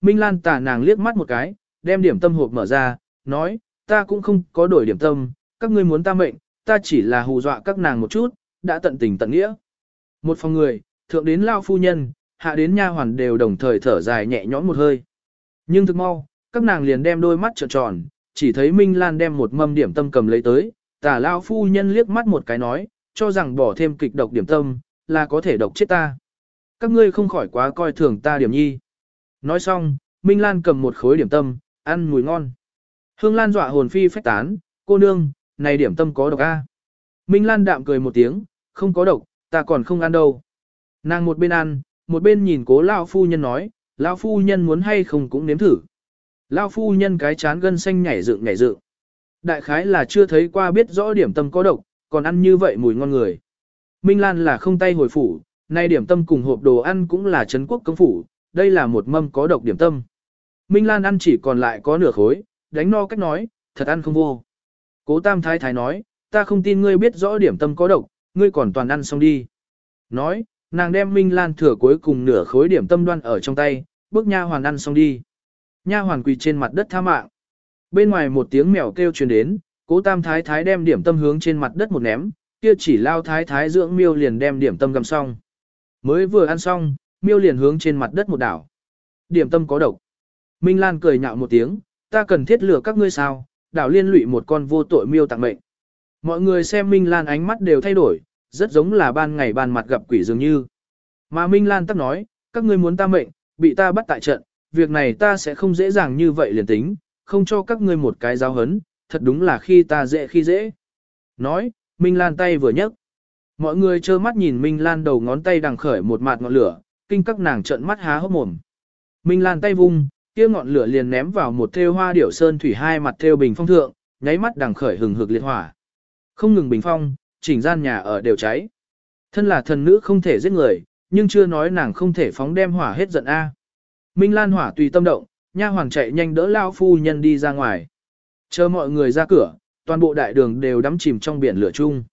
Minh Lan tà nàng liếc mắt một cái, đem điểm tâm hộp mở ra, nói, ta cũng không có đổi điểm tâm, các ngươi muốn ta mệnh, ta chỉ là hù dọa các nàng một chút, đã tận tình tận nghĩa. Một phòng người, thượng đến lao phu nhân, hạ đến nha hoàn đều đồng thời thở dài nhẹ nhõm một hơi. Nhưng thực mau, các nàng liền đem đôi mắt trợn tròn, chỉ thấy Minh Lan đem một mâm điểm tâm cầm lấy tới, tả lao phu nhân liếc mắt một cái nói, cho rằng bỏ thêm kịch độc điểm tâm, là có thể độc chết ta. Các ngươi không khỏi quá coi thường ta điểm nhi. Nói xong, Minh Lan cầm một khối điểm tâm, ăn mùi ngon. Hương Lan dọa hồn phi phách tán, cô nương, này điểm tâm có độc a. Minh Lan đạm cười một tiếng, không có độc, ta còn không ăn đâu. Nàng một bên ăn, một bên nhìn cố lão phu nhân nói, lão phu nhân muốn hay không cũng nếm thử. Lão phu nhân cái chán gân xanh nhảy dựng nhảy dựng. Đại khái là chưa thấy qua biết rõ điểm tâm có độc, còn ăn như vậy mùi ngon người. Minh Lan là không tay hồi phủ, nay điểm tâm cùng hộp đồ ăn cũng là Trấn quốc công phủ, đây là một mâm có độc điểm tâm. Minh Lan ăn chỉ còn lại có nửa khối, đánh no cách nói, thật ăn không vô. Cố Tam Thái Thái nói, ta không tin ngươi biết rõ điểm tâm có độc, ngươi còn toàn ăn xong đi. Nói, nàng đem Minh Lan thừa cuối cùng nửa khối điểm tâm đoan ở trong tay, bước nha hoàn ăn xong đi. Nha hoàn quỳ trên mặt đất tha mạng. Bên ngoài một tiếng mèo kêu truyền đến, cố tam thái thái đem điểm tâm hướng trên mặt đất một ném, kia chỉ lao thái thái dưỡng miêu liền đem điểm tâm gầm xong. Mới vừa ăn xong, miêu liền hướng trên mặt đất một đảo. Điểm tâm có độc. Minh Lan cười nhạo một tiếng, ta cần thiết lừa các ngươi sao, đảo liên lụy một con vô tội miêu tặng mệnh. Mọi người xem Minh Lan ánh mắt đều thay đổi, rất giống là ban ngày ban mặt gặp quỷ dường như. Mà Minh Lan tắc nói, các ngươi muốn ta mệnh, bị ta bắt tại trận, việc này ta sẽ không dễ dàng như vậy liền tính, không cho các ngươi một cái giáo hấn, thật đúng là khi ta dễ khi dễ. Nói, Minh Lan tay vừa nhấc. Mọi người trơ mắt nhìn Minh Lan đầu ngón tay đằng khởi một mạt ngọn lửa, kinh các nàng trợn mắt há hốc mồm. Minh Lan tay vung, kia ngọn lửa liền ném vào một thêu hoa điểu sơn thủy hai mặt thêu bình phong thượng, nháy mắt đằng khởi hừng hực liệt hỏa. Không ngừng bình phong, chỉnh gian nhà ở đều cháy. Thân là thần nữ không thể giết người, nhưng chưa nói nàng không thể phóng đem hỏa hết giận a. Minh Lan hỏa tùy tâm động, nha hoàng chạy nhanh đỡ lao phu nhân đi ra ngoài. Chờ mọi người ra cửa, toàn bộ đại đường đều đắm chìm trong biển lửa chung.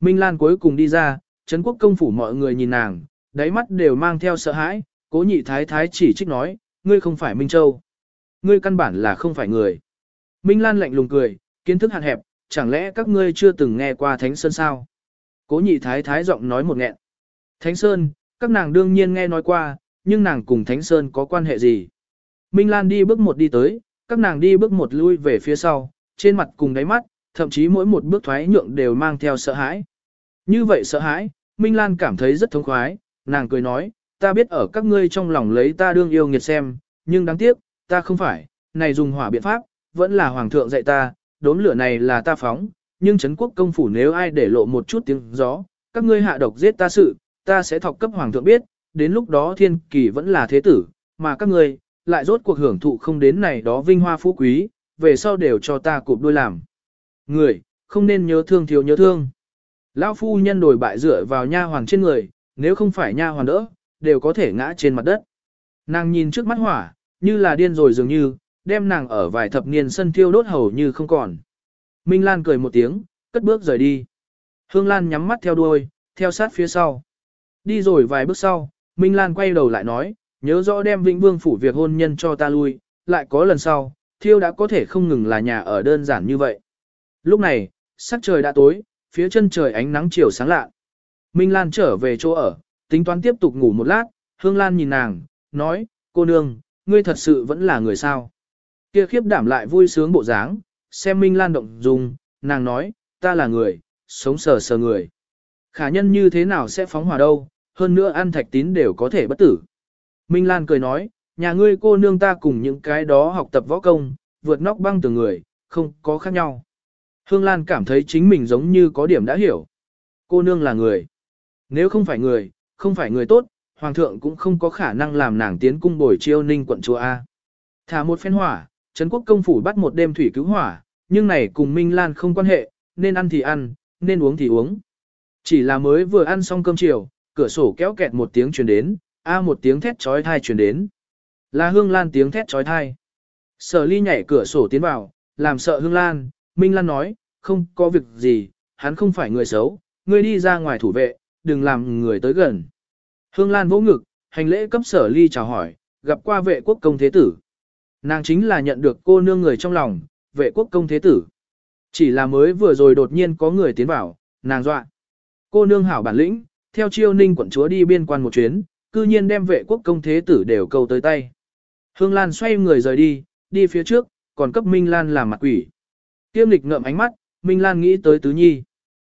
Minh Lan cuối cùng đi ra, Trấn quốc công phủ mọi người nhìn nàng, đáy mắt đều mang theo sợ hãi, cố nhị thái thái chỉ trích nói, ngươi không phải Minh Châu. Ngươi căn bản là không phải người. Minh Lan lạnh lùng cười, kiến thức hạn hẹp, chẳng lẽ các ngươi chưa từng nghe qua Thánh Sơn sao? Cố nhị thái thái giọng nói một nghẹn. Thánh Sơn, các nàng đương nhiên nghe nói qua, nhưng nàng cùng Thánh Sơn có quan hệ gì? Minh Lan đi bước một đi tới, các nàng đi bước một lui về phía sau, trên mặt cùng đáy mắt, thậm chí mỗi một bước thoái nhượng đều mang theo sợ hãi. Như vậy sợ hãi, Minh Lan cảm thấy rất thống khoái, nàng cười nói, ta biết ở các ngươi trong lòng lấy ta đương yêu nghiệt xem, nhưng đáng tiếc, ta không phải, này dùng hỏa biện pháp, vẫn là hoàng thượng dạy ta, đốm lửa này là ta phóng, nhưng Trấn quốc công phủ nếu ai để lộ một chút tiếng gió, các ngươi hạ độc giết ta sự, ta sẽ thọc cấp hoàng thượng biết, đến lúc đó thiên kỳ vẫn là thế tử, mà các ngươi, lại rốt cuộc hưởng thụ không đến này đó vinh hoa phú quý, về sau đều cho ta cụp đuôi làm. Người, không nên nhớ thương thiếu nhớ thương. Lão phu nhân đổi bại dựa vào nha hoàng trên người, nếu không phải nha hoàn đỡ, đều có thể ngã trên mặt đất. Nàng nhìn trước mắt hỏa, như là điên rồi dường như, đem nàng ở vài thập niên sân thiêu đốt hầu như không còn. Minh Lan cười một tiếng, cất bước rời đi. Hương Lan nhắm mắt theo đuôi, theo sát phía sau. Đi rồi vài bước sau, Minh Lan quay đầu lại nói, nhớ rõ đem Vĩnh Vương phủ việc hôn nhân cho ta lui, lại có lần sau, thiêu đã có thể không ngừng là nhà ở đơn giản như vậy. Lúc này, sắc trời đã tối, phía chân trời ánh nắng chiều sáng lạ. Minh Lan trở về chỗ ở, tính toán tiếp tục ngủ một lát, Hương Lan nhìn nàng, nói, cô nương, ngươi thật sự vẫn là người sao. Kia khiếp đảm lại vui sướng bộ dáng, xem Minh Lan động dung, nàng nói, ta là người, sống sờ sờ người. Khả nhân như thế nào sẽ phóng hỏa đâu, hơn nữa ăn thạch tín đều có thể bất tử. Minh Lan cười nói, nhà ngươi cô nương ta cùng những cái đó học tập võ công, vượt nóc băng từ người, không có khác nhau. Hương Lan cảm thấy chính mình giống như có điểm đã hiểu. Cô nương là người. Nếu không phải người, không phải người tốt, Hoàng thượng cũng không có khả năng làm nàng tiến cung bồi chiêu ninh quận chúa A. Thả một phen hỏa, Trấn quốc công phủ bắt một đêm thủy cứu hỏa, nhưng này cùng Minh Lan không quan hệ, nên ăn thì ăn, nên uống thì uống. Chỉ là mới vừa ăn xong cơm chiều, cửa sổ kéo kẹt một tiếng truyền đến, a một tiếng thét trói thai truyền đến. Là Hương Lan tiếng thét trói thai. Sở ly nhảy cửa sổ tiến vào, làm sợ Hương Lan, Minh Lan nói, không có việc gì, hắn không phải người xấu, ngươi đi ra ngoài thủ vệ, đừng làm người tới gần. Hương Lan vỗ ngực, hành lễ cấp sở ly chào hỏi, gặp qua vệ quốc công thế tử. Nàng chính là nhận được cô nương người trong lòng, vệ quốc công thế tử. Chỉ là mới vừa rồi đột nhiên có người tiến vào, nàng dọa. Cô nương hảo bản lĩnh, theo chiêu ninh quận chúa đi biên quan một chuyến, cư nhiên đem vệ quốc công thế tử đều câu tới tay. Hương Lan xoay người rời đi, đi phía trước, còn cấp Minh Lan làm mặt quỷ. Tiêm lịch ngậm ánh mắt, Minh Lan nghĩ tới Tứ Nhi.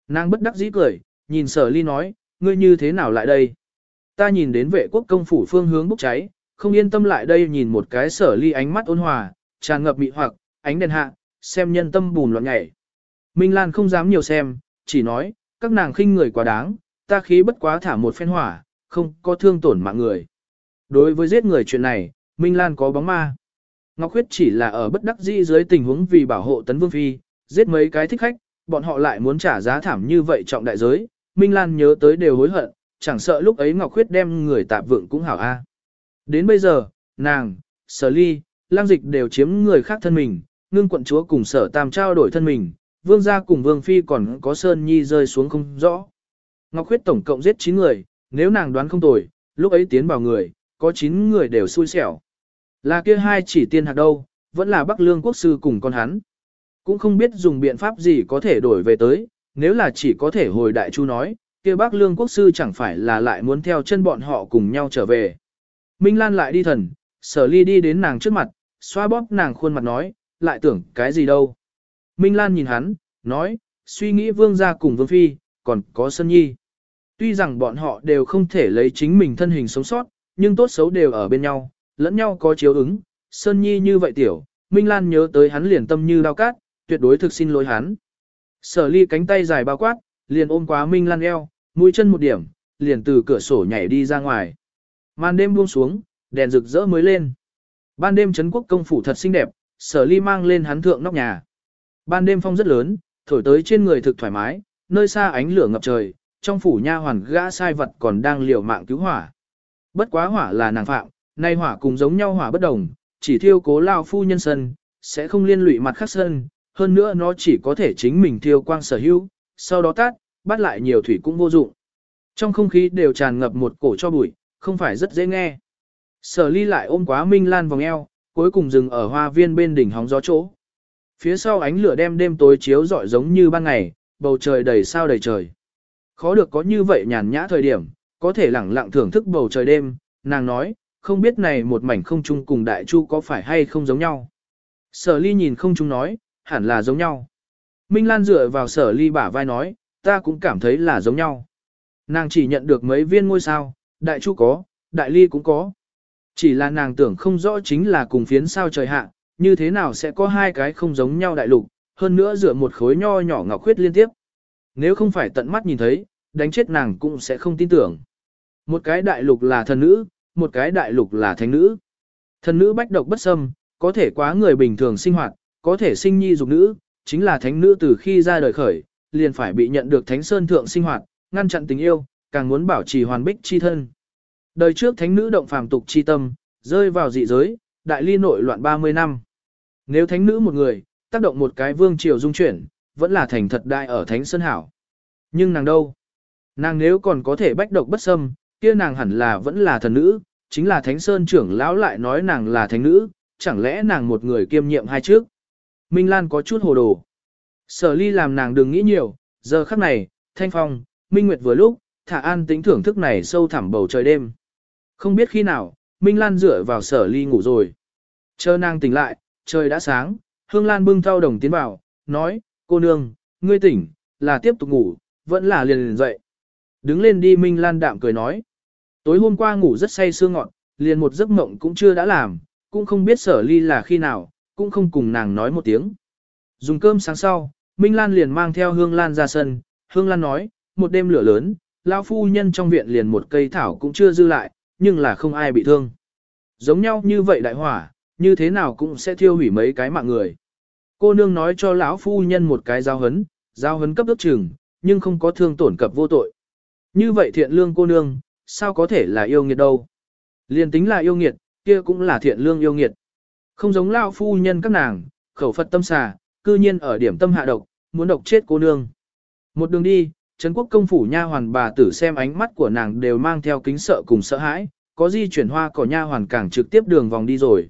Nàng bất đắc dĩ cười, nhìn sở ly nói, ngươi như thế nào lại đây? Ta nhìn đến vệ quốc công phủ phương hướng bốc cháy, không yên tâm lại đây nhìn một cái sở ly ánh mắt ôn hòa, tràn ngập mị hoặc, ánh đèn hạ, xem nhân tâm bùn loạn nhảy. Minh Lan không dám nhiều xem, chỉ nói, các nàng khinh người quá đáng, ta khí bất quá thả một phen hỏa, không có thương tổn mạng người. Đối với giết người chuyện này, Minh Lan có bóng ma. Ngọc Khuyết chỉ là ở bất đắc dĩ dưới tình huống vì bảo hộ Tấn Vương Phi, giết mấy cái thích khách, bọn họ lại muốn trả giá thảm như vậy trọng đại giới. Minh Lan nhớ tới đều hối hận, chẳng sợ lúc ấy Ngọc Khuyết đem người tạp vượng cũng hảo a. Đến bây giờ, nàng, sở ly, lang dịch đều chiếm người khác thân mình, ngưng quận chúa cùng sở tam trao đổi thân mình, vương gia cùng vương phi còn có Sơn Nhi rơi xuống không rõ. Ngọc Khuyết tổng cộng giết 9 người, nếu nàng đoán không tồi, lúc ấy tiến vào người, có 9 người đều xui xẻo. Là kia hai chỉ tiên hạt đâu, vẫn là Bắc Lương quốc sư cùng con hắn. Cũng không biết dùng biện pháp gì có thể đổi về tới, nếu là chỉ có thể hồi đại chu nói, kia bác Lương quốc sư chẳng phải là lại muốn theo chân bọn họ cùng nhau trở về. Minh Lan lại đi thần, sở ly đi đến nàng trước mặt, xoa bóp nàng khuôn mặt nói, lại tưởng cái gì đâu. Minh Lan nhìn hắn, nói, suy nghĩ vương gia cùng vương phi, còn có sân nhi. Tuy rằng bọn họ đều không thể lấy chính mình thân hình sống sót, nhưng tốt xấu đều ở bên nhau, lẫn nhau có chiếu ứng. Sơn Nhi như vậy tiểu, Minh Lan nhớ tới hắn liền tâm như đao cát, tuyệt đối thực xin lỗi hắn. Sở ly cánh tay dài bao quát, liền ôm quá Minh Lan eo, mũi chân một điểm, liền từ cửa sổ nhảy đi ra ngoài. Màn đêm buông xuống, đèn rực rỡ mới lên. Ban đêm Trấn quốc công phủ thật xinh đẹp, sở ly mang lên hắn thượng nóc nhà. Ban đêm phong rất lớn, thổi tới trên người thực thoải mái, nơi xa ánh lửa ngập trời, trong phủ nha hoàn gã sai vật còn đang liều mạng cứu hỏa. Bất quá hỏa là nàng phạm, nay hỏa cùng giống nhau hỏa bất đồng, chỉ thiêu cố lao phu nhân sân, sẽ không liên lụy mặt khác sân, hơn nữa nó chỉ có thể chính mình thiêu quang sở hữu, sau đó tát, bắt lại nhiều thủy cũng vô dụng. Trong không khí đều tràn ngập một cổ cho bụi, không phải rất dễ nghe. Sở ly lại ôm quá Minh Lan vòng eo, cuối cùng dừng ở hoa viên bên đỉnh hóng gió chỗ. Phía sau ánh lửa đem đêm tối chiếu rọi giống như ban ngày, bầu trời đầy sao đầy trời. Khó được có như vậy nhàn nhã thời điểm, có thể lẳng lặng thưởng thức bầu trời đêm, nàng nói, không biết này một mảnh không chung cùng đại chu có phải hay không giống nhau. Sở ly nhìn không chung nói, hẳn là giống nhau. Minh Lan dựa vào sở ly bả vai nói, ta cũng cảm thấy là giống nhau. Nàng chỉ nhận được mấy viên ngôi sao, đại chu có, đại ly cũng có. Chỉ là nàng tưởng không rõ chính là cùng phiến sao trời hạ, như thế nào sẽ có hai cái không giống nhau đại lục, hơn nữa dựa một khối nho nhỏ ngọc khuyết liên tiếp. Nếu không phải tận mắt nhìn thấy, đánh chết nàng cũng sẽ không tin tưởng. Một cái đại lục là thần nữ, một cái đại lục là thánh nữ. Thần nữ bách độc bất xâm, có thể quá người bình thường sinh hoạt, có thể sinh nhi dục nữ, chính là thánh nữ từ khi ra đời khởi, liền phải bị nhận được thánh sơn thượng sinh hoạt, ngăn chặn tình yêu, càng muốn bảo trì hoàn bích chi thân. Đời trước thánh nữ động phàm tục chi tâm, rơi vào dị giới, đại ly nội loạn 30 năm. Nếu thánh nữ một người, tác động một cái vương triều dung chuyển, vẫn là thành thật đại ở thánh sơn hảo. Nhưng nàng đâu? Nàng nếu còn có thể bách độc bất xâm, kia nàng hẳn là vẫn là thần nữ, chính là thánh sơn trưởng lão lại nói nàng là thánh nữ, chẳng lẽ nàng một người kiêm nhiệm hai trước. Minh Lan có chút hồ đồ. Sở ly làm nàng đừng nghĩ nhiều, giờ khắc này, thanh phong, minh nguyệt vừa lúc, thả an tính thưởng thức này sâu thẳm bầu trời đêm. Không biết khi nào, Minh Lan dựa vào sở ly ngủ rồi. Chờ nàng tỉnh lại, trời đã sáng, Hương Lan bưng thao đồng tiến vào, nói, cô nương, ngươi tỉnh, là tiếp tục ngủ, vẫn là liền liền dậy. Đứng lên đi Minh Lan đạm cười nói. Tối hôm qua ngủ rất say sương ngọn, liền một giấc mộng cũng chưa đã làm, cũng không biết sở ly là khi nào, cũng không cùng nàng nói một tiếng. Dùng cơm sáng sau, Minh Lan liền mang theo Hương Lan ra sân, Hương Lan nói, một đêm lửa lớn, lão phu nhân trong viện liền một cây thảo cũng chưa dư lại, nhưng là không ai bị thương. Giống nhau như vậy đại hỏa, như thế nào cũng sẽ thiêu hủy mấy cái mạng người. Cô nương nói cho lão phu nhân một cái giao hấn, giao hấn cấp ước chừng, nhưng không có thương tổn cập vô tội. Như vậy thiện lương cô nương, sao có thể là yêu nghiệt đâu? liền tính là yêu nghiệt, kia cũng là thiện lương yêu nghiệt. Không giống lão phu nhân các nàng, khẩu Phật tâm xà, cư nhiên ở điểm tâm hạ độc, muốn độc chết cô nương. Một đường đi, Trấn quốc công phủ nha hoàn bà tử xem ánh mắt của nàng đều mang theo kính sợ cùng sợ hãi, có di chuyển hoa cỏ nha hoàn càng trực tiếp đường vòng đi rồi.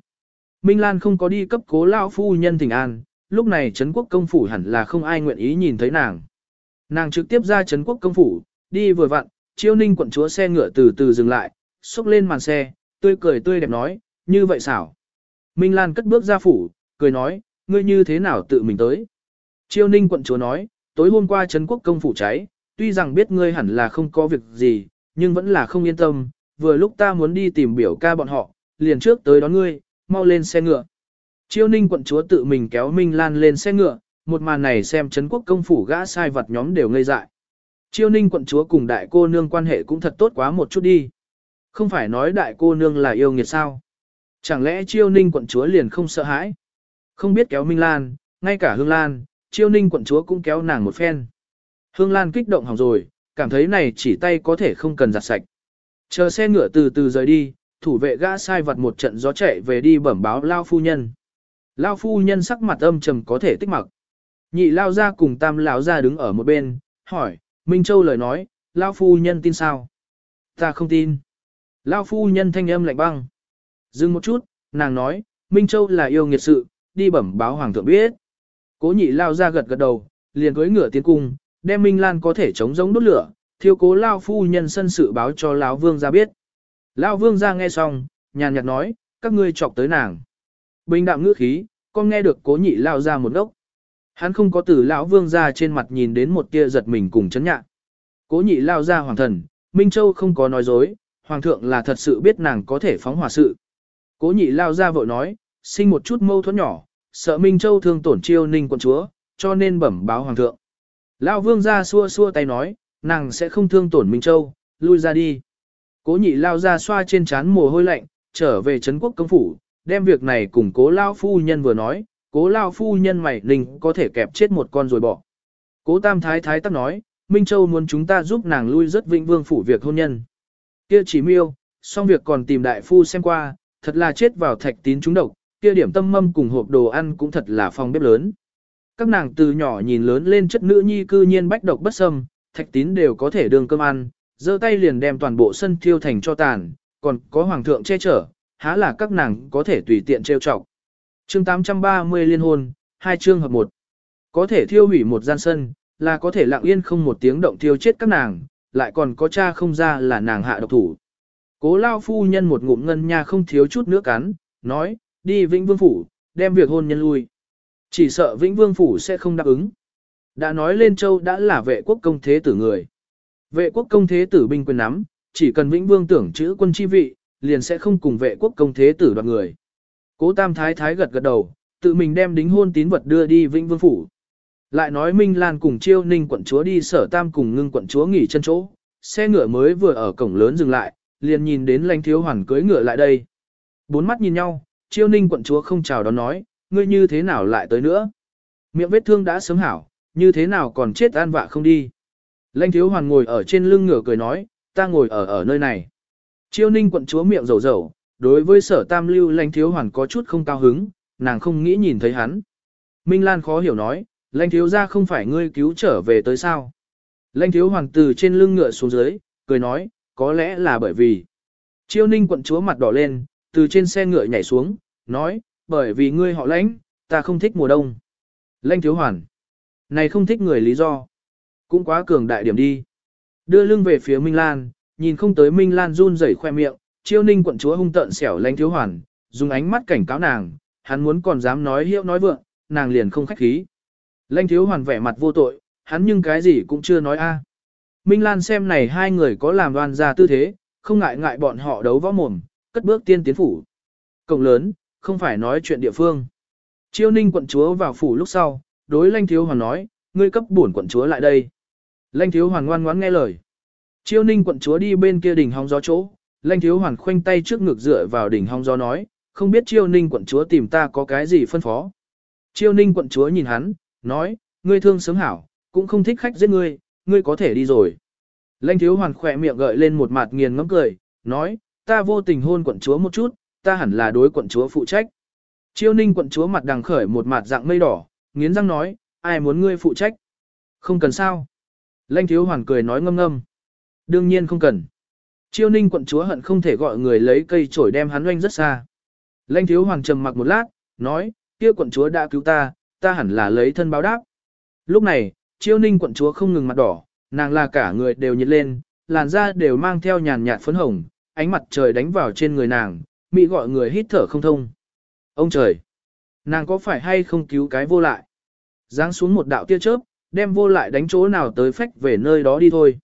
Minh Lan không có đi cấp cố lão phu nhân thỉnh an, lúc này Trấn quốc công phủ hẳn là không ai nguyện ý nhìn thấy nàng. Nàng trực tiếp ra Trấn quốc công phủ, đi vừa vặn, chiêu ninh quận chúa xe ngựa từ từ dừng lại, xúc lên màn xe, tươi cười tươi đẹp nói, như vậy xảo. Minh Lan cất bước ra phủ, cười nói, ngươi như thế nào tự mình tới. Chiêu ninh quận chúa nói, tối hôm qua Trấn quốc công phủ cháy, tuy rằng biết ngươi hẳn là không có việc gì, nhưng vẫn là không yên tâm, vừa lúc ta muốn đi tìm biểu ca bọn họ, liền trước tới đón ngươi, mau lên xe ngựa. Chiêu ninh quận chúa tự mình kéo Minh Lan lên xe ngựa, một màn này xem Trấn quốc công phủ gã sai vật nhóm đều ngây dại. Chiêu ninh quận chúa cùng đại cô nương quan hệ cũng thật tốt quá một chút đi. Không phải nói đại cô nương là yêu nghiệt sao. Chẳng lẽ chiêu ninh quận chúa liền không sợ hãi? Không biết kéo Minh Lan, ngay cả Hương Lan, chiêu ninh quận chúa cũng kéo nàng một phen. Hương Lan kích động hỏng rồi, cảm thấy này chỉ tay có thể không cần giặt sạch. Chờ xe ngựa từ từ rời đi, thủ vệ gã sai vặt một trận gió chạy về đi bẩm báo Lao phu nhân. Lao phu nhân sắc mặt âm trầm có thể tích mặc. Nhị Lao ra cùng tam Lão ra đứng ở một bên, hỏi, Minh Châu lời nói, Lao phu nhân tin sao? Ta không tin. Lao phu nhân thanh âm lạnh băng. Dừng một chút, nàng nói, Minh Châu là yêu nghiệt sự, đi bẩm báo hoàng thượng biết. Cố nhị Lao ra gật gật đầu, liền cưỡi ngựa tiến cung, đem Minh Lan có thể chống giống đốt lửa, thiêu cố Lao phu nhân sân sự báo cho Lão Vương ra biết. Lão Vương ra nghe xong, nhàn nhạt nói, các ngươi chọc tới nàng. Bình đạm ngữ khí, con nghe được cố nhị Lao ra một đốc. Hắn không có từ Lão Vương ra trên mặt nhìn đến một tia giật mình cùng chấn nhạ. Cố nhị Lao ra hoàng thần, Minh Châu không có nói dối, hoàng thượng là thật sự biết nàng có thể phóng hỏa sự. Cố nhị Lao ra vội nói, sinh một chút mâu thuẫn nhỏ, sợ Minh Châu thương tổn chiêu ninh quận chúa, cho nên bẩm báo hoàng thượng. Lão vương ra xua xua tay nói, nàng sẽ không thương tổn Minh Châu, lui ra đi. Cố nhị lao ra xoa trên trán mồ hôi lạnh, trở về Trấn quốc công phủ, đem việc này cùng cố lao phu nhân vừa nói, cố lao phu nhân mày Ninh có thể kẹp chết một con rồi bỏ. Cố tam thái thái tắc nói, Minh Châu muốn chúng ta giúp nàng lui rất vĩnh vương phủ việc hôn nhân. Kia chỉ miêu, xong việc còn tìm đại phu xem qua, thật là chết vào thạch tín trúng độc, kia điểm tâm mâm cùng hộp đồ ăn cũng thật là phòng bếp lớn. Các nàng từ nhỏ nhìn lớn lên chất nữ nhi cư nhiên bách độc bất xâm, thạch tín đều có thể đường cơm ăn, giơ tay liền đem toàn bộ sân thiêu thành cho tàn, còn có hoàng thượng che chở, há là các nàng có thể tùy tiện trêu chọc. Chương 830 liên hôn, hai chương hợp một. Có thể thiêu hủy một gian sân, là có thể lặng yên không một tiếng động thiêu chết các nàng, lại còn có cha không ra là nàng hạ độc thủ. Cố lao phu nhân một ngụm ngân nha không thiếu chút nước cắn, nói, đi Vĩnh Vương Phủ, đem việc hôn nhân lui. Chỉ sợ Vĩnh Vương Phủ sẽ không đáp ứng. Đã nói lên châu đã là vệ quốc công thế tử người. Vệ quốc công thế tử binh quyền nắm, chỉ cần Vĩnh Vương tưởng chữ quân chi vị, liền sẽ không cùng vệ quốc công thế tử đoạt người. Cố Tam Thái Thái gật gật đầu, tự mình đem đính hôn tín vật đưa đi Vĩnh Vương Phủ. Lại nói Minh Lan cùng Chiêu Ninh quận chúa đi sở tam cùng ngưng quận chúa nghỉ chân chỗ, xe ngựa mới vừa ở cổng lớn dừng lại, liền nhìn đến lãnh thiếu hoàn cưới ngựa lại đây. Bốn mắt nhìn nhau, Chiêu Ninh quận chúa không chào đón nói, ngươi như thế nào lại tới nữa? Miệng vết thương đã sớm hảo, như thế nào còn chết an vạ không đi? Lanh thiếu hoàn ngồi ở trên lưng ngựa cười nói, ta ngồi ở ở nơi này. Chiêu ninh quận chúa miệng rầu rầu, đối với sở tam lưu lanh thiếu hoàn có chút không cao hứng, nàng không nghĩ nhìn thấy hắn. Minh Lan khó hiểu nói, lanh thiếu ra không phải ngươi cứu trở về tới sao? Lanh thiếu hoàn từ trên lưng ngựa xuống dưới, cười nói, có lẽ là bởi vì. Chiêu ninh quận chúa mặt đỏ lên, từ trên xe ngựa nhảy xuống, nói, bởi vì ngươi họ lãnh, ta không thích mùa đông. Lãnh thiếu hoàn. Này không thích người lý do. Cũng quá cường đại điểm đi. Đưa lưng về phía Minh Lan, nhìn không tới Minh Lan run rẩy khoe miệng, chiêu ninh quận chúa hung tợn xẻo lãnh thiếu hoàn, dùng ánh mắt cảnh cáo nàng, hắn muốn còn dám nói hiệu nói vượng, nàng liền không khách khí. Lãnh thiếu hoàn vẻ mặt vô tội, hắn nhưng cái gì cũng chưa nói a. Minh Lan xem này hai người có làm đoan ra tư thế, không ngại ngại bọn họ đấu võ mồm, cất bước tiên tiến phủ. Cổng lớn, không phải nói chuyện địa phương. Chiêu ninh quận chúa vào phủ lúc sau, đối lanh thiếu hoàn nói, ngươi cấp bổn quận chúa lại đây. Lanh thiếu hoàn ngoan ngoãn nghe lời. Chiêu ninh quận chúa đi bên kia đỉnh hong gió chỗ, lanh thiếu hoàn khoanh tay trước ngực dựa vào đỉnh hong gió nói, không biết chiêu ninh quận chúa tìm ta có cái gì phân phó. Chiêu ninh quận chúa nhìn hắn, nói, ngươi thương sớm hảo, cũng không thích khách giết ngươi, ngươi có thể đi rồi. Lanh thiếu hoàn khỏe miệng gợi lên một mặt nghiền ngẫm cười, nói, ta vô tình hôn quận chúa một chút, ta hẳn là đối quận chúa phụ trách. Chiêu ninh quận chúa mặt đằng khởi một mặt dạng mây đỏ, nghiến răng nói, ai muốn ngươi phụ trách? Không cần sao. Lanh thiếu hoàn cười nói ngâm ngâm. Đương nhiên không cần. Chiêu ninh quận chúa hận không thể gọi người lấy cây chổi đem hắn oanh rất xa. Lanh thiếu hoàng trầm mặc một lát, nói, kia quận chúa đã cứu ta, ta hẳn là lấy thân báo đáp. Lúc này, chiêu ninh quận chúa không ngừng mặt đỏ, nàng là cả người đều nhiệt lên, làn da đều mang theo nhàn nhạt phấn hồng, ánh mặt trời đánh vào trên người nàng, mỹ gọi người hít thở không thông. Ông trời! Nàng có phải hay không cứu cái vô lại? Giáng xuống một đạo tia chớp, đem vô lại đánh chỗ nào tới phách về nơi đó đi thôi.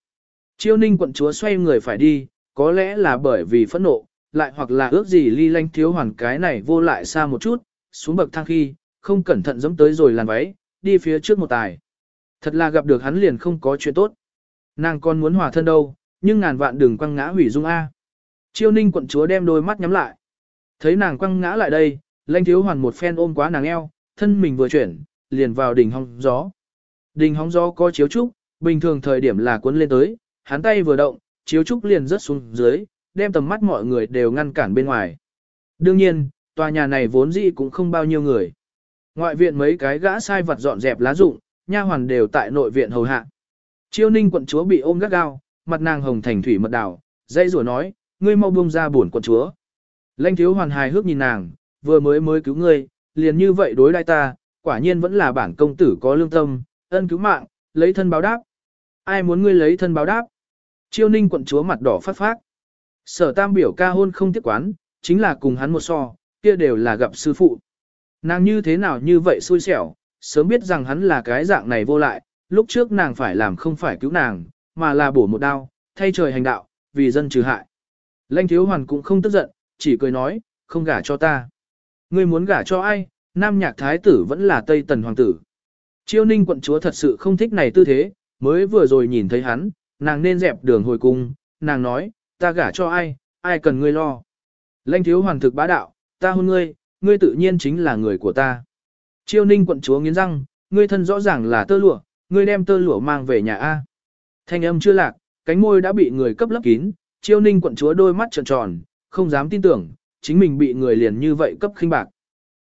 Chiêu ninh quận chúa xoay người phải đi, có lẽ là bởi vì phẫn nộ, lại hoặc là ước gì ly lanh thiếu hoàn cái này vô lại xa một chút, xuống bậc thang khi, không cẩn thận giống tới rồi làn váy, đi phía trước một tài. Thật là gặp được hắn liền không có chuyện tốt. Nàng còn muốn hòa thân đâu, nhưng ngàn vạn đừng quăng ngã hủy dung A. Chiêu ninh quận chúa đem đôi mắt nhắm lại. Thấy nàng quăng ngã lại đây, lanh thiếu hoàn một phen ôm quá nàng eo, thân mình vừa chuyển, liền vào đỉnh hóng gió. Đỉnh hóng gió có chiếu trúc, bình thường thời điểm là cuốn lên tới, hắn tay vừa động, chiếu trúc liền rớt xuống dưới, đem tầm mắt mọi người đều ngăn cản bên ngoài. Đương nhiên, tòa nhà này vốn dĩ cũng không bao nhiêu người. Ngoại viện mấy cái gã sai vật dọn dẹp lá rụng, nha hoàn đều tại nội viện hầu hạ. Chiêu ninh quận chúa bị ôm gắt gao, mặt nàng hồng thành thủy mật đảo, dây rủa nói, ngươi mau buông ra buồn quận chúa. Lanh thiếu hoàn hài hước nhìn nàng, vừa mới mới cứu ngươi, liền như vậy đối đai ta, quả nhiên vẫn là bản công tử có lương tâm, ân cứu mạng, lấy thân báo đáp. Ai muốn ngươi lấy thân báo đáp? Chiêu ninh quận chúa mặt đỏ phát phát. Sở tam biểu ca hôn không tiếc quán, chính là cùng hắn một so, kia đều là gặp sư phụ. Nàng như thế nào như vậy xui xẻo, sớm biết rằng hắn là cái dạng này vô lại, lúc trước nàng phải làm không phải cứu nàng, mà là bổ một đao, thay trời hành đạo, vì dân trừ hại. Lanh thiếu hoàn cũng không tức giận, chỉ cười nói, không gả cho ta. Ngươi muốn gả cho ai, nam nhạc thái tử vẫn là tây tần hoàng tử. Chiêu ninh quận chúa thật sự không thích này tư thế, mới vừa rồi nhìn thấy hắn, nàng nên dẹp đường hồi cung, nàng nói, ta gả cho ai, ai cần ngươi lo. Lanh thiếu hoàn thực bá đạo, ta hôn ngươi, ngươi tự nhiên chính là người của ta. Chiêu ninh quận chúa nghiến răng, ngươi thân rõ ràng là tơ lụa, ngươi đem tơ lụa mang về nhà A. Thanh âm chưa lạc, cánh môi đã bị người cấp lấp kín, chiêu ninh quận chúa đôi mắt tròn tròn, không dám tin tưởng, chính mình bị người liền như vậy cấp khinh bạc.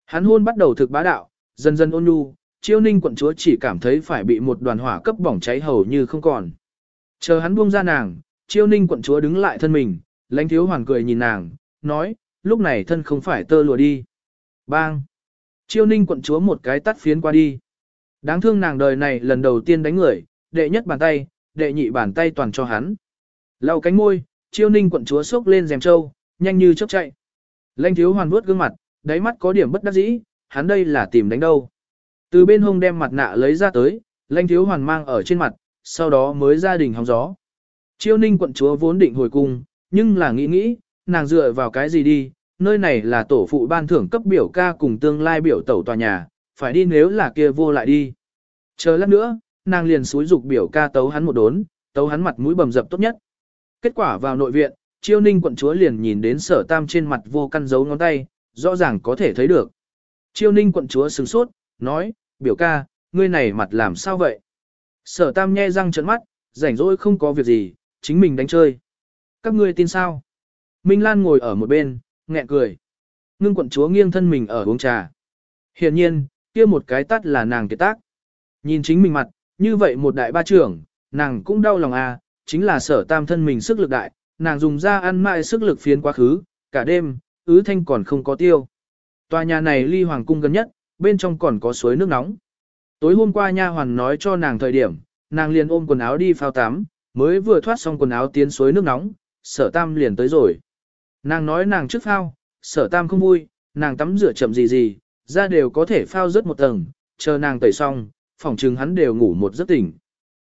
Hắn hôn bắt đầu thực bá đạo, dần dần ôn nhu, chiêu ninh quận chúa chỉ cảm thấy phải bị một đoàn hỏa cấp bỏng cháy hầu như không còn. Chờ hắn buông ra nàng, chiêu ninh quận chúa đứng lại thân mình, lãnh thiếu hoàng cười nhìn nàng, nói, lúc này thân không phải tơ lụa đi. Bang! Chiêu ninh quận chúa một cái tắt phiến qua đi. Đáng thương nàng đời này lần đầu tiên đánh người, đệ nhất bàn tay, đệ nhị bàn tay toàn cho hắn. Lau cánh môi, chiêu ninh quận chúa sốc lên rèm trâu, nhanh như chớp chạy. Lanh thiếu hoàn vuốt gương mặt, đáy mắt có điểm bất đắc dĩ, hắn đây là tìm đánh đâu. Từ bên hông đem mặt nạ lấy ra tới, lanh thiếu hoàn mang ở trên mặt, sau đó mới ra đình hóng gió. Chiêu ninh quận chúa vốn định hồi cung, nhưng là nghĩ nghĩ, nàng dựa vào cái gì đi, nơi này là tổ phụ ban thưởng cấp biểu ca cùng tương lai biểu tẩu tòa nhà, phải đi nếu là kia vô lại đi. Chờ lát nữa, nàng liền xúi dục biểu ca tấu hắn một đốn, tấu hắn mặt mũi bầm dập tốt nhất. Kết quả vào nội viện, chiêu ninh quận chúa liền nhìn đến sở tam trên mặt vô căn dấu ngón tay, rõ ràng có thể thấy được. Chiêu ninh quận chúa sửng sốt, nói, biểu ca, ngươi này mặt làm sao vậy? Sở tam nhe răng trợn mắt, rảnh rỗi không có việc gì, chính mình đánh chơi. Các ngươi tin sao? Minh Lan ngồi ở một bên, nghẹn cười. Ngưng quận chúa nghiêng thân mình ở uống trà. Hiển nhiên, kia một cái tắt là nàng kiệt tác. Nhìn chính mình mặt, như vậy một đại ba trưởng, nàng cũng đau lòng à, chính là sở tam thân mình sức lực đại, nàng dùng ra ăn mãi sức lực phiến quá khứ, cả đêm, ứ thanh còn không có tiêu. Tòa nhà này ly hoàng cung gần nhất, bên trong còn có suối nước nóng. Tối hôm qua nha hoàn nói cho nàng thời điểm, nàng liền ôm quần áo đi phao tắm, mới vừa thoát xong quần áo tiến suối nước nóng, sở tam liền tới rồi. Nàng nói nàng trước phao, sở tam không vui, nàng tắm rửa chậm gì gì, ra đều có thể phao rất một tầng, chờ nàng tẩy xong, phòng trừng hắn đều ngủ một giấc tỉnh.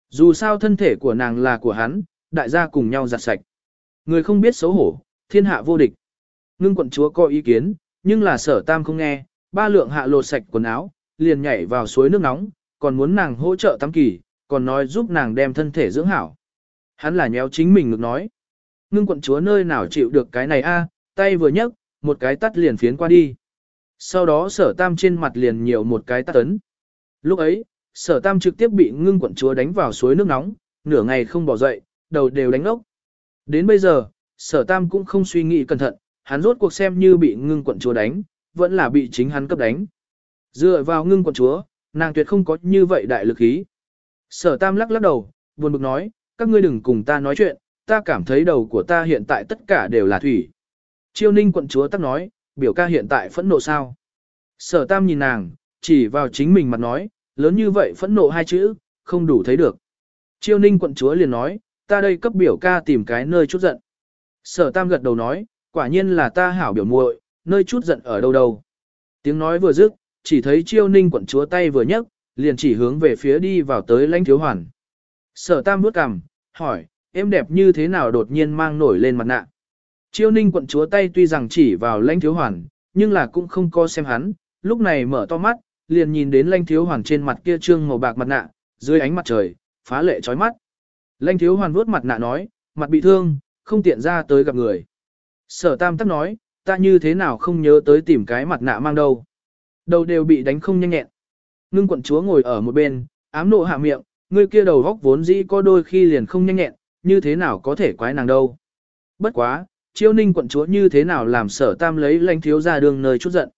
Dù sao thân thể của nàng là của hắn, đại gia cùng nhau giặt sạch. Người không biết xấu hổ, thiên hạ vô địch. Ngưng quận chúa có ý kiến, nhưng là sở tam không nghe, ba lượng hạ lột sạch quần áo, liền nhảy vào suối nước nóng, còn muốn nàng hỗ trợ tắm kỳ, còn nói giúp nàng đem thân thể dưỡng hảo. Hắn là nhéo chính mình ngược nói. Ngưng quận chúa nơi nào chịu được cái này a, tay vừa nhấc, một cái tắt liền phiến qua đi. Sau đó sở tam trên mặt liền nhiều một cái tắt tấn. Lúc ấy, sở tam trực tiếp bị ngưng quận chúa đánh vào suối nước nóng, nửa ngày không bỏ dậy, đầu đều đánh ốc. Đến bây giờ, sở tam cũng không suy nghĩ cẩn thận, hắn rốt cuộc xem như bị ngưng quận chúa đánh, vẫn là bị chính hắn cấp đánh. Dựa vào ngưng quận chúa, nàng tuyệt không có như vậy đại lực ý. Sở tam lắc lắc đầu, buồn bực nói, các ngươi đừng cùng ta nói chuyện, ta cảm thấy đầu của ta hiện tại tất cả đều là thủy. Chiêu ninh quận chúa tắc nói, biểu ca hiện tại phẫn nộ sao? Sở tam nhìn nàng, chỉ vào chính mình mặt nói, lớn như vậy phẫn nộ hai chữ, không đủ thấy được. Chiêu ninh quận chúa liền nói, ta đây cấp biểu ca tìm cái nơi chút giận. Sở tam gật đầu nói, quả nhiên là ta hảo biểu muội, nơi chút giận ở đâu đâu. Tiếng nói vừa dứt, chỉ thấy chiêu ninh quận chúa tay vừa nhấc, liền chỉ hướng về phía đi vào tới lãnh thiếu hoàn. Sở tam bước cằm, hỏi, em đẹp như thế nào đột nhiên mang nổi lên mặt nạ. Chiêu ninh quận chúa tay tuy rằng chỉ vào lãnh thiếu hoàn, nhưng là cũng không co xem hắn, lúc này mở to mắt, liền nhìn đến lãnh thiếu hoàn trên mặt kia trương màu bạc mặt nạ, dưới ánh mặt trời, phá lệ chói mắt. Lãnh thiếu hoàn vuốt mặt nạ nói, mặt bị thương, không tiện ra tới gặp người. Sở tam tắc nói, ta như thế nào không nhớ tới tìm cái mặt nạ mang đâu. Đầu đều bị đánh không nhanh nhẹn. Ngưng quận chúa ngồi ở một bên, ám nộ hạ miệng, người kia đầu góc vốn dĩ có đôi khi liền không nhanh nhẹn, như thế nào có thể quái nàng đâu. Bất quá, chiêu ninh quận chúa như thế nào làm sở tam lấy lanh thiếu ra đường nơi chút giận.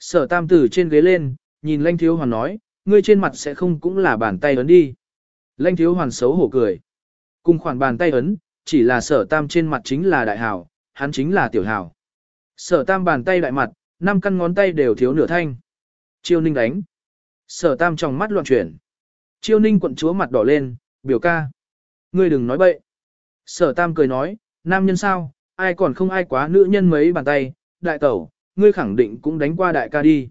Sở tam từ trên ghế lên, nhìn lanh thiếu hoàn nói, ngươi trên mặt sẽ không cũng là bàn tay ấn đi. Lanh thiếu hoàn xấu hổ cười. Cùng khoản bàn tay ấn, chỉ là sở tam trên mặt chính là đại hảo, hắn chính là tiểu hảo. Sở tam bàn tay đại mặt, năm căn ngón tay đều thiếu nửa thanh. Chiêu ninh đánh. Sở tam trong mắt loạn chuyển. Chiêu ninh quận chúa mặt đỏ lên, biểu ca. Ngươi đừng nói bậy. Sở tam cười nói, nam nhân sao, ai còn không ai quá nữ nhân mấy bàn tay, đại tẩu, ngươi khẳng định cũng đánh qua đại ca đi.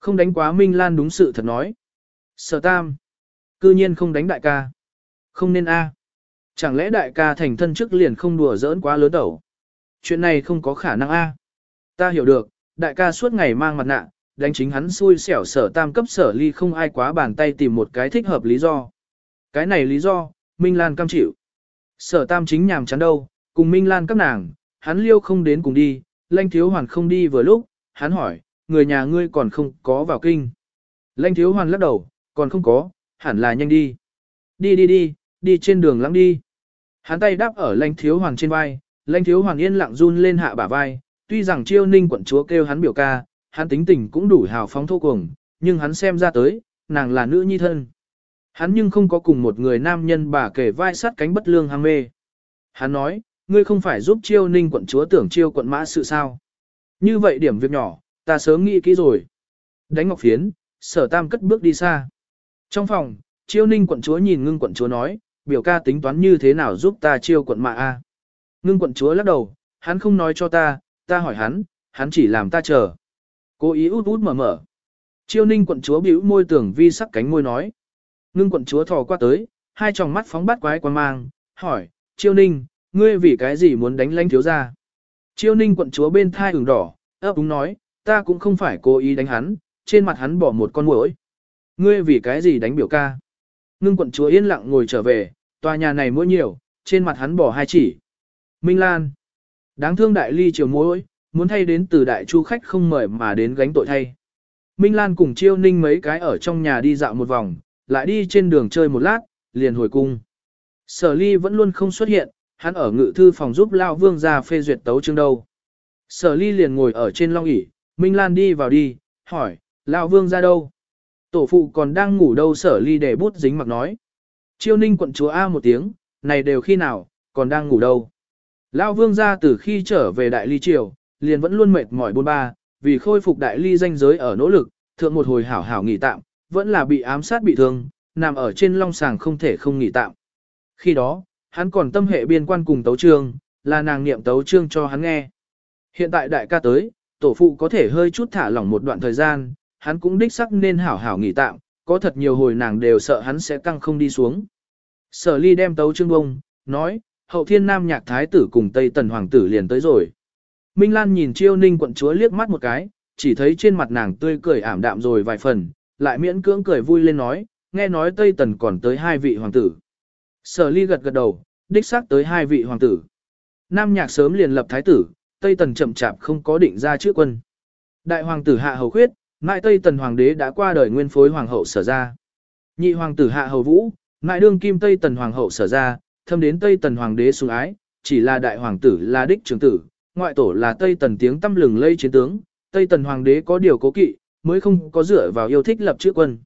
Không đánh quá Minh Lan đúng sự thật nói. Sở tam. Cư nhiên không đánh đại ca. Không nên a. Chẳng lẽ đại ca thành thân trước liền không đùa giỡn quá lớn tẩu. Chuyện này không có khả năng a. Ta hiểu được, đại ca suốt ngày mang mặt nạ, đánh chính hắn xui xẻo sở tam cấp sở ly không ai quá bàn tay tìm một cái thích hợp lý do. Cái này lý do, Minh Lan cam chịu. Sở tam chính nhàm chán đâu, cùng Minh Lan các nàng, hắn liêu không đến cùng đi, lanh thiếu hoàn không đi vừa lúc, hắn hỏi, người nhà ngươi còn không có vào kinh. Lanh thiếu hoàn lắc đầu, còn không có, hẳn là nhanh đi. Đi đi đi, đi trên đường lắng đi. Hắn tay đáp ở lanh thiếu hoàn trên vai, lanh thiếu hoàn yên lặng run lên hạ bả vai, tuy rằng chiêu ninh quận chúa kêu hắn biểu ca, hắn tính tình cũng đủ hào phóng thô cuồng, nhưng hắn xem ra tới, nàng là nữ nhi thân. Hắn nhưng không có cùng một người nam nhân bà kể vai sát cánh bất lương ham mê. Hắn nói, ngươi không phải giúp chiêu ninh quận chúa tưởng chiêu quận mã sự sao. Như vậy điểm việc nhỏ, ta sớm nghĩ kỹ rồi. Đánh ngọc phiến, sở tam cất bước đi xa. Trong phòng, chiêu ninh quận chúa nhìn ngưng quận chúa nói, biểu ca tính toán như thế nào giúp ta chiêu quận mã a. Ngưng quận chúa lắc đầu, hắn không nói cho ta, ta hỏi hắn, hắn chỉ làm ta chờ. Cố ý út út mở mở. Chiêu ninh quận chúa bĩu môi tưởng vi sắc cánh môi nói. Ngưng quận chúa thò qua tới, hai tròng mắt phóng bắt quái quan mang, hỏi, chiêu ninh, ngươi vì cái gì muốn đánh lãnh thiếu ra? Chiêu ninh quận chúa bên thai ửng đỏ, ấp úng nói, ta cũng không phải cố ý đánh hắn, trên mặt hắn bỏ một con muỗi. Ngươi vì cái gì đánh biểu ca? Ngưng quận chúa yên lặng ngồi trở về, tòa nhà này muỗi nhiều, trên mặt hắn bỏ hai chỉ. Minh Lan. Đáng thương đại ly chiều muỗi, muốn thay đến từ đại chu khách không mời mà đến gánh tội thay. Minh Lan cùng chiêu ninh mấy cái ở trong nhà đi dạo một vòng, lại đi trên đường chơi một lát, liền hồi cung. Sở ly vẫn luôn không xuất hiện, hắn ở ngự thư phòng giúp Lao Vương ra phê duyệt tấu chương đâu. Sở ly liền ngồi ở trên long ỷ Minh Lan đi vào đi, hỏi, Lao Vương ra đâu? Tổ phụ còn đang ngủ đâu sở ly để bút dính mặc nói. Chiêu ninh quận chúa A một tiếng, này đều khi nào, còn đang ngủ đâu? Lao Vương ra từ khi trở về đại ly triều, liền vẫn luôn mệt mỏi bôn ba, vì khôi phục đại ly danh giới ở nỗ lực, thượng một hồi hảo hảo nghỉ tạm, vẫn là bị ám sát bị thương, nằm ở trên long sàng không thể không nghỉ tạm. Khi đó, hắn còn tâm hệ biên quan cùng tấu trương, là nàng niệm tấu trương cho hắn nghe. Hiện tại đại ca tới, tổ phụ có thể hơi chút thả lỏng một đoạn thời gian, hắn cũng đích sắc nên hảo hảo nghỉ tạm, có thật nhiều hồi nàng đều sợ hắn sẽ căng không đi xuống. Sở ly đem tấu trương bông, nói, hậu thiên nam nhạc thái tử cùng Tây Tần Hoàng tử liền tới rồi. Minh Lan nhìn chiêu ninh quận chúa liếc mắt một cái, chỉ thấy trên mặt nàng tươi cười ảm đạm rồi vài phần, lại miễn cưỡng cười vui lên nói, nghe nói Tây Tần còn tới hai vị hoàng tử. Sở ly gật gật đầu, đích xác tới hai vị hoàng tử. Nam nhạc sớm liền lập thái tử, Tây Tần chậm chạp không có định ra trước quân. Đại hoàng tử hạ hầu khuyết, ngại Tây Tần hoàng đế đã qua đời nguyên phối hoàng hậu sở ra. Nhị hoàng tử hạ hầu vũ, ngại đương kim Tây Tần hoàng hậu sở ra, thâm đến Tây Tần hoàng đế sủng ái, chỉ là đại hoàng tử là đích trưởng tử, ngoại tổ là Tây Tần tiếng tâm lừng lây chiến tướng, Tây Tần hoàng đế có điều cố kỵ, mới không có dựa vào yêu thích lập chữ quân.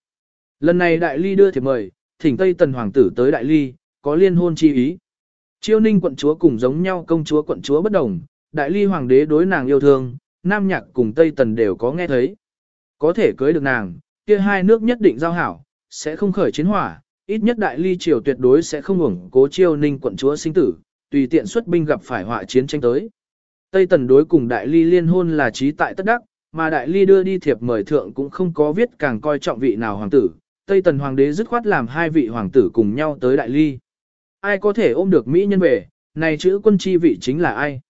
Lần này đại ly đưa thiệp mời, thỉnh Tây Tần hoàng tử tới đại ly, có liên hôn chi ý. Chiêu ninh quận chúa cùng giống nhau công chúa quận chúa bất đồng, đại ly hoàng đế đối nàng yêu thương, nam nhạc cùng Tây Tần đều có nghe thấy. Có thể cưới được nàng, kia hai nước nhất định giao hảo, sẽ không khởi chiến hỏa, ít nhất đại ly triều tuyệt đối sẽ không ủng cố chiêu ninh quận chúa sinh tử, tùy tiện xuất binh gặp phải họa chiến tranh tới. Tây Tần đối cùng đại ly liên hôn là trí tại tất đắc, mà đại ly đưa đi thiệp mời thượng cũng không có viết càng coi trọng vị nào hoàng tử. Tây Tần hoàng đế dứt khoát làm hai vị hoàng tử cùng nhau tới đại ly. Ai có thể ôm được Mỹ nhân về, này chữ quân chi vị chính là ai?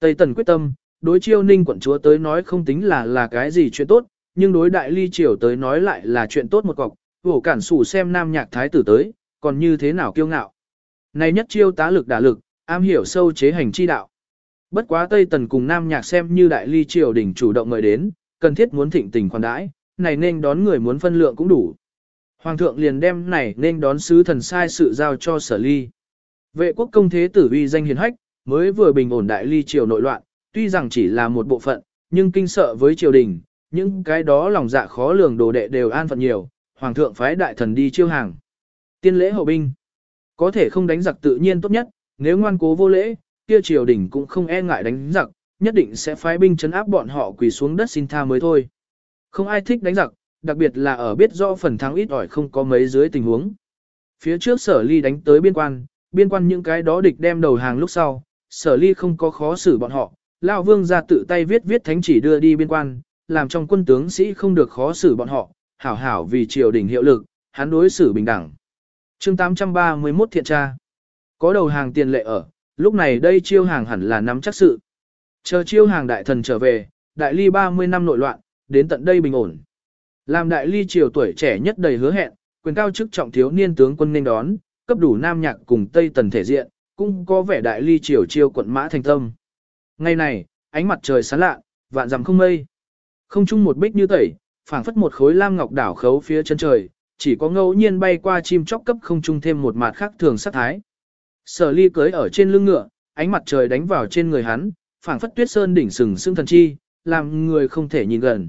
Tây Tần quyết tâm, đối chiêu ninh quận chúa tới nói không tính là là cái gì chuyện tốt, nhưng đối đại ly triều tới nói lại là chuyện tốt một cọc, vổ cản sủ xem nam nhạc thái tử tới, còn như thế nào kiêu ngạo. Này nhất chiêu tá lực đả lực, am hiểu sâu chế hành chi đạo. Bất quá Tây Tần cùng Nam Nhạc xem như đại ly triều đình chủ động mời đến, cần thiết muốn thịnh tình khoản đãi, này nên đón người muốn phân lượng cũng đủ. Hoàng thượng liền đem này nên đón sứ thần sai sự giao cho sở ly. Vệ quốc công thế tử uy danh hiền hách, mới vừa bình ổn đại ly triều nội loạn, tuy rằng chỉ là một bộ phận, nhưng kinh sợ với triều đình, những cái đó lòng dạ khó lường đồ đệ đều an phận nhiều, hoàng thượng phái đại thần đi chiêu hàng. Tiên lễ hậu binh, có thể không đánh giặc tự nhiên tốt nhất, nếu ngoan cố vô lễ, kia triều đình cũng không e ngại đánh giặc, nhất định sẽ phái binh chấn áp bọn họ quỳ xuống đất xin tha mới thôi. Không ai thích đánh giặc, đặc biệt là ở biết rõ phần thắng ít ỏi không có mấy dưới tình huống. Phía trước sở ly đánh tới biên quan, biên quan những cái đó địch đem đầu hàng lúc sau, sở ly không có khó xử bọn họ, Lão vương ra tự tay viết viết thánh chỉ đưa đi biên quan, làm trong quân tướng sĩ không được khó xử bọn họ, hảo hảo vì triều đình hiệu lực, hắn đối xử bình đẳng. chương 831 thiện tra. Có đầu hàng tiền lệ ở, lúc này đây chiêu hàng hẳn là nắm chắc sự. Chờ chiêu hàng đại thần trở về, đại ly 30 năm nội loạn, đến tận đây bình ổn. Làm đại ly triều tuổi trẻ nhất đầy hứa hẹn, quyền cao chức trọng thiếu niên tướng quân nên đón, cấp đủ nam nhạc cùng tây tần thể diện, cũng có vẻ đại ly triều chiêu quận mã thành tâm. Ngày này, ánh mặt trời sáng lạ, vạn dặm không mây. Không chung một bích như tẩy, phảng phất một khối lam ngọc đảo khấu phía chân trời, chỉ có ngẫu nhiên bay qua chim chóc cấp không chung thêm một mặt khác thường sắc thái. Sở ly cưới ở trên lưng ngựa, ánh mặt trời đánh vào trên người hắn, phảng phất tuyết sơn đỉnh sừng sững thần chi, làm người không thể nhìn gần.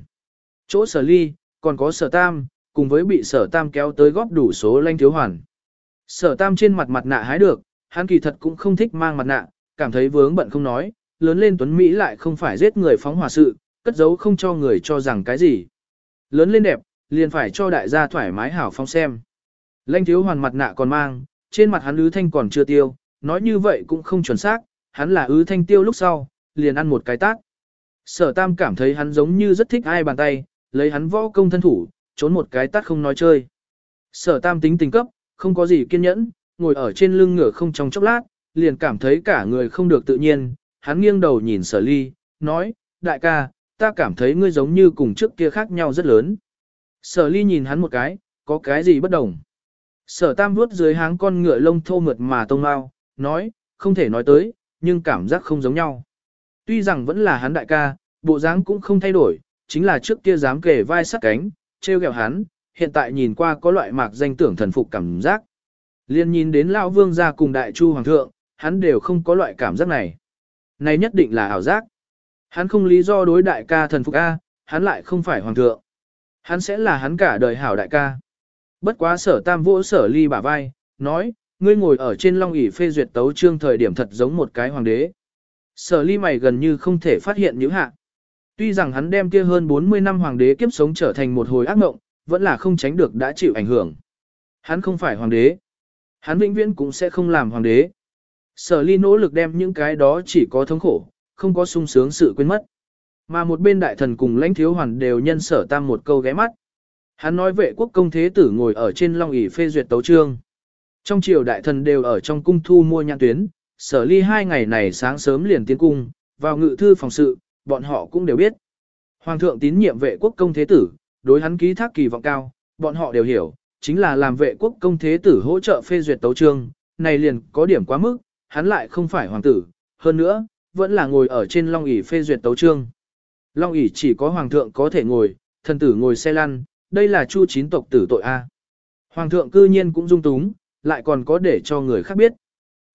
Chỗ sở ly, còn có sở tam, cùng với bị sở tam kéo tới góp đủ số lanh thiếu hoàn. Sở tam trên mặt mặt nạ hái được, hắn kỳ thật cũng không thích mang mặt nạ, cảm thấy vướng bận không nói, lớn lên tuấn Mỹ lại không phải giết người phóng hỏa sự, cất giấu không cho người cho rằng cái gì. Lớn lên đẹp, liền phải cho đại gia thoải mái hảo phong xem. Lanh thiếu hoàn mặt nạ còn mang, trên mặt hắn ứ thanh còn chưa tiêu, nói như vậy cũng không chuẩn xác, hắn là ứ thanh tiêu lúc sau, liền ăn một cái tát. Sở tam cảm thấy hắn giống như rất thích ai bàn tay, lấy hắn võ công thân thủ, trốn một cái tát không nói chơi. Sở tam tính tình cấp, không có gì kiên nhẫn, ngồi ở trên lưng ngựa không trong chốc lát, liền cảm thấy cả người không được tự nhiên, hắn nghiêng đầu nhìn sở ly, nói, đại ca, ta cảm thấy ngươi giống như cùng trước kia khác nhau rất lớn. Sở ly nhìn hắn một cái, có cái gì bất đồng. Sở tam vuốt dưới háng con ngựa lông thô mượt mà tông mau, nói, không thể nói tới, nhưng cảm giác không giống nhau. Tuy rằng vẫn là hắn đại ca, bộ dáng cũng không thay đổi, chính là trước kia dám kề vai sát cánh, treo gẹo hắn, hiện tại nhìn qua có loại mạc danh tưởng thần phục cảm giác. Liên nhìn đến lão vương gia cùng đại chu hoàng thượng, hắn đều không có loại cảm giác này. Này nhất định là ảo giác. Hắn không lý do đối đại ca thần phục A, hắn lại không phải hoàng thượng. Hắn sẽ là hắn cả đời hảo đại ca. Bất quá sở tam vỗ sở ly bả vai, nói, ngươi ngồi ở trên long ỷ phê duyệt tấu trương thời điểm thật giống một cái hoàng đế. Sở ly mày gần như không thể phát hiện những hạ. Tuy rằng hắn đem kia hơn 40 năm hoàng đế kiếp sống trở thành một hồi ác mộng, vẫn là không tránh được đã chịu ảnh hưởng. Hắn không phải hoàng đế. Hắn vĩnh viễn cũng sẽ không làm hoàng đế. Sở ly nỗ lực đem những cái đó chỉ có thống khổ, không có sung sướng sự quên mất. Mà một bên đại thần cùng lãnh thiếu hoàn đều nhân sở tam một câu ghé mắt. Hắn nói vệ quốc công thế tử ngồi ở trên long ỷ phê duyệt tấu trương. Trong triều đại thần đều ở trong cung thu mua nhãn tuyến, sở ly hai ngày này sáng sớm liền tiến cung, vào ngự thư phòng sự, bọn họ cũng đều biết. Hoàng thượng tín nhiệm vệ quốc công thế tử, đối hắn ký thác kỳ vọng cao, bọn họ đều hiểu, chính là làm vệ quốc công thế tử hỗ trợ phê duyệt tấu trương, này liền có điểm quá mức, hắn lại không phải hoàng tử, hơn nữa, vẫn là ngồi ở trên long ỷ phê duyệt tấu trương. Long ỷ chỉ có hoàng thượng có thể ngồi, thần tử ngồi xe lăn, đây là chu chín tộc tử tội A. Hoàng thượng cư nhiên cũng dung túng, lại còn có để cho người khác biết.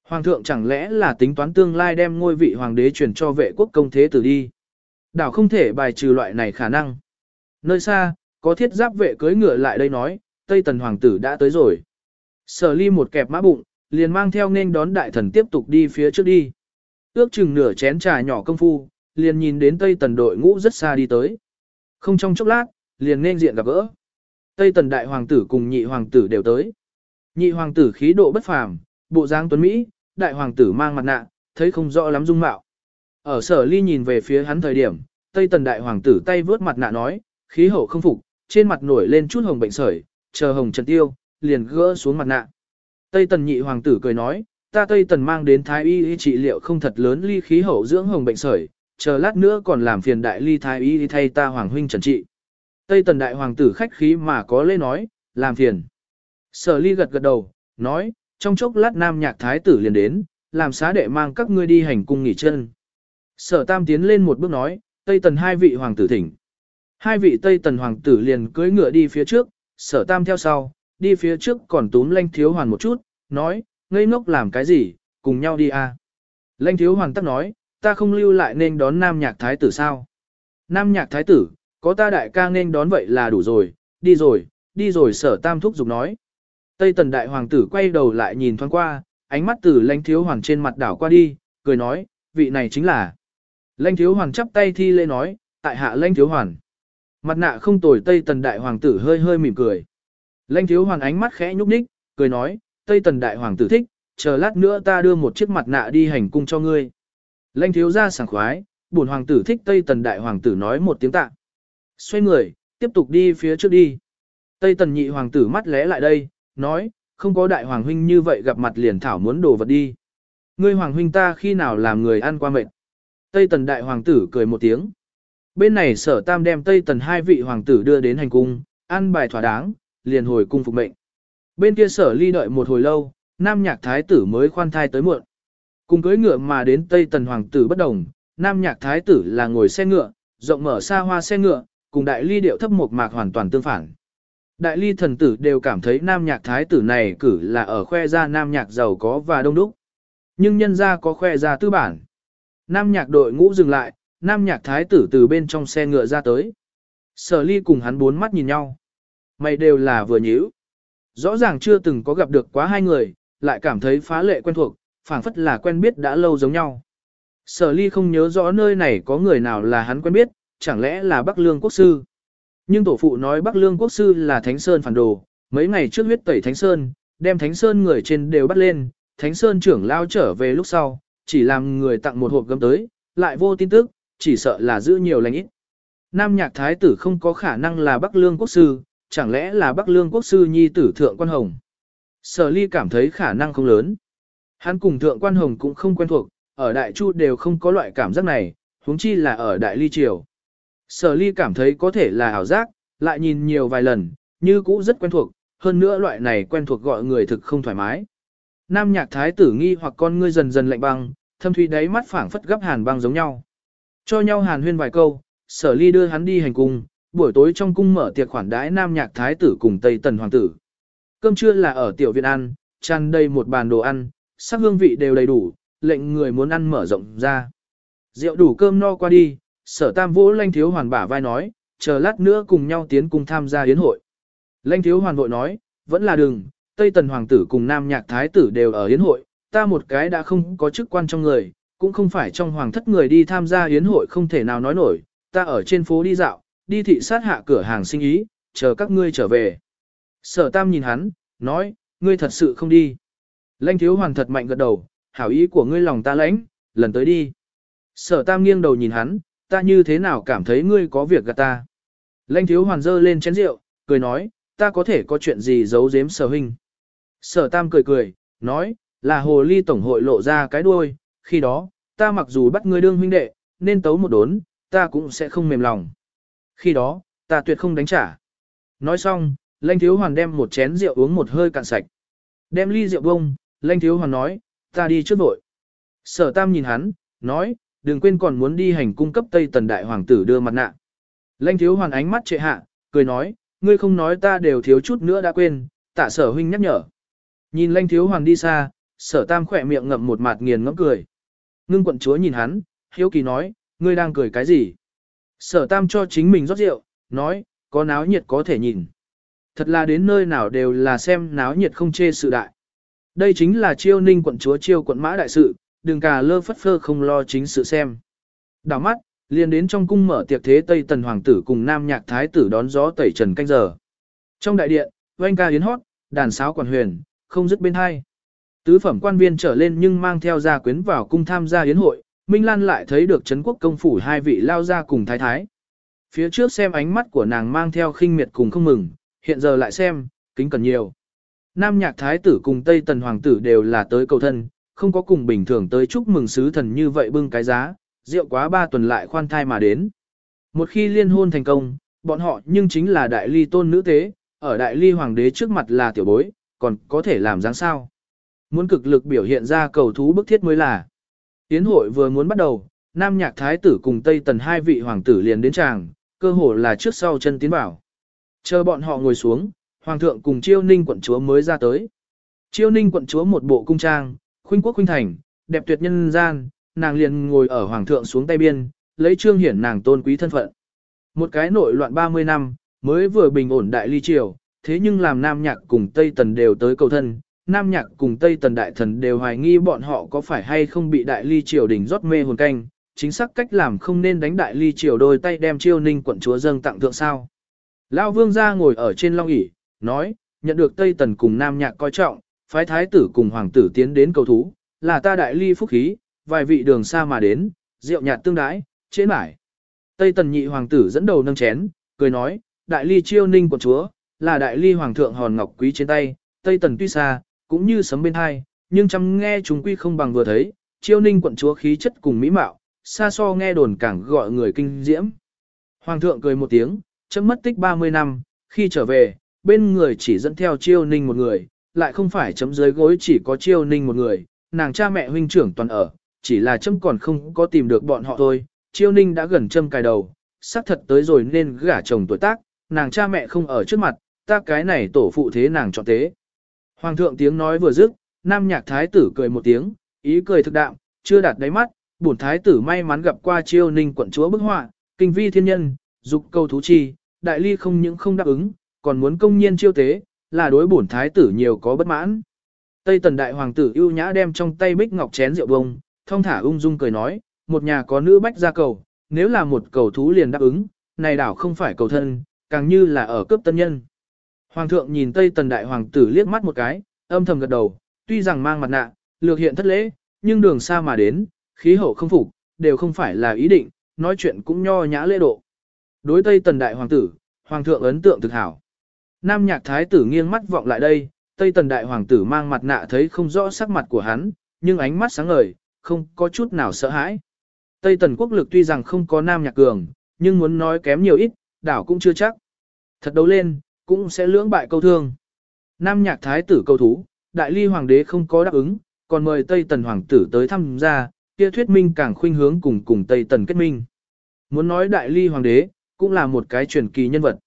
Hoàng thượng chẳng lẽ là tính toán tương lai đem ngôi vị hoàng đế truyền cho vệ quốc công thế tử đi. Đảo không thể bài trừ loại này khả năng. Nơi xa, có thiết giáp vệ cưới ngựa lại đây nói, Tây Tần Hoàng tử đã tới rồi. Sở ly một kẹp mã bụng, liền mang theo nên đón đại thần tiếp tục đi phía trước đi. Ước chừng nửa chén trà nhỏ công phu, liền nhìn đến Tây Tần đội ngũ rất xa đi tới. Không trong chốc lát, liền nên diện gặp gỡ. Tây Tần đại hoàng tử cùng nhị hoàng tử đều tới. Nhị hoàng tử khí độ bất phàm, bộ dáng tuấn Mỹ, đại hoàng tử mang mặt nạ, thấy không rõ lắm dung mạo. Ở sở ly nhìn về phía hắn thời điểm, Tây Tần đại hoàng tử tay vướt mặt nạ nói, khí hậu không phục, trên mặt nổi lên chút hồng bệnh sởi, chờ hồng trần tiêu, liền gỡ xuống mặt nạ. Tây Tần nhị hoàng tử cười nói, ta Tây Tần mang đến thái y y trị liệu không thật lớn ly khí hậu dưỡng hồng bệnh sởi, chờ lát nữa còn làm phiền đại ly thái y thay ta hoàng huynh trần trị. Tây Tần đại hoàng tử khách khí mà có lê nói, làm phiền. Sở ly gật gật đầu, nói, trong chốc lát nam nhạc thái tử liền đến, làm xá đệ mang các ngươi đi hành cung nghỉ chân. Sở tam tiến lên một bước nói, Tây Tần hai vị hoàng tử thỉnh. Hai vị Tây Tần hoàng tử liền cưỡi ngựa đi phía trước, sở tam theo sau, đi phía trước còn túm lanh thiếu hoàn một chút, nói, ngây ngốc làm cái gì, cùng nhau đi à. Lanh thiếu hoàn tắc nói, ta không lưu lại nên đón nam nhạc thái tử sao. Nam nhạc thái tử, có ta đại ca nên đón vậy là đủ rồi, đi rồi, đi rồi sở tam thúc giục nói. Tây tần đại hoàng tử quay đầu lại nhìn thoáng qua, ánh mắt từ lãnh thiếu hoàng trên mặt đảo qua đi, cười nói, vị này chính là. Lãnh thiếu hoàng chắp tay thi lễ nói, tại hạ lãnh thiếu hoàng. Mặt nạ không tồi Tây tần đại hoàng tử hơi hơi mỉm cười. Lãnh thiếu hoàng ánh mắt khẽ nhúc nhích, cười nói, Tây tần đại hoàng tử thích, chờ lát nữa ta đưa một chiếc mặt nạ đi hành cung cho ngươi. Lãnh thiếu ra sảng khoái, bổn hoàng tử thích Tây tần đại hoàng tử nói một tiếng tạ. Xoay người, tiếp tục đi phía trước đi. Tây tần nhị hoàng tử mắt lẽ lại đây, nói, không có đại hoàng huynh như vậy gặp mặt liền thảo muốn đồ vật đi. Ngươi hoàng huynh ta khi nào làm người ăn qua mệt. Tây tần đại hoàng tử cười một tiếng. Bên này sở tam đem Tây tần hai vị hoàng tử đưa đến hành cung, ăn bài thỏa đáng, liền hồi cung phục mệnh. Bên kia sở ly đợi một hồi lâu, nam nhạc thái tử mới khoan thai tới muộn. Cùng cưới ngựa mà đến Tây tần hoàng tử bất đồng, nam nhạc thái tử là ngồi xe ngựa, rộng mở xa hoa xe ngựa, cùng đại ly điệu thấp một mạc hoàn toàn tương phản. Đại ly thần tử đều cảm thấy nam nhạc thái tử này cử là ở khoe ra nam nhạc giàu có và đông đúc. Nhưng nhân ra có khoe ra tư bản. Nam nhạc đội ngũ dừng lại, nam nhạc thái tử từ bên trong xe ngựa ra tới. Sở ly cùng hắn bốn mắt nhìn nhau. Mày đều là vừa nhíu. Rõ ràng chưa từng có gặp được quá hai người, lại cảm thấy phá lệ quen thuộc, phảng phất là quen biết đã lâu giống nhau. Sở ly không nhớ rõ nơi này có người nào là hắn quen biết, chẳng lẽ là Bắc Lương Quốc Sư. Nhưng tổ phụ nói Bắc Lương Quốc Sư là Thánh Sơn phản đồ, mấy ngày trước huyết tẩy Thánh Sơn, đem Thánh Sơn người trên đều bắt lên, Thánh Sơn trưởng lao trở về lúc sau, chỉ làm người tặng một hộp gấm tới, lại vô tin tức, chỉ sợ là giữ nhiều lành ít. Nam nhạc thái tử không có khả năng là Bắc Lương Quốc Sư, chẳng lẽ là Bắc Lương Quốc Sư nhi tử Thượng Quan Hồng. Sở ly cảm thấy khả năng không lớn. Hắn cùng Thượng Quan Hồng cũng không quen thuộc, ở Đại Chu đều không có loại cảm giác này, huống chi là ở Đại Ly Triều. Sở ly cảm thấy có thể là ảo giác, lại nhìn nhiều vài lần, như cũ rất quen thuộc, hơn nữa loại này quen thuộc gọi người thực không thoải mái. Nam nhạc thái tử nghi hoặc con ngươi dần dần lạnh băng, thâm thủy đáy mắt phảng phất gấp hàn băng giống nhau. Cho nhau hàn huyên vài câu, sở ly đưa hắn đi hành cung, buổi tối trong cung mở tiệc khoản đãi nam nhạc thái tử cùng tây tần hoàng tử. Cơm trưa là ở tiểu viện ăn, tràn đầy một bàn đồ ăn, sắc hương vị đều đầy đủ, lệnh người muốn ăn mở rộng ra. Rượu đủ cơm no qua đi, sở tam vũ lanh thiếu hoàn bả vai nói, chờ lát nữa cùng nhau tiến cùng tham gia yến hội. Lanh thiếu hoàn vội nói, vẫn là đừng, Tây Tần Hoàng tử cùng Nam Nhạc Thái tử đều ở yến hội, ta một cái đã không có chức quan trong người, cũng không phải trong hoàng thất người đi tham gia yến hội không thể nào nói nổi, ta ở trên phố đi dạo, đi thị sát hạ cửa hàng sinh ý, chờ các ngươi trở về. Sở tam nhìn hắn, nói, ngươi thật sự không đi. Lanh thiếu hoàn thật mạnh gật đầu, hảo ý của ngươi lòng ta lãnh, lần tới đi. Sở tam nghiêng đầu nhìn hắn, ta như thế nào cảm thấy ngươi có việc gạt ta. Lanh thiếu hoàn dơ lên chén rượu, cười nói, ta có thể có chuyện gì giấu giếm sở huynh. Sở tam cười cười, nói, là hồ ly tổng hội lộ ra cái đuôi, khi đó, ta mặc dù bắt ngươi đương huynh đệ, nên tấu một đốn, ta cũng sẽ không mềm lòng. Khi đó, ta tuyệt không đánh trả. Nói xong, Lanh Thiếu Hoàn đem một chén rượu uống một hơi cạn sạch. Đem ly rượu bông, Lanh Thiếu Hoàn nói, ta đi trước vội. Sở Tam nhìn hắn, nói, đừng quên còn muốn đi hành cung cấp Tây Tần Đại Hoàng tử đưa mặt nạ. Lanh Thiếu Hoàn ánh mắt trệ hạ, cười nói, ngươi không nói ta đều thiếu chút nữa đã quên, tạ sở huynh nhắc nhở. Nhìn Lanh Thiếu Hoàn đi xa, sở Tam khỏe miệng ngậm một mặt nghiền ngẫm cười. Ngưng quận chúa nhìn hắn, hiếu kỳ nói, ngươi đang cười cái gì? Sở Tam cho chính mình rót rượu, nói, có náo nhiệt có thể nhìn. Thật là đến nơi nào đều là xem náo nhiệt không chê sự đại. Đây chính là chiêu ninh quận chúa chiêu quận mã đại sự, đừng cả lơ phất phơ không lo chính sự xem. Đảo mắt, liền đến trong cung mở tiệc thế Tây Tần Hoàng tử cùng Nam Nhạc Thái tử đón gió tẩy trần canh giờ. Trong đại điện, oanh ca yến hót, đàn sáo quản huyền, không dứt bên hai. Tứ phẩm quan viên trở lên nhưng mang theo gia quyến vào cung tham gia yến hội, Minh Lan lại thấy được Trấn quốc công phủ hai vị lao ra cùng thái thái. Phía trước xem ánh mắt của nàng mang theo khinh miệt cùng không mừng, hiện giờ lại xem, kính cần nhiều. Nam nhạc thái tử cùng Tây tần hoàng tử đều là tới cầu thân, không có cùng bình thường tới chúc mừng sứ thần như vậy bưng cái giá, rượu quá ba tuần lại khoan thai mà đến. Một khi liên hôn thành công, bọn họ nhưng chính là đại ly tôn nữ tế, ở đại ly hoàng đế trước mặt là tiểu bối, còn có thể làm dáng sao. Muốn cực lực biểu hiện ra cầu thú bức thiết mới là. Tiến hội vừa muốn bắt đầu, Nam Nhạc Thái tử cùng Tây Tần hai vị hoàng tử liền đến tràng, cơ hồ là trước sau chân tiến bảo. Chờ bọn họ ngồi xuống, Hoàng thượng cùng Chiêu Ninh quận chúa mới ra tới. Chiêu Ninh quận chúa một bộ cung trang, khuynh quốc khuynh thành, đẹp tuyệt nhân gian, nàng liền ngồi ở Hoàng thượng xuống tay biên, lấy trương hiển nàng tôn quý thân phận. Một cái nội loạn 30 năm, mới vừa bình ổn đại ly triều, thế nhưng làm Nam Nhạc cùng Tây Tần đều tới cầu thân, Nam Nhạc cùng Tây Tần Đại Thần đều hoài nghi bọn họ có phải hay không bị Đại Ly Triều đình rót mê hồn canh, chính xác cách làm không nên đánh Đại Ly Triều đôi tay đem chiêu ninh quận chúa dâng tặng thượng sao. Lão Vương gia ngồi ở trên long ỷ nói, nhận được Tây Tần cùng Nam Nhạc coi trọng, phái thái tử cùng hoàng tử tiến đến cầu thú, là ta Đại Ly phúc khí, vài vị đường xa mà đến, rượu nhạt tương đái, chế mải. Tây Tần nhị hoàng tử dẫn đầu nâng chén, cười nói, Đại Ly chiêu ninh quận chúa, là Đại Ly hoàng thượng hòn ngọc quý trên tay, Tây Tần tuy xa, cũng như sấm bên hai, nhưng chăm nghe chúng quy không bằng vừa thấy, chiêu ninh quận chúa khí chất cùng mỹ mạo, xa so nghe đồn càng gọi người kinh diễm. Hoàng thượng cười một tiếng, chấm mất tích 30 năm, khi trở về, bên người chỉ dẫn theo chiêu ninh một người, lại không phải chấm dưới gối chỉ có chiêu ninh một người, nàng cha mẹ huynh trưởng toàn ở, chỉ là chấm còn không có tìm được bọn họ thôi, chiêu ninh đã gần châm cài đầu, xác thật tới rồi nên gả chồng tuổi tác, nàng cha mẹ không ở trước mặt, ta cái này tổ phụ thế nàng chọn tế. Hoàng thượng tiếng nói vừa dứt, nam nhạc thái tử cười một tiếng, ý cười thực đạm, chưa đạt đáy mắt, bổn thái tử may mắn gặp qua chiêu ninh quận chúa bức họa, kinh vi thiên nhân, dục câu thú chi, đại ly không những không đáp ứng, còn muốn công nhiên chiêu tế, là đối bổn thái tử nhiều có bất mãn. Tây tần đại hoàng tử ưu nhã đem trong tay bích ngọc chén rượu bông, thông thả ung dung cười nói, một nhà có nữ bách ra cầu, nếu là một cầu thú liền đáp ứng, này đảo không phải cầu thân, càng như là ở cướp tân nhân. Hoàng thượng nhìn Tây Tần Đại Hoàng tử liếc mắt một cái, âm thầm gật đầu, tuy rằng mang mặt nạ, lược hiện thất lễ, nhưng đường xa mà đến, khí hậu không phục, đều không phải là ý định, nói chuyện cũng nho nhã lễ độ. Đối Tây Tần Đại Hoàng tử, Hoàng thượng ấn tượng thực hảo. Nam nhạc thái tử nghiêng mắt vọng lại đây, Tây Tần Đại Hoàng tử mang mặt nạ thấy không rõ sắc mặt của hắn, nhưng ánh mắt sáng ngời, không có chút nào sợ hãi. Tây Tần quốc lực tuy rằng không có Nam nhạc cường, nhưng muốn nói kém nhiều ít, đảo cũng chưa chắc. Thật đấu lên, cũng sẽ lưỡng bại câu thương. Nam nhạc thái tử câu thú, đại ly hoàng đế không có đáp ứng, còn mời Tây Tần hoàng tử tới thăm gia, kia thuyết minh càng khuynh hướng cùng cùng Tây Tần kết minh. Muốn nói đại ly hoàng đế, cũng là một cái truyền kỳ nhân vật.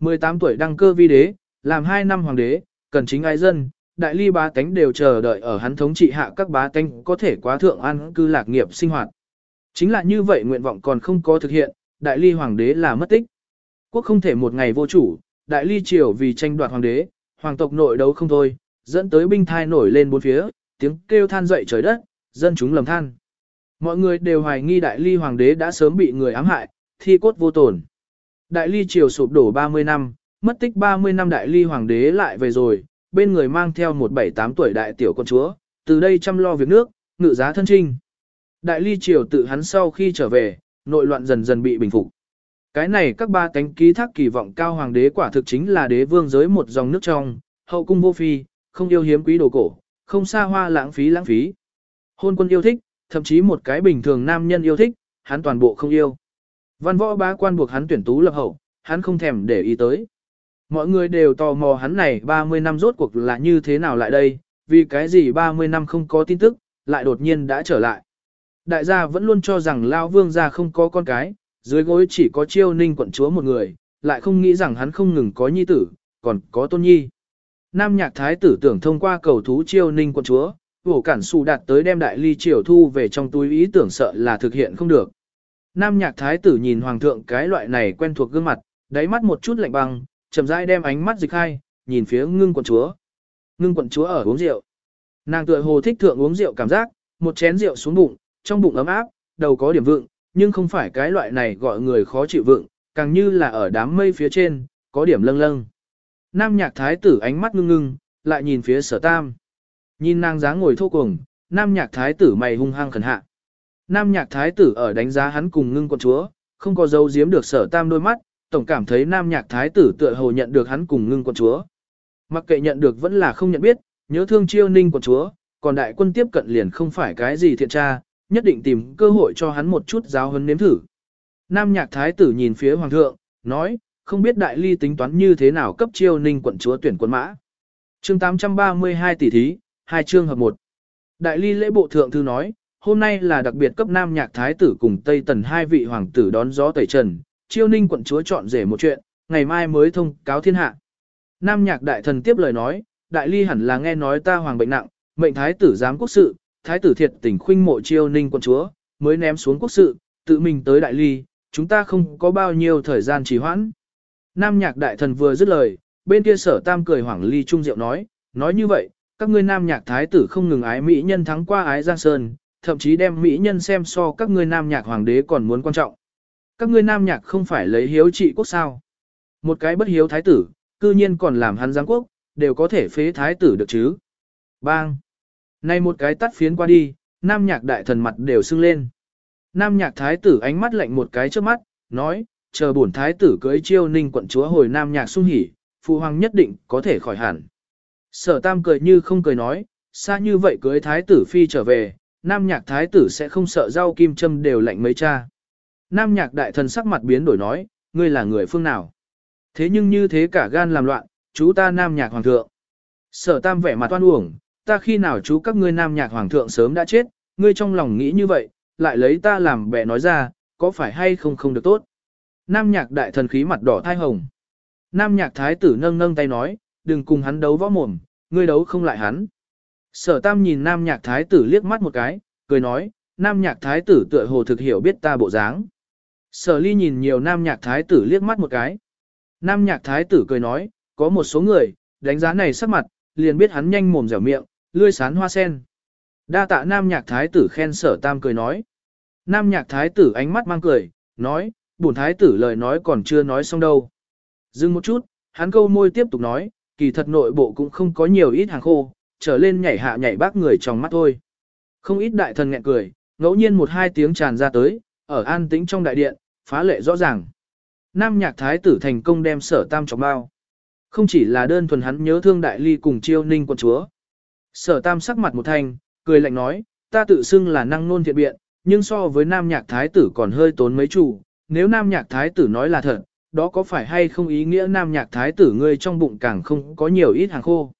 18 tuổi đăng cơ vi đế, làm 2 năm hoàng đế, cần chính ai dân, đại ly bá tánh đều chờ đợi ở hắn thống trị hạ các bá tánh có thể quá thượng an cư lạc nghiệp sinh hoạt. Chính là như vậy nguyện vọng còn không có thực hiện, đại ly hoàng đế là mất tích. Quốc không thể một ngày vô chủ, đại ly triều vì tranh đoạt hoàng đế, hoàng tộc nội đấu không thôi, dẫn tới binh thai nổi lên bốn phía, tiếng kêu than dậy trời đất, dân chúng lầm than. Mọi người đều hoài nghi đại ly hoàng đế đã sớm bị người ám hại, thi cốt vô tổn. Đại ly triều sụp đổ 30 năm, mất tích 30 năm đại ly hoàng đế lại về rồi, bên người mang theo một bảy tám tuổi đại tiểu con chúa, từ đây chăm lo việc nước, ngự giá thân trinh. Đại ly triều tự hắn sau khi trở về, nội loạn dần dần bị bình phục. Cái này các ba cánh ký thác kỳ vọng cao hoàng đế quả thực chính là đế vương giới một dòng nước trong, hậu cung vô phi, không yêu hiếm quý đồ cổ, không xa hoa lãng phí lãng phí. Hôn quân yêu thích, thậm chí một cái bình thường nam nhân yêu thích, hắn toàn bộ không yêu. Văn võ bá quan buộc hắn tuyển tú lập hậu, hắn không thèm để ý tới. Mọi người đều tò mò hắn này 30 năm rốt cuộc là như thế nào lại đây, vì cái gì 30 năm không có tin tức, lại đột nhiên đã trở lại. Đại gia vẫn luôn cho rằng Lao Vương gia không có con cái, dưới gối chỉ có chiêu ninh quận chúa một người, lại không nghĩ rằng hắn không ngừng có nhi tử, còn có tôn nhi. Nam nhạc thái tử tưởng thông qua cầu thú chiêu ninh quận chúa, vổ cản xù đạt tới đem đại ly triều thu về trong túi ý tưởng sợ là thực hiện không được. Nam nhạc thái tử nhìn hoàng thượng cái loại này quen thuộc gương mặt, đáy mắt một chút lạnh băng, chậm rãi đem ánh mắt dịch hai, nhìn phía ngưng quận chúa. Ngưng quận chúa ở uống rượu. Nàng tựa hồ thích thượng uống rượu cảm giác, một chén rượu xuống bụng, trong bụng ấm áp, đầu có điểm vượng, nhưng không phải cái loại này gọi người khó chịu vượng, càng như là ở đám mây phía trên, có điểm lâng lâng. Nam nhạc thái tử ánh mắt ngưng ngưng, lại nhìn phía sở tam. Nhìn nàng dáng ngồi thô cùng, nam nhạc thái tử mày hung hăng khẩn hạ. Nam nhạc thái tử ở đánh giá hắn cùng ngưng quận chúa, không có dấu giếm được sở tam đôi mắt, tổng cảm thấy nam nhạc thái tử tựa hồ nhận được hắn cùng ngưng quận chúa. Mặc kệ nhận được vẫn là không nhận biết, nhớ thương chiêu ninh quận chúa, còn đại quân tiếp cận liền không phải cái gì thiện tra, nhất định tìm cơ hội cho hắn một chút giáo hấn nếm thử. Nam nhạc thái tử nhìn phía hoàng thượng, nói, không biết đại ly tính toán như thế nào cấp chiêu ninh quận chúa tuyển quân mã. chương 832 tỷ thí, hai chương hợp một. Đại ly lễ bộ thượng thư nói, hôm nay là đặc biệt cấp nam nhạc thái tử cùng Tây Tần hai vị hoàng tử đón gió tẩy trần, chiêu ninh quận chúa chọn rể một chuyện, ngày mai mới thông cáo thiên hạ. Nam nhạc đại thần tiếp lời nói, đại ly hẳn là nghe nói ta hoàng bệnh nặng, mệnh thái tử giám quốc sự, thái tử thiệt tình khuynh mộ chiêu ninh quận chúa, mới ném xuống quốc sự, tự mình tới đại ly, chúng ta không có bao nhiêu thời gian trì hoãn. Nam nhạc đại thần vừa dứt lời, bên kia sở tam cười hoảng ly trung diệu nói, nói như vậy, các ngươi nam nhạc thái tử không ngừng ái mỹ nhân thắng qua ái giang sơn, thậm chí đem mỹ nhân xem so các ngươi nam nhạc hoàng đế còn muốn quan trọng. Các ngươi nam nhạc không phải lấy hiếu trị quốc sao. Một cái bất hiếu thái tử, cư nhiên còn làm hắn giáng quốc, đều có thể phế thái tử được chứ. Bang! nay một cái tắt phiến qua đi, nam nhạc đại thần mặt đều sưng lên. Nam nhạc thái tử ánh mắt lạnh một cái trước mắt, nói, chờ bổn thái tử cưới chiêu ninh quận chúa hồi nam nhạc sung hỉ, phụ hoàng nhất định có thể khỏi hẳn. Sở tam cười như không cười nói, xa như vậy cưới thái tử phi trở về, nam nhạc thái tử sẽ không sợ rau kim châm đều lạnh mấy cha. Nam nhạc đại thần sắc mặt biến đổi nói, ngươi là người phương nào? Thế nhưng như thế cả gan làm loạn, chú ta nam nhạc hoàng thượng. Sở tam vẻ mặt oan uổng, ta khi nào chú các ngươi nam nhạc hoàng thượng sớm đã chết, ngươi trong lòng nghĩ như vậy, lại lấy ta làm bẻ nói ra, có phải hay không không được tốt. Nam nhạc đại thần khí mặt đỏ thai hồng. Nam nhạc thái tử nâng nâng tay nói, đừng cùng hắn đấu võ mồm, ngươi đấu không lại hắn. Sở tam nhìn nam nhạc thái tử liếc mắt một cái, cười nói, nam nhạc thái tử tựa hồ thực hiểu biết ta bộ dáng. Sở ly nhìn nhiều nam nhạc thái tử liếc mắt một cái. Nam nhạc thái tử cười nói, có một số người, đánh giá này sắc mặt, liền biết hắn nhanh mồm dẻo miệng, lươi sán hoa sen. Đa tạ nam nhạc thái tử khen sở tam cười nói. Nam nhạc thái tử ánh mắt mang cười, nói, bổn thái tử lời nói còn chưa nói xong đâu. Dừng một chút, hắn câu môi tiếp tục nói, kỳ thật nội bộ cũng không có nhiều ít hàng khô, trở lên nhảy hạ nhảy bác người trong mắt thôi. Không ít đại thần nghẹn cười, ngẫu nhiên một hai tiếng tràn ra tới, ở an tĩnh trong đại điện, phá lệ rõ ràng. Nam nhạc thái tử thành công đem sở tam trọng bao. Không chỉ là đơn thuần hắn nhớ thương đại ly cùng chiêu ninh quân chúa. Sở tam sắc mặt một thanh, cười lạnh nói, ta tự xưng là năng nôn thiện biện, nhưng so với nam nhạc thái tử còn hơi tốn mấy chủ, nếu nam nhạc thái tử nói là thật, đó có phải hay không ý nghĩa nam nhạc thái tử ngươi trong bụng càng không có nhiều ít hàng khô.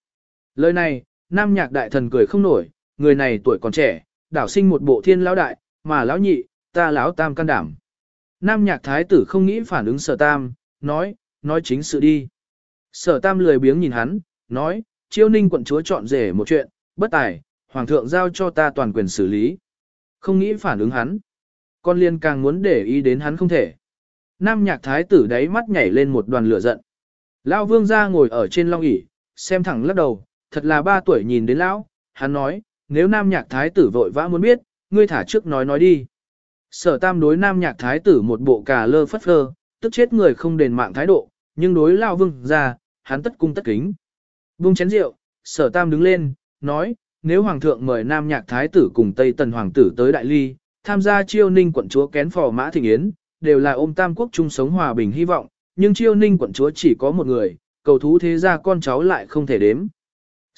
Lời này, nam nhạc đại thần cười không nổi, người này tuổi còn trẻ, đảo sinh một bộ thiên lão đại, mà lão nhị, ta lão tam can đảm. Nam nhạc thái tử không nghĩ phản ứng sở tam, nói, nói chính sự đi. Sở tam lười biếng nhìn hắn, nói, chiêu ninh quận chúa chọn rể một chuyện, bất tài, hoàng thượng giao cho ta toàn quyền xử lý. Không nghĩ phản ứng hắn. Con liên càng muốn để ý đến hắn không thể. Nam nhạc thái tử đáy mắt nhảy lên một đoàn lửa giận. Lão vương gia ngồi ở trên long ỷ xem thẳng lắc đầu, thật là ba tuổi nhìn đến lão, hắn nói, nếu nam nhạc thái tử vội vã muốn biết, ngươi thả trước nói nói đi. Sở tam đối nam nhạc thái tử một bộ cà lơ phất phơ, tức chết người không đền mạng thái độ, nhưng đối lao vương ra, hắn tất cung tất kính. Vung chén rượu, sở tam đứng lên, nói, nếu hoàng thượng mời nam nhạc thái tử cùng Tây Tần hoàng tử tới Đại Ly, tham gia chiêu ninh quận chúa kén phò mã thịnh yến, đều là ôm tam quốc chung sống hòa bình hy vọng, nhưng chiêu ninh quận chúa chỉ có một người, cầu thú thế gia con cháu lại không thể đếm.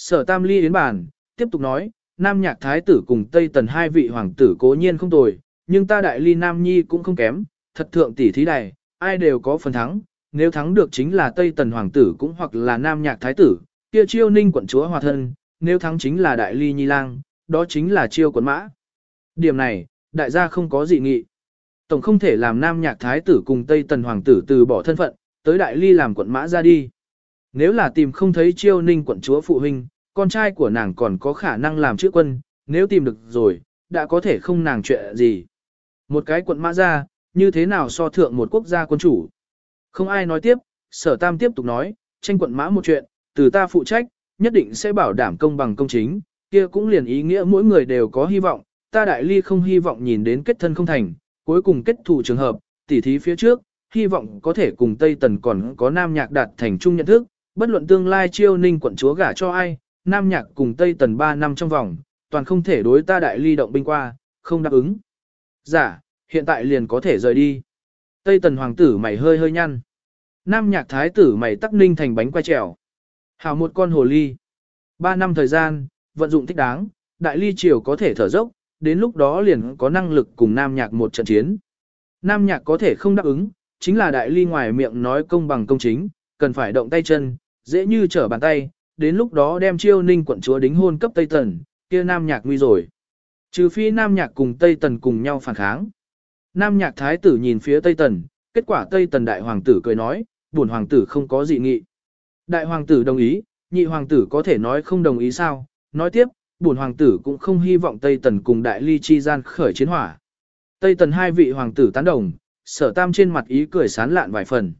Sở tam ly đến bàn, tiếp tục nói, nam nhạc thái tử cùng Tây Tần hai vị hoàng tử cố nhiên không tồi, nhưng ta đại ly nam nhi cũng không kém, thật thượng tỷ thí này, ai đều có phần thắng, nếu thắng được chính là Tây Tần Hoàng tử cũng hoặc là Nam Nhạc Thái tử, kia chiêu ninh quận chúa hòa thân, nếu thắng chính là Đại Ly Nhi Lang, đó chính là chiêu quận mã. Điểm này, đại gia không có dị nghị. Tổng không thể làm Nam Nhạc Thái tử cùng Tây Tần Hoàng tử từ bỏ thân phận, tới Đại Ly làm quận mã ra đi. Nếu là tìm không thấy chiêu ninh quận chúa phụ huynh, con trai của nàng còn có khả năng làm chữ quân, nếu tìm được rồi, đã có thể không nàng chuyện gì. Một cái quận mã ra, như thế nào so thượng một quốc gia quân chủ. Không ai nói tiếp, sở tam tiếp tục nói, tranh quận mã một chuyện, từ ta phụ trách, nhất định sẽ bảo đảm công bằng công chính, kia cũng liền ý nghĩa mỗi người đều có hy vọng, ta đại ly không hy vọng nhìn đến kết thân không thành, cuối cùng kết thù trường hợp, tỉ thí phía trước, hy vọng có thể cùng Tây Tần còn có Nam Nhạc đạt thành chung nhận thức, bất luận tương lai chiêu ninh quận chúa gả cho ai, Nam Nhạc cùng Tây Tần 3 năm trong vòng, toàn không thể đối ta đại ly động binh qua, không đáp ứng. Giả, dạ, hiện tại liền có thể rời đi. Tây Tần Hoàng tử mày hơi hơi nhăn. Nam Nhạc Thái tử mày tắc ninh thành bánh quay trèo. Hảo một con hồ ly. 3 năm thời gian, vận dụng thích đáng, đại ly triều có thể thở dốc, đến lúc đó liền có năng lực cùng Nam Nhạc một trận chiến. Nam Nhạc có thể không đáp ứng, chính là đại ly ngoài miệng nói công bằng công chính, cần phải động tay chân, dễ như trở bàn tay, đến lúc đó đem chiêu ninh quận chúa đính hôn cấp Tây Tần, kia Nam Nhạc nguy rồi. Trừ phi Nam Nhạc cùng Tây Tần cùng nhau phản kháng. Nam Nhạc Thái tử nhìn phía Tây Tần, kết quả Tây Tần Đại Hoàng tử cười nói, buồn Hoàng tử không có dị nghị. Đại Hoàng tử đồng ý, nhị Hoàng tử có thể nói không đồng ý sao, nói tiếp, buồn Hoàng tử cũng không hy vọng Tây Tần cùng Đại Ly chi gian khởi chiến hỏa. Tây Tần hai vị Hoàng tử tán đồng, sở tam trên mặt ý cười sán lạn vài phần.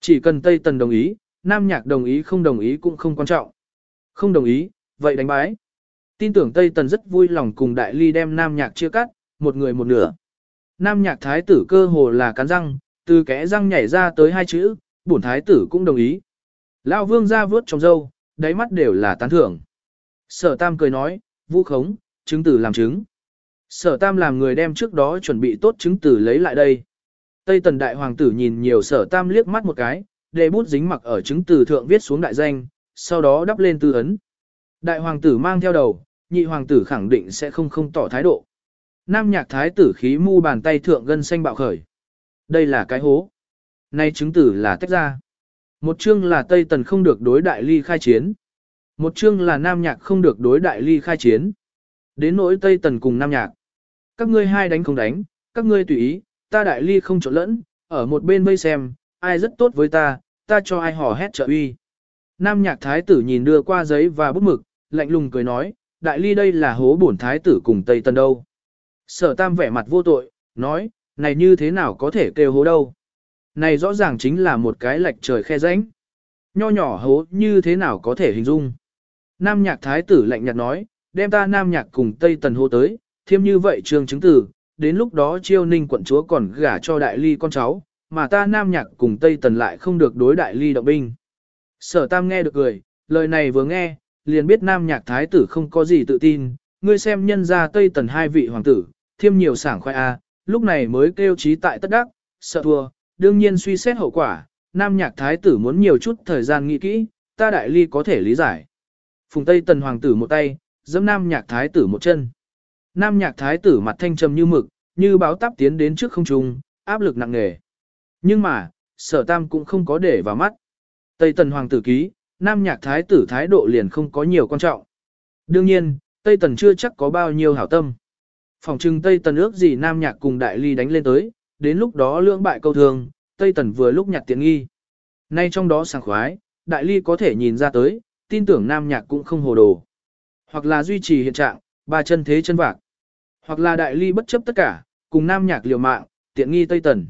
Chỉ cần Tây Tần đồng ý, Nam Nhạc đồng ý không đồng ý cũng không quan trọng. Không đồng ý, vậy đánh bái. Tin tưởng Tây Tần rất vui lòng cùng Đại Ly đem Nam Nhạc chia cắt, một người một nửa. Nam Nhạc Thái tử cơ hồ là cắn răng, từ kẽ răng nhảy ra tới hai chữ, bổn Thái tử cũng đồng ý. Lão Vương ra vớt trong râu, đáy mắt đều là tán thưởng. Sở Tam cười nói, vũ khống, chứng tử làm chứng. Sở Tam làm người đem trước đó chuẩn bị tốt chứng tử lấy lại đây. Tây Tần Đại Hoàng tử nhìn nhiều sở tam liếc mắt một cái, đề bút dính mặc ở chứng từ thượng viết xuống đại danh, sau đó đắp lên tư ấn. Đại Hoàng tử mang theo đầu, nhị Hoàng tử khẳng định sẽ không không tỏ thái độ. Nam nhạc thái tử khí mu bàn tay thượng gân xanh bạo khởi. Đây là cái hố. Nay chứng tử là tách ra. Một chương là Tây Tần không được đối đại ly khai chiến. Một chương là Nam nhạc không được đối đại ly khai chiến. Đến nỗi Tây Tần cùng Nam nhạc. Các ngươi hai đánh không đánh, các ngươi tùy ý, ta đại ly không trộn lẫn, ở một bên mây xem, ai rất tốt với ta, ta cho ai hò hét trợ uy. Nam nhạc thái tử nhìn đưa qua giấy và bút mực, lạnh lùng cười nói, đại ly đây là hố bổn thái tử cùng Tây Tân đâu. Sở tam vẻ mặt vô tội, nói, này như thế nào có thể kêu hố đâu. Này rõ ràng chính là một cái lệch trời khe rãnh. Nho nhỏ hố như thế nào có thể hình dung. Nam nhạc thái tử lạnh nhạt nói, đem ta nam nhạc cùng Tây Tần hô tới, thêm như vậy trường chứng tử, đến lúc đó chiêu ninh quận chúa còn gả cho đại ly con cháu, mà ta nam nhạc cùng Tây Tần lại không được đối đại ly động binh. Sở tam nghe được cười, lời này vừa nghe, liền biết nam nhạc thái tử không có gì tự tin, ngươi xem nhân ra Tây Tần hai vị hoàng tử, thêm nhiều sảng khoai A, lúc này mới kêu trí tại tất đắc, sợ thua, đương nhiên suy xét hậu quả, nam nhạc thái tử muốn nhiều chút thời gian nghĩ kỹ, ta đại ly có thể lý giải. Phùng Tây Tần hoàng tử một tay, giẫm nam nhạc thái tử một chân. Nam nhạc thái tử mặt thanh trầm như mực, như báo táp tiến đến trước không trung, áp lực nặng nề. Nhưng mà, sở tam cũng không có để vào mắt. Tây tần hoàng tử ký, nam nhạc thái tử thái độ liền không có nhiều quan trọng. Đương nhiên, Tây tần chưa chắc có bao nhiêu hảo tâm. Phòng trưng Tây tần ước gì nam nhạc cùng đại ly đánh lên tới, đến lúc đó lưỡng bại câu thường, Tây tần vừa lúc nhặt tiện nghi. Nay trong đó sảng khoái, đại ly có thể nhìn ra tới, tin tưởng nam nhạc cũng không hồ đồ. Hoặc là duy trì hiện trạng, ba chân thế chân vạc. Hoặc là đại ly bất chấp tất cả, cùng nam nhạc liều mạng, tiện nghi Tây Tần.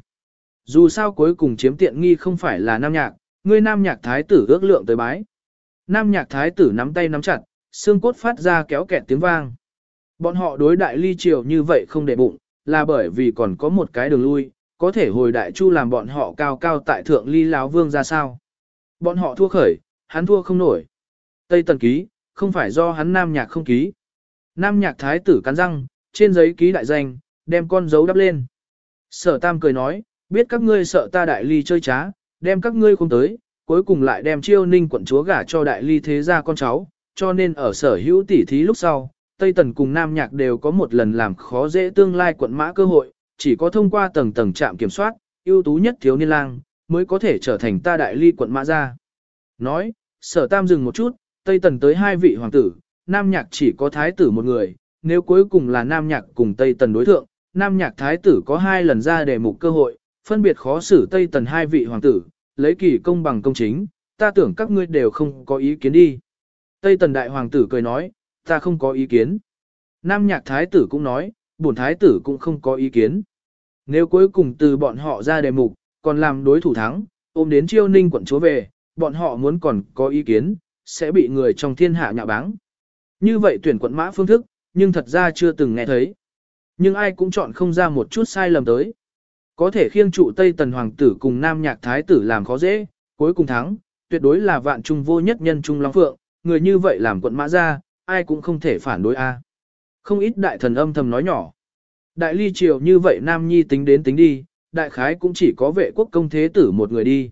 Dù sao cuối cùng chiếm tiện nghi không phải là nam nhạc, người nam nhạc thái tử ước lượng tới bái. Nam nhạc thái tử nắm tay nắm chặt, xương cốt phát ra kéo kẹt tiếng vang. Bọn họ đối đại ly triều như vậy không để bụng, là bởi vì còn có một cái đường lui, có thể hồi đại chu làm bọn họ cao cao tại thượng ly láo vương ra sao. Bọn họ thua khởi, hắn thua không nổi. Tây Tần ký, không phải do hắn nam nhạc không ký. Nam nhạc thái tử cắn răng, trên giấy ký đại danh, đem con dấu đắp lên. Sở tam cười nói, biết các ngươi sợ ta đại ly chơi trá, đem các ngươi không tới, cuối cùng lại đem chiêu ninh quận chúa gả cho đại ly thế gia con cháu, cho nên ở sở hữu tỷ thí lúc sau, Tây Tần cùng Nam Nhạc đều có một lần làm khó dễ tương lai quận mã cơ hội, chỉ có thông qua tầng tầng trạm kiểm soát, ưu tú nhất thiếu niên lang, mới có thể trở thành ta đại ly quận mã gia. Nói, sở tam dừng một chút, Tây Tần tới hai vị hoàng tử, Nam Nhạc chỉ có thái tử một người, nếu cuối cùng là Nam Nhạc cùng Tây Tần đối thượng, Nam Nhạc thái tử có hai lần ra đề mục cơ hội, phân biệt khó xử Tây Tần hai vị hoàng tử, lấy kỳ công bằng công chính, ta tưởng các ngươi đều không có ý kiến đi. Tây Tần đại hoàng tử cười nói, ta không có ý kiến. Nam Nhạc thái tử cũng nói, bổn thái tử cũng không có ý kiến. Nếu cuối cùng từ bọn họ ra đề mục, còn làm đối thủ thắng, ôm đến chiêu ninh quận chúa về, bọn họ muốn còn có ý kiến, sẽ bị người trong thiên hạ nhạ báng. Như vậy tuyển quận mã phương thức, nhưng thật ra chưa từng nghe thấy. Nhưng ai cũng chọn không ra một chút sai lầm tới. Có thể khiêng trụ Tây Tần Hoàng tử cùng Nam Nhạc Thái tử làm khó dễ, cuối cùng thắng, tuyệt đối là vạn trung vô nhất nhân trung long phượng, người như vậy làm quận mã ra, ai cũng không thể phản đối a. Không ít đại thần âm thầm nói nhỏ. Đại ly triều như vậy Nam Nhi tính đến tính đi, đại khái cũng chỉ có vệ quốc công thế tử một người đi.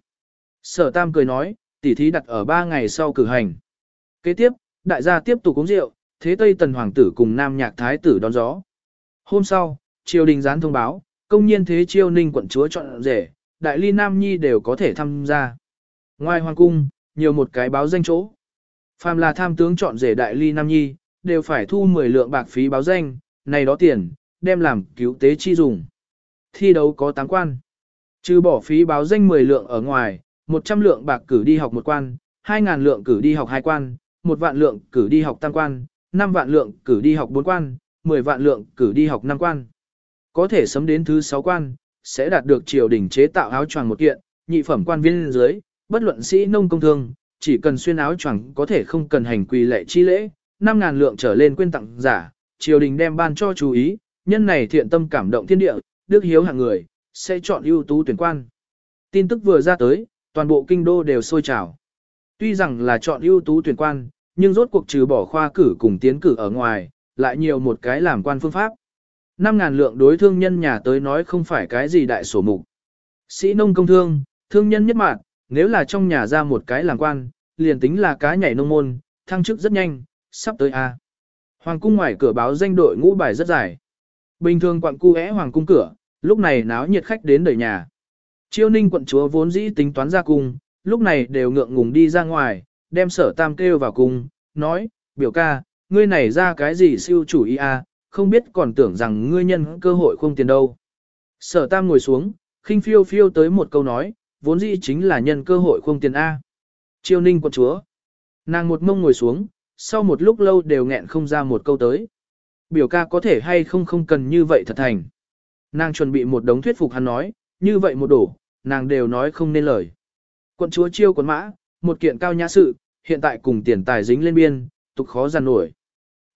Sở Tam cười nói, tỉ thí đặt ở ba ngày sau cử hành. Kế tiếp, đại gia tiếp tục uống rượu, thế Tây Tần Hoàng tử cùng Nam Nhạc Thái tử đón gió. Hôm sau, triều đình gián thông báo, công nhiên thế triều ninh quận chúa chọn rể, đại ly Nam Nhi đều có thể tham gia. Ngoài hoàng cung, nhiều một cái báo danh chỗ. Phàm là tham tướng chọn rể đại ly Nam Nhi, đều phải thu 10 lượng bạc phí báo danh, này đó tiền, đem làm cứu tế chi dùng. Thi đấu có 8 quan. Trừ bỏ phí báo danh 10 lượng ở ngoài, 100 lượng bạc cử đi học một quan, 2.000 lượng cử đi học hai quan, một vạn lượng cử đi học tam quan, 5 vạn lượng cử đi học bốn quan, 10 vạn lượng cử đi học năm quan. Có thể sấm đến thứ 6 quan, sẽ đạt được triều đình chế tạo áo choàng một kiện, nhị phẩm quan viên dưới, bất luận sĩ nông công thương, chỉ cần xuyên áo choàng có thể không cần hành quỳ lệ chi lễ, 5.000 lượng trở lên quên tặng giả, triều đình đem ban cho chú ý, nhân này thiện tâm cảm động thiên địa, đức hiếu hạng người, sẽ chọn ưu tú tuyển quan. Tin tức vừa ra tới, toàn bộ kinh đô đều sôi trào. Tuy rằng là chọn ưu tú tuyển quan, nhưng rốt cuộc trừ bỏ khoa cử cùng tiến cử ở ngoài, lại nhiều một cái làm quan phương pháp. 5.000 lượng đối thương nhân nhà tới nói không phải cái gì đại sổ mục. Sĩ nông công thương, thương nhân nhất mạng, nếu là trong nhà ra một cái làm quan, liền tính là cá nhảy nông môn, thăng chức rất nhanh, sắp tới A. Hoàng cung ngoài cửa báo danh đội ngũ bài rất dài. Bình thường quặng cu é hoàng cung cửa, lúc này náo nhiệt khách đến đời nhà. Chiêu ninh quận chúa vốn dĩ tính toán ra cung, lúc này đều ngượng ngùng đi ra ngoài, đem sở tam kêu vào cùng, nói, biểu ca, ngươi này ra cái gì siêu chủ ý à, không biết còn tưởng rằng ngươi nhân cơ hội không tiền đâu. Sở tam ngồi xuống, khinh phiêu phiêu tới một câu nói, vốn dĩ chính là nhân cơ hội không tiền A. Chiêu ninh quận chúa. Nàng một mông ngồi xuống, sau một lúc lâu đều nghẹn không ra một câu tới. Biểu ca có thể hay không không cần như vậy thật thành. Nàng chuẩn bị một đống thuyết phục hắn nói, như vậy một đổ, nàng đều nói không nên lời. Quận chúa chiêu quần mã, một kiện cao nhã sự, hiện tại cùng tiền tài dính lên biên, tục khó giàn nổi.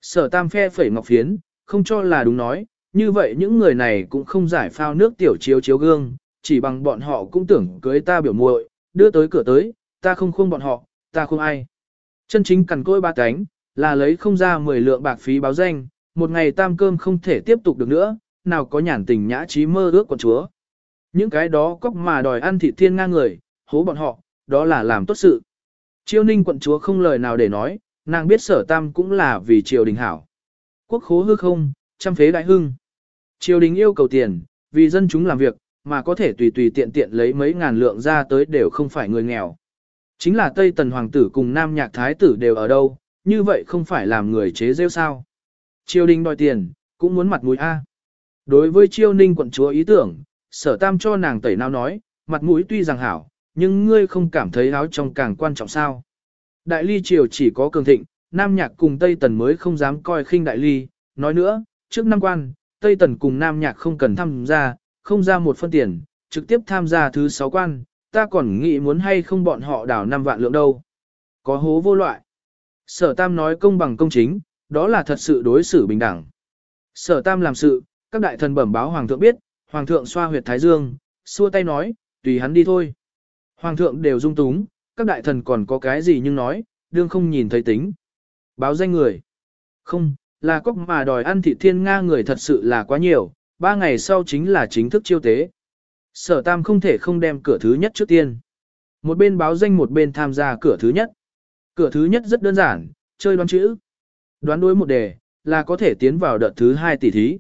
Sở tam phe phẩy ngọc phiến, không cho là đúng nói, như vậy những người này cũng không giải phao nước tiểu chiếu chiếu gương, chỉ bằng bọn họ cũng tưởng cưới ta biểu muội, đưa tới cửa tới, ta không khung bọn họ, ta không ai. Chân chính cằn côi ba cánh, là lấy không ra 10 lượng bạc phí báo danh, một ngày tam cơm không thể tiếp tục được nữa, nào có nhàn tình nhã trí mơ ước con chúa. Những cái đó cóc mà đòi ăn thịt thiên ngang người, hố bọn họ, đó là làm tốt sự. Chiêu ninh quận chúa không lời nào để nói, nàng biết sở tam cũng là vì triều đình hảo. Quốc khố hư không, trăm phế đại hưng. Triều đình yêu cầu tiền, vì dân chúng làm việc, mà có thể tùy tùy tiện tiện lấy mấy ngàn lượng ra tới đều không phải người nghèo. Chính là Tây Tần Hoàng tử cùng Nam Nhạc Thái tử đều ở đâu, như vậy không phải làm người chế rêu sao. Triều đình đòi tiền, cũng muốn mặt mũi A. Đối với triều ninh quận chúa ý tưởng, sở tam cho nàng tẩy nào nói, mặt mũi tuy rằng hảo, nhưng ngươi không cảm thấy áo trong càng quan trọng sao. Đại ly triều chỉ có cường thịnh, Nam Nhạc cùng Tây Tần mới không dám coi khinh đại ly, nói nữa, trước năm quan, Tây Tần cùng Nam Nhạc không cần tham gia, không ra một phân tiền, trực tiếp tham gia thứ sáu quan, ta còn nghĩ muốn hay không bọn họ đảo năm vạn lượng đâu. Có hố vô loại. Sở Tam nói công bằng công chính, đó là thật sự đối xử bình đẳng. Sở Tam làm sự, các đại thần bẩm báo Hoàng thượng biết, Hoàng thượng xoa huyệt Thái Dương, xua tay nói, tùy hắn đi thôi. Hoàng thượng đều dung túng, các đại thần còn có cái gì nhưng nói, đương không nhìn thấy tính. Báo danh người. Không, là cốc mà đòi ăn thị thiên Nga người thật sự là quá nhiều, ba ngày sau chính là chính thức chiêu tế. Sở tam không thể không đem cửa thứ nhất trước tiên. Một bên báo danh một bên tham gia cửa thứ nhất. Cửa thứ nhất rất đơn giản, chơi đoán chữ. Đoán đối một đề, là có thể tiến vào đợt thứ hai tỷ thí.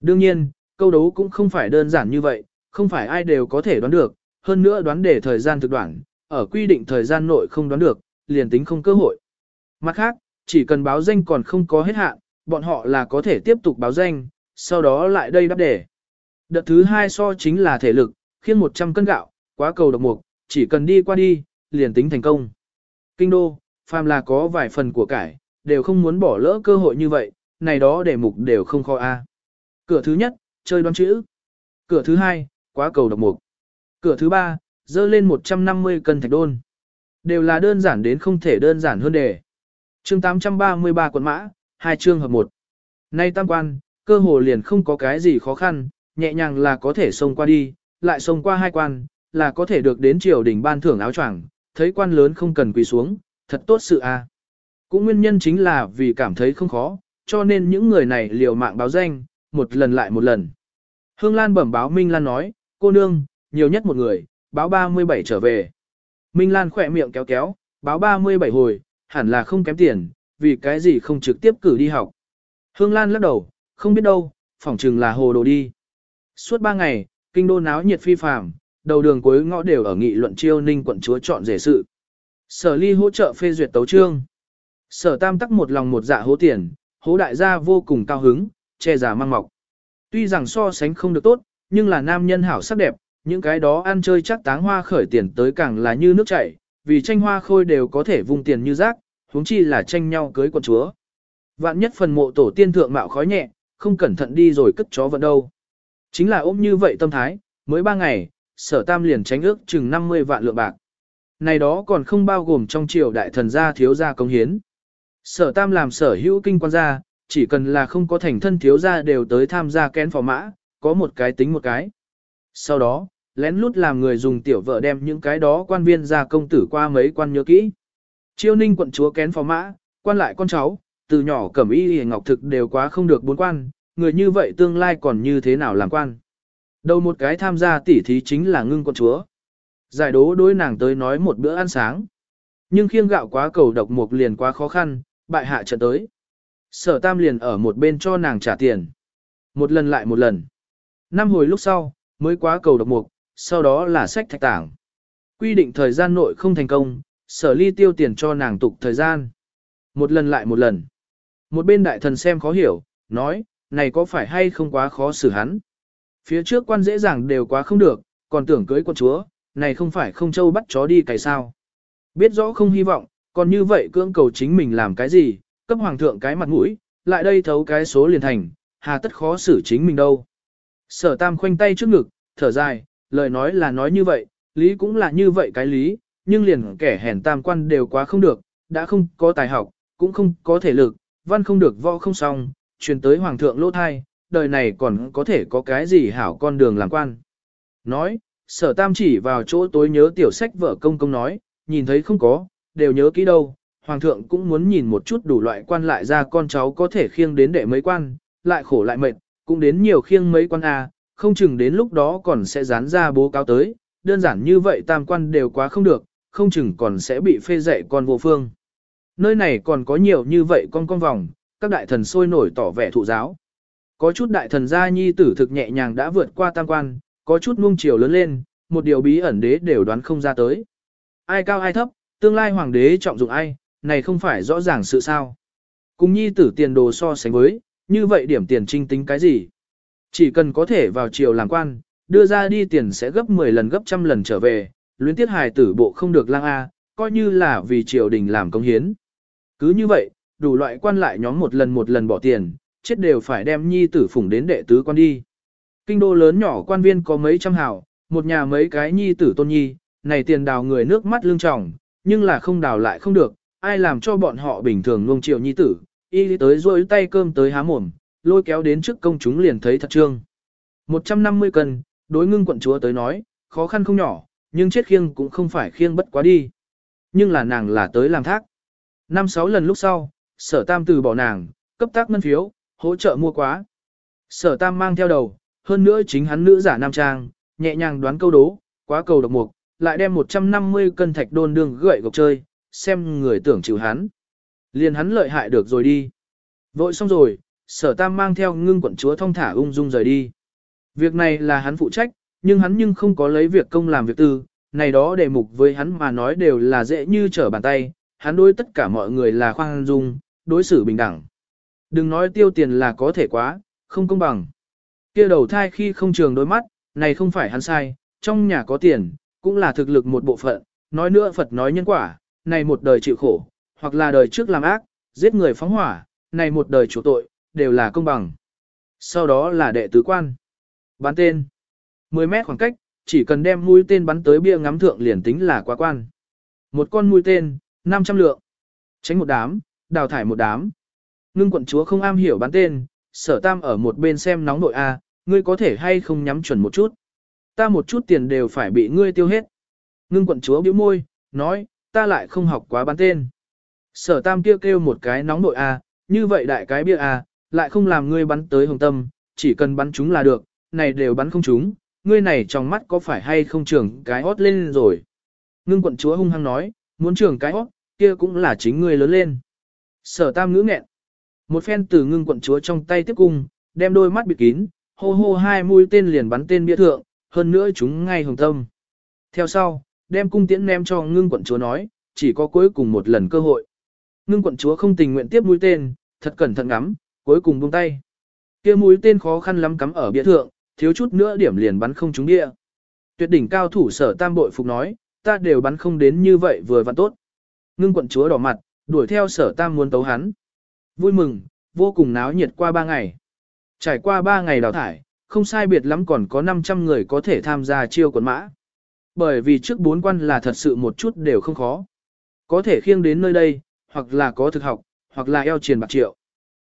Đương nhiên, câu đấu cũng không phải đơn giản như vậy, không phải ai đều có thể đoán được, hơn nữa đoán đề thời gian thực đoạn, ở quy định thời gian nội không đoán được, liền tính không cơ hội. Mặt khác, chỉ cần báo danh còn không có hết hạn, bọn họ là có thể tiếp tục báo danh, sau đó lại đây đáp đề. Đợt thứ hai so chính là thể lực, khiên 100 cân gạo, quá cầu độc mục, chỉ cần đi qua đi, liền tính thành công. Kinh đô, phàm là có vài phần của cải, đều không muốn bỏ lỡ cơ hội như vậy, này đó để mục đều không khó a. Cửa thứ nhất, chơi đoán chữ. Cửa thứ hai, quá cầu độc mục. Cửa thứ ba, dơ lên 150 cân thạch đôn. Đều là đơn giản đến không thể đơn giản hơn đề. chương 833 quận mã, hai chương hợp một. Nay tam quan, cơ hồ liền không có cái gì khó khăn, nhẹ nhàng là có thể xông qua đi, lại xông qua hai quan, là có thể được đến triều đình ban thưởng áo choàng, thấy quan lớn không cần quỳ xuống, thật tốt sự a. Cũng nguyên nhân chính là vì cảm thấy không khó, cho nên những người này liều mạng báo danh, một lần lại một lần. Hương Lan bẩm báo Minh Lan nói, cô nương, nhiều nhất một người, báo 37 trở về. Minh Lan khỏe miệng kéo kéo, báo 37 hồi, hẳn là không kém tiền, vì cái gì không trực tiếp cử đi học. Hương Lan lắc đầu, không biết đâu, phỏng chừng là hồ đồ đi. Suốt ba ngày, kinh đô náo nhiệt phi phàm, đầu đường cuối ngõ đều ở nghị luận chiêu ninh quận chúa chọn rể sự. Sở ly hỗ trợ phê duyệt tấu trương. Sở tam tắc một lòng một dạ hố tiền, hố đại gia vô cùng cao hứng, che giả mang mọc. Tuy rằng so sánh không được tốt, nhưng là nam nhân hảo sắc đẹp, những cái đó ăn chơi chắc táng hoa khởi tiền tới càng là như nước chảy, vì tranh hoa khôi đều có thể vung tiền như rác, huống chi là tranh nhau cưới quận chúa. Vạn nhất phần mộ tổ tiên thượng mạo khói nhẹ, không cẩn thận đi rồi cất chó vận đâu. Chính là ôm như vậy tâm thái, mới ba ngày, sở tam liền tránh ước chừng 50 vạn lượng bạc. Này đó còn không bao gồm trong triều đại thần gia thiếu gia công hiến. Sở tam làm sở hữu kinh quan gia, chỉ cần là không có thành thân thiếu gia đều tới tham gia kén phò mã, có một cái tính một cái. Sau đó, lén lút làm người dùng tiểu vợ đem những cái đó quan viên ra công tử qua mấy quan nhớ kỹ. Chiêu ninh quận chúa kén phó mã, quan lại con cháu, từ nhỏ cẩm y hề ngọc thực đều quá không được bốn quan, người như vậy tương lai còn như thế nào làm quan. Đầu một cái tham gia tỉ thí chính là ngưng quận chúa. Giải đố đối nàng tới nói một bữa ăn sáng. Nhưng khiêng gạo quá cầu độc mục liền quá khó khăn, bại hạ trận tới. Sở tam liền ở một bên cho nàng trả tiền. Một lần lại một lần. Năm hồi lúc sau, mới quá cầu độc mục, sau đó là sách thạch tảng. Quy định thời gian nội không thành công, sở ly tiêu tiền cho nàng tục thời gian. Một lần lại một lần. Một bên đại thần xem khó hiểu, nói, này có phải hay không quá khó xử hắn. Phía trước quan dễ dàng đều quá không được, còn tưởng cưới con chúa, này không phải không châu bắt chó đi cái sao. Biết rõ không hy vọng, còn như vậy cưỡng cầu chính mình làm cái gì, cấp hoàng thượng cái mặt mũi, lại đây thấu cái số liền thành, hà tất khó xử chính mình đâu. Sở tam khoanh tay trước ngực, thở dài, lời nói là nói như vậy, lý cũng là như vậy cái lý, nhưng liền kẻ hèn tam quan đều quá không được, đã không có tài học, cũng không có thể lực, văn không được võ không xong, truyền tới hoàng thượng lỗ thai, đời này còn có thể có cái gì hảo con đường làm quan. Nói, sở tam chỉ vào chỗ tối nhớ tiểu sách vợ công công nói, nhìn thấy không có, đều nhớ kỹ đâu, hoàng thượng cũng muốn nhìn một chút đủ loại quan lại ra con cháu có thể khiêng đến đệ mấy quan, lại khổ lại mệt, cũng đến nhiều khiêng mấy quan à, không chừng đến lúc đó còn sẽ dán ra bố cáo tới, đơn giản như vậy tam quan đều quá không được, không chừng còn sẽ bị phê dạy con vô phương. Nơi này còn có nhiều như vậy con con vòng, các đại thần sôi nổi tỏ vẻ thụ giáo. Có chút đại thần gia nhi tử thực nhẹ nhàng đã vượt qua tam quan, có chút nuông chiều lớn lên, một điều bí ẩn đế đều đoán không ra tới. Ai cao ai thấp, tương lai hoàng đế trọng dụng ai, này không phải rõ ràng sự sao. Cùng nhi tử tiền đồ so sánh với, như vậy điểm tiền trinh tính cái gì? Chỉ cần có thể vào triều làm quan, đưa ra đi tiền sẽ gấp 10 lần gấp trăm lần trở về, luyến tiết hài tử bộ không được lang A, coi như là vì triều đình làm công hiến. Cứ như vậy, đủ loại quan lại nhóm một lần một lần bỏ tiền, chết đều phải đem nhi tử phủng đến đệ tứ quan đi. Kinh đô lớn nhỏ quan viên có mấy trăm hào, một nhà mấy cái nhi tử tôn nhi, này tiền đào người nước mắt lương trọng, nhưng là không đào lại không được, ai làm cho bọn họ bình thường nuông chiều nhi tử, y tới rôi tay cơm tới há mồm, lôi kéo đến trước công chúng liền thấy thật trương. 150 cân, đối ngưng quận chúa tới nói, khó khăn không nhỏ, nhưng chết khiêng cũng không phải khiêng bất quá đi. Nhưng là nàng là tới làm thác. Năm sáu lần lúc sau, sở tam từ bỏ nàng, cấp tác ngân phiếu, hỗ trợ mua quá. Sở tam mang theo đầu, hơn nữa chính hắn nữ giả nam trang, nhẹ nhàng đoán câu đố, quá cầu độc mục, lại đem 150 cân thạch đôn đường gậy gộc chơi, xem người tưởng chịu hắn. Liền hắn lợi hại được rồi đi. Vội xong rồi, sở tam mang theo ngưng quận chúa thông thả ung dung rời đi. Việc này là hắn phụ trách, nhưng hắn nhưng không có lấy việc công làm việc tư, này đó đề mục với hắn mà nói đều là dễ như trở bàn tay, hắn đối tất cả mọi người là khoan dung, đối xử bình đẳng. Đừng nói tiêu tiền là có thể quá, không công bằng. kia đầu thai khi không trường đôi mắt, này không phải hắn sai, trong nhà có tiền, cũng là thực lực một bộ phận, nói nữa Phật nói nhân quả, này một đời chịu khổ, hoặc là đời trước làm ác, giết người phóng hỏa, này một đời chủ tội, đều là công bằng. Sau đó là đệ tứ quan. bắn tên. 10 mét khoảng cách, chỉ cần đem mũi tên bắn tới bia ngắm thượng liền tính là quá quan. Một con mũi tên, 500 lượng. Tránh một đám, đào thải một đám. Ngưng quận chúa không am hiểu bắn tên, sở tam ở một bên xem nóng nội A, ngươi có thể hay không nhắm chuẩn một chút. Ta một chút tiền đều phải bị ngươi tiêu hết. Ngưng quận chúa bĩu môi, nói, ta lại không học quá bắn tên. Sở tam kêu kêu một cái nóng nội A, như vậy đại cái bia A, lại không làm ngươi bắn tới hồng tâm, chỉ cần bắn chúng là được, này đều bắn không chúng, ngươi này trong mắt có phải hay không trưởng cái hót lên rồi. Ngưng quận chúa hung hăng nói, muốn trưởng cái hót, kia cũng là chính ngươi lớn lên. Sở tam ngữ nghẹn. Một phen từ ngưng quận chúa trong tay tiếp cung, đem đôi mắt bịt kín, hô hô hai mũi tên liền bắn tên bia thượng, hơn nữa chúng ngay hồng tâm. Theo sau, đem cung tiễn ném cho ngưng quận chúa nói, chỉ có cuối cùng một lần cơ hội. Ngưng quận chúa không tình nguyện tiếp mũi tên, thật cẩn thận ngắm, cuối cùng buông tay. Kia mũi tên khó khăn lắm cắm ở bia thượng, thiếu chút nữa điểm liền bắn không trúng địa. Tuyệt đỉnh cao thủ sở tam bội phục nói, ta đều bắn không đến như vậy vừa vặn tốt. Ngưng quận chúa đỏ mặt, đuổi theo sở tam muốn tấu hắn. Vui mừng, vô cùng náo nhiệt qua ba ngày. Trải qua ba ngày đào thải, không sai biệt lắm còn có 500 người có thể tham gia chiêu quần mã. Bởi vì trước bốn quan là thật sự một chút đều không khó. Có thể khiêng đến nơi đây, hoặc là có thực học, hoặc là eo triền bạc triệu.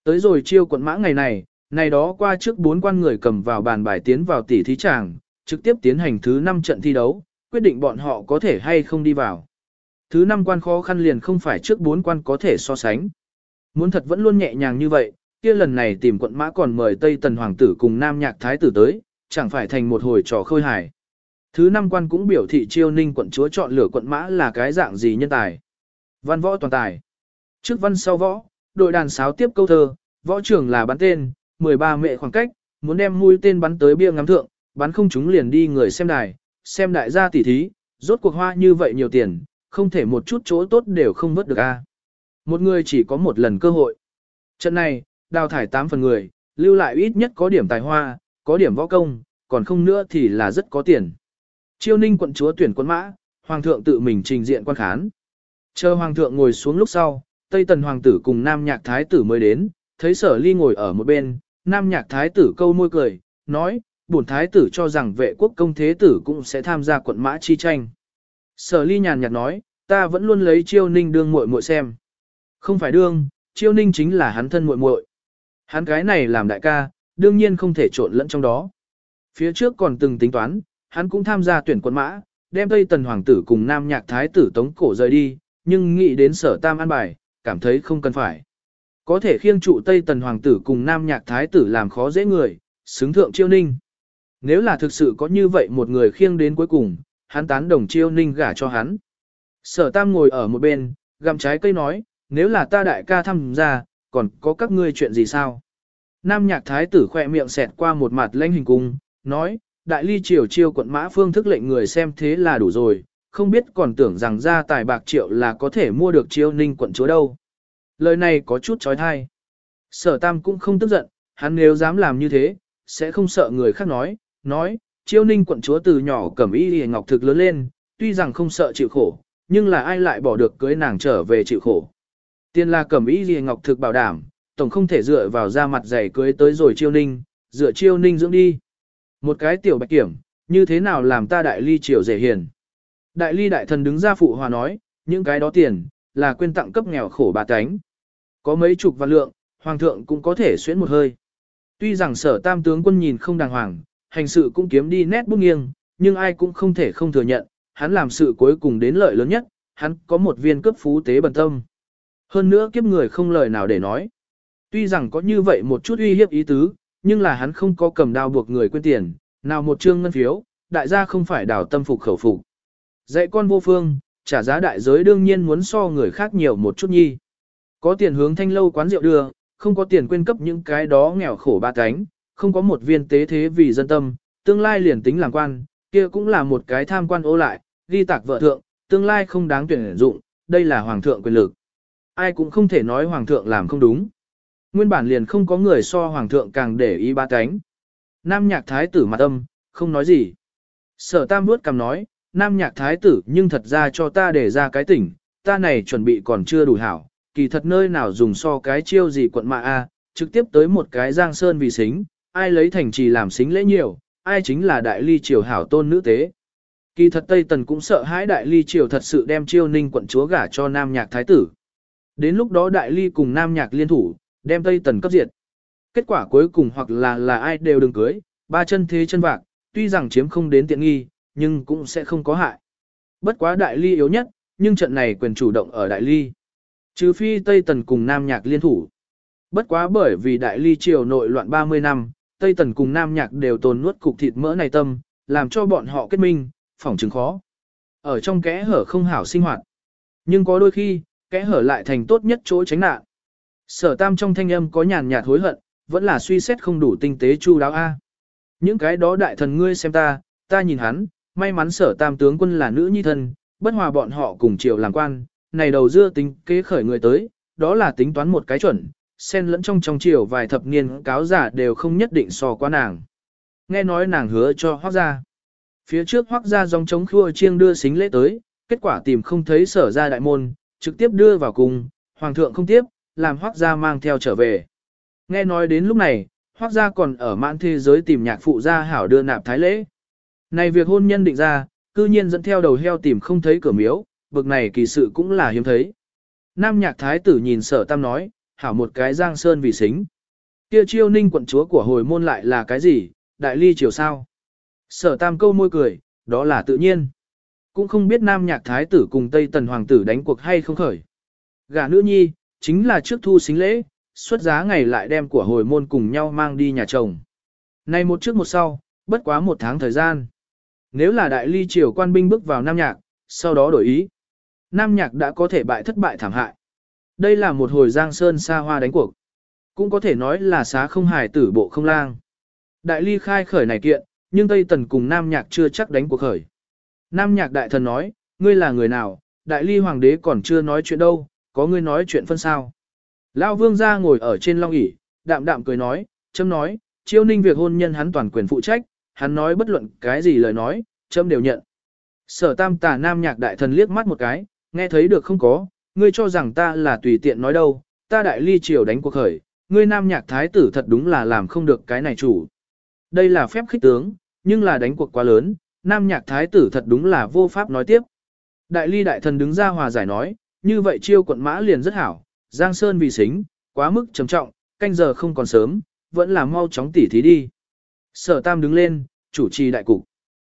Tới rồi chiêu quận mã ngày này, này đó qua trước bốn quan người cầm vào bàn bài tiến vào tỷ thí tràng, trực tiếp tiến hành thứ 5 trận thi đấu, quyết định bọn họ có thể hay không đi vào. Thứ 5 quan khó khăn liền không phải trước bốn quan có thể so sánh. Muốn thật vẫn luôn nhẹ nhàng như vậy, kia lần này tìm quận mã còn mời Tây Tần Hoàng tử cùng Nam Nhạc Thái tử tới, chẳng phải thành một hồi trò khơi hài. Thứ năm quan cũng biểu thị chiêu ninh quận chúa chọn lựa quận mã là cái dạng gì nhân tài. Văn võ toàn tài. Trước văn sau võ, đội đàn sáo tiếp câu thơ, võ trưởng là bắn tên, 13 mệ khoảng cách, muốn đem mũi tên bắn tới bia ngắm thượng, bắn không chúng liền đi người xem đài, xem đại gia tỉ thí, rốt cuộc hoa như vậy nhiều tiền, không thể một chút chỗ tốt đều không vớt được a. Một người chỉ có một lần cơ hội. Trận này, đào thải 8 phần người, lưu lại ít nhất có điểm tài hoa, có điểm võ công, còn không nữa thì là rất có tiền. Chiêu ninh quận chúa tuyển quân mã, hoàng thượng tự mình trình diện quan khán. Chờ hoàng thượng ngồi xuống lúc sau, Tây Tần hoàng tử cùng Nam Nhạc thái tử mới đến, thấy Sở Ly ngồi ở một bên, Nam Nhạc thái tử câu môi cười, nói, bổn thái tử cho rằng vệ quốc công thế tử cũng sẽ tham gia quận mã chi tranh. Sở Ly nhàn nhạt nói, ta vẫn luôn lấy chiêu ninh đương muội muội xem. Không phải đương, chiêu ninh chính là hắn thân muội muội. Hắn cái này làm đại ca, đương nhiên không thể trộn lẫn trong đó. Phía trước còn từng tính toán, hắn cũng tham gia tuyển quân mã, đem Tây Tần Hoàng tử cùng Nam Nhạc Thái tử Tống Cổ rời đi, nhưng nghĩ đến sở tam an bài, cảm thấy không cần phải. Có thể khiêng trụ Tây Tần Hoàng tử cùng Nam Nhạc Thái tử làm khó dễ người, xứng thượng chiêu ninh. Nếu là thực sự có như vậy một người khiêng đến cuối cùng, hắn tán đồng chiêu ninh gả cho hắn. Sở tam ngồi ở một bên, gặm trái cây nói, nếu là ta đại ca tham gia, còn có các ngươi chuyện gì sao? Nam nhạc thái tử khỏe miệng xẹt qua một mặt lãnh hình cung, nói, đại ly triều chiêu quận mã phương thức lệnh người xem thế là đủ rồi, không biết còn tưởng rằng ra tài bạc triệu là có thể mua được chiêu ninh quận chúa đâu. Lời này có chút trói thai. Sở tam cũng không tức giận, hắn nếu dám làm như thế, sẽ không sợ người khác nói, nói, chiêu ninh quận chúa từ nhỏ cẩm y hề ngọc thực lớn lên, tuy rằng không sợ chịu khổ, nhưng là ai lại bỏ được cưới nàng trở về chịu khổ. Tiên là cẩm y hề ngọc thực bảo đảm, tổng không thể dựa vào da mặt dày cưới tới rồi chiêu ninh, dựa chiêu ninh dưỡng đi. Một cái tiểu bạch kiểm, như thế nào làm ta đại ly triều dễ hiền. Đại ly đại thần đứng ra phụ hòa nói, những cái đó tiền, là quên tặng cấp nghèo khổ bà tánh. Có mấy chục vạn lượng, hoàng thượng cũng có thể xuyến một hơi. Tuy rằng sở tam tướng quân nhìn không đàng hoàng, hành sự cũng kiếm đi nét bút nghiêng, nhưng ai cũng không thể không thừa nhận, hắn làm sự cuối cùng đến lợi lớn nhất, hắn có một viên cấp phú tế bần tâm. Hơn nữa kiếp người không lời nào để nói. Tuy rằng có như vậy một chút uy hiếp ý tứ, nhưng là hắn không có cầm đao buộc người quên tiền, nào một trương ngân phiếu, đại gia không phải đảo tâm phục khẩu phục. Dạy con vô phương, trả giá đại giới đương nhiên muốn so người khác nhiều một chút nhi. Có tiền hướng thanh lâu quán rượu đưa, không có tiền quên cấp những cái đó nghèo khổ ba cánh, không có một viên tế thế vì dân tâm, tương lai liền tính làm quan, kia cũng là một cái tham quan ô lại, ghi tạc vợ thượng, tương lai không đáng tuyển dụng, đây là hoàng thượng quyền lực. Ai cũng không thể nói hoàng thượng làm không đúng. Nguyên bản liền không có người so hoàng thượng càng để ý ba cánh. Nam nhạc thái tử mặt âm, không nói gì. Sở tam bước cầm nói, nam nhạc thái tử nhưng thật ra cho ta để ra cái tỉnh, ta này chuẩn bị còn chưa đủ hảo, kỳ thật nơi nào dùng so cái chiêu gì quận mạ a, trực tiếp tới một cái giang sơn vì xính, ai lấy thành trì làm xính lễ nhiều, ai chính là đại ly triều hảo tôn nữ tế. Kỳ thật Tây Tần cũng sợ hãi đại ly triều thật sự đem chiêu ninh quận chúa gả cho nam nhạc thái tử. Đến lúc đó đại ly cùng nam nhạc liên thủ, đem Tây Tần cấp diệt. Kết quả cuối cùng hoặc là là ai đều đừng cưới, ba chân thế chân vạc, tuy rằng chiếm không đến tiện nghi, nhưng cũng sẽ không có hại. Bất quá đại ly yếu nhất, nhưng trận này quyền chủ động ở đại ly. Trừ phi Tây Tần cùng Nam Nhạc liên thủ. Bất quá bởi vì đại ly triều nội loạn 30 năm, Tây Tần cùng Nam Nhạc đều tồn nuốt cục thịt mỡ này tâm, làm cho bọn họ kết minh, phỏng chứng khó. Ở trong kẽ hở không hảo sinh hoạt. Nhưng có đôi khi, kẽ hở lại thành tốt nhất chỗ tránh nạn. Sở tam trong thanh âm có nhàn nhạt hối hận, vẫn là suy xét không đủ tinh tế chu đáo A. Những cái đó đại thần ngươi xem ta, ta nhìn hắn, may mắn sở tam tướng quân là nữ nhi thân, bất hòa bọn họ cùng triều làm quan, này đầu dưa tính kế khởi người tới, đó là tính toán một cái chuẩn, xen lẫn trong trong triều vài thập niên cáo giả đều không nhất định so qua nàng. Nghe nói nàng hứa cho hoác ra. Phía trước hoác ra dòng chống khua chiêng đưa xính lễ tới, kết quả tìm không thấy sở ra đại môn, trực tiếp đưa vào cùng, hoàng thượng không tiếp, làm hoác ra mang theo trở về. Nghe nói đến lúc này, hoác ra còn ở mãn thế giới tìm nhạc phụ gia hảo đưa nạp thái lễ. Này việc hôn nhân định ra, cư nhiên dẫn theo đầu heo tìm không thấy cửa miếu, bực này kỳ sự cũng là hiếm thấy. Nam nhạc thái tử nhìn sở tam nói, hảo một cái giang sơn vì xính. Kia chiêu ninh quận chúa của hồi môn lại là cái gì, đại ly triều sao? Sở tam câu môi cười, đó là tự nhiên. Cũng không biết nam nhạc thái tử cùng Tây Tần Hoàng tử đánh cuộc hay không khởi. Gả nữ nhi, chính là trước thu xính lễ, xuất giá ngày lại đem của hồi môn cùng nhau mang đi nhà chồng. Này một trước một sau, bất quá một tháng thời gian. Nếu là đại ly triều quan binh bước vào Nam Nhạc, sau đó đổi ý. Nam Nhạc đã có thể bại thất bại thảm hại. Đây là một hồi giang sơn xa hoa đánh cuộc. Cũng có thể nói là xá không hài tử bộ không lang. Đại ly khai khởi này kiện, nhưng Tây Tần cùng Nam Nhạc chưa chắc đánh cuộc khởi. Nam Nhạc đại thần nói, ngươi là người nào, đại ly hoàng đế còn chưa nói chuyện đâu, có ngươi nói chuyện phân sao. Lão vương gia ngồi ở trên long ỷ đạm đạm cười nói, châm nói, chiêu ninh việc hôn nhân hắn toàn quyền phụ trách, hắn nói bất luận cái gì lời nói, châm đều nhận. Sở tam tà nam nhạc đại thần liếc mắt một cái, nghe thấy được không có, ngươi cho rằng ta là tùy tiện nói đâu, ta đại ly triều đánh cuộc khởi, ngươi nam nhạc thái tử thật đúng là làm không được cái này chủ. Đây là phép khích tướng, nhưng là đánh cuộc quá lớn, nam nhạc thái tử thật đúng là vô pháp nói tiếp. Đại ly đại thần đứng ra hòa giải nói, như vậy chiêu quận mã liền rất hảo, Giang Sơn vì xính, quá mức trầm trọng, canh giờ không còn sớm, vẫn là mau chóng tỉ thí đi. Sở Tam đứng lên, chủ trì đại cục.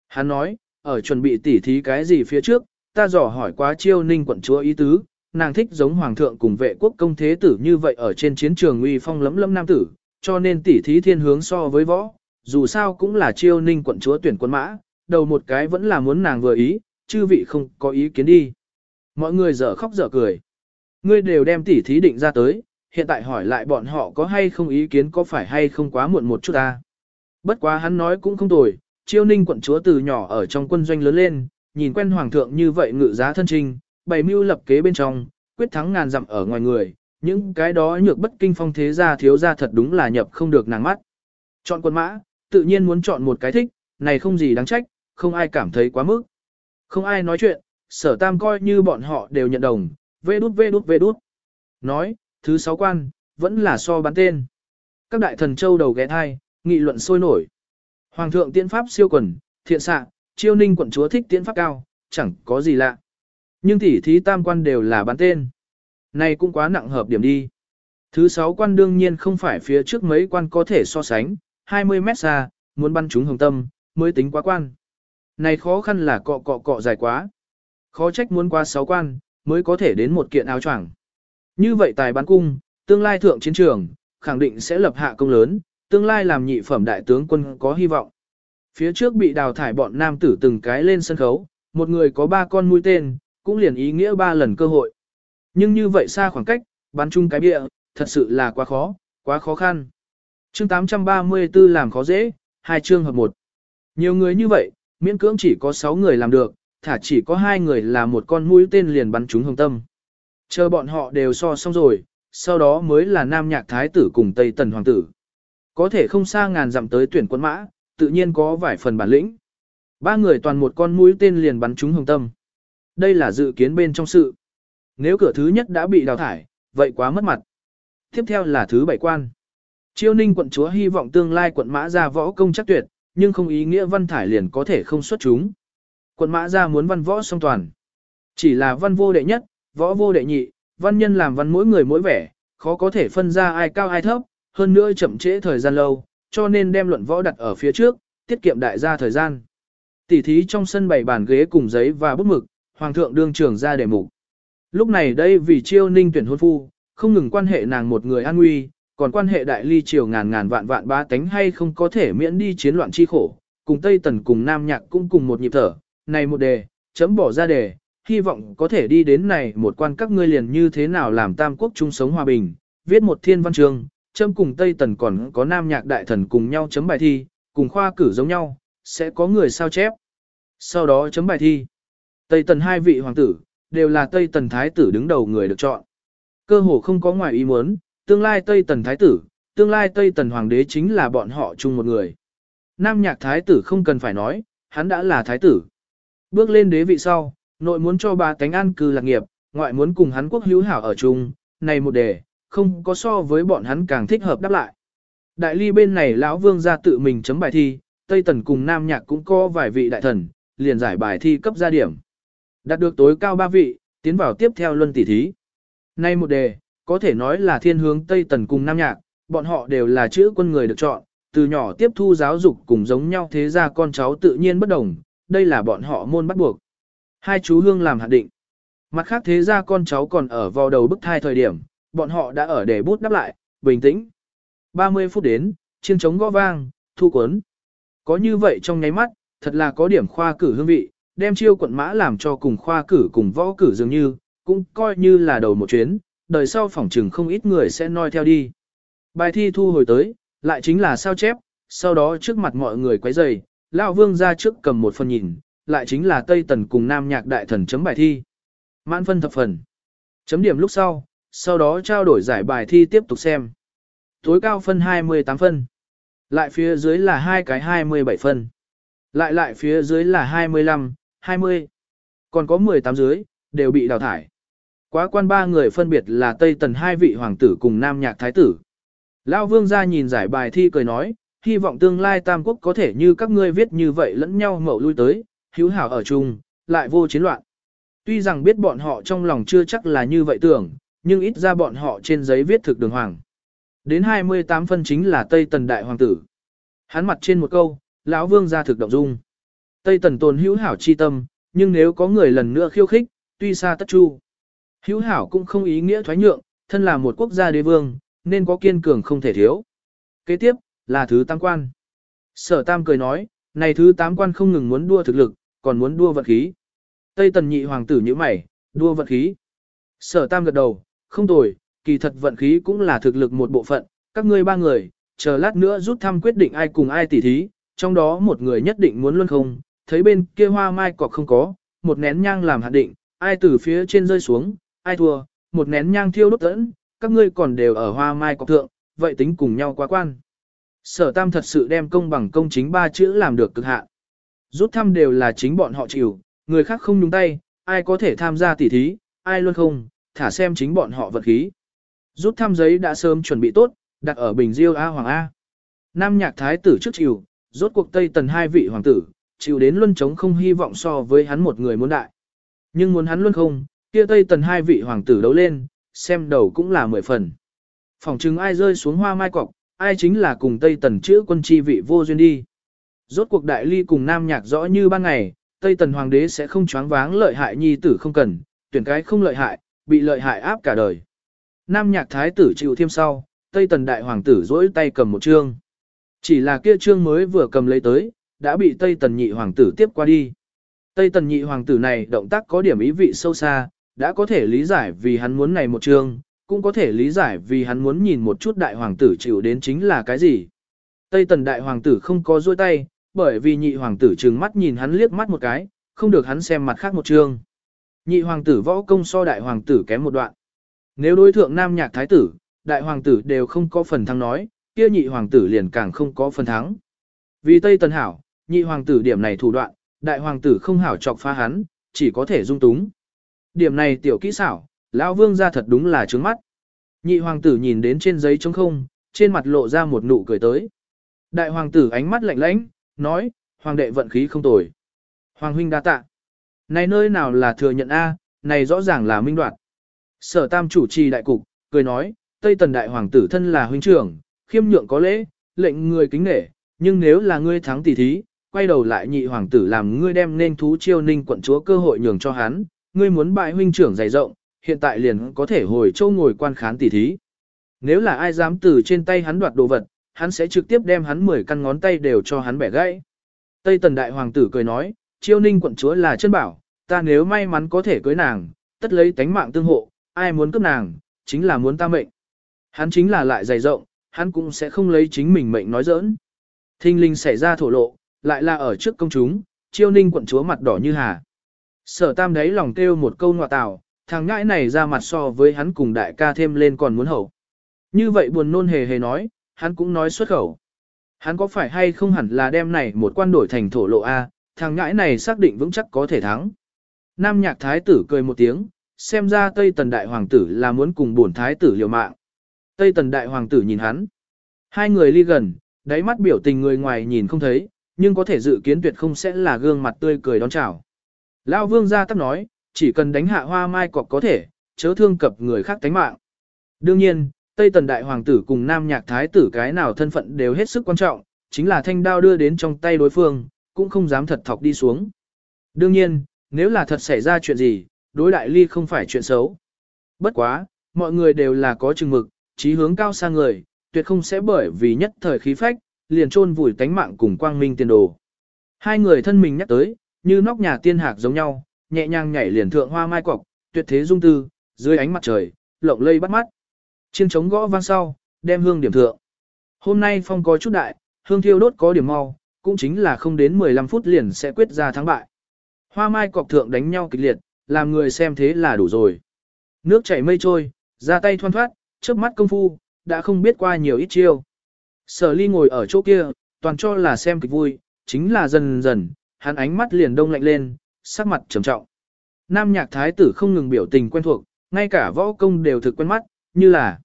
Hắn nói, ở chuẩn bị tỉ thí cái gì phía trước, ta dò hỏi quá chiêu ninh quận chúa ý tứ, nàng thích giống hoàng thượng cùng vệ quốc công thế tử như vậy ở trên chiến trường uy phong lấm lấm nam tử, cho nên tỉ thí thiên hướng so với võ, dù sao cũng là chiêu ninh quận chúa tuyển quân mã, đầu một cái vẫn là muốn nàng vừa ý, chư vị không có ý kiến đi. Mọi người dở khóc dở cười. Ngươi đều đem tỉ thí định ra tới, hiện tại hỏi lại bọn họ có hay không ý kiến có phải hay không quá muộn một chút ta. Bất quá hắn nói cũng không tồi, chiêu ninh quận chúa từ nhỏ ở trong quân doanh lớn lên, nhìn quen hoàng thượng như vậy ngự giá thân trinh, bày mưu lập kế bên trong, quyết thắng ngàn dặm ở ngoài người, những cái đó nhược bất kinh phong thế gia thiếu gia thật đúng là nhập không được nàng mắt. Chọn quân mã, tự nhiên muốn chọn một cái thích, này không gì đáng trách, không ai cảm thấy quá mức. Không ai nói chuyện, sở tam coi như bọn họ đều nhận đồng, vê đút vê đút vê đút. Nói, thứ sáu quan, vẫn là so bán tên. Các đại thần châu đầu ghé thai, nghị luận sôi nổi. Hoàng thượng tiễn pháp siêu quần, thiện xạ, chiêu ninh quận chúa thích tiễn pháp cao, chẳng có gì lạ. Nhưng tỉ thí tam quan đều là bán tên. Này cũng quá nặng hợp điểm đi. Thứ sáu quan đương nhiên không phải phía trước mấy quan có thể so sánh, 20 mét xa, muốn bắn chúng hồng tâm, mới tính quá quan. Này khó khăn là cọ cọ cọ dài quá. Khó trách muốn qua sáu quan, mới có thể đến một kiện áo choàng. Như vậy tài bán cung, tương lai thượng chiến trường, khẳng định sẽ lập hạ công lớn, tương lai làm nhị phẩm đại tướng quân có hy vọng. Phía trước bị đào thải bọn nam tử từng cái lên sân khấu, một người có ba con mũi tên, cũng liền ý nghĩa ba lần cơ hội. Nhưng như vậy xa khoảng cách, bắn chung cái bịa, thật sự là quá khó, quá khó khăn. Chương 834 làm khó dễ, hai chương hợp một. Nhiều người như vậy, miễn cưỡng chỉ có 6 người làm được, thả chỉ có hai người là một con mũi tên liền bắn trúng hồng tâm. Chờ bọn họ đều so xong rồi, sau đó mới là nam nhạc thái tử cùng Tây Tần Hoàng tử. Có thể không xa ngàn dặm tới tuyển quân mã, tự nhiên có vài phần bản lĩnh. Ba người toàn một con mũi tên liền bắn trúng hồng tâm. Đây là dự kiến bên trong sự. Nếu cửa thứ nhất đã bị đào thải, vậy quá mất mặt. Tiếp theo là thứ bảy quan. Chiêu ninh quận chúa hy vọng tương lai quận mã ra võ công chắc tuyệt, nhưng không ý nghĩa văn thải liền có thể không xuất chúng. Quận mã ra muốn văn võ song toàn. Chỉ là văn vô đệ nhất, võ vô đệ nhị, Văn nhân làm văn mỗi người mỗi vẻ, khó có thể phân ra ai cao ai thấp, hơn nữa chậm trễ thời gian lâu, cho nên đem luận võ đặt ở phía trước, tiết kiệm đại gia thời gian. Tỉ thí trong sân bày bàn ghế cùng giấy và bút mực, hoàng thượng đương trưởng ra đề mục. Lúc này đây vì chiêu ninh tuyển hôn phu, không ngừng quan hệ nàng một người an nguy, còn quan hệ đại ly triều ngàn ngàn vạn vạn ba tánh hay không có thể miễn đi chiến loạn chi khổ, cùng Tây Tần cùng Nam Nhạc cũng cùng một nhịp thở, này một đề, chấm bỏ ra đề, hy vọng có thể đi đến này một quan các ngươi liền như thế nào làm tam quốc chung sống hòa bình, viết một thiên văn chương, chấm cùng Tây Tần còn có Nam Nhạc đại thần cùng nhau chấm bài thi, cùng khoa cử giống nhau, sẽ có người sao chép. Sau đó chấm bài thi. Tây Tần hai vị hoàng tử, đều là Tây Tần Thái tử đứng đầu người được chọn. Cơ hồ không có ngoài ý muốn, tương lai Tây Tần Thái tử, tương lai Tây Tần Hoàng đế chính là bọn họ chung một người. Nam nhạc Thái tử không cần phải nói, hắn đã là Thái tử. Bước lên đế vị sau, nội muốn cho ba cánh an cư lạc nghiệp, ngoại muốn cùng hắn quốc hữu hảo ở chung, này một đề, không có so với bọn hắn càng thích hợp đáp lại. Đại ly bên này lão vương ra tự mình chấm bài thi, Tây Tần cùng Nam Nhạc cũng có vài vị đại thần, liền giải bài thi cấp ra điểm. Đạt được tối cao ba vị, tiến vào tiếp theo luân tỷ thí. Nay một đề, có thể nói là thiên hướng Tây Tần cùng Nam Nhạc, bọn họ đều là chữ quân người được chọn, từ nhỏ tiếp thu giáo dục cùng giống nhau thế ra con cháu tự nhiên bất đồng, đây là bọn họ môn bắt buộc. Hai chú hương làm hạn định. Mặt khác thế ra con cháu còn ở vào đầu bức thai thời điểm, bọn họ đã ở để bút đáp lại, bình tĩnh. 30 phút đến, chiêng trống gõ vang, thu cuốn. Có như vậy trong nháy mắt, thật là có điểm khoa cử hương vị, đem chiêu quận mã làm cho cùng khoa cử cùng võ cử dường như, cũng coi như là đầu một chuyến, đời sau phỏng trừng không ít người sẽ noi theo đi. Bài thi thu hồi tới, lại chính là sao chép, sau đó trước mặt mọi người quấy rầy, lão vương ra trước cầm một phần nhìn, lại chính là Tây Tần cùng Nam Nhạc Đại Thần chấm bài thi. Mãn phân thập phần. Chấm điểm lúc sau, sau đó trao đổi giải bài thi tiếp tục xem. Tối cao phân 28 phân. Lại phía dưới là hai cái 27 phân. Lại lại phía dưới là 25, 20. Còn có 18 dưới, đều bị đào thải. Quá quan ba người phân biệt là Tây Tần hai vị hoàng tử cùng Nam Nhạc Thái tử. Lão vương ra nhìn giải bài thi cười nói, hy vọng tương lai Tam Quốc có thể như các ngươi viết như vậy lẫn nhau mậu lui tới, hữu hảo ở chung, lại vô chiến loạn. Tuy rằng biết bọn họ trong lòng chưa chắc là như vậy tưởng, nhưng ít ra bọn họ trên giấy viết thực đường hoàng. Đến 28 phân chính là Tây Tần Đại Hoàng tử. Hắn mặt trên một câu, lão vương ra thực động dung. Tây Tần tồn hữu hảo chi tâm, nhưng nếu có người lần nữa khiêu khích, tuy xa tất chu. Hữu hảo cũng không ý nghĩa thoái nhượng, thân là một quốc gia đế vương, nên có kiên cường không thể thiếu. Kế tiếp, là thứ tam quan. Sở tam cười nói, này thứ tám quan không ngừng muốn đua thực lực, còn muốn đua vận khí. Tây tần nhị hoàng tử như mày, đua vận khí. Sở tam gật đầu, không tồi, kỳ thật vận khí cũng là thực lực một bộ phận, các ngươi ba người, chờ lát nữa rút thăm quyết định ai cùng ai tỉ thí, trong đó một người nhất định muốn luân không, thấy bên kia hoa mai cọc không có, một nén nhang làm hạt định, ai từ phía trên rơi xuống, ai thua, một nén nhang thiêu đốt tẫn, các ngươi còn đều ở hoa mai cọc thượng, vậy tính cùng nhau quá quan. Sở tam thật sự đem công bằng công chính ba chữ làm được cực hạn. Rút thăm đều là chính bọn họ chịu, người khác không nhúng tay, ai có thể tham gia tỉ thí, ai luôn không, thả xem chính bọn họ vật khí. Rút thăm giấy đã sớm chuẩn bị tốt, đặt ở bình diêu A Hoàng A. Nam nhạc thái tử trước chịu, rốt cuộc Tây Tần hai vị hoàng tử, chịu đến luân chống không hy vọng so với hắn một người muốn đại. Nhưng muốn hắn luôn không, kia Tây Tần hai vị hoàng tử đấu lên, xem đầu cũng là mười phần. Phòng chứng ai rơi xuống hoa mai cọc, ai chính là cùng Tây Tần chữa quân chi vị vô duyên đi. Rốt cuộc đại ly cùng Nam Nhạc rõ như ban ngày, Tây Tần Hoàng đế sẽ không choáng váng lợi hại nhi tử không cần, tuyển cái không lợi hại, bị lợi hại áp cả đời. Nam Nhạc Thái tử chịu thêm sau, Tây Tần Đại Hoàng tử rỗi tay cầm một chương. Chỉ là kia chương mới vừa cầm lấy tới, đã bị Tây Tần Nhị Hoàng tử tiếp qua đi. Tây Tần Nhị Hoàng tử này động tác có điểm ý vị sâu xa, đã có thể lý giải vì hắn muốn này một chương, cũng có thể lý giải vì hắn muốn nhìn một chút đại hoàng tử chịu đến chính là cái gì. Tây tần đại hoàng tử không có dôi tay, bởi vì nhị hoàng tử trừng mắt nhìn hắn liếc mắt một cái, không được hắn xem mặt khác một chương. Nhị hoàng tử võ công so đại hoàng tử kém một đoạn. Nếu đối thượng nam nhạc thái tử, đại hoàng tử đều không có phần thắng nói, kia nhị hoàng tử liền càng không có phần thắng. Vì Tây tần hảo, nhị hoàng tử điểm này thủ đoạn, đại hoàng tử không hảo chọc phá hắn, chỉ có thể dung túng. Điểm này tiểu kỹ xảo, lão vương ra thật đúng là trướng mắt. Nhị hoàng tử nhìn đến trên giấy trống không, trên mặt lộ ra một nụ cười tới. Đại hoàng tử ánh mắt lạnh lãnh, nói, hoàng đệ vận khí không tồi. Hoàng huynh đa tạ. Này nơi nào là thừa nhận A, này rõ ràng là minh đoạt. Sở tam chủ trì đại cục, cười nói, Tây Tần đại hoàng tử thân là huynh trưởng, khiêm nhượng có lễ, lệnh người kính nể, nhưng nếu là ngươi thắng tỷ thí, quay đầu lại nhị hoàng tử làm ngươi đem nên thú chiêu ninh quận chúa cơ hội nhường cho hắn, ngươi muốn bại huynh trưởng dày rộng, hiện tại liền có thể hồi châu ngồi quan khán tỷ thí. Nếu là ai dám từ trên tay hắn đoạt đồ vật, hắn sẽ trực tiếp đem hắn 10 căn ngón tay đều cho hắn bẻ gãy. Tây Tần Đại Hoàng tử cười nói, chiêu ninh quận chúa là chân bảo, ta nếu may mắn có thể cưới nàng, tất lấy tánh mạng tương hộ, ai muốn cướp nàng, chính là muốn ta mệnh. Hắn chính là lại dày rộng, hắn cũng sẽ không lấy chính mình mệnh nói giỡn. Thinh linh xảy ra thổ lộ, lại là ở trước công chúng, chiêu ninh quận chúa mặt đỏ như hà. Sở tam đấy lòng kêu một câu ngọa tào, thằng ngãi này ra mặt so với hắn cùng đại ca thêm lên còn muốn hậu. Như vậy buồn nôn hề hề nói, hắn cũng nói xuất khẩu. Hắn có phải hay không hẳn là đem này một quan đổi thành thổ lộ A, thằng ngãi này xác định vững chắc có thể thắng. Nam nhạc thái tử cười một tiếng, xem ra Tây Tần Đại Hoàng tử là muốn cùng bổn thái tử liều mạng. Tây Tần Đại Hoàng tử nhìn hắn. Hai người ly gần, đáy mắt biểu tình người ngoài nhìn không thấy, nhưng có thể dự kiến tuyệt không sẽ là gương mặt tươi cười đón chào. Lão vương gia tắc nói, chỉ cần đánh hạ hoa mai cọc có thể, chớ thương cập người khác tánh mạng. Đương nhiên, Tây Tần Đại Hoàng tử cùng Nam Nhạc Thái tử cái nào thân phận đều hết sức quan trọng, chính là thanh đao đưa đến trong tay đối phương, cũng không dám thật thọc đi xuống. Đương nhiên, nếu là thật xảy ra chuyện gì, đối đại ly không phải chuyện xấu. Bất quá, mọi người đều là có chừng mực, trí hướng cao sang người, tuyệt không sẽ bởi vì nhất thời khí phách, liền chôn vùi tánh mạng cùng quang minh tiền đồ. Hai người thân mình nhắc tới, như nóc nhà tiên hạc giống nhau, nhẹ nhàng nhảy liền thượng hoa mai cọc, tuyệt thế dung tư, dưới ánh mặt trời, lộng lây bắt mắt. Chiên trống gõ vang sau, đem hương điểm thượng. Hôm nay phong có chút đại, hương thiêu đốt có điểm mau, cũng chính là không đến 15 phút liền sẽ quyết ra thắng bại. Hoa mai cọc thượng đánh nhau kịch liệt, làm người xem thế là đủ rồi. Nước chảy mây trôi, ra tay thoăn thoát, trước mắt công phu, đã không biết qua nhiều ít chiêu. Sở ly ngồi ở chỗ kia, toàn cho là xem kịch vui, chính là dần dần, hắn ánh mắt liền đông lạnh lên, sắc mặt trầm trọng. Nam nhạc thái tử không ngừng biểu tình quen thuộc, ngay cả võ công đều thực quen mắt, như là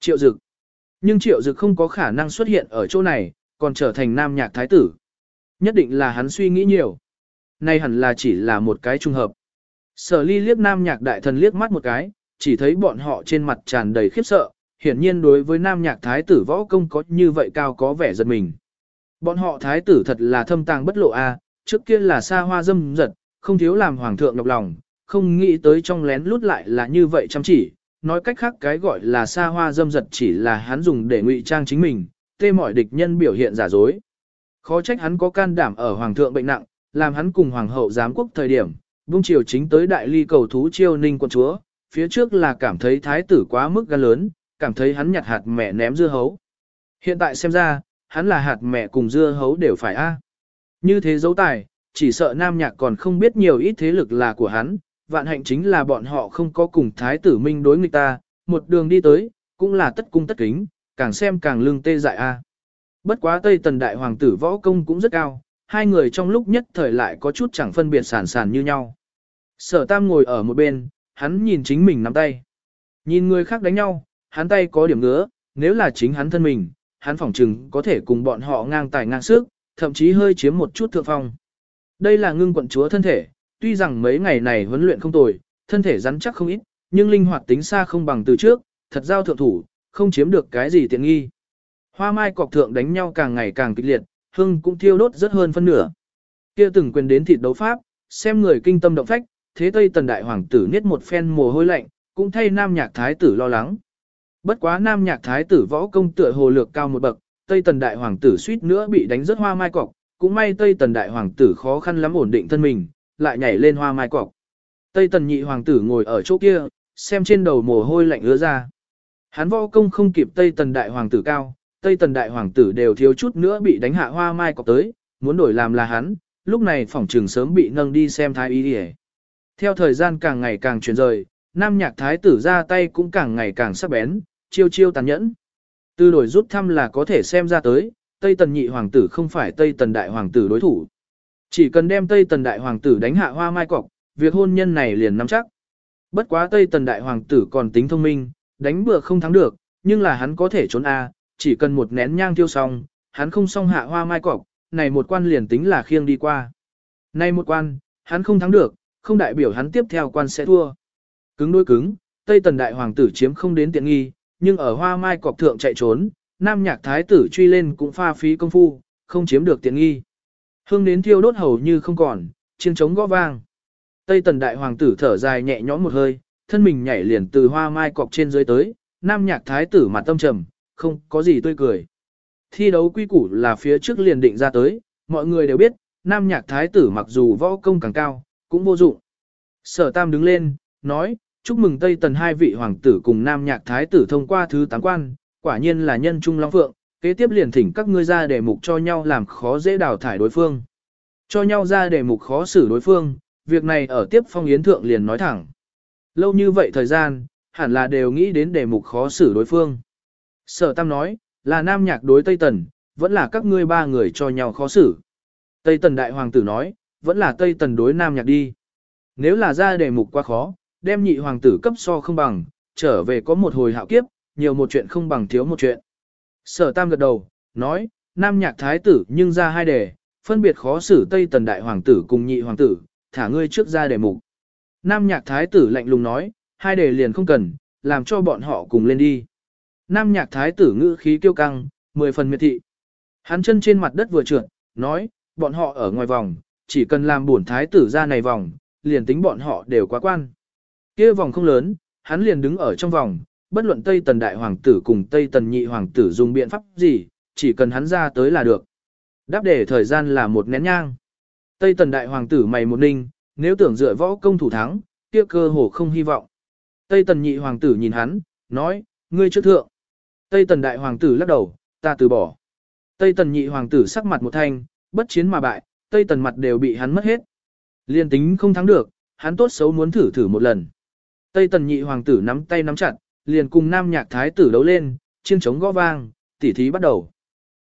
triệu dực. Nhưng triệu dực không có khả năng xuất hiện ở chỗ này, còn trở thành nam nhạc thái tử. Nhất định là hắn suy nghĩ nhiều. Nay hẳn là chỉ là một cái trùng hợp. Sở ly liếc nam nhạc đại thần liếc mắt một cái, chỉ thấy bọn họ trên mặt tràn đầy khiếp sợ, hiển nhiên đối với nam nhạc thái tử võ công có như vậy cao có vẻ giật mình. Bọn họ thái tử thật là thâm tàng bất lộ a, trước kia là xa hoa dâm giật, không thiếu làm hoàng thượng nhọc lòng, không nghĩ tới trong lén lút lại là như vậy chăm chỉ, nói cách khác cái gọi là xa hoa dâm giật chỉ là hắn dùng để ngụy trang chính mình, tê mọi địch nhân biểu hiện giả dối. Khó trách hắn có can đảm ở hoàng thượng bệnh nặng, làm hắn cùng hoàng hậu giám quốc thời điểm, vung triều chính tới đại ly cầu thú chiêu ninh quân chúa, phía trước là cảm thấy thái tử quá mức gan lớn, cảm thấy hắn nhặt hạt mẹ ném dưa hấu. Hiện tại xem ra, hắn là hạt mẹ cùng dưa hấu đều phải a. Như thế dấu tài, chỉ sợ nam nhạc còn không biết nhiều ít thế lực là của hắn, vạn hạnh chính là bọn họ không có cùng thái tử minh đối nghịch ta, một đường đi tới, cũng là tất cung tất kính, càng xem càng lưng tê dại a. Bất quá Tây Tần Đại Hoàng tử võ công cũng rất cao, hai người trong lúc nhất thời lại có chút chẳng phân biệt sản sản như nhau. Sở Tam ngồi ở một bên, hắn nhìn chính mình nắm tay. Nhìn người khác đánh nhau, hắn tay có điểm ngứa, nếu là chính hắn thân mình, hắn phỏng chừng có thể cùng bọn họ ngang tài ngang sức, thậm chí hơi chiếm một chút thượng phong. Đây là ngưng quận chúa thân thể, tuy rằng mấy ngày này huấn luyện không tồi, thân thể rắn chắc không ít, nhưng linh hoạt tính xa không bằng từ trước, thật giao thượng thủ, không chiếm được cái gì tiện nghi. Hoa mai cọc thượng đánh nhau càng ngày càng kịch liệt, hương cũng thiêu đốt rất hơn phân nửa. Kia từng quyền đến thịt đấu pháp, xem người kinh tâm động phách, thế Tây Tần Đại Hoàng tử niết một phen mồ hôi lạnh, cũng thay Nam Nhạc Thái tử lo lắng. Bất quá Nam Nhạc Thái tử võ công tựa hồ lược cao một bậc, Tây Tần Đại Hoàng tử suýt nữa bị đánh rớt hoa mai cọc, cũng may Tây Tần Đại Hoàng tử khó khăn lắm ổn định thân mình, lại nhảy lên hoa mai cọc. Tây Tần Nhị Hoàng tử ngồi ở chỗ kia, xem trên đầu mồ hôi lạnh ứa ra. Hắn võ công không kịp Tây Tần Đại Hoàng tử cao, Tây Tần Đại Hoàng tử đều thiếu chút nữa bị đánh hạ hoa mai cọc tới, muốn đổi làm là hắn, lúc này phỏng Trường sớm bị nâng đi xem thái y đi Theo thời gian càng ngày càng chuyển rời, Nam Nhạc Thái tử ra tay cũng càng ngày càng sắc bén, chiêu chiêu tàn nhẫn. Từ đổi rút thăm là có thể xem ra tới, Tây Tần nhị hoàng tử không phải Tây Tần đại hoàng tử đối thủ. Chỉ cần đem Tây Tần đại hoàng tử đánh hạ hoa mai cọc, việc hôn nhân này liền nắm chắc. Bất quá Tây Tần đại hoàng tử còn tính thông minh, đánh bừa không thắng được, nhưng là hắn có thể trốn A, chỉ cần một nén nhang tiêu xong, hắn không xong hạ hoa mai cọc, này một quan liền tính là khiêng đi qua. Này một quan, hắn không thắng được, không đại biểu hắn tiếp theo quan sẽ thua. Cứng đối cứng, Tây tần đại hoàng tử chiếm không đến tiện nghi, nhưng ở hoa mai cọc thượng chạy trốn, nam nhạc thái tử truy lên cũng pha phí công phu, không chiếm được tiện nghi. Hương đến thiêu đốt hầu như không còn, chiêng trống gõ vang. Tây tần đại hoàng tử thở dài nhẹ nhõm một hơi, thân mình nhảy liền từ hoa mai cọc trên dưới tới, nam nhạc thái tử mặt tâm trầm, không có gì tươi cười. Thi đấu quy củ là phía trước liền định ra tới, mọi người đều biết, nam nhạc thái tử mặc dù võ công càng cao, cũng vô dụng. Sở tam đứng lên, nói, chúc mừng Tây Tần hai vị hoàng tử cùng nam nhạc thái tử thông qua thứ tám quan, quả nhiên là nhân trung long phượng, kế tiếp liền thỉnh các ngươi ra để mục cho nhau làm khó dễ đào thải đối phương. Cho nhau ra để mục khó xử đối phương, việc này ở tiếp phong yến thượng liền nói thẳng. Lâu như vậy thời gian, hẳn là đều nghĩ đến đề mục khó xử đối phương. Sở Tam nói, là nam nhạc đối Tây Tần, vẫn là các ngươi ba người cho nhau khó xử. Tây Tần Đại Hoàng tử nói, vẫn là Tây Tần đối nam nhạc đi. Nếu là ra đề mục quá khó, đem nhị hoàng tử cấp so không bằng, trở về có một hồi hạo kiếp, nhiều một chuyện không bằng thiếu một chuyện. Sở Tam gật đầu, nói, nam nhạc thái tử nhưng ra hai đề, phân biệt khó xử Tây Tần Đại Hoàng tử cùng nhị hoàng tử, thả ngươi trước ra đề mục. Nam nhạc thái tử lạnh lùng nói, hai đề liền không cần, làm cho bọn họ cùng lên đi. Nam nhạc thái tử ngữ khí kiêu căng, mười phần miệt thị. Hắn chân trên mặt đất vừa trượt, nói, bọn họ ở ngoài vòng, chỉ cần làm buồn thái tử ra này vòng, liền tính bọn họ đều quá quan. kia vòng không lớn, hắn liền đứng ở trong vòng, bất luận Tây Tần Đại Hoàng tử cùng Tây Tần Nhị Hoàng tử dùng biện pháp gì, chỉ cần hắn ra tới là được. Đáp để thời gian là một nén nhang. Tây Tần Đại Hoàng tử mày một ninh, nếu tưởng dựa võ công thủ thắng, kia cơ hồ không hy vọng. Tây Tần Nhị Hoàng tử nhìn hắn, nói, ngươi chưa thượng. Tây Tần Đại Hoàng tử lắc đầu, ta từ bỏ. Tây Tần Nhị Hoàng tử sắc mặt một thanh, bất chiến mà bại, Tây Tần mặt đều bị hắn mất hết. Liên tính không thắng được, hắn tốt xấu muốn thử thử một lần. Tây Tần Nhị Hoàng tử nắm tay nắm chặt, liền cùng Nam Nhạc Thái tử đấu lên, chiêng chống gõ vang, tỉ thí bắt đầu.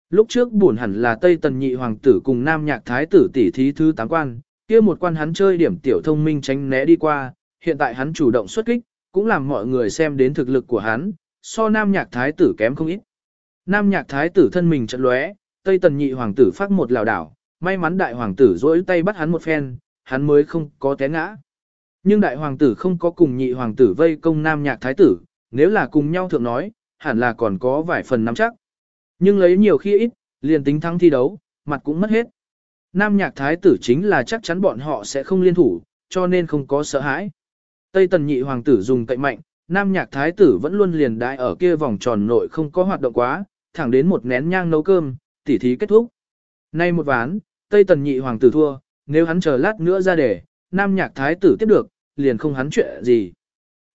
Lúc trước buồn hẳn là Tây Tần Nhị Hoàng tử cùng Nam Nhạc Thái tử tỉ thí thứ tám quan, kia một quan hắn chơi điểm tiểu thông minh tránh né đi qua, hiện tại hắn chủ động xuất kích, cũng làm mọi người xem đến thực lực của hắn, so Nam Nhạc Thái tử kém không ít. Nam Nhạc Thái tử thân mình trận lóe, Tây Tần Nhị Hoàng tử phát một lào đảo, may mắn Đại Hoàng tử dỗi tay bắt hắn một phen, hắn mới không có té ngã. Nhưng Đại Hoàng tử không có cùng Nhị Hoàng tử vây công Nam Nhạc Thái tử, nếu là cùng nhau thượng nói, hẳn là còn có vài phần nắm chắc. Nhưng lấy nhiều khi ít, liền tính thắng thi đấu, mặt cũng mất hết. Nam nhạc thái tử chính là chắc chắn bọn họ sẽ không liên thủ, cho nên không có sợ hãi. Tây tần nhị hoàng tử dùng cậy mạnh, nam nhạc thái tử vẫn luôn liền đại ở kia vòng tròn nội không có hoạt động quá, thẳng đến một nén nhang nấu cơm, tỉ thí kết thúc. Nay một ván, Tây tần nhị hoàng tử thua, nếu hắn chờ lát nữa ra để, nam nhạc thái tử tiếp được, liền không hắn chuyện gì.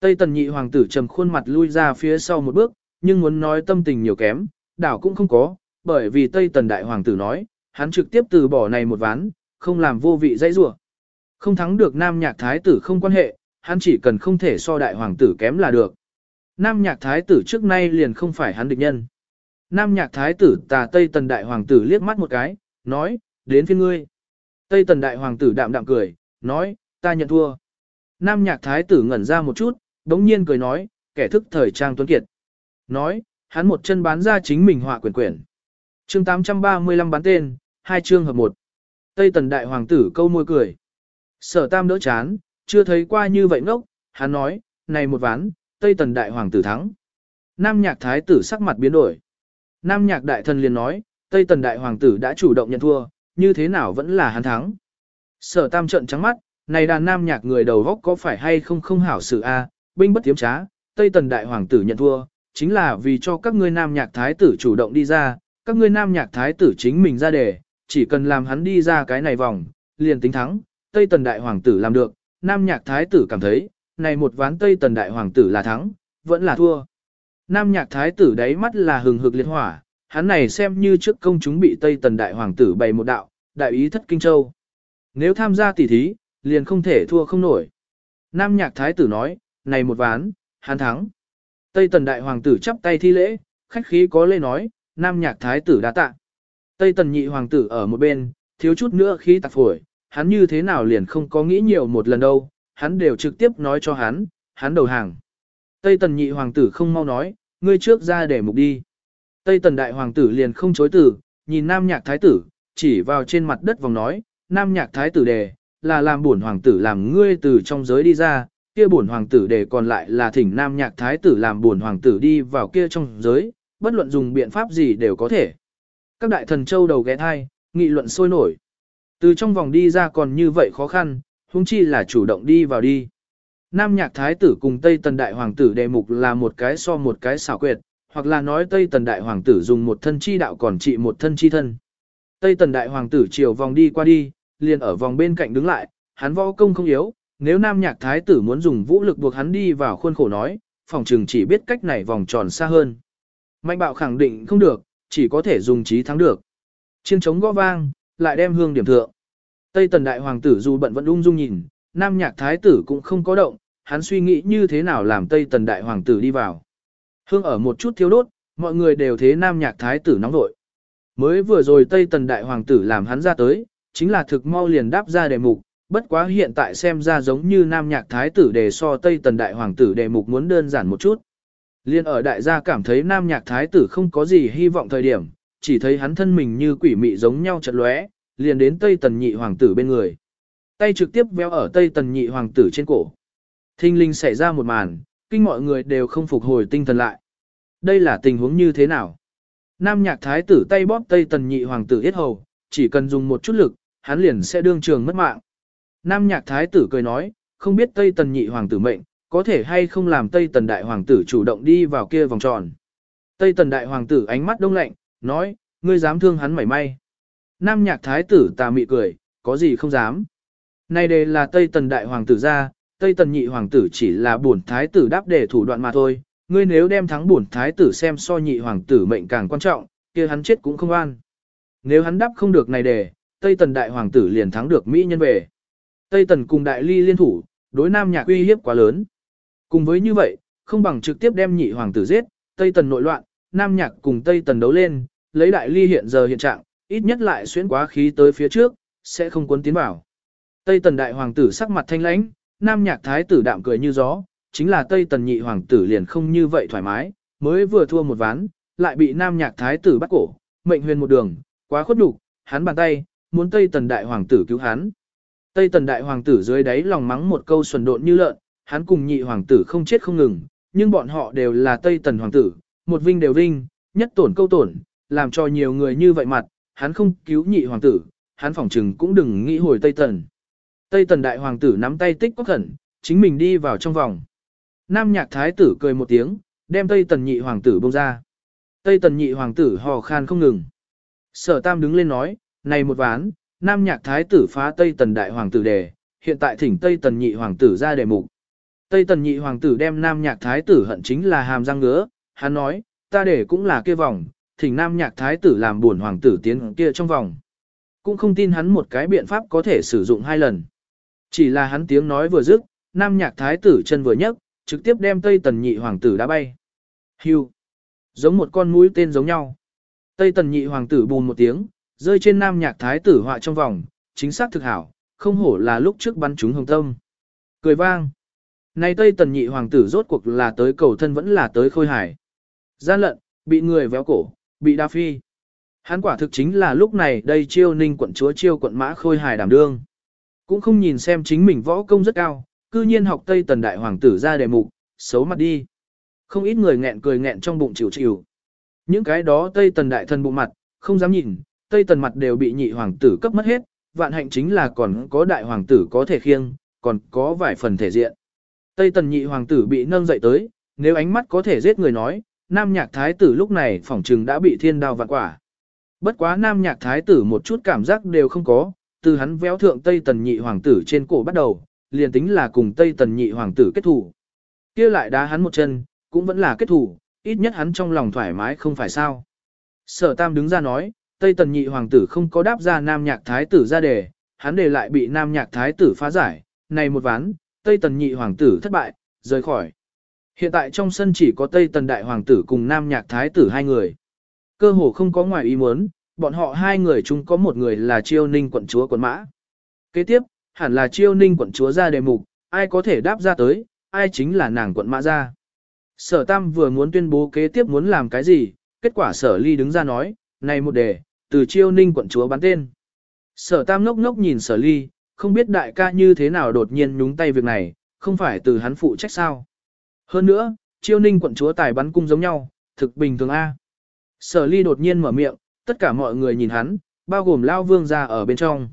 Tây tần nhị hoàng tử trầm khuôn mặt lui ra phía sau một bước, nhưng muốn nói tâm tình nhiều kém, đảo cũng không có, bởi vì Tây tần đại hoàng tử nói, hắn trực tiếp từ bỏ này một ván, không làm vô vị dãy rủa. Không thắng được nam nhạc thái tử không quan hệ, hắn chỉ cần không thể so đại hoàng tử kém là được. Nam nhạc thái tử trước nay liền không phải hắn địch nhân. Nam nhạc thái tử tà Tây tần đại hoàng tử liếc mắt một cái, nói, đến phiên ngươi. Tây tần đại hoàng tử đạm đạm cười, nói, ta nhận thua. Nam nhạc thái tử ngẩn ra một chút, đống nhiên cười nói, kẻ thức thời trang tuấn kiệt. Nói, hắn một chân bán ra chính mình họa quyển quyển. chương 835 bán tên, hai chương hợp một. Tây tần đại hoàng tử câu môi cười. Sở tam đỡ chán, chưa thấy qua như vậy ngốc, hắn nói, này một ván, Tây tần đại hoàng tử thắng. Nam nhạc thái tử sắc mặt biến đổi. Nam nhạc đại thần liền nói, Tây tần đại hoàng tử đã chủ động nhận thua, như thế nào vẫn là hắn thắng. Sở tam trận trắng mắt, này đàn nam nhạc người đầu góc có phải hay không không hảo sự a binh bất tiếm trá, Tây tần đại hoàng tử nhận thua, chính là vì cho các ngươi nam nhạc thái tử chủ động đi ra, các ngươi nam nhạc thái tử chính mình ra đề, chỉ cần làm hắn đi ra cái này vòng, liền tính thắng, Tây Tần Đại Hoàng tử làm được, Nam Nhạc Thái tử cảm thấy, này một ván Tây Tần Đại Hoàng tử là thắng, vẫn là thua. Nam Nhạc Thái tử đáy mắt là hừng hực liệt hỏa, hắn này xem như trước công chúng bị Tây Tần Đại Hoàng tử bày một đạo, đại ý thất kinh châu. Nếu tham gia tỷ thí, liền không thể thua không nổi. Nam Nhạc Thái tử nói, này một ván, hắn thắng. Tây Tần Đại Hoàng tử chắp tay thi lễ, khách khí có lê nói, Nam Nhạc Thái tử đã tạ. Tây tần nhị hoàng tử ở một bên, thiếu chút nữa khí tạc phổi, hắn như thế nào liền không có nghĩ nhiều một lần đâu, hắn đều trực tiếp nói cho hắn, hắn đầu hàng. Tây tần nhị hoàng tử không mau nói, ngươi trước ra để mục đi. Tây tần đại hoàng tử liền không chối từ, nhìn nam nhạc thái tử, chỉ vào trên mặt đất vòng nói, nam nhạc thái tử đề, là làm buồn hoàng tử làm ngươi từ trong giới đi ra, kia bổn hoàng tử để còn lại là thỉnh nam nhạc thái tử làm bổn hoàng tử đi vào kia trong giới, bất luận dùng biện pháp gì đều có thể. Các đại thần châu đầu ghé thai, nghị luận sôi nổi. Từ trong vòng đi ra còn như vậy khó khăn, huống chi là chủ động đi vào đi. Nam nhạc thái tử cùng Tây Tần đại hoàng tử đề mục là một cái so một cái xảo quyệt, hoặc là nói Tây Tần đại hoàng tử dùng một thân chi đạo còn trị một thân chi thân. Tây Tần đại hoàng tử chiều vòng đi qua đi, liền ở vòng bên cạnh đứng lại, hắn võ công không yếu, nếu nam nhạc thái tử muốn dùng vũ lực buộc hắn đi vào khuôn khổ nói, phòng trừng chỉ biết cách này vòng tròn xa hơn. Mạnh bạo khẳng định không được, chỉ có thể dùng trí thắng được. Chiên trống gõ vang, lại đem hương điểm thượng. Tây tần đại hoàng tử dù bận vẫn ung dung nhìn, nam nhạc thái tử cũng không có động, hắn suy nghĩ như thế nào làm Tây tần đại hoàng tử đi vào. Hương ở một chút thiếu đốt, mọi người đều thế nam nhạc thái tử nóng vội. Mới vừa rồi Tây tần đại hoàng tử làm hắn ra tới, chính là thực mau liền đáp ra đề mục, bất quá hiện tại xem ra giống như nam nhạc thái tử đề so Tây tần đại hoàng tử đề mục muốn đơn giản một chút. Liên ở đại gia cảm thấy nam nhạc thái tử không có gì hy vọng thời điểm, chỉ thấy hắn thân mình như quỷ mị giống nhau chật lóe, liền đến Tây Tần nhị hoàng tử bên người. Tay trực tiếp véo ở Tây Tần nhị hoàng tử trên cổ. Thinh linh xảy ra một màn, kinh mọi người đều không phục hồi tinh thần lại. Đây là tình huống như thế nào? Nam nhạc thái tử tay bóp Tây Tần nhị hoàng tử yết hầu, chỉ cần dùng một chút lực, hắn liền sẽ đương trường mất mạng. Nam nhạc thái tử cười nói, không biết Tây Tần nhị hoàng tử mệnh, có thể hay không làm Tây Tần Đại Hoàng tử chủ động đi vào kia vòng tròn. Tây Tần Đại Hoàng tử ánh mắt đông lạnh, nói, ngươi dám thương hắn mảy may. Nam nhạc thái tử tà mị cười, có gì không dám. Này đề là Tây Tần Đại Hoàng tử ra, Tây Tần nhị hoàng tử chỉ là bổn thái tử đáp để thủ đoạn mà thôi, ngươi nếu đem thắng bổn thái tử xem so nhị hoàng tử mệnh càng quan trọng, kia hắn chết cũng không an. Nếu hắn đáp không được này đề, Tây Tần Đại Hoàng tử liền thắng được Mỹ nhân về. Tây Tần cùng Đại Ly liên thủ, đối Nam nhạc uy hiếp quá lớn. Cùng với như vậy, không bằng trực tiếp đem nhị hoàng tử giết, Tây Tần nội loạn, Nam Nhạc cùng Tây Tần đấu lên, lấy đại ly hiện giờ hiện trạng, ít nhất lại xuyên quá khí tới phía trước, sẽ không cuốn tiến vào. Tây Tần đại hoàng tử sắc mặt thanh lãnh, Nam Nhạc thái tử đạm cười như gió, chính là Tây Tần nhị hoàng tử liền không như vậy thoải mái, mới vừa thua một ván, lại bị Nam Nhạc thái tử bắt cổ, mệnh huyền một đường, quá khuất đủ, hắn bàn tay, muốn Tây Tần đại hoàng tử cứu hắn. Tây Tần đại hoàng tử dưới đáy lòng mắng một câu xuẩn độn như lợn, hắn cùng nhị hoàng tử không chết không ngừng, nhưng bọn họ đều là Tây Tần hoàng tử, một vinh đều vinh, nhất tổn câu tổn, làm cho nhiều người như vậy mặt, hắn không cứu nhị hoàng tử, hắn phỏng trừng cũng đừng nghĩ hồi Tây Tần. Tây Tần đại hoàng tử nắm tay tích có khẩn, chính mình đi vào trong vòng. Nam nhạc thái tử cười một tiếng, đem Tây Tần nhị hoàng tử bông ra. Tây Tần nhị hoàng tử hò khan không ngừng. Sở Tam đứng lên nói, này một ván, Nam nhạc thái tử phá Tây Tần đại hoàng tử đề, hiện tại thỉnh Tây Tần nhị hoàng tử ra đề mục. Tây tần nhị hoàng tử đem nam nhạc thái tử hận chính là hàm răng ngứa, hắn nói, ta để cũng là kia vòng, thỉnh nam nhạc thái tử làm buồn hoàng tử tiến kia trong vòng. Cũng không tin hắn một cái biện pháp có thể sử dụng hai lần. Chỉ là hắn tiếng nói vừa dứt, nam nhạc thái tử chân vừa nhấc, trực tiếp đem Tây tần nhị hoàng tử đá bay. Hưu. Giống một con mũi tên giống nhau. Tây tần nhị hoàng tử bùn một tiếng, rơi trên nam nhạc thái tử họa trong vòng, chính xác thực hảo, không hổ là lúc trước bắn chúng hồng tâm. Cười vang. Này Tây Tần nhị hoàng tử rốt cuộc là tới cầu thân vẫn là tới khôi hải. Gian lận, bị người véo cổ, bị đa phi. Hắn quả thực chính là lúc này đây chiêu ninh quận chúa chiêu quận mã khôi hải đảm đương. Cũng không nhìn xem chính mình võ công rất cao, cư nhiên học Tây Tần đại hoàng tử ra đề mục, xấu mặt đi. Không ít người nghẹn cười nghẹn trong bụng chịu chịu. Những cái đó Tây Tần đại thần bụng mặt, không dám nhìn, Tây Tần mặt đều bị nhị hoàng tử cấp mất hết, vạn hạnh chính là còn có đại hoàng tử có thể khiêng, còn có vài phần thể diện. Tây tần nhị hoàng tử bị nâng dậy tới, nếu ánh mắt có thể giết người nói, nam nhạc thái tử lúc này phỏng trừng đã bị thiên đao vạn quả. Bất quá nam nhạc thái tử một chút cảm giác đều không có, từ hắn véo thượng Tây tần nhị hoàng tử trên cổ bắt đầu, liền tính là cùng Tây tần nhị hoàng tử kết thủ. kia lại đá hắn một chân, cũng vẫn là kết thủ, ít nhất hắn trong lòng thoải mái không phải sao. Sở tam đứng ra nói, Tây tần nhị hoàng tử không có đáp ra nam nhạc thái tử ra đề, hắn đề lại bị nam nhạc thái tử phá giải, này một ván, Tây Tần nhị hoàng tử thất bại, rời khỏi. Hiện tại trong sân chỉ có Tây Tần đại hoàng tử cùng Nam Nhạc thái tử hai người. Cơ hồ không có ngoài ý muốn, bọn họ hai người chung có một người là Chiêu Ninh quận chúa quận mã. Kế tiếp, hẳn là Chiêu Ninh quận chúa ra đề mục, ai có thể đáp ra tới, ai chính là nàng quận mã ra. Sở Tam vừa muốn tuyên bố kế tiếp muốn làm cái gì, kết quả Sở Ly đứng ra nói, này một đề, từ Chiêu Ninh quận chúa bán tên. Sở Tam ngốc ngốc nhìn Sở Ly, không biết đại ca như thế nào đột nhiên nhúng tay việc này, không phải từ hắn phụ trách sao. Hơn nữa, chiêu ninh quận chúa tài bắn cung giống nhau, thực bình thường A. Sở ly đột nhiên mở miệng, tất cả mọi người nhìn hắn, bao gồm lao vương ra ở bên trong.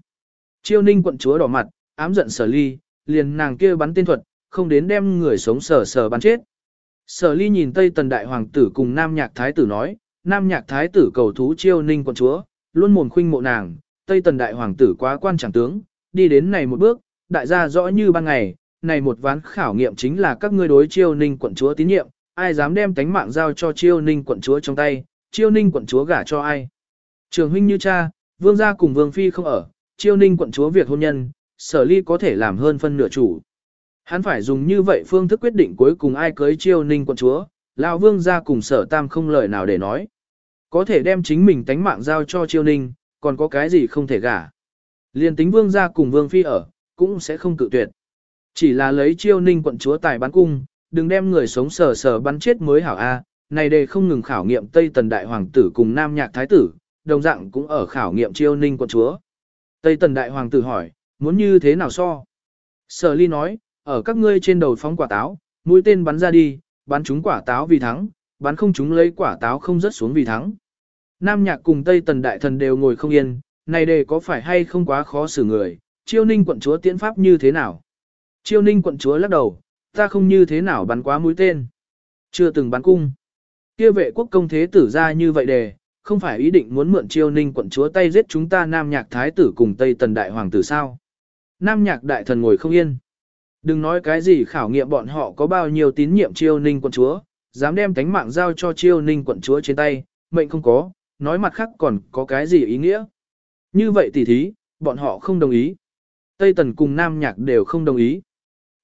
Chiêu ninh quận chúa đỏ mặt, ám giận sở ly, liền nàng kia bắn tên thuật, không đến đem người sống sở sở bắn chết. Sở ly nhìn Tây Tần Đại Hoàng tử cùng Nam Nhạc Thái tử nói, Nam Nhạc Thái tử cầu thú chiêu ninh quận chúa, luôn mồm khuynh mộ nàng, Tây Tần Đại Hoàng tử quá quan chẳng tướng, đi đến này một bước, đại gia rõ như ban ngày, này một ván khảo nghiệm chính là các ngươi đối chiêu ninh quận chúa tín nhiệm, ai dám đem tánh mạng giao cho chiêu ninh quận chúa trong tay, chiêu ninh quận chúa gả cho ai. Trường huynh như cha, vương gia cùng vương phi không ở, chiêu ninh quận chúa việc hôn nhân, sở ly có thể làm hơn phân nửa chủ. Hắn phải dùng như vậy phương thức quyết định cuối cùng ai cưới chiêu ninh quận chúa, lão vương gia cùng sở tam không lời nào để nói. Có thể đem chính mình tánh mạng giao cho chiêu ninh, còn có cái gì không thể gả. Liên tính vương gia cùng vương phi ở, cũng sẽ không cự tuyệt. Chỉ là lấy chiêu ninh quận chúa tài bắn cung, đừng đem người sống sờ sờ bắn chết mới hảo A, này đề không ngừng khảo nghiệm Tây Tần Đại Hoàng tử cùng Nam Nhạc Thái tử, đồng dạng cũng ở khảo nghiệm chiêu ninh quận chúa. Tây Tần Đại Hoàng tử hỏi, muốn như thế nào so? Sở ly nói, ở các ngươi trên đầu phóng quả táo, mũi tên bắn ra đi, bắn trúng quả táo vì thắng, bắn không trúng lấy quả táo không rớt xuống vì thắng. Nam Nhạc cùng Tây Tần Đại Thần đều ngồi không yên, này đề có phải hay không quá khó xử người, chiêu ninh quận chúa tiễn pháp như thế nào? Chiêu ninh quận chúa lắc đầu, ta không như thế nào bắn quá mũi tên. Chưa từng bắn cung. Kia vệ quốc công thế tử ra như vậy đề, không phải ý định muốn mượn chiêu ninh quận chúa tay giết chúng ta Nam Nhạc Thái tử cùng Tây Tần Đại Hoàng tử sao. Nam Nhạc Đại Thần ngồi không yên. Đừng nói cái gì khảo nghiệm bọn họ có bao nhiêu tín nhiệm chiêu ninh quận chúa, dám đem tánh mạng giao cho chiêu ninh quận chúa trên tay, mệnh không có, nói mặt khác còn có cái gì ý nghĩa. Như vậy tỉ thí, bọn họ không đồng ý. Tây Tần cùng Nam Nhạc đều không đồng ý.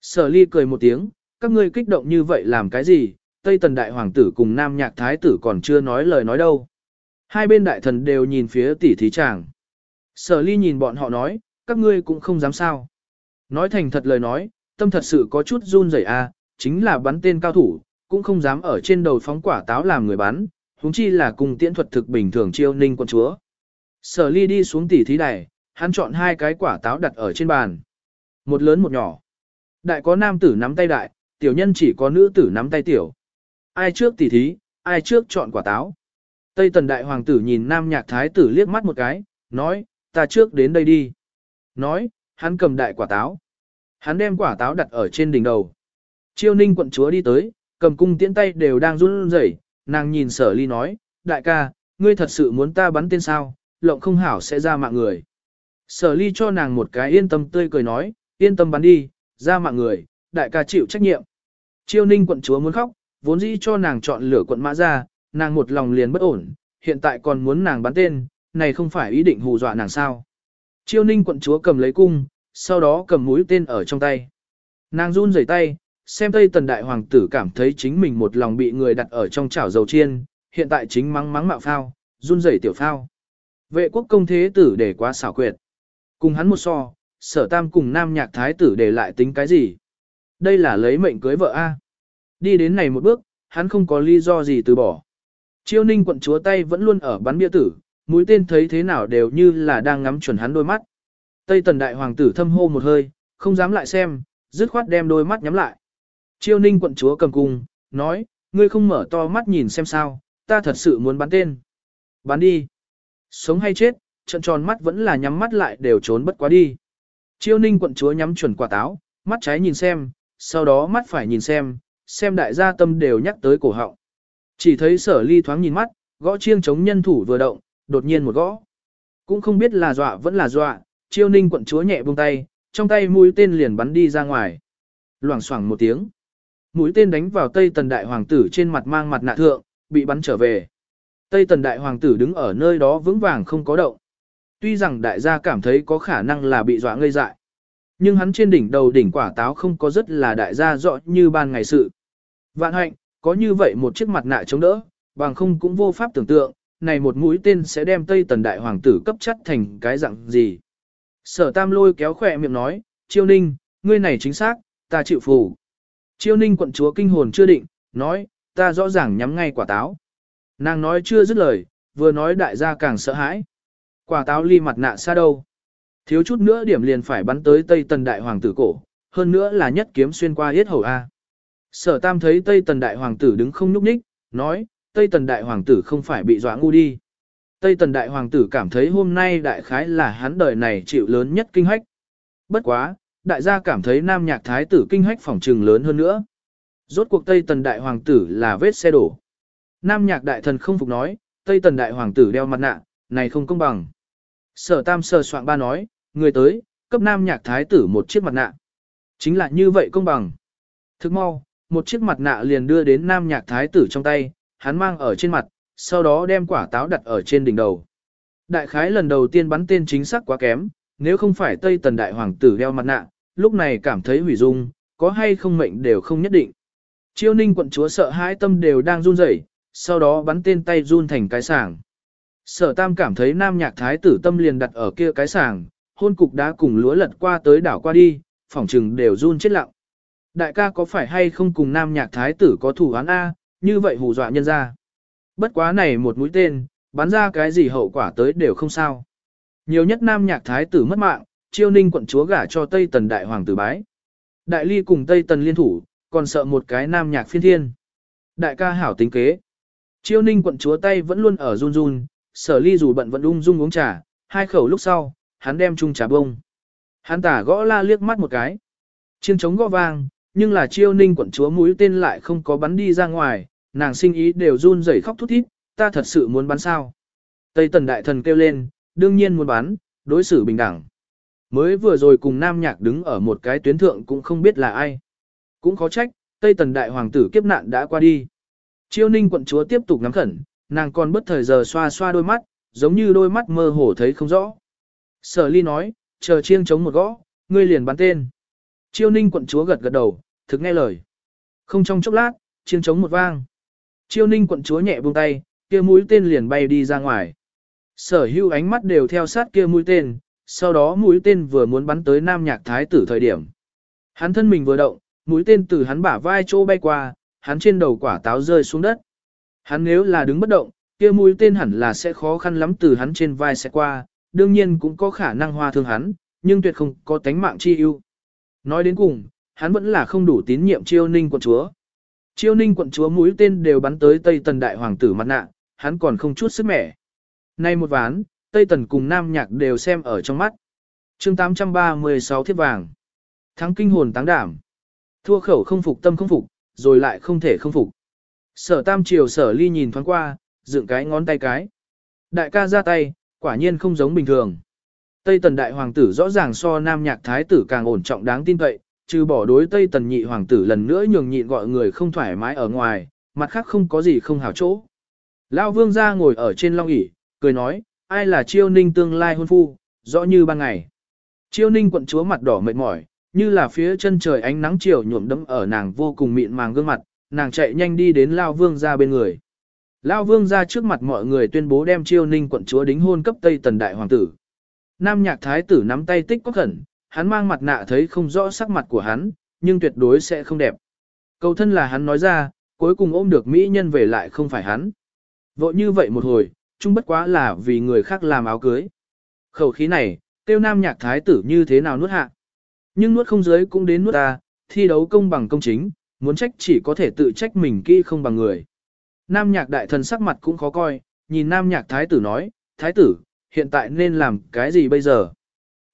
Sở ly cười một tiếng, các ngươi kích động như vậy làm cái gì, Tây Tần Đại Hoàng tử cùng Nam Nhạc Thái tử còn chưa nói lời nói đâu. Hai bên đại thần đều nhìn phía tỷ thí chàng. Sở ly nhìn bọn họ nói, các ngươi cũng không dám sao. Nói thành thật lời nói, tâm thật sự có chút run rẩy a, chính là bắn tên cao thủ, cũng không dám ở trên đầu phóng quả táo làm người bắn, huống chi là cùng tiễn thuật thực bình thường chiêu ninh quân chúa. Sở ly đi xuống tỷ thí đài, hắn chọn hai cái quả táo đặt ở trên bàn. Một lớn một nhỏ. Đại có nam tử nắm tay đại, tiểu nhân chỉ có nữ tử nắm tay tiểu. Ai trước tỷ thí, ai trước chọn quả táo. Tây tần đại hoàng tử nhìn nam nhạc thái tử liếc mắt một cái, nói, ta trước đến đây đi. Nói, hắn cầm đại quả táo. Hắn đem quả táo đặt ở trên đỉnh đầu. Chiêu ninh quận chúa đi tới, cầm cung tiễn tay đều đang run rẩy, nàng nhìn sở ly nói, đại ca, ngươi thật sự muốn ta bắn tên sao, lộng không hảo sẽ ra mạng người. Sở ly cho nàng một cái yên tâm tươi cười nói, yên tâm bắn đi, ra mạng người, đại ca chịu trách nhiệm. Chiêu ninh quận chúa muốn khóc, vốn dĩ cho nàng chọn lửa quận mã ra, nàng một lòng liền bất ổn, hiện tại còn muốn nàng bán tên, này không phải ý định hù dọa nàng sao. Chiêu ninh quận chúa cầm lấy cung, sau đó cầm mũi tên ở trong tay. Nàng run rẩy tay, xem tây tần đại hoàng tử cảm thấy chính mình một lòng bị người đặt ở trong chảo dầu chiên, hiện tại chính mắng mắng mạo phao, run rẩy tiểu phao. Vệ quốc công thế tử để quá xảo quyệt. Cùng hắn một so, sở tam cùng nam nhạc thái tử để lại tính cái gì? Đây là lấy mệnh cưới vợ A. Đi đến này một bước, hắn không có lý do gì từ bỏ. Chiêu ninh quận chúa tay vẫn luôn ở bắn bia tử, mũi tên thấy thế nào đều như là đang ngắm chuẩn hắn đôi mắt. Tây tần đại hoàng tử thâm hô một hơi, không dám lại xem, dứt khoát đem đôi mắt nhắm lại. Chiêu ninh quận chúa cầm cung, nói, ngươi không mở to mắt nhìn xem sao, ta thật sự muốn bắn tên. Bắn đi. Sống hay chết, trận tròn mắt vẫn là nhắm mắt lại đều trốn bất quá đi. Chiêu ninh quận chúa nhắm chuẩn quả táo, mắt trái nhìn xem, sau đó mắt phải nhìn xem, xem đại gia tâm đều nhắc tới cổ họng. Chỉ thấy sở ly thoáng nhìn mắt, gõ chiêng chống nhân thủ vừa động, đột nhiên một gõ. Cũng không biết là dọa vẫn là dọa, chiêu ninh quận chúa nhẹ buông tay, trong tay mũi tên liền bắn đi ra ngoài. Loảng xoảng một tiếng. Mũi tên đánh vào Tây Tần Đại Hoàng tử trên mặt mang mặt nạ thượng, bị bắn trở về. Tây Tần Đại Hoàng tử đứng ở nơi đó vững vàng không có động. Tuy rằng đại gia cảm thấy có khả năng là bị dọa ngây dại. Nhưng hắn trên đỉnh đầu đỉnh quả táo không có rất là đại gia rõ như ban ngày sự. Vạn hạnh, có như vậy một chiếc mặt nạ chống đỡ, bằng không cũng vô pháp tưởng tượng, này một mũi tên sẽ đem Tây Tần Đại Hoàng tử cấp chất thành cái dạng gì. Sở Tam lôi kéo khỏe miệng nói, Chiêu Ninh, ngươi này chính xác, ta chịu phù. Chiêu Ninh quận chúa kinh hồn chưa định, nói, ta rõ ràng nhắm ngay quả táo. Nàng nói chưa dứt lời, vừa nói đại gia càng sợ hãi. Quả táo ly mặt nạ xa đâu. Thiếu chút nữa điểm liền phải bắn tới Tây Tần Đại Hoàng tử cổ, hơn nữa là nhất kiếm xuyên qua yết hầu A. Sở tam thấy Tây Tần Đại Hoàng tử đứng không nhúc nhích, nói, Tây Tần Đại Hoàng tử không phải bị dọa ngu đi. Tây Tần Đại Hoàng tử cảm thấy hôm nay đại khái là hắn đời này chịu lớn nhất kinh hách. Bất quá, đại gia cảm thấy nam nhạc thái tử kinh hách phỏng trừng lớn hơn nữa. Rốt cuộc Tây Tần Đại Hoàng tử là vết xe đổ. Nam nhạc đại thần không phục nói, Tây Tần Đại Hoàng tử đeo mặt nạ, này không công bằng. Sở tam Sờ soạn ba nói, người tới, cấp nam nhạc thái tử một chiếc mặt nạ. Chính là như vậy công bằng. Thức mau, một chiếc mặt nạ liền đưa đến nam nhạc thái tử trong tay, hắn mang ở trên mặt, sau đó đem quả táo đặt ở trên đỉnh đầu. Đại khái lần đầu tiên bắn tên chính xác quá kém, nếu không phải Tây Tần Đại Hoàng tử đeo mặt nạ, lúc này cảm thấy hủy dung, có hay không mệnh đều không nhất định. Chiêu ninh quận chúa sợ hãi tâm đều đang run rẩy, sau đó bắn tên tay run thành cái sàng. Sở tam cảm thấy nam nhạc thái tử tâm liền đặt ở kia cái sàng, hôn cục đá cùng lúa lật qua tới đảo qua đi, phỏng trừng đều run chết lặng. Đại ca có phải hay không cùng nam nhạc thái tử có thủ án A, như vậy hù dọa nhân ra. Bất quá này một mũi tên, bắn ra cái gì hậu quả tới đều không sao. Nhiều nhất nam nhạc thái tử mất mạng, chiêu ninh quận chúa gả cho Tây Tần Đại Hoàng tử bái. Đại ly cùng Tây Tần liên thủ, còn sợ một cái nam nhạc phiên thiên. Đại ca hảo tính kế. Chiêu ninh quận chúa tay vẫn luôn ở run run, sở ly dù bận vẫn ung dung uống trà, hai khẩu lúc sau, hắn đem chung trà bông. Hắn tả gõ la liếc mắt một cái. Chiêng trống gõ vang, nhưng là chiêu ninh quận chúa mũi tên lại không có bắn đi ra ngoài, nàng sinh ý đều run rẩy khóc thút thít, ta thật sự muốn bắn sao. Tây tần đại thần kêu lên, đương nhiên muốn bắn, đối xử bình đẳng. Mới vừa rồi cùng nam nhạc đứng ở một cái tuyến thượng cũng không biết là ai. Cũng khó trách, Tây tần đại hoàng tử kiếp nạn đã qua đi. Chiêu ninh quận chúa tiếp tục ngắm khẩn, nàng còn bất thời giờ xoa xoa đôi mắt, giống như đôi mắt mơ hồ thấy không rõ. Sở ly nói, chờ chiêng chống một gõ, ngươi liền bắn tên. Chiêu ninh quận chúa gật gật đầu, thực nghe lời. Không trong chốc lát, chiêng chống một vang. Chiêu ninh quận chúa nhẹ buông tay, kia mũi tên liền bay đi ra ngoài. Sở hưu ánh mắt đều theo sát kia mũi tên, sau đó mũi tên vừa muốn bắn tới nam nhạc thái tử thời điểm. Hắn thân mình vừa động, mũi tên từ hắn bả vai chỗ bay qua, hắn trên đầu quả táo rơi xuống đất. Hắn nếu là đứng bất động, kia mũi tên hẳn là sẽ khó khăn lắm từ hắn trên vai sẽ qua, đương nhiên cũng có khả năng hoa thương hắn, nhưng tuyệt không có tánh mạng chi ưu. Nói đến cùng, hắn vẫn là không đủ tín nhiệm chiêu ninh quận chúa. Chiêu ninh quận chúa mũi tên đều bắn tới Tây Tần đại hoàng tử mặt nạ, hắn còn không chút sức mẻ. Nay một ván, Tây Tần cùng Nam Nhạc đều xem ở trong mắt. chương 836 thiết vàng. Thắng kinh hồn táng đảm. Thua khẩu không phục tâm không phục, rồi lại không thể không phục. Sở tam triều sở ly nhìn thoáng qua, dựng cái ngón tay cái. Đại ca ra tay, quả nhiên không giống bình thường. Tây tần đại hoàng tử rõ ràng so nam nhạc thái tử càng ổn trọng đáng tin cậy, trừ bỏ đối Tây tần nhị hoàng tử lần nữa nhường nhịn gọi người không thoải mái ở ngoài, mặt khác không có gì không hảo chỗ. Lão vương gia ngồi ở trên long ỷ cười nói, ai là chiêu ninh tương lai hôn phu, rõ như ban ngày. Chiêu ninh quận chúa mặt đỏ mệt mỏi, như là phía chân trời ánh nắng chiều nhuộm đẫm ở nàng vô cùng mịn màng gương mặt, nàng chạy nhanh đi đến Lao Vương ra bên người. Lao Vương ra trước mặt mọi người tuyên bố đem chiêu ninh quận chúa đính hôn cấp Tây Tần Đại Hoàng tử. Nam nhạc thái tử nắm tay tích có khẩn, hắn mang mặt nạ thấy không rõ sắc mặt của hắn, nhưng tuyệt đối sẽ không đẹp. Cầu thân là hắn nói ra, cuối cùng ôm được mỹ nhân về lại không phải hắn. Vội như vậy một hồi, chung bất quá là vì người khác làm áo cưới. Khẩu khí này, tiêu nam nhạc thái tử như thế nào nuốt hạ. Nhưng nuốt không dưới cũng đến nuốt ta, thi đấu công bằng công chính, muốn trách chỉ có thể tự trách mình kỹ không bằng người. Nam nhạc đại thần sắc mặt cũng khó coi, nhìn nam nhạc thái tử nói, thái tử, hiện tại nên làm cái gì bây giờ?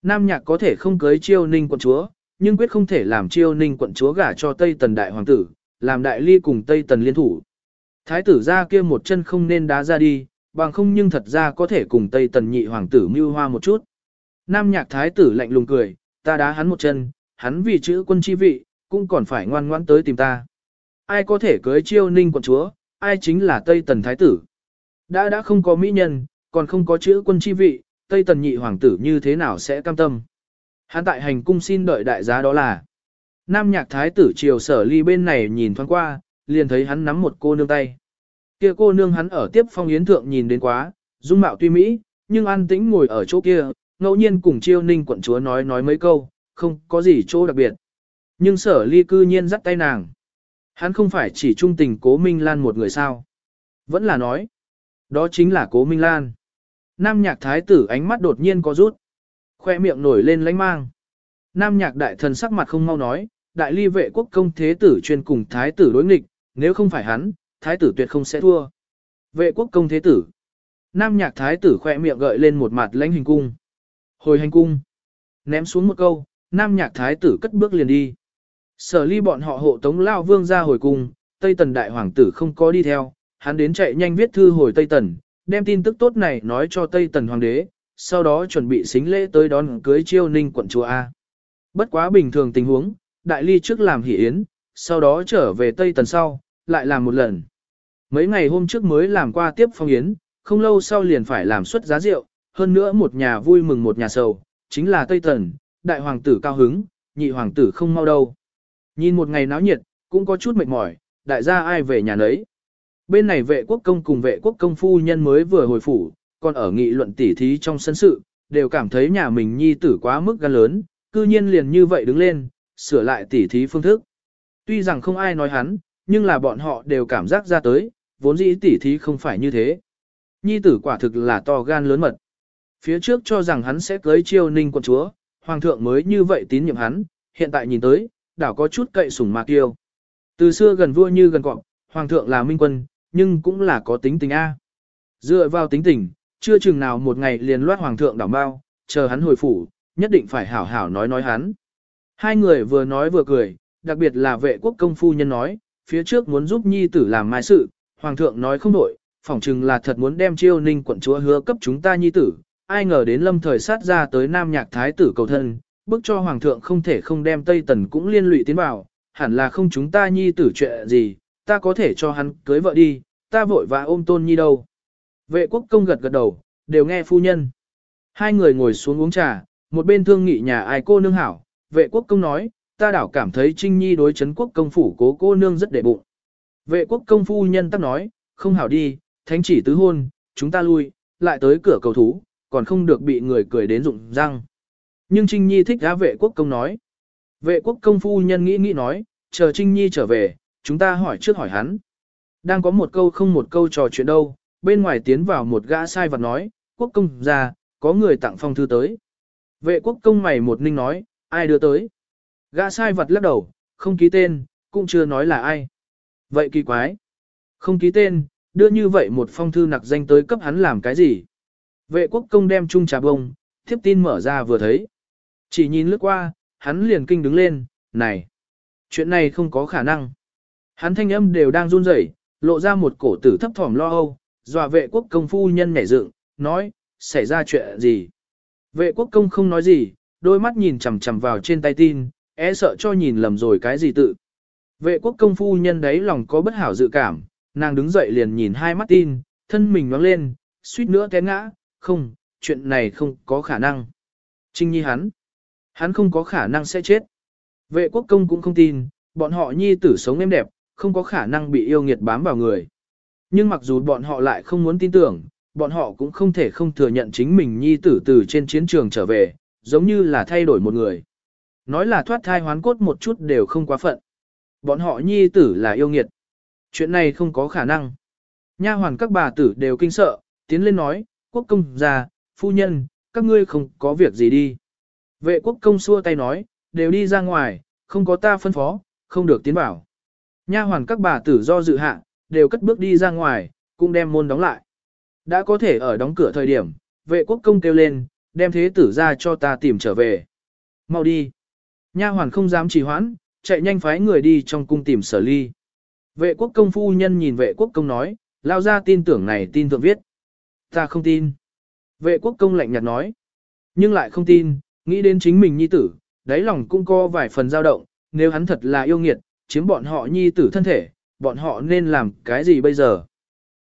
Nam nhạc có thể không cưới chiêu ninh quận chúa, nhưng quyết không thể làm chiêu ninh quận chúa gả cho Tây Tần đại hoàng tử, làm đại ly cùng Tây Tần liên thủ. Thái tử ra kia một chân không nên đá ra đi, bằng không nhưng thật ra có thể cùng Tây Tần nhị hoàng tử mưu hoa một chút. Nam nhạc thái tử lạnh lùng cười, ta đá hắn một chân, hắn vì chữ quân chi vị, cũng còn phải ngoan ngoãn tới tìm ta. Ai có thể cưới chiêu ninh quận chúa, ai chính là Tây Tần Thái Tử. Đã đã không có mỹ nhân, còn không có chữ quân chi vị, Tây Tần nhị hoàng tử như thế nào sẽ cam tâm. Hắn tại hành cung xin đợi đại giá đó là. Nam nhạc thái tử triều sở ly bên này nhìn thoáng qua, liền thấy hắn nắm một cô nương tay. Kia cô nương hắn ở tiếp phong yến thượng nhìn đến quá, dung mạo tuy mỹ, nhưng an tĩnh ngồi ở chỗ kia, ngẫu nhiên cùng chiêu ninh quận chúa nói nói mấy câu, không có gì chỗ đặc biệt. Nhưng sở ly cư nhiên dắt tay nàng. Hắn không phải chỉ trung tình cố Minh Lan một người sao. Vẫn là nói. Đó chính là cố Minh Lan. Nam nhạc thái tử ánh mắt đột nhiên có rút. Khoe miệng nổi lên lánh mang. Nam nhạc đại thần sắc mặt không mau nói, đại ly vệ quốc công thế tử chuyên cùng thái tử đối nghịch, nếu không phải hắn, thái tử tuyệt không sẽ thua. Vệ quốc công thế tử. Nam nhạc thái tử khoe miệng gợi lên một mặt lãnh hình cung. Hồi hành cung. Ném xuống một câu, nam nhạc thái tử cất bước liền đi. Sở ly bọn họ hộ tống lao vương ra hồi cung, Tây Tần đại hoàng tử không có đi theo, hắn đến chạy nhanh viết thư hồi Tây Tần, đem tin tức tốt này nói cho Tây Tần hoàng đế, sau đó chuẩn bị xính lễ tới đón cưới chiêu ninh quận chúa A. Bất quá bình thường tình huống, đại ly trước làm hỷ yến, sau đó trở về Tây Tần sau, lại làm một lần. Mấy ngày hôm trước mới làm qua tiếp phong yến, không lâu sau liền phải làm xuất giá rượu, hơn nữa một nhà vui mừng một nhà sầu, chính là Tây Tần, đại hoàng tử cao hứng, nhị hoàng tử không mau đâu. Nhìn một ngày náo nhiệt, cũng có chút mệt mỏi, đại gia ai về nhà nấy. Bên này vệ quốc công cùng vệ quốc công phu nhân mới vừa hồi phủ, còn ở nghị luận tỉ thí trong sân sự, đều cảm thấy nhà mình nhi tử quá mức gan lớn, cư nhiên liền như vậy đứng lên, sửa lại tỉ thí phương thức. Tuy rằng không ai nói hắn, nhưng là bọn họ đều cảm giác ra tới, vốn dĩ tỉ thí không phải như thế. Nhi tử quả thực là to gan lớn mật. Phía trước cho rằng hắn sẽ cưới chiêu ninh quận chúa, hoàng thượng mới như vậy tín nhiệm hắn, hiện tại nhìn tới, đảo có chút cậy sủng mạc tiêu. Từ xưa gần vua như gần cọp, hoàng thượng là minh quân, nhưng cũng là có tính tình A. Dựa vào tính tình, chưa chừng nào một ngày liền loát hoàng thượng đảo bao, chờ hắn hồi phủ, nhất định phải hảo hảo nói nói hắn. Hai người vừa nói vừa cười, đặc biệt là vệ quốc công phu nhân nói, phía trước muốn giúp nhi tử làm mai sự, hoàng thượng nói không đổi, phỏng chừng là thật muốn đem chiêu ninh quận chúa hứa cấp chúng ta nhi tử, ai ngờ đến lâm thời sát ra tới nam nhạc thái tử cầu thân, bức cho hoàng thượng không thể không đem Tây Tần cũng liên lụy tiến vào, hẳn là không chúng ta nhi tử chuyện gì, ta có thể cho hắn cưới vợ đi, ta vội và ôm tôn nhi đâu. Vệ quốc công gật gật đầu, đều nghe phu nhân. Hai người ngồi xuống uống trà, một bên thương nghị nhà ai cô nương hảo, vệ quốc công nói, ta đảo cảm thấy Trinh Nhi đối chấn quốc công phủ cố cô nương rất đệ bụng. Vệ quốc công phu nhân tắc nói, không hảo đi, thánh chỉ tứ hôn, chúng ta lui, lại tới cửa cầu thú, còn không được bị người cười đến rụng răng. Nhưng Trinh Nhi thích gã vệ quốc công nói. Vệ quốc công phu nhân nghĩ nghĩ nói, chờ Trinh Nhi trở về, chúng ta hỏi trước hỏi hắn. Đang có một câu không một câu trò chuyện đâu, bên ngoài tiến vào một gã sai vật nói, quốc công ra, có người tặng phong thư tới. Vệ quốc công mày một ninh nói, ai đưa tới? Gã sai vật lắc đầu, không ký tên, cũng chưa nói là ai. Vậy kỳ quái. Không ký tên, đưa như vậy một phong thư nặc danh tới cấp hắn làm cái gì? Vệ quốc công đem chung trà bông, thiếp tin mở ra vừa thấy. Chỉ nhìn lướt qua, hắn liền kinh đứng lên, này, chuyện này không có khả năng. Hắn thanh âm đều đang run rẩy, lộ ra một cổ tử thấp thỏm lo âu, dọa vệ quốc công phu nhân nhảy dựng, nói, xảy ra chuyện gì. Vệ quốc công không nói gì, đôi mắt nhìn chằm chằm vào trên tay tin, e sợ cho nhìn lầm rồi cái gì tự. Vệ quốc công phu nhân đấy lòng có bất hảo dự cảm, nàng đứng dậy liền nhìn hai mắt tin, thân mình nhoáng lên, suýt nữa té ngã, không, chuyện này không có khả năng. Trinh Nhi hắn, hắn không có khả năng sẽ chết. Vệ quốc công cũng không tin, bọn họ nhi tử sống êm đẹp, không có khả năng bị yêu nghiệt bám vào người. Nhưng mặc dù bọn họ lại không muốn tin tưởng, bọn họ cũng không thể không thừa nhận chính mình nhi tử từ trên chiến trường trở về, giống như là thay đổi một người. Nói là thoát thai hoán cốt một chút đều không quá phận. Bọn họ nhi tử là yêu nghiệt. Chuyện này không có khả năng. Nha hoàn các bà tử đều kinh sợ, tiến lên nói, quốc công già, phu nhân, các ngươi không có việc gì đi. Vệ quốc công xua tay nói, đều đi ra ngoài, không có ta phân phó, không được tiến vào. Nha hoàn các bà tử do dự hạ, đều cất bước đi ra ngoài, cũng đem môn đóng lại. Đã có thể ở đóng cửa thời điểm, vệ quốc công kêu lên, đem thế tử ra cho ta tìm trở về. Mau đi. Nha hoàn không dám trì hoãn, chạy nhanh phái người đi trong cung tìm sở ly. Vệ quốc công phu nhân nhìn vệ quốc công nói, lao ra tin tưởng này tin thượng viết. Ta không tin. Vệ quốc công lạnh nhạt nói. Nhưng lại không tin, nghĩ đến chính mình nhi tử, đáy lòng cũng có vài phần dao động, nếu hắn thật là yêu nghiệt, chiếm bọn họ nhi tử thân thể, bọn họ nên làm cái gì bây giờ?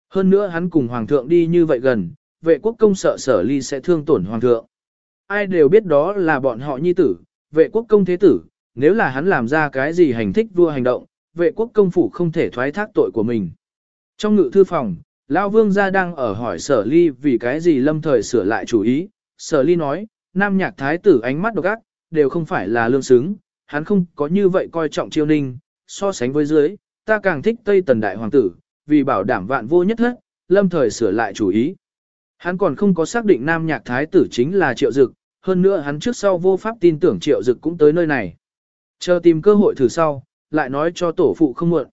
Hơn nữa hắn cùng hoàng thượng đi như vậy gần, vệ quốc công sợ sở ly sẽ thương tổn hoàng thượng. Ai đều biết đó là bọn họ nhi tử, vệ quốc công thế tử, nếu là hắn làm ra cái gì hành thích vua hành động, vệ quốc công phủ không thể thoái thác tội của mình. Trong ngự thư phòng, Lão Vương gia đang ở hỏi sở ly vì cái gì lâm thời sửa lại chủ ý, sở ly nói, nam nhạc thái tử ánh mắt độc ác, đều không phải là lương xứng, hắn không có như vậy coi trọng chiêu ninh, so sánh với dưới, ta càng thích Tây Tần Đại Hoàng tử, vì bảo đảm vạn vô nhất hết, lâm thời sửa lại chủ ý. Hắn còn không có xác định nam nhạc thái tử chính là triệu dực, hơn nữa hắn trước sau vô pháp tin tưởng triệu dực cũng tới nơi này. Chờ tìm cơ hội thử sau, lại nói cho tổ phụ không muộn.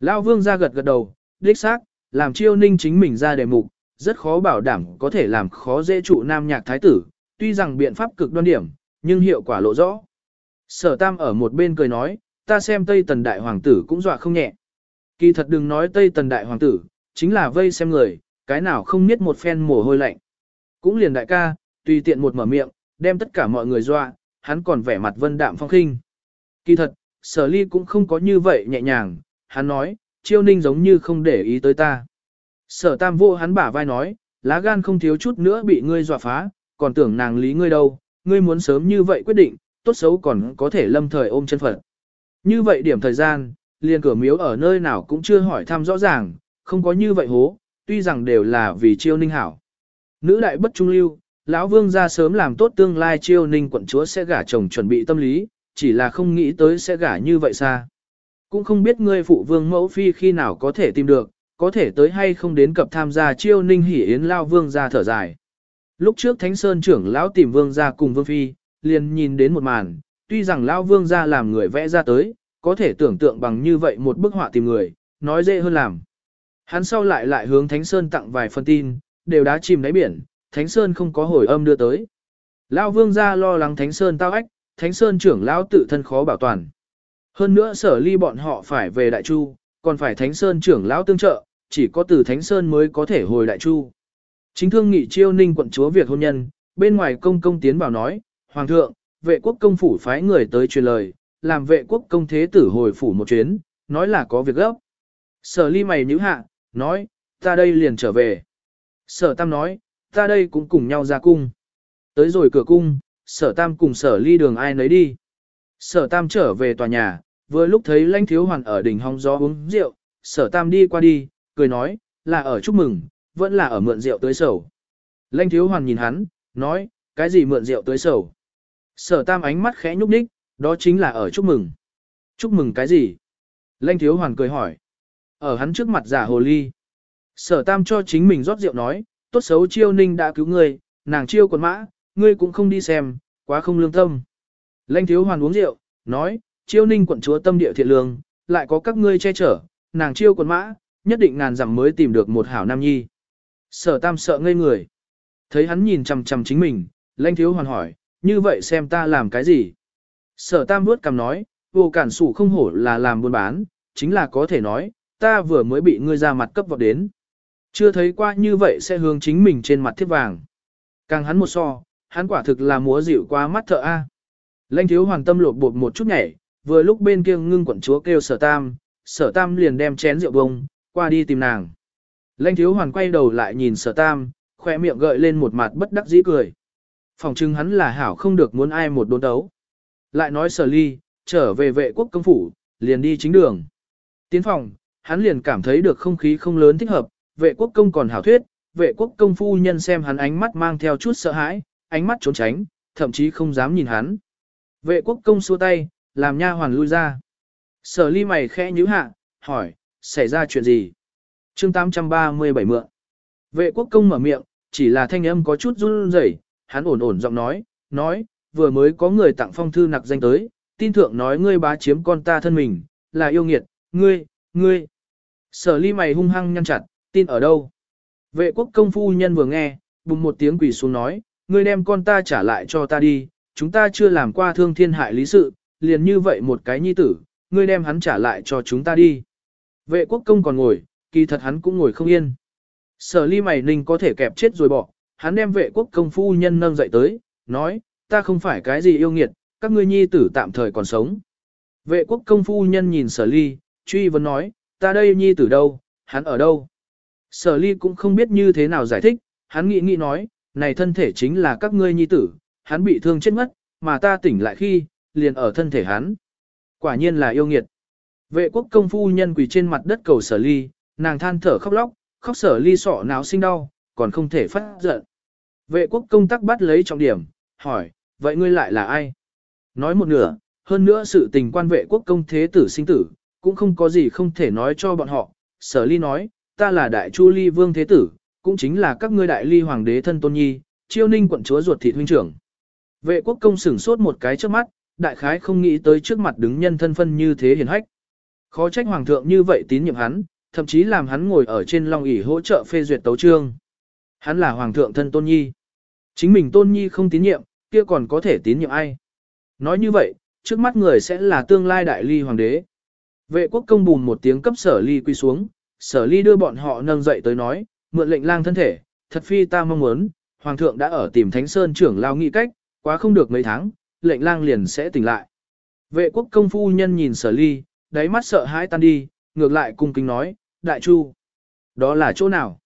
Lao vương ra gật gật đầu, đích xác, làm chiêu ninh chính mình ra đề mục, rất khó bảo đảm có thể làm khó dễ trụ nam nhạc thái tử, tuy rằng biện pháp cực đoan điểm, nhưng hiệu quả lộ rõ. Sở tam ở một bên cười nói, ta xem Tây Tần Đại Hoàng tử cũng dọa không nhẹ. Kỳ thật đừng nói Tây Tần Đại Hoàng tử, chính là vây xem người, cái nào không biết một phen mồ hôi lạnh. Cũng liền đại ca, tùy tiện một mở miệng, đem tất cả mọi người dọa, hắn còn vẻ mặt vân đạm phong khinh. Kỳ thật, sở ly cũng không có như vậy nhẹ nhàng, hắn nói, chiêu ninh giống như không để ý tới ta. Sở tam vô hắn bả vai nói, lá gan không thiếu chút nữa bị ngươi dọa phá, còn tưởng nàng lý ngươi đâu, ngươi muốn sớm như vậy quyết định, tốt xấu còn có thể lâm thời ôm chân phận. Như vậy điểm thời gian, liền cửa miếu ở nơi nào cũng chưa hỏi thăm rõ ràng, không có như vậy hố, tuy rằng đều là vì chiêu ninh hảo. Nữ đại bất trung lưu, lão vương ra sớm làm tốt tương lai chiêu ninh quận chúa sẽ gả chồng chuẩn bị tâm lý, chỉ là không nghĩ tới sẽ gả như vậy xa. Cũng không biết ngươi phụ vương mẫu phi khi nào có thể tìm được, có thể tới hay không đến cập tham gia chiêu ninh hỉ yến lao vương ra thở dài. Lúc trước Thánh Sơn trưởng lão tìm vương gia cùng vương phi, liền nhìn đến một màn, tuy rằng lão vương gia làm người vẽ ra tới, có thể tưởng tượng bằng như vậy một bức họa tìm người, nói dễ hơn làm. Hắn sau lại lại hướng Thánh Sơn tặng vài phần tin, đều đã chìm đáy biển, Thánh Sơn không có hồi âm đưa tới. Lão vương gia lo lắng Thánh Sơn tao ách, Thánh Sơn trưởng lão tự thân khó bảo toàn. Hơn nữa sở ly bọn họ phải về Đại Chu, còn phải Thánh Sơn trưởng lão tương trợ, chỉ có từ Thánh Sơn mới có thể hồi Đại Chu. Chính thương nghị chiêu ninh quận chúa việc hôn nhân, bên ngoài công công tiến bảo nói, Hoàng thượng, vệ quốc công phủ phái người tới truyền lời, làm vệ quốc công thế tử hồi phủ một chuyến, nói là có việc gấp. Sở ly mày nhíu hạ, nói, ta đây liền trở về. Sở tam nói, ta đây cũng cùng nhau ra cung. Tới rồi cửa cung, sở tam cùng sở ly đường ai nấy đi. Sở tam trở về tòa nhà, vừa lúc thấy lãnh thiếu hoàn ở đỉnh hong gió uống rượu, sở tam đi qua đi, cười nói, là ở chúc mừng, vẫn là ở mượn rượu tới sầu. Lanh thiếu hoàn nhìn hắn, nói, cái gì mượn rượu tới sầu. Sở tam ánh mắt khẽ nhúc nhích, đó chính là ở chúc mừng. Chúc mừng cái gì? Lanh thiếu hoàn cười hỏi. Ở hắn trước mặt giả hồ ly. Sở tam cho chính mình rót rượu nói, tốt xấu chiêu ninh đã cứu ngươi, nàng chiêu còn mã, ngươi cũng không đi xem, quá không lương tâm. Lanh thiếu hoàn uống rượu, nói, chiêu ninh quận chúa tâm địa thiện lương, lại có các ngươi che chở, nàng chiêu quần mã, nhất định ngàn dặm mới tìm được một hảo nam nhi. Sở tam sợ ngây người. Thấy hắn nhìn chằm chằm chính mình, lãnh thiếu hoàn hỏi, như vậy xem ta làm cái gì? Sở tam bước cầm nói, vô cản sủ không hổ là làm buôn bán, chính là có thể nói, ta vừa mới bị ngươi ra mặt cấp vào đến. Chưa thấy qua như vậy sẽ hướng chính mình trên mặt thiết vàng. Càng hắn một so, hắn quả thực là múa dịu qua mắt thợ A. Lãnh thiếu hoàn tâm lột bột một chút nhảy, vừa lúc bên kia ngưng quận chúa kêu sở tam, sở tam liền đem chén rượu bông, qua đi tìm nàng. Lãnh thiếu hoàn quay đầu lại nhìn sở tam, khoe miệng gợi lên một mặt bất đắc dĩ cười. Phòng trưng hắn là hảo không được muốn ai một đốn đấu. Lại nói sở ly, trở về vệ quốc công phủ, liền đi chính đường. Tiến phòng, hắn liền cảm thấy được không khí không lớn thích hợp, vệ quốc công còn hảo thuyết, vệ quốc công phu nhân xem hắn ánh mắt mang theo chút sợ hãi, ánh mắt trốn tránh, thậm chí không dám nhìn hắn. Vệ quốc công xua tay, làm nha hoàn lui ra. Sở ly mày khẽ nhíu hạ, hỏi, xảy ra chuyện gì? Chương 837 mượn. Vệ quốc công mở miệng, chỉ là thanh âm có chút run rẩy, hắn ổn ổn giọng nói, nói, vừa mới có người tặng phong thư nặc danh tới, tin thượng nói ngươi bá chiếm con ta thân mình, là yêu nghiệt, ngươi, ngươi. Sở ly mày hung hăng nhăn chặt, tin ở đâu? Vệ quốc công phu nhân vừa nghe, bùng một tiếng quỷ xuống nói, ngươi đem con ta trả lại cho ta đi, chúng ta chưa làm qua thương thiên hại lý sự, liền như vậy một cái nhi tử, ngươi đem hắn trả lại cho chúng ta đi. Vệ quốc công còn ngồi, kỳ thật hắn cũng ngồi không yên. Sở ly mày ninh có thể kẹp chết rồi bỏ, hắn đem vệ quốc công phu nhân nâng dậy tới, nói, ta không phải cái gì yêu nghiệt, các ngươi nhi tử tạm thời còn sống. Vệ quốc công phu nhân nhìn sở ly, truy vấn nói, ta đây nhi tử đâu, hắn ở đâu. Sở ly cũng không biết như thế nào giải thích, hắn nghĩ nghĩ nói, này thân thể chính là các ngươi nhi tử, hắn bị thương chết mất, mà ta tỉnh lại khi, liền ở thân thể hắn. Quả nhiên là yêu nghiệt. Vệ quốc công phu nhân quỳ trên mặt đất cầu sở ly, nàng than thở khóc lóc, khóc sở ly sọ não sinh đau, còn không thể phát giận. Vệ quốc công tắc bắt lấy trọng điểm, hỏi, vậy ngươi lại là ai? Nói một nửa, hơn nữa sự tình quan vệ quốc công thế tử sinh tử, cũng không có gì không thể nói cho bọn họ. Sở ly nói, ta là đại chu ly vương thế tử, cũng chính là các ngươi đại ly hoàng đế thân tôn nhi, chiêu ninh quận chúa ruột thị huynh trưởng. Vệ quốc công sửng sốt một cái trước mắt, đại khái không nghĩ tới trước mặt đứng nhân thân phân như thế hiền hách. Khó trách hoàng thượng như vậy tín nhiệm hắn, thậm chí làm hắn ngồi ở trên long ỷ hỗ trợ phê duyệt tấu chương. Hắn là hoàng thượng thân tôn nhi. Chính mình tôn nhi không tín nhiệm, kia còn có thể tín nhiệm ai. Nói như vậy, trước mắt người sẽ là tương lai đại ly hoàng đế. Vệ quốc công bùn một tiếng cấp sở ly quy xuống, sở ly đưa bọn họ nâng dậy tới nói, mượn lệnh lang thân thể, thật phi ta mong muốn, hoàng thượng đã ở tìm thánh sơn trưởng lao nghị cách, quá không được mấy tháng, lệnh lang liền sẽ tỉnh lại. Vệ quốc công phu nhân nhìn sở ly, đáy mắt sợ hãi tan đi, ngược lại cung kính nói, đại chu. Đó là chỗ nào?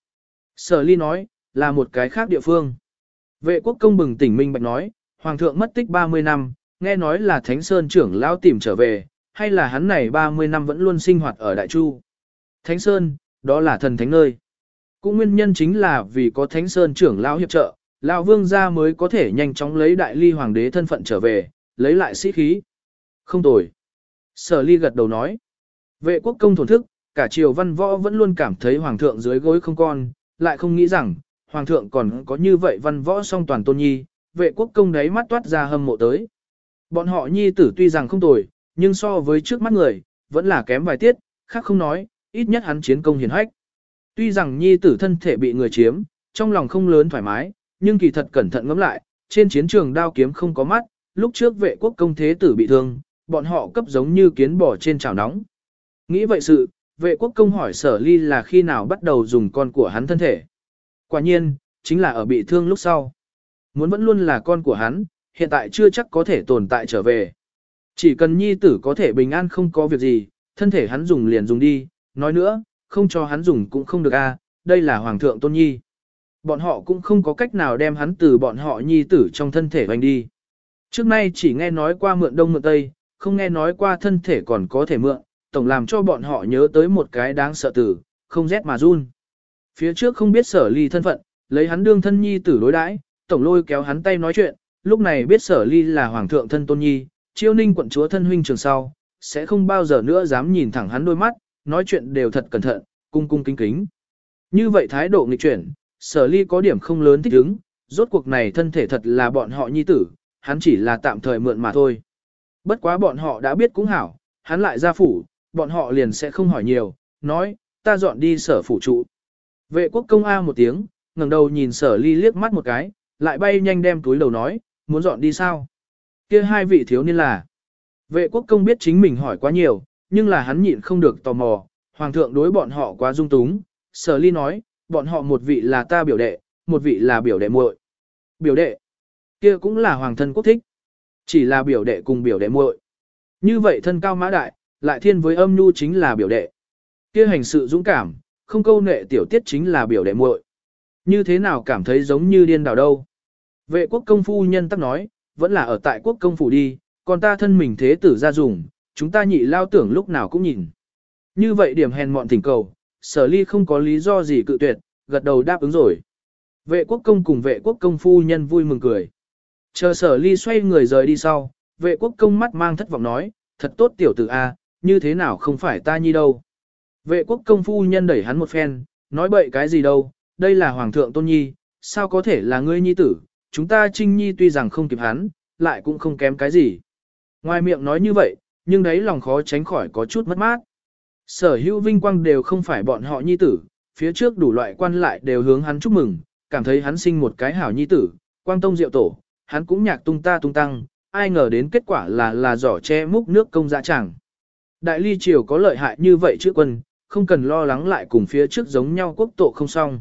Sở ly nói, là một cái khác địa phương. Vệ quốc công bừng tỉnh minh bạch nói, hoàng thượng mất tích 30 năm, nghe nói là thánh sơn trưởng lao tìm trở về, hay là hắn này 30 năm vẫn luôn sinh hoạt ở đại chu. Thánh sơn, đó là thần thánh nơi. Cũng nguyên nhân chính là vì có thánh sơn trưởng lao hiệp trợ, lão vương gia mới có thể nhanh chóng lấy đại ly hoàng đế thân phận trở về, lấy lại sĩ khí. Không tồi. Sở ly gật đầu nói. Vệ quốc công thổn thức, cả triều văn võ vẫn luôn cảm thấy hoàng thượng dưới gối không con, lại không nghĩ rằng, hoàng thượng còn có như vậy văn võ song toàn tôn nhi, vệ quốc công đấy mắt toát ra hâm mộ tới. Bọn họ nhi tử tuy rằng không tồi, nhưng so với trước mắt người, vẫn là kém vài tiết, khác không nói, ít nhất hắn chiến công hiển hách. Tuy rằng nhi tử thân thể bị người chiếm, trong lòng không lớn thoải mái, nhưng kỳ thật cẩn thận ngẫm lại, trên chiến trường đao kiếm không có mắt, lúc trước vệ quốc công thế tử bị thương, bọn họ cấp giống như kiến bò trên chảo nóng. Nghĩ vậy sự, vệ quốc công hỏi sở ly là khi nào bắt đầu dùng con của hắn thân thể. Quả nhiên, chính là ở bị thương lúc sau. Muốn vẫn luôn là con của hắn, hiện tại chưa chắc có thể tồn tại trở về. Chỉ cần nhi tử có thể bình an không có việc gì, thân thể hắn dùng liền dùng đi, nói nữa, không cho hắn dùng cũng không được a, đây là hoàng thượng tôn nhi. Bọn họ cũng không có cách nào đem hắn từ bọn họ nhi tử trong thân thể hoành đi. Trước nay chỉ nghe nói qua mượn đông mượn tây, không nghe nói qua thân thể còn có thể mượn, tổng làm cho bọn họ nhớ tới một cái đáng sợ tử, không rét mà run. Phía trước không biết sở ly thân phận, lấy hắn đương thân nhi tử đối đãi, tổng lôi kéo hắn tay nói chuyện, lúc này biết sở ly là hoàng thượng thân tôn nhi, chiêu ninh quận chúa thân huynh trường sau, sẽ không bao giờ nữa dám nhìn thẳng hắn đôi mắt, nói chuyện đều thật cẩn thận, cung cung kính kính. Như vậy thái độ nghịch chuyển, sở ly có điểm không lớn thích ứng, rốt cuộc này thân thể thật là bọn họ nhi tử, hắn chỉ là tạm thời mượn mà thôi. Bất quá bọn họ đã biết cũng hảo, hắn lại ra phủ, bọn họ liền sẽ không hỏi nhiều, nói, ta dọn đi sở phủ trụ. Vệ quốc công A một tiếng, ngẩng đầu nhìn sở ly liếc mắt một cái, lại bay nhanh đem túi đầu nói, muốn dọn đi sao? kia hai vị thiếu niên là. Vệ quốc công biết chính mình hỏi quá nhiều, nhưng là hắn nhịn không được tò mò, hoàng thượng đối bọn họ quá dung túng. Sở ly nói, bọn họ một vị là ta biểu đệ, một vị là biểu đệ muội. Biểu đệ, kia cũng là hoàng thân quốc thích. Chỉ là biểu đệ cùng biểu đệ muội. Như vậy thân cao mã đại, lại thiên với âm nhu chính là biểu đệ. Kia hành sự dũng cảm, không câu nệ tiểu tiết chính là biểu đệ muội. Như thế nào cảm thấy giống như điên đảo đâu. Vệ quốc công phu nhân tắc nói, vẫn là ở tại quốc công phủ đi, còn ta thân mình thế tử ra dùng, chúng ta nhị lao tưởng lúc nào cũng nhìn. Như vậy điểm hèn mọn thỉnh cầu, sở ly không có lý do gì cự tuyệt, gật đầu đáp ứng rồi. Vệ quốc công cùng vệ quốc công phu nhân vui mừng cười. Chờ sở ly xoay người rời đi sau, vệ quốc công mắt mang thất vọng nói, thật tốt tiểu tử A, như thế nào không phải ta nhi đâu. Vệ quốc công phu nhân đẩy hắn một phen, nói bậy cái gì đâu, đây là hoàng thượng tôn nhi, sao có thể là ngươi nhi tử, chúng ta trinh nhi tuy rằng không kịp hắn, lại cũng không kém cái gì. Ngoài miệng nói như vậy, nhưng đấy lòng khó tránh khỏi có chút mất mát. Sở hữu vinh quang đều không phải bọn họ nhi tử, phía trước đủ loại quan lại đều hướng hắn chúc mừng, cảm thấy hắn sinh một cái hảo nhi tử, quang tông diệu tổ, hắn cũng nhạc tung ta tung tăng, ai ngờ đến kết quả là là giỏ che múc nước công dạ chẳng. Đại ly triều có lợi hại như vậy chữ quân, không cần lo lắng lại cùng phía trước giống nhau quốc tổ không xong.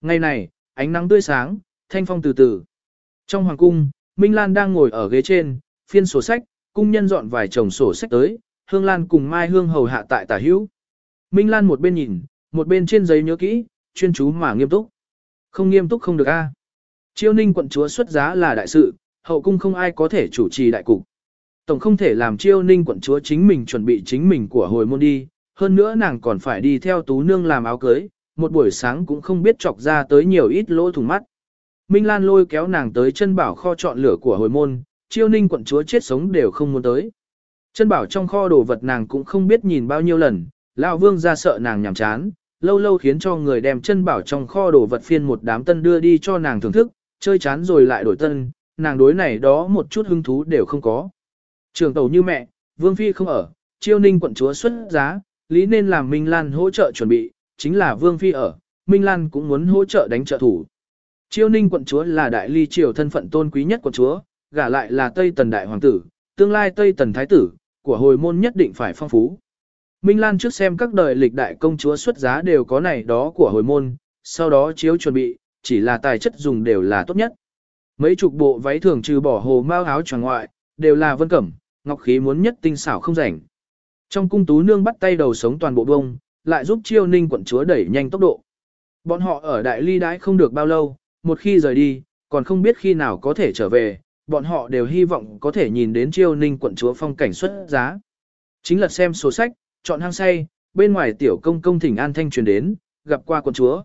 Ngày này, ánh nắng tươi sáng, thanh phong từ từ. Trong hoàng cung, Minh Lan đang ngồi ở ghế trên, phiên sổ sách, cung nhân dọn vài chồng sổ sách tới, Hương Lan cùng Mai Hương hầu hạ tại tả hữu. Minh Lan một bên nhìn, một bên trên giấy nhớ kỹ, chuyên chú mà nghiêm túc. Không nghiêm túc không được a. Chiêu ninh quận chúa xuất giá là đại sự, hậu cung không ai có thể chủ trì đại cục. Tổng không thể làm chiêu ninh quận chúa chính mình chuẩn bị chính mình của hồi môn đi, hơn nữa nàng còn phải đi theo tú nương làm áo cưới, một buổi sáng cũng không biết chọc ra tới nhiều ít lỗ thủng mắt. Minh Lan lôi kéo nàng tới chân bảo kho chọn lửa của hồi môn, chiêu ninh quận chúa chết sống đều không muốn tới. Chân bảo trong kho đồ vật nàng cũng không biết nhìn bao nhiêu lần, lão vương ra sợ nàng nhàm chán, lâu lâu khiến cho người đem chân bảo trong kho đồ vật phiên một đám tân đưa đi cho nàng thưởng thức, chơi chán rồi lại đổi tân, nàng đối này đó một chút hứng thú đều không có. Trường tàu như mẹ, Vương Phi không ở, chiêu ninh quận chúa xuất giá, lý nên làm Minh Lan hỗ trợ chuẩn bị, chính là Vương Phi ở, Minh Lan cũng muốn hỗ trợ đánh trợ thủ. Chiêu ninh quận chúa là đại ly triều thân phận tôn quý nhất quận chúa, gả lại là Tây Tần Đại Hoàng tử, tương lai Tây Tần Thái tử, của hồi môn nhất định phải phong phú. Minh Lan trước xem các đời lịch đại công chúa xuất giá đều có này đó của hồi môn, sau đó chiếu chuẩn bị, chỉ là tài chất dùng đều là tốt nhất. Mấy chục bộ váy thường trừ bỏ hồ mao áo choàng ngoại, đều là vân cẩm, ngọc khí muốn nhất tinh xảo không rảnh. Trong cung tú nương bắt tay đầu sống toàn bộ bông, lại giúp chiêu ninh quận chúa đẩy nhanh tốc độ. Bọn họ ở đại ly đãi không được bao lâu, một khi rời đi, còn không biết khi nào có thể trở về, bọn họ đều hy vọng có thể nhìn đến chiêu ninh quận chúa phong cảnh xuất giá. Chính là xem sổ sách, chọn hang say, bên ngoài tiểu công công thỉnh an thanh truyền đến, gặp qua quận chúa.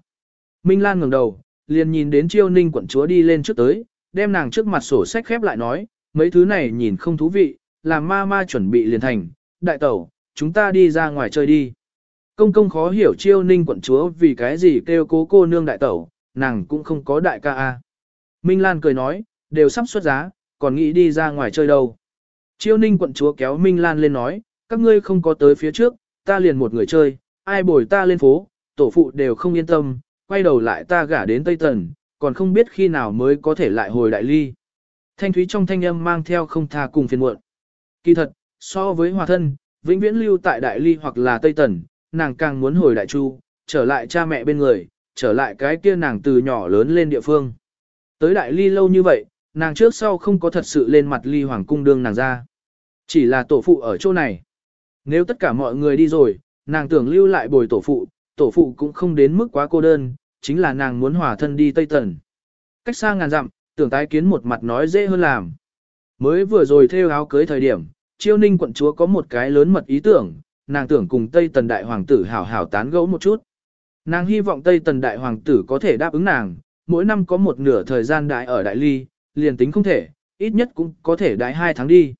Minh Lan ngẩng đầu, liền nhìn đến chiêu ninh quận chúa đi lên trước tới, đem nàng trước mặt sổ sách khép lại nói, mấy thứ này nhìn không thú vị, làm ma ma chuẩn bị liền thành, đại tẩu, chúng ta đi ra ngoài chơi đi. Công công khó hiểu chiêu ninh quận chúa vì cái gì kêu cố cô nương đại tẩu, nàng cũng không có đại ca a. Minh Lan cười nói, đều sắp xuất giá, còn nghĩ đi ra ngoài chơi đâu. Chiêu ninh quận chúa kéo Minh Lan lên nói, các ngươi không có tới phía trước, ta liền một người chơi, ai bồi ta lên phố, tổ phụ đều không yên tâm, quay đầu lại ta gả đến Tây Tần, còn không biết khi nào mới có thể lại hồi đại ly. Thanh thúy trong thanh âm mang theo không tha cùng phiền muộn. Kỳ thật, so với hòa thân, vĩnh viễn lưu tại đại ly hoặc là Tây Tần, nàng càng muốn hồi đại chu, trở lại cha mẹ bên người, trở lại cái kia nàng từ nhỏ lớn lên địa phương. Tới đại ly lâu như vậy, nàng trước sau không có thật sự lên mặt ly hoàng cung đương nàng ra. Chỉ là tổ phụ ở chỗ này. Nếu tất cả mọi người đi rồi, nàng tưởng lưu lại bồi tổ phụ, tổ phụ cũng không đến mức quá cô đơn, chính là nàng muốn hòa thân đi Tây Tần. Cách xa ngàn dặm, tưởng tái kiến một mặt nói dễ hơn làm. Mới vừa rồi theo áo cưới thời điểm, chiêu ninh quận chúa có một cái lớn mật ý tưởng, nàng tưởng cùng Tây Tần Đại Hoàng tử hảo hảo tán gẫu một chút. Nàng hy vọng Tây Tần Đại Hoàng tử có thể đáp ứng nàng, mỗi năm có một nửa thời gian đại ở Đại Ly, liền tính không thể, ít nhất cũng có thể đại hai tháng đi.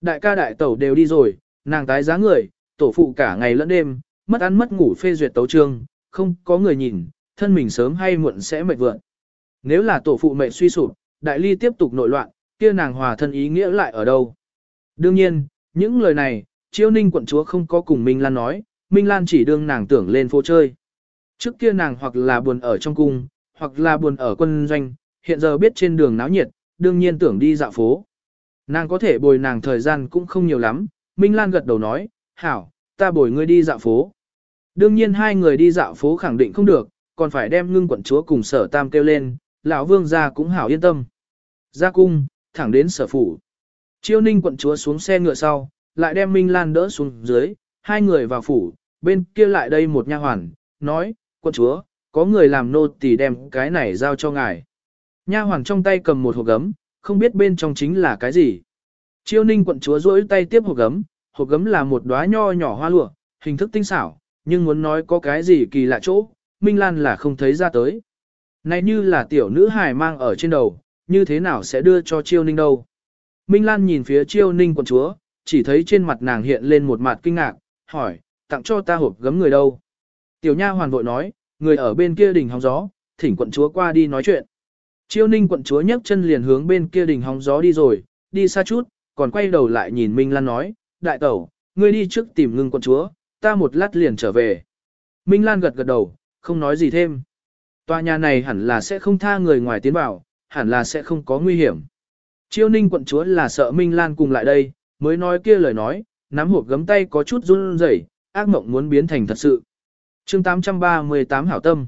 Đại ca đại tẩu đều đi rồi, nàng tái giá người, tổ phụ cả ngày lẫn đêm, mất ăn mất ngủ phê duyệt tấu trương, không có người nhìn, thân mình sớm hay muộn sẽ mệt vượng. Nếu là tổ phụ mệt suy sụp, đại ly tiếp tục nội loạn, kia nàng hòa thân ý nghĩa lại ở đâu? Đương nhiên, những lời này, chiêu ninh quận chúa không có cùng Minh Lan nói, Minh Lan chỉ đương nàng tưởng lên phố chơi. Trước kia nàng hoặc là buồn ở trong cung, hoặc là buồn ở quân doanh, hiện giờ biết trên đường náo nhiệt, đương nhiên tưởng đi dạo phố. Nàng có thể bồi nàng thời gian cũng không nhiều lắm, Minh Lan gật đầu nói, hảo, ta bồi ngươi đi dạo phố. Đương nhiên hai người đi dạo phố khẳng định không được, còn phải đem ngưng quận chúa cùng sở tam kêu lên, lão vương gia cũng hảo yên tâm. Ra cung, thẳng đến sở phủ. Chiêu ninh quận chúa xuống xe ngựa sau, lại đem Minh Lan đỡ xuống dưới, hai người vào phủ, bên kia lại đây một nha hoàn, nói, quận chúa, có người làm nô tỳ đem cái này giao cho ngài. Nha hoàn trong tay cầm một hộp gấm, không biết bên trong chính là cái gì. Chiêu ninh quận chúa rỗi tay tiếp hộp gấm, hộp gấm là một đóa nho nhỏ hoa lụa, hình thức tinh xảo, nhưng muốn nói có cái gì kỳ lạ chỗ, Minh Lan là không thấy ra tới. Này như là tiểu nữ hài mang ở trên đầu, như thế nào sẽ đưa cho chiêu ninh đâu. Minh Lan nhìn phía chiêu ninh quận chúa, chỉ thấy trên mặt nàng hiện lên một mặt kinh ngạc, hỏi, tặng cho ta hộp gấm người đâu. Tiểu nha hoàn vội nói, người ở bên kia đỉnh hóng gió, thỉnh quận chúa qua đi nói chuyện. Chiêu ninh quận chúa nhấc chân liền hướng bên kia đỉnh hóng gió đi rồi, đi xa chút, còn quay đầu lại nhìn Minh Lan nói, đại tẩu, ngươi đi trước tìm ngưng quận chúa, ta một lát liền trở về. Minh Lan gật gật đầu, không nói gì thêm. Tòa nhà này hẳn là sẽ không tha người ngoài tiến vào, hẳn là sẽ không có nguy hiểm. Chiêu ninh quận chúa là sợ Minh Lan cùng lại đây, mới nói kia lời nói, nắm hộp gấm tay có chút run rẩy, ác mộng muốn biến thành thật sự. chương 838 hảo tâm.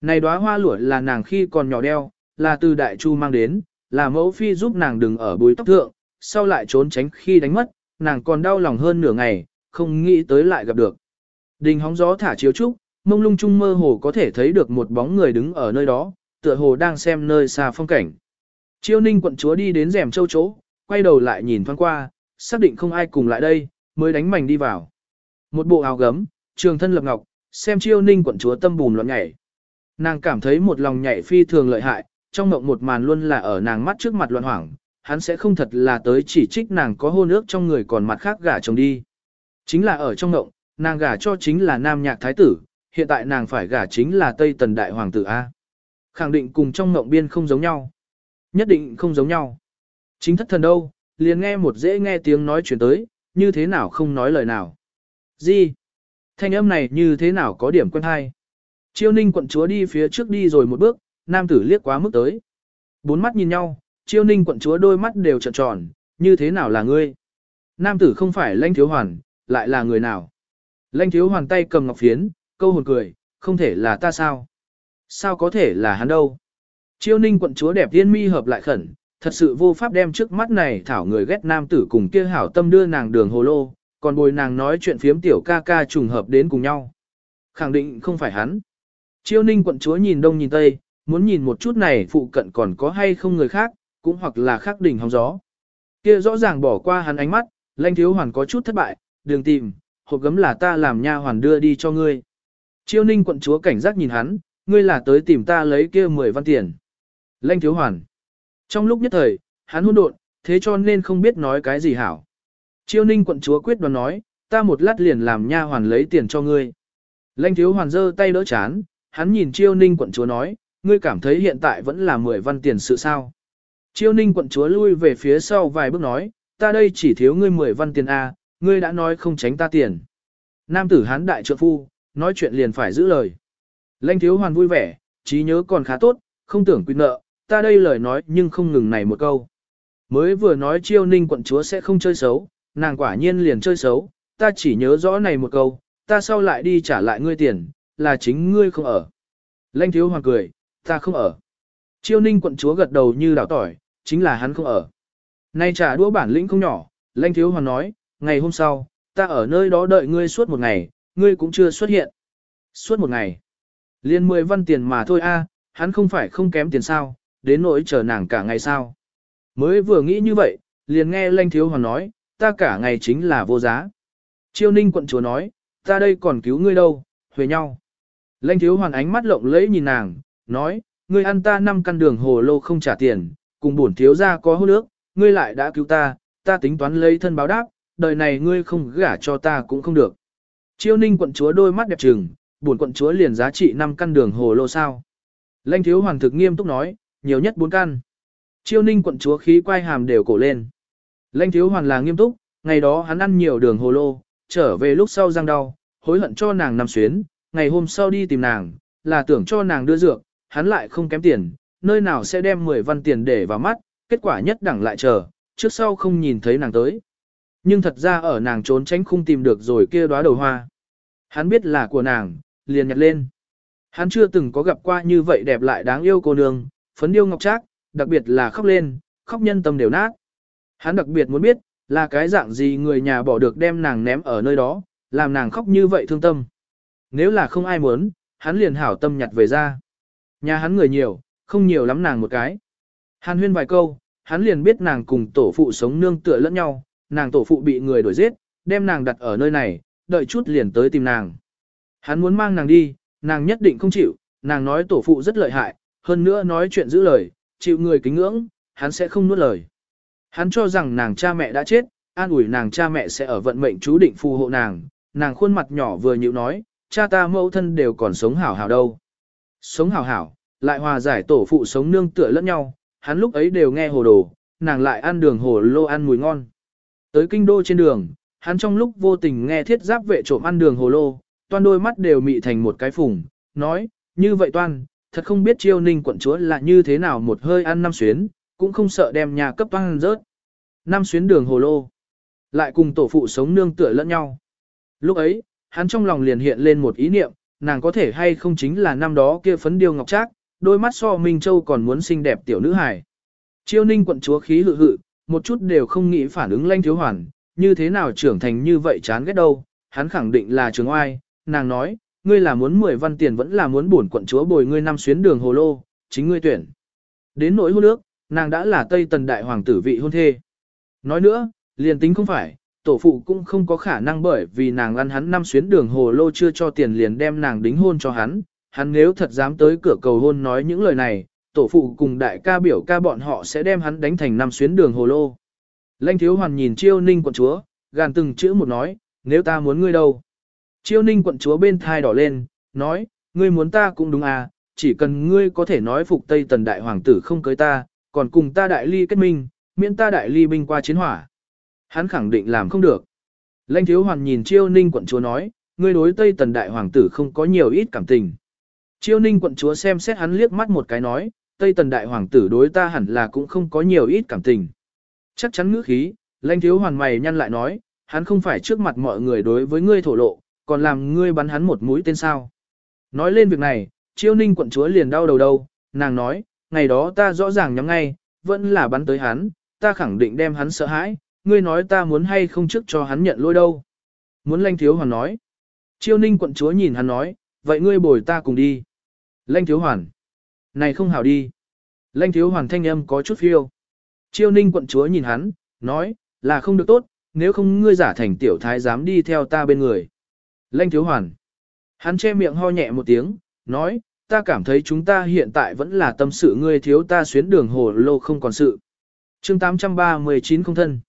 Này đóa hoa lụa là nàng khi còn nhỏ đeo, là từ đại chu mang đến, là mẫu phi giúp nàng đừng ở bùi tóc thượng, sau lại trốn tránh khi đánh mất, nàng còn đau lòng hơn nửa ngày, không nghĩ tới lại gặp được. Đình hóng gió thả chiếu trúc, mông lung trung mơ hồ có thể thấy được một bóng người đứng ở nơi đó, tựa hồ đang xem nơi xa phong cảnh. Chiêu ninh quận chúa đi đến rèm châu chỗ, quay đầu lại nhìn thoáng qua, xác định không ai cùng lại đây, mới đánh mảnh đi vào. Một bộ áo gấm, trường thân lập ngọc, xem chiêu ninh quận chúa tâm bùn loạn nhảy. Nàng cảm thấy một lòng nhảy phi thường lợi hại, trong mộng một màn luôn là ở nàng mắt trước mặt loạn hoảng, hắn sẽ không thật là tới chỉ trích nàng có hôn ước trong người còn mặt khác gả chồng đi. Chính là ở trong mộng, nàng gả cho chính là nam nhạc thái tử, hiện tại nàng phải gả chính là Tây Tần Đại Hoàng tử A. Khẳng định cùng trong mộng biên không giống nhau. Nhất định không giống nhau. Chính thất thần đâu, liền nghe một dễ nghe tiếng nói chuyển tới, như thế nào không nói lời nào. Gì? Thanh âm này như thế nào có điểm quen hay? Chiêu ninh quận chúa đi phía trước đi rồi một bước, nam tử liếc quá mức tới. Bốn mắt nhìn nhau, chiêu ninh quận chúa đôi mắt đều trợn tròn, như thế nào là ngươi? Nam tử không phải lãnh thiếu hoàn, lại là người nào? Lãnh thiếu hoàn tay cầm ngọc phiến, câu hồn cười, không thể là ta sao? Sao có thể là hắn đâu? Chiêu ninh quận chúa đẹp tiên mi hợp lại khẩn, thật sự vô pháp đem trước mắt này thảo người ghét nam tử cùng kia hảo tâm đưa nàng đường hồ lô, còn bồi nàng nói chuyện phiếm tiểu ca ca trùng hợp đến cùng nhau. Khẳng định không phải hắn. Chiêu ninh quận chúa nhìn đông nhìn tây, muốn nhìn một chút này phụ cận còn có hay không người khác, cũng hoặc là khác đỉnh hóng gió. Kia rõ ràng bỏ qua hắn ánh mắt, lanh thiếu hoàn có chút thất bại, đường tìm, hộp gấm là ta làm nha hoàn đưa đi cho ngươi. Chiêu ninh quận chúa cảnh giác nhìn hắn, ngươi là tới tìm ta lấy kia 10 văn tiền. Lanh thiếu hoàn. Trong lúc nhất thời, hắn hôn độn, thế cho nên không biết nói cái gì hảo. Chiêu ninh quận chúa quyết đoán nói, ta một lát liền làm nha hoàn lấy tiền cho ngươi. Lanh thiếu hoàn giơ tay đỡ chán, hắn nhìn chiêu ninh quận chúa nói, ngươi cảm thấy hiện tại vẫn là 10 văn tiền sự sao. Chiêu ninh quận chúa lui về phía sau vài bước nói, ta đây chỉ thiếu ngươi 10 văn tiền A, ngươi đã nói không tránh ta tiền. Nam tử hán đại trượng phu, nói chuyện liền phải giữ lời. Lanh thiếu hoàn vui vẻ, trí nhớ còn khá tốt, không tưởng quy nợ, ta đây lời nói nhưng không ngừng này một câu. Mới vừa nói chiêu ninh quận chúa sẽ không chơi xấu, nàng quả nhiên liền chơi xấu, ta chỉ nhớ rõ này một câu, ta sau lại đi trả lại ngươi tiền, là chính ngươi không ở. Lanh thiếu hoàng cười, ta không ở. Chiêu ninh quận chúa gật đầu như đảo tỏi, chính là hắn không ở. Nay trả đũa bản lĩnh không nhỏ, lanh thiếu hoàng nói, ngày hôm sau, ta ở nơi đó đợi ngươi suốt một ngày, ngươi cũng chưa xuất hiện. Suốt một ngày. Liên mười văn tiền mà thôi a, hắn không phải không kém tiền sao, đến nỗi chờ nàng cả ngày sao. Mới vừa nghĩ như vậy, liền nghe lanh thiếu hoàng nói, ta cả ngày chính là vô giá. Chiêu ninh quận chúa nói, ta đây còn cứu ngươi đâu, huề nhau. Lanh thiếu hoàng ánh mắt lộng lẫy nhìn nàng, nói, ngươi ăn ta năm căn đường hồ lô không trả tiền, cùng bổn thiếu ra có hôn nước, ngươi lại đã cứu ta, ta tính toán lấy thân báo đáp, đời này ngươi không gả cho ta cũng không được. Chiêu ninh quận chúa đôi mắt đẹp trừng, bổn quận chúa liền giá trị 5 căn đường hồ lô sao. Lanh thiếu hoàng thực nghiêm túc nói, nhiều nhất 4 căn. Chiêu ninh quận chúa khí quay hàm đều cổ lên. Lanh thiếu hoàng là nghiêm túc, ngày đó hắn ăn nhiều đường hồ lô, trở về lúc sau răng đau, hối hận cho nàng nằm xuyến, ngày hôm sau đi tìm nàng, là tưởng cho nàng đưa dược, hắn lại không kém tiền, nơi nào sẽ đem 10 văn tiền để vào mắt, kết quả nhất đẳng lại chờ, trước sau không nhìn thấy nàng tới. Nhưng thật ra ở nàng trốn tránh không tìm được rồi kia đóa đầu hoa. Hắn biết là của nàng, liền nhặt lên. Hắn chưa từng có gặp qua như vậy đẹp lại đáng yêu cô nương, phấn điêu ngọc trác, đặc biệt là khóc lên, khóc nhân tâm đều nát. Hắn đặc biệt muốn biết, là cái dạng gì người nhà bỏ được đem nàng ném ở nơi đó, làm nàng khóc như vậy thương tâm. Nếu là không ai muốn, hắn liền hảo tâm nhặt về ra. Nhà hắn người nhiều, không nhiều lắm nàng một cái. Hàn huyên vài câu, hắn liền biết nàng cùng tổ phụ sống nương tựa lẫn nhau, nàng tổ phụ bị người đuổi giết, đem nàng đặt ở nơi này, đợi chút liền tới tìm nàng. Hắn muốn mang nàng đi, nàng nhất định không chịu, nàng nói tổ phụ rất lợi hại, hơn nữa nói chuyện giữ lời, chịu người kính ngưỡng, hắn sẽ không nuốt lời. Hắn cho rằng nàng cha mẹ đã chết, an ủi nàng cha mẹ sẽ ở vận mệnh chú định phù hộ nàng, nàng khuôn mặt nhỏ vừa nhịu nói, cha ta mẫu thân đều còn sống hảo hảo đâu. Sống hảo hảo, lại hòa giải tổ phụ sống nương tựa lẫn nhau, hắn lúc ấy đều nghe hồ đồ, nàng lại ăn đường hồ lô ăn mùi ngon. Tới kinh đô trên đường, hắn trong lúc vô tình nghe thiết giáp vệ trộm ăn đường hồ lô, toan đôi mắt đều mị thành một cái phùng, nói, như vậy toan, thật không biết chiêu ninh quận chúa là như thế nào một hơi ăn năm xuyến, cũng không sợ đem nhà cấp toan rớt. Năm xuyến đường hồ lô, lại cùng tổ phụ sống nương tựa lẫn nhau. Lúc ấy, hắn trong lòng liền hiện lên một ý niệm, nàng có thể hay không chính là năm đó kia phấn điêu ngọc trác, đôi mắt so Minh Châu còn muốn xinh đẹp tiểu nữ hài. Chiêu ninh quận chúa khí hự hự, một chút đều không nghĩ phản ứng lanh thiếu hoàn, như thế nào trưởng thành như vậy chán ghét đâu, hắn khẳng định là trường oai, nàng nói, ngươi là muốn 10 văn tiền vẫn là muốn bổn quận chúa bồi ngươi năm xuyến đường hồ lô, chính ngươi tuyển. Đến nỗi hôn nước, nàng đã là Tây Tần Đại Hoàng tử vị hôn thê. Nói nữa, liền tính không phải, tổ phụ cũng không có khả năng bởi vì nàng ăn hắn năm xuyến đường hồ lô chưa cho tiền liền đem nàng đính hôn cho hắn, hắn nếu thật dám tới cửa cầu hôn nói những lời này, tổ phụ cùng đại ca biểu ca bọn họ sẽ đem hắn đánh thành năm xuyến đường hồ lô. Lanh thiếu hoàn nhìn chiêu ninh quận chúa, gàn từng chữ một nói, nếu ta muốn ngươi đâu. Chiêu ninh quận chúa bên thai đỏ lên, nói, ngươi muốn ta cũng đúng à, chỉ cần ngươi có thể nói phục Tây Tần Đại Hoàng tử không cưới ta, còn cùng ta đại ly kết minh, miễn ta đại ly binh qua chiến hỏa. Hắn khẳng định làm không được. Lanh thiếu hoàn nhìn chiêu ninh quận chúa nói, ngươi đối Tây Tần Đại Hoàng tử không có nhiều ít cảm tình. Chiêu ninh quận chúa xem xét hắn liếc mắt một cái nói, Tây Tần Đại Hoàng tử đối ta hẳn là cũng không có nhiều ít cảm tình. Chắc chắn ngữ khí, lãnh thiếu hoàn mày nhăn lại nói, hắn không phải trước mặt mọi người đối với ngươi thổ lộ, còn làm ngươi bắn hắn một mũi tên sao. Nói lên việc này, chiêu ninh quận chúa liền đau đầu đầu. nàng nói, ngày đó ta rõ ràng nhắm ngay, vẫn là bắn tới hắn, ta khẳng định đem hắn sợ hãi, ngươi nói ta muốn hay không trước cho hắn nhận lỗi đâu. Muốn lanh thiếu hoàn nói. Chiêu ninh quận chúa nhìn hắn nói, vậy ngươi bồi ta cùng đi. Lanh thiếu hoàn. Này không hảo đi. Lanh thiếu hoàn thanh âm có chút phiêu. Chiêu ninh quận chúa nhìn hắn, nói, là không được tốt, nếu không ngươi giả thành tiểu thái dám đi theo ta bên người. Lanh thiếu hoàn. Hắn che miệng ho nhẹ một tiếng, nói, ta cảm thấy chúng ta hiện tại vẫn là tâm sự ngươi thiếu ta xuyến đường hồ lô không còn sự. chương 839 không thân.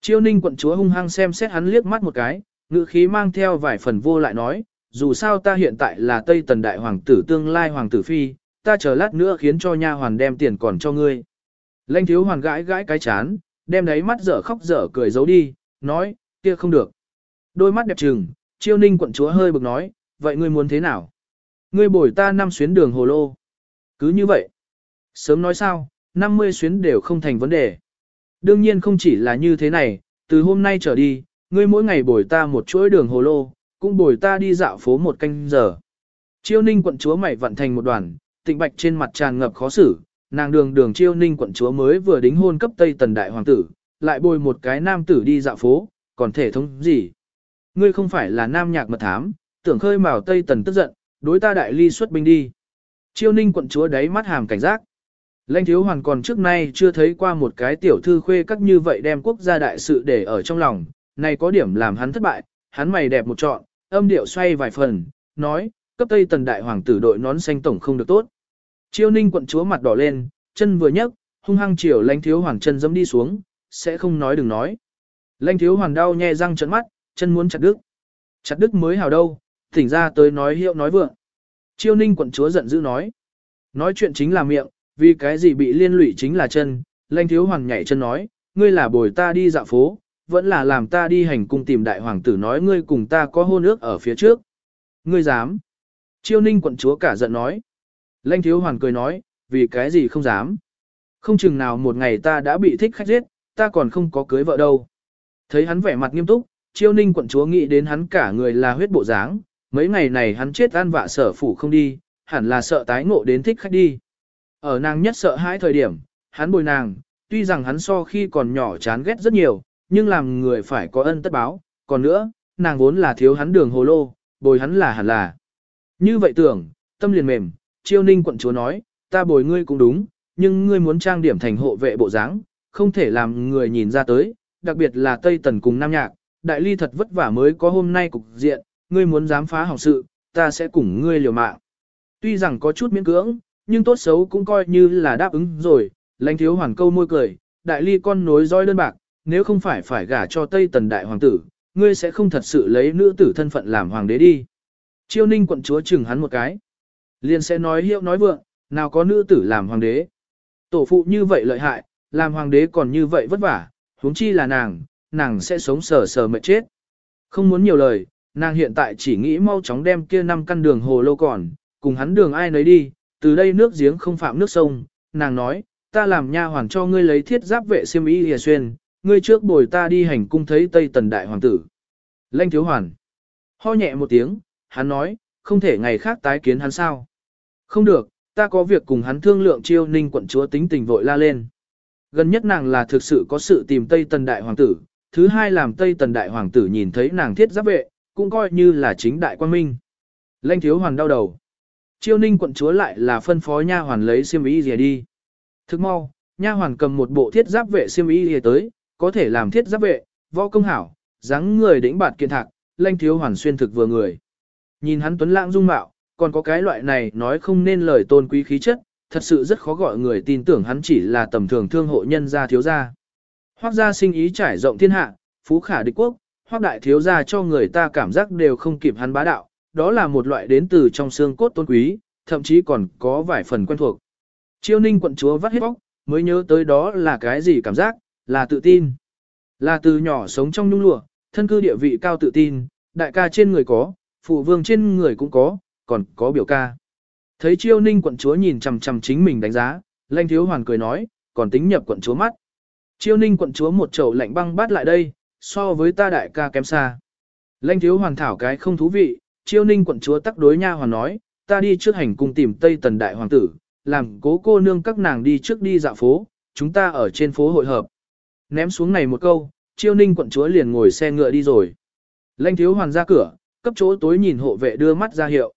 Chiêu ninh quận chúa hung hăng xem xét hắn liếc mắt một cái, ngữ khí mang theo vài phần vô lại nói, dù sao ta hiện tại là Tây Tần Đại Hoàng tử tương lai Hoàng tử Phi, ta chờ lát nữa khiến cho nha hoàn đem tiền còn cho ngươi. Lanh thiếu hoàn gãi gãi cái chán, đem đấy mắt dở khóc dở cười giấu đi, nói, kia không được. Đôi mắt đẹp trừng, chiêu ninh quận chúa hơi bực nói, vậy ngươi muốn thế nào? Ngươi bồi ta năm xuyến đường hồ lô. Cứ như vậy. Sớm nói sao, 50 xuyến đều không thành vấn đề. Đương nhiên không chỉ là như thế này, từ hôm nay trở đi, ngươi mỗi ngày bồi ta một chuỗi đường hồ lô, cũng bồi ta đi dạo phố một canh giờ. Chiêu ninh quận chúa mày vận thành một đoàn, tịnh bạch trên mặt tràn ngập khó xử, nàng đường đường chiêu ninh quận chúa mới vừa đính hôn cấp Tây Tần Đại Hoàng tử, lại bồi một cái nam tử đi dạo phố, còn thể thống gì. Ngươi không phải là nam nhạc mật thám, tưởng khơi mào Tây Tần tức giận, đối ta đại ly xuất binh đi. Chiêu ninh quận chúa đấy mắt hàm cảnh giác. Lãnh thiếu hoàn còn trước nay chưa thấy qua một cái tiểu thư khuê các như vậy đem quốc gia đại sự để ở trong lòng, này có điểm làm hắn thất bại, hắn mày đẹp một trọn, âm điệu xoay vài phần, nói, cấp tây tần đại hoàng tử đội nón xanh tổng không được tốt. Chiêu ninh quận chúa mặt đỏ lên, chân vừa nhấc, hung hăng chiều lãnh thiếu hoàng chân dẫm đi xuống, sẽ không nói đừng nói. Lãnh thiếu hoàng đau nhe răng trận mắt, chân muốn chặt đứt. Chặt đứt mới hào đâu, thỉnh ra tới nói hiệu nói vượng. Chiêu ninh quận chúa giận dữ nói. Nói chuyện chính là miệng, vì cái gì bị liên lụy chính là chân. lanh thiếu hoàng nhảy chân nói, ngươi là bồi ta đi dạo phố, vẫn là làm ta đi hành cung tìm đại hoàng tử nói ngươi cùng ta có hôn ước ở phía trước. Ngươi dám. Chiêu ninh quận chúa cả giận nói. Lanh thiếu hoàng cười nói, vì cái gì không dám. Không chừng nào một ngày ta đã bị thích khách giết, ta còn không có cưới vợ đâu. Thấy hắn vẻ mặt nghiêm túc, chiêu ninh quận chúa nghĩ đến hắn cả người là huyết bộ dáng, mấy ngày này hắn chết an vạ sở phủ không đi, hẳn là sợ tái ngộ đến thích khách đi. Ở nàng nhất sợ hai thời điểm, hắn bồi nàng, tuy rằng hắn so khi còn nhỏ chán ghét rất nhiều, nhưng làm người phải có ân tất báo, còn nữa, nàng vốn là thiếu hắn đường hồ lô, bồi hắn là hẳn là. Như vậy tưởng, tâm liền mềm, chiêu ninh quận chúa nói, ta bồi ngươi cũng đúng, nhưng ngươi muốn trang điểm thành hộ vệ bộ dáng, không thể làm người nhìn ra tới, đặc biệt là Tây Tần cùng Nam Nhạc, đại ly thật vất vả mới có hôm nay cục diện, ngươi muốn dám phá hỏng sự, ta sẽ cùng ngươi liều mạng. Tuy rằng có chút miễn cưỡng, nhưng tốt xấu cũng coi như là đáp ứng rồi, lãnh thiếu hoàn câu môi cười, đại ly con nối roi đơn bạc, nếu không phải phải gả cho Tây Tần Đại Hoàng tử, ngươi sẽ không thật sự lấy nữ tử thân phận làm hoàng đế đi. Chiêu ninh quận chúa chừng hắn một cái. Liền sẽ nói hiệu nói vượng, nào có nữ tử làm hoàng đế. Tổ phụ như vậy lợi hại, làm hoàng đế còn như vậy vất vả, huống chi là nàng, nàng sẽ sống sờ sờ mệt chết. Không muốn nhiều lời, nàng hiện tại chỉ nghĩ mau chóng đem kia năm căn đường hồ lô còn, cùng hắn đường ai nấy đi, từ đây nước giếng không phạm nước sông, nàng nói, ta làm nha hoàn cho ngươi lấy thiết giáp vệ xiêm y hìa xuyên, ngươi trước bồi ta đi hành cung thấy Tây Tần Đại Hoàng tử. Lanh thiếu hoàn. Ho nhẹ một tiếng, hắn nói, không thể ngày khác tái kiến hắn sao. Không được, ta có việc cùng hắn thương lượng chiêu ninh quận chúa tính tình vội la lên. Gần nhất nàng là thực sự có sự tìm Tây Tần Đại Hoàng tử, thứ hai làm Tây Tần Đại Hoàng tử nhìn thấy nàng thiết giáp vệ, cũng coi như là chính đại quan minh. Lanh thiếu hoàn đau đầu. Chiêu ninh quận chúa lại là phân phó nha hoàn lấy xiêm y gì đi. Thức mau, nha hoàn cầm một bộ thiết giáp vệ xiêm y gì tới, có thể làm thiết giáp vệ, võ công hảo, dáng người đĩnh bạt kiện thạc, lanh thiếu hoàn xuyên thực vừa người. Nhìn hắn tuấn lãng dung mạo, còn có cái loại này nói không nên lời tôn quý khí chất, thật sự rất khó gọi người tin tưởng hắn chỉ là tầm thường thương hộ nhân gia thiếu gia. Hoác gia sinh ý trải rộng thiên hạ, phú khả địch quốc, hoác đại thiếu gia cho người ta cảm giác đều không kịp hắn bá đạo, đó là một loại đến từ trong xương cốt tôn quý, thậm chí còn có vài phần quen thuộc. Chiêu ninh quận chúa vắt hết bóc, mới nhớ tới đó là cái gì cảm giác, là tự tin. Là từ nhỏ sống trong nhung lụa, thân cư địa vị cao tự tin, đại ca trên người có, phụ vương trên người cũng có, còn có biểu ca. Thấy chiêu ninh quận chúa nhìn chằm chằm chính mình đánh giá, lanh thiếu hoàn cười nói, còn tính nhập quận chúa mắt. Chiêu ninh quận chúa một chậu lạnh băng bát lại đây, so với ta đại ca kém xa. Lanh thiếu hoàn thảo cái không thú vị, chiêu ninh quận chúa tắc đối nha hoàn nói, ta đi trước hành cung tìm Tây Tần Đại Hoàng tử, làm cố cô nương các nàng đi trước đi dạo phố, chúng ta ở trên phố hội hợp. Ném xuống này một câu, chiêu ninh quận chúa liền ngồi xe ngựa đi rồi. Lanh thiếu hoàn ra cửa, cấp chỗ tối nhìn hộ vệ đưa mắt ra hiệu.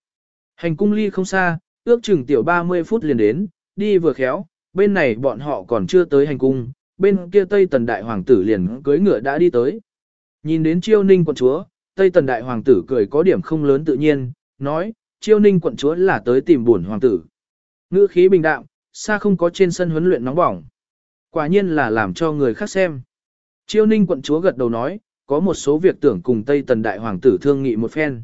Hành cung ly không xa, ước chừng tiểu 30 phút liền đến, đi vừa khéo, bên này bọn họ còn chưa tới hành cung, bên kia Tây Tần Đại Hoàng tử liền cưới ngựa đã đi tới. Nhìn đến chiêu ninh quận chúa, Tây Tần Đại Hoàng tử cười có điểm không lớn tự nhiên, nói, chiêu ninh quận chúa là tới tìm buồn hoàng tử. Ngữ khí bình đạm, xa không có trên sân huấn luyện nóng bỏng. Quả nhiên là làm cho người khác xem. Chiêu ninh quận chúa gật đầu nói, có một số việc tưởng cùng Tây Tần Đại Hoàng tử thương nghị một phen.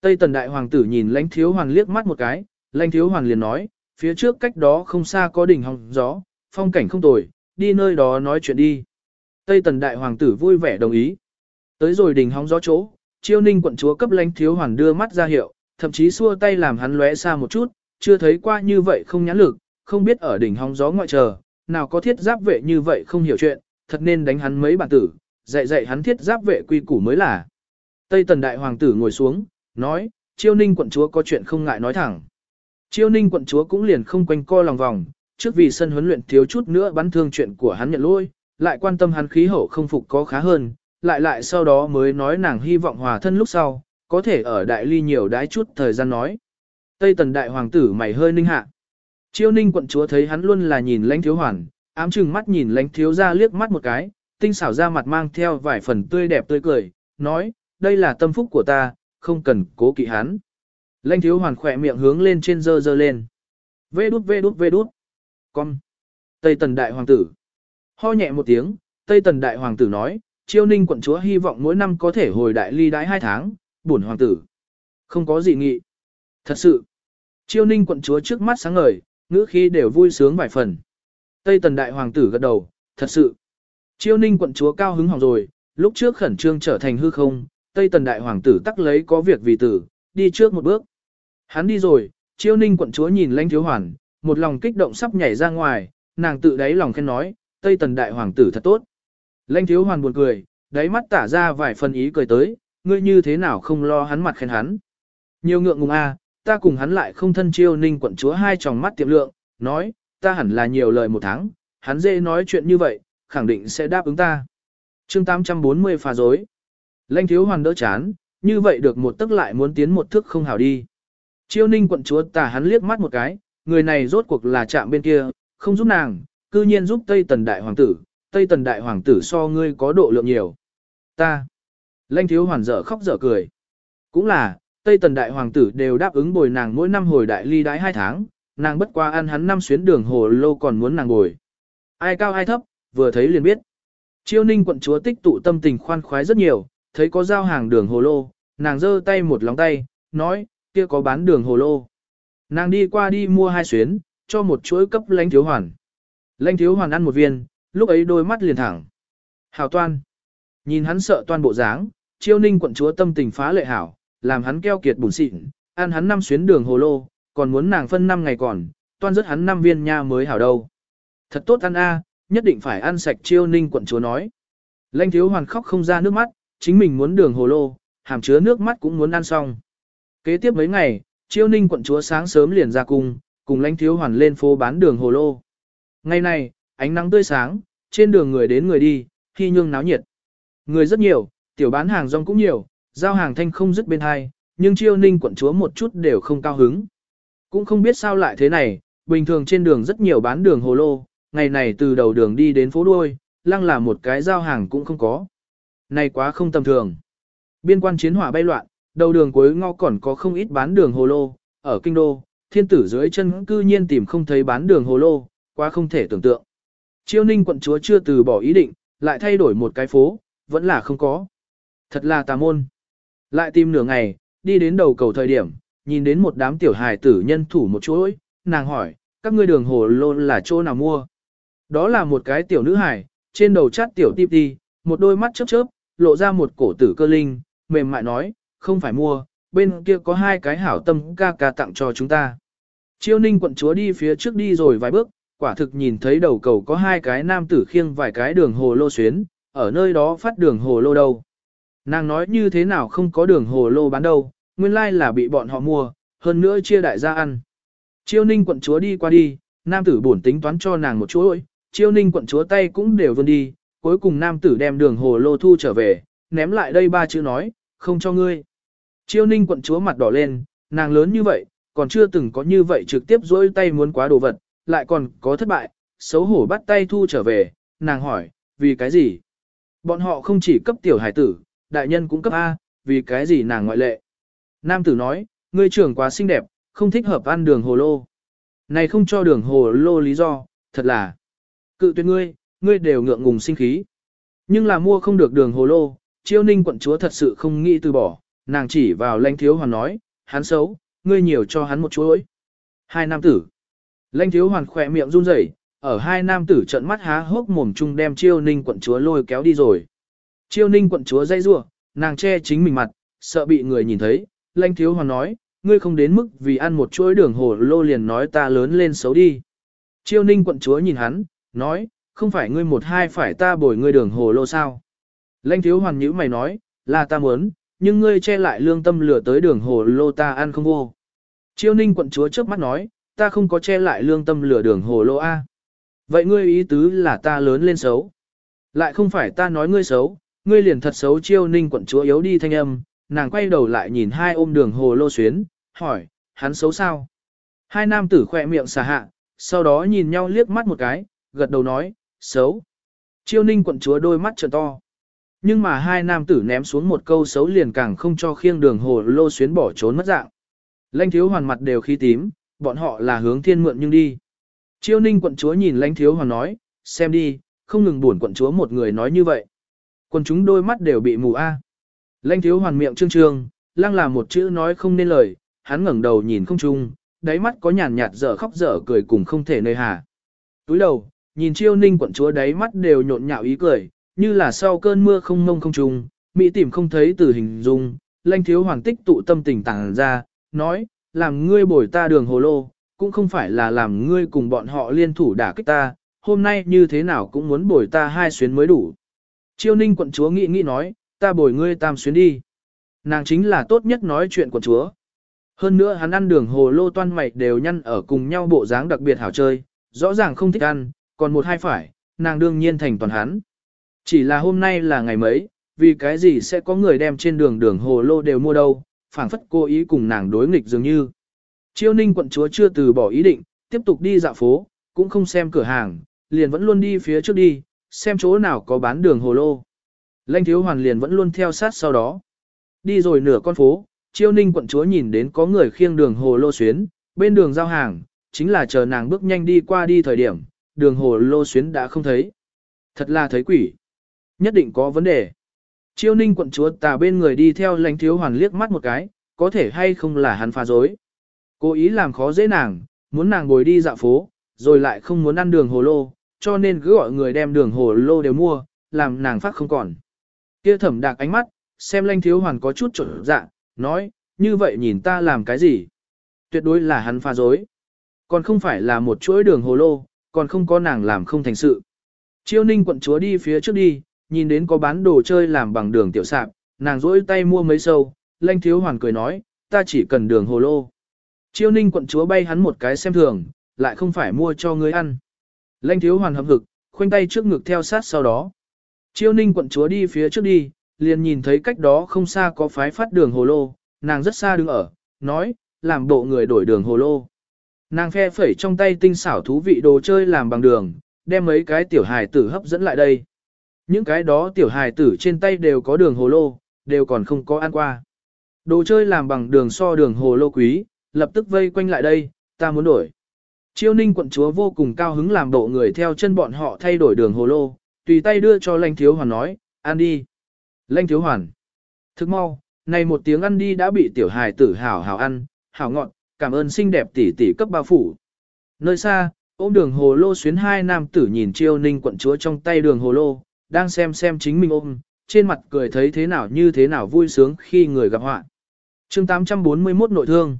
Tây Tần Đại Hoàng tử nhìn lãnh thiếu hoàng liếc mắt một cái, lãnh thiếu hoàng liền nói, phía trước cách đó không xa có đỉnh hồng gió, phong cảnh không tồi, đi nơi đó nói chuyện đi. Tây Tần Đại Hoàng tử vui vẻ đồng ý. Tới rồi đỉnh hóng gió chỗ, chiêu ninh quận chúa cấp lãnh thiếu hoàng đưa mắt ra hiệu, thậm chí xua tay làm hắn lóe xa một chút, chưa thấy qua như vậy không nhãn lực, không biết ở đỉnh hóng gió ngoại chờ, nào có thiết giáp vệ như vậy không hiểu chuyện, thật nên đánh hắn mấy bản tử, dạy dạy hắn thiết giáp vệ quy củ mới là. Tây Tần Đại Hoàng tử ngồi xuống, nói, chiêu ninh quận chúa có chuyện không ngại nói thẳng. Chiêu ninh quận chúa cũng liền không quanh co lòng vòng, trước vì sân huấn luyện thiếu chút nữa bắn thương chuyện của hắn nhận lỗi lại quan tâm hắn khí hậu không phục có khá hơn, lại lại sau đó mới nói nàng hy vọng hòa thân lúc sau, có thể ở đại ly nhiều đái chút thời gian nói. Tây tần đại hoàng tử mày hơi ninh hạ. Chiêu ninh quận chúa thấy hắn luôn là nhìn lãnh thiếu hoàn, ám chừng mắt nhìn lãnh thiếu ra liếc mắt một cái, tinh xảo ra mặt mang theo vài phần tươi đẹp tươi cười, nói, đây là tâm phúc của ta, không cần cố kỵ hắn. Lãnh thiếu hoàn khỏe miệng hướng lên trên dơ dơ lên. Vê đút vê đút vê đút. Con. Tây tần đại hoàng tử. Ho nhẹ một tiếng, Tây tần đại hoàng tử nói, chiêu ninh quận chúa hy vọng mỗi năm có thể hồi đại ly đái hai tháng, bổn hoàng tử. Không có gì nghị. Thật sự. Chiêu ninh quận chúa trước mắt sáng ngời, ngữ khí đều vui sướng vài phần. Tây tần đại hoàng tử gật đầu, thật sự. Chiêu ninh quận chúa cao hứng hỏng rồi, lúc trước khẩn trương trở thành hư không, Tây tần đại hoàng tử tắc lấy có việc vì tử, đi trước một bước. Hắn đi rồi, chiêu ninh quận chúa nhìn lãnh thiếu hoàn, một lòng kích động sắp nhảy ra ngoài, nàng tự đáy lòng khen nói, Tây tần đại hoàng tử thật tốt. Lãnh thiếu hoàn buồn cười, đáy mắt tả ra vài phần ý cười tới, ngươi như thế nào không lo hắn mặt khen hắn. Nhiều ngượng ngùng a, ta cùng hắn lại không thân chiêu ninh quận chúa hai tròng mắt tiệm lượng, nói, ta hẳn là nhiều lời một tháng, hắn dễ nói chuyện như vậy, khẳng định sẽ đáp ứng ta. chương 840 phá dối. Lanh thiếu hoàn đỡ chán, như vậy được một tức lại muốn tiến một thước không hảo đi. Chiêu ninh quận chúa tả hắn liếc mắt một cái, người này rốt cuộc là chạm bên kia, không giúp nàng, cư nhiên giúp Tây Tần Đại Hoàng tử, Tây Tần Đại Hoàng tử so ngươi có độ lượng nhiều. Ta. Lanh thiếu hoàn dở khóc dở cười. Cũng là, Tây Tần Đại Hoàng tử đều đáp ứng bồi nàng mỗi năm hồi đại ly đái hai tháng, nàng bất qua ăn hắn năm xuyến đường hồ lô còn muốn nàng bồi. Ai cao ai thấp, vừa thấy liền biết. Chiêu ninh quận chúa tích tụ tâm tình khoan khoái rất nhiều, thấy có giao hàng đường hồ lô, nàng giơ tay một lòng tay, nói, kia có bán đường hồ lô. Nàng đi qua đi mua hai xuyến, cho một chuỗi cấp lãnh thiếu hoàn. Lãnh thiếu hoàn ăn một viên, lúc ấy đôi mắt liền thẳng. Hảo toan. Nhìn hắn sợ toan bộ dáng, chiêu ninh quận chúa tâm tình phá lệ hảo, làm hắn keo kiệt bùn xịn, ăn hắn năm xuyến đường hồ lô, còn muốn nàng phân năm ngày còn, toan rất hắn năm viên nha mới hảo đâu. Thật tốt ăn a, nhất định phải ăn sạch chiêu ninh quận chúa nói. Lãnh thiếu hoàn khóc không ra nước mắt, chính mình muốn đường hồ lô, hàm chứa nước mắt cũng muốn ăn xong. Kế tiếp mấy ngày, chiêu ninh quận chúa sáng sớm liền ra cung, cùng lãnh thiếu hoàn lên phố bán đường hồ lô. Ngày này, ánh nắng tươi sáng, trên đường người đến người đi, khi nhương náo nhiệt. Người rất nhiều, tiểu bán hàng rong cũng nhiều, giao hàng thanh không dứt bên hai, nhưng chiêu ninh quận chúa một chút đều không cao hứng. Cũng không biết sao lại thế này, bình thường trên đường rất nhiều bán đường hồ lô, ngày này từ đầu đường đi đến phố đuôi, lăng là một cái giao hàng cũng không có. Này quá không tầm thường. Biên quan chiến hỏa bay loạn, đầu đường cuối ngõ còn có không ít bán đường hồ lô, ở kinh đô, thiên tử dưới chân cư nhiên tìm không thấy bán đường hồ lô, quá không thể tưởng tượng. Chiêu ninh quận chúa chưa từ bỏ ý định, lại thay đổi một cái phố, vẫn là không có. Thật là tà môn. Lại tìm nửa ngày, đi đến đầu cầu thời điểm, nhìn đến một đám tiểu hài tử nhân thủ một chỗ, nàng hỏi, các ngươi đường hồ lô là chỗ nào mua? Đó là một cái tiểu nữ hài, trên đầu chát tiểu tiếp ti, một đôi mắt chớp chớp, lộ ra một cổ tử cơ linh, mềm mại nói, không phải mua, bên kia có hai cái hảo tâm ca ca tặng cho chúng ta. Chiêu ninh quận chúa đi phía trước đi rồi vài bước, quả thực nhìn thấy đầu cầu có hai cái nam tử khiêng vài cái đường hồ lô xuyến, ở nơi đó phát đường hồ lô đâu. Nàng nói như thế nào không có đường hồ lô bán đâu, nguyên lai là bị bọn họ mua, hơn nữa chia đại gia ăn. Chiêu ninh quận chúa đi qua đi, nam tử bổn tính toán cho nàng một chuỗi, chiêu ninh quận chúa tay cũng đều vươn đi, cuối cùng nam tử đem đường hồ lô thu trở về, ném lại đây ba chữ nói, không cho ngươi. Chiêu ninh quận chúa mặt đỏ lên, nàng lớn như vậy, còn chưa từng có như vậy trực tiếp dỗi tay muốn quá đồ vật, lại còn có thất bại, xấu hổ bắt tay thu trở về, nàng hỏi, vì cái gì? Bọn họ không chỉ cấp tiểu hải tử, đại nhân cũng cấp A, vì cái gì nàng ngoại lệ? Nam tử nói, ngươi trưởng quá xinh đẹp, không thích hợp ăn đường hồ lô. Này không cho đường hồ lô lý do, thật là. Cự tuyệt ngươi, ngươi đều ngượng ngùng sinh khí. Nhưng là mua không được đường hồ lô, chiêu ninh quận chúa thật sự không nghĩ từ bỏ, nàng chỉ vào lãnh thiếu hoàn nói, hắn xấu, ngươi nhiều cho hắn một chuỗi. Hai nam tử. Lãnh thiếu hoàn khỏe miệng run rẩy, ở hai nam tử trận mắt há hốc mồm chung đem chiêu ninh quận chúa lôi kéo đi rồi. Chiêu ninh quận chúa dây rua, nàng che chính mình mặt, sợ bị người nhìn thấy, lãnh thiếu hoàn nói, ngươi không đến mức vì ăn một chuỗi đường hồ lô liền nói ta lớn lên xấu đi. Chiêu ninh quận chúa nhìn hắn, nói, không phải ngươi một hai phải ta bồi ngươi đường hồ lô sao. Lãnh thiếu hoàn nhữ mày nói, là ta muốn, nhưng ngươi che lại lương tâm lừa tới đường hồ lô ta ăn không vô. Chiêu ninh quận chúa trước mắt nói, ta không có che lại lương tâm lừa đường hồ lô A. Vậy ngươi ý tứ là ta lớn lên xấu. Lại không phải ta nói ngươi xấu, ngươi liền thật xấu chiêu ninh quận chúa yếu đi thanh âm, nàng quay đầu lại nhìn hai ôm đường hồ lô xuyến, hỏi, hắn xấu sao? Hai nam tử khỏe miệng xà hạ, sau đó nhìn nhau liếc mắt một cái, gật đầu nói, xấu. Chiêu ninh quận chúa đôi mắt trợn to. Nhưng mà hai nam tử ném xuống một câu xấu liền càng không cho khiêng đường hồ lô xuyến bỏ trốn mất dạng. Lãnh thiếu hoàn mặt đều khí tím, bọn họ là hướng thiên mượn nhưng đi. Chiêu ninh quận chúa nhìn lãnh thiếu hoàn nói, xem đi, không ngừng buồn quận chúa một người nói như vậy. Quần chúng đôi mắt đều bị mù a. Lãnh thiếu hoàn miệng trương trương, lăng là một chữ nói không nên lời, hắn ngẩng đầu nhìn không trung, đáy mắt có nhàn nhạt dở khóc dở cười cùng không thể nơi hà. Túi đầu, nhìn chiêu ninh quận chúa đáy mắt đều nhộn nhạo ý cười, như là sau cơn mưa không mông không trùng, mỹ tìm không thấy từ hình dung, lanh thiếu hoàng tích tụ tâm tình tàng ra, nói, làm ngươi bồi ta đường hồ lô, cũng không phải là làm ngươi cùng bọn họ liên thủ đả kích ta, hôm nay như thế nào cũng muốn bồi ta hai xuyến mới đủ. Chiêu ninh quận chúa nghĩ nghĩ nói, ta bồi ngươi tam xuyến đi. Nàng chính là tốt nhất nói chuyện quận chúa. Hơn nữa hắn ăn đường hồ lô toan mày đều nhăn ở cùng nhau bộ dáng đặc biệt hảo chơi, rõ ràng không thích ăn, còn một hai phải, nàng đương nhiên thành toàn hắn. Chỉ là hôm nay là ngày mấy, vì cái gì sẽ có người đem trên đường đường hồ lô đều mua đâu, phảng phất cố ý cùng nàng đối nghịch dường như. Chiêu ninh quận chúa chưa từ bỏ ý định, tiếp tục đi dạo phố, cũng không xem cửa hàng, liền vẫn luôn đi phía trước đi, xem chỗ nào có bán đường hồ lô. Lanh thiếu hoàn liền vẫn luôn theo sát sau đó. Đi rồi nửa con phố, chiêu ninh quận chúa nhìn đến có người khiêng đường hồ lô xuyến, bên đường giao hàng, chính là chờ nàng bước nhanh đi qua đi thời điểm, đường hồ lô xuyến đã không thấy. Thật là thấy quỷ. Nhất định có vấn đề. Chiêu ninh quận chúa tà bên người đi theo lãnh thiếu hoàn liếc mắt một cái, có thể hay không là hắn phá dối. Cố ý làm khó dễ nàng, muốn nàng bồi đi dạo phố, rồi lại không muốn ăn đường hồ lô, cho nên cứ gọi người đem đường hồ lô đều mua, làm nàng phát không còn. Kia thẩm đạc ánh mắt, xem lãnh thiếu hoàn có chút trộn dạ, nói, như vậy nhìn ta làm cái gì? Tuyệt đối là hắn phá dối. Còn không phải là một chuỗi đường hồ lô, còn không có nàng làm không thành sự. Chiêu ninh quận chúa đi phía trước đi, nhìn đến có bán đồ chơi làm bằng đường tiểu sạp, nàng rỗi tay mua mấy sâu, lanh thiếu hoàn cười nói, ta chỉ cần đường hồ lô. Chiêu ninh quận chúa bay hắn một cái xem thường, lại không phải mua cho ngươi ăn. Lanh thiếu hoàn hậm hực, khoanh tay trước ngực theo sát sau đó. Chiêu ninh quận chúa đi phía trước đi, liền nhìn thấy cách đó không xa có phái phát đường hồ lô, nàng rất xa đứng ở, nói, làm bộ người đổi đường hồ lô. Nàng phe phẩy trong tay tinh xảo thú vị đồ chơi làm bằng đường, đem mấy cái tiểu hài tử hấp dẫn lại đây. Những cái đó tiểu hài tử trên tay đều có đường hồ lô, đều còn không có ăn qua. Đồ chơi làm bằng đường so đường hồ lô quý, lập tức vây quanh lại đây, ta muốn đổi. Chiêu ninh quận chúa vô cùng cao hứng làm độ người theo chân bọn họ thay đổi đường hồ lô, tùy tay đưa cho lanh thiếu hoàn nói, ăn đi. Lanh thiếu hoàn. Thức mau, này một tiếng ăn đi đã bị tiểu hài tử hảo hảo ăn, hảo ngọn, cảm ơn xinh đẹp tỷ tỷ cấp bao phủ. Nơi xa, Ôm đường hồ lô xuyến hai nam tử nhìn chiêu ninh quận chúa trong tay đường hồ lô, đang xem xem chính mình ôm, trên mặt cười thấy thế nào như thế nào vui sướng khi người gặp họa. chương 841 nội thương.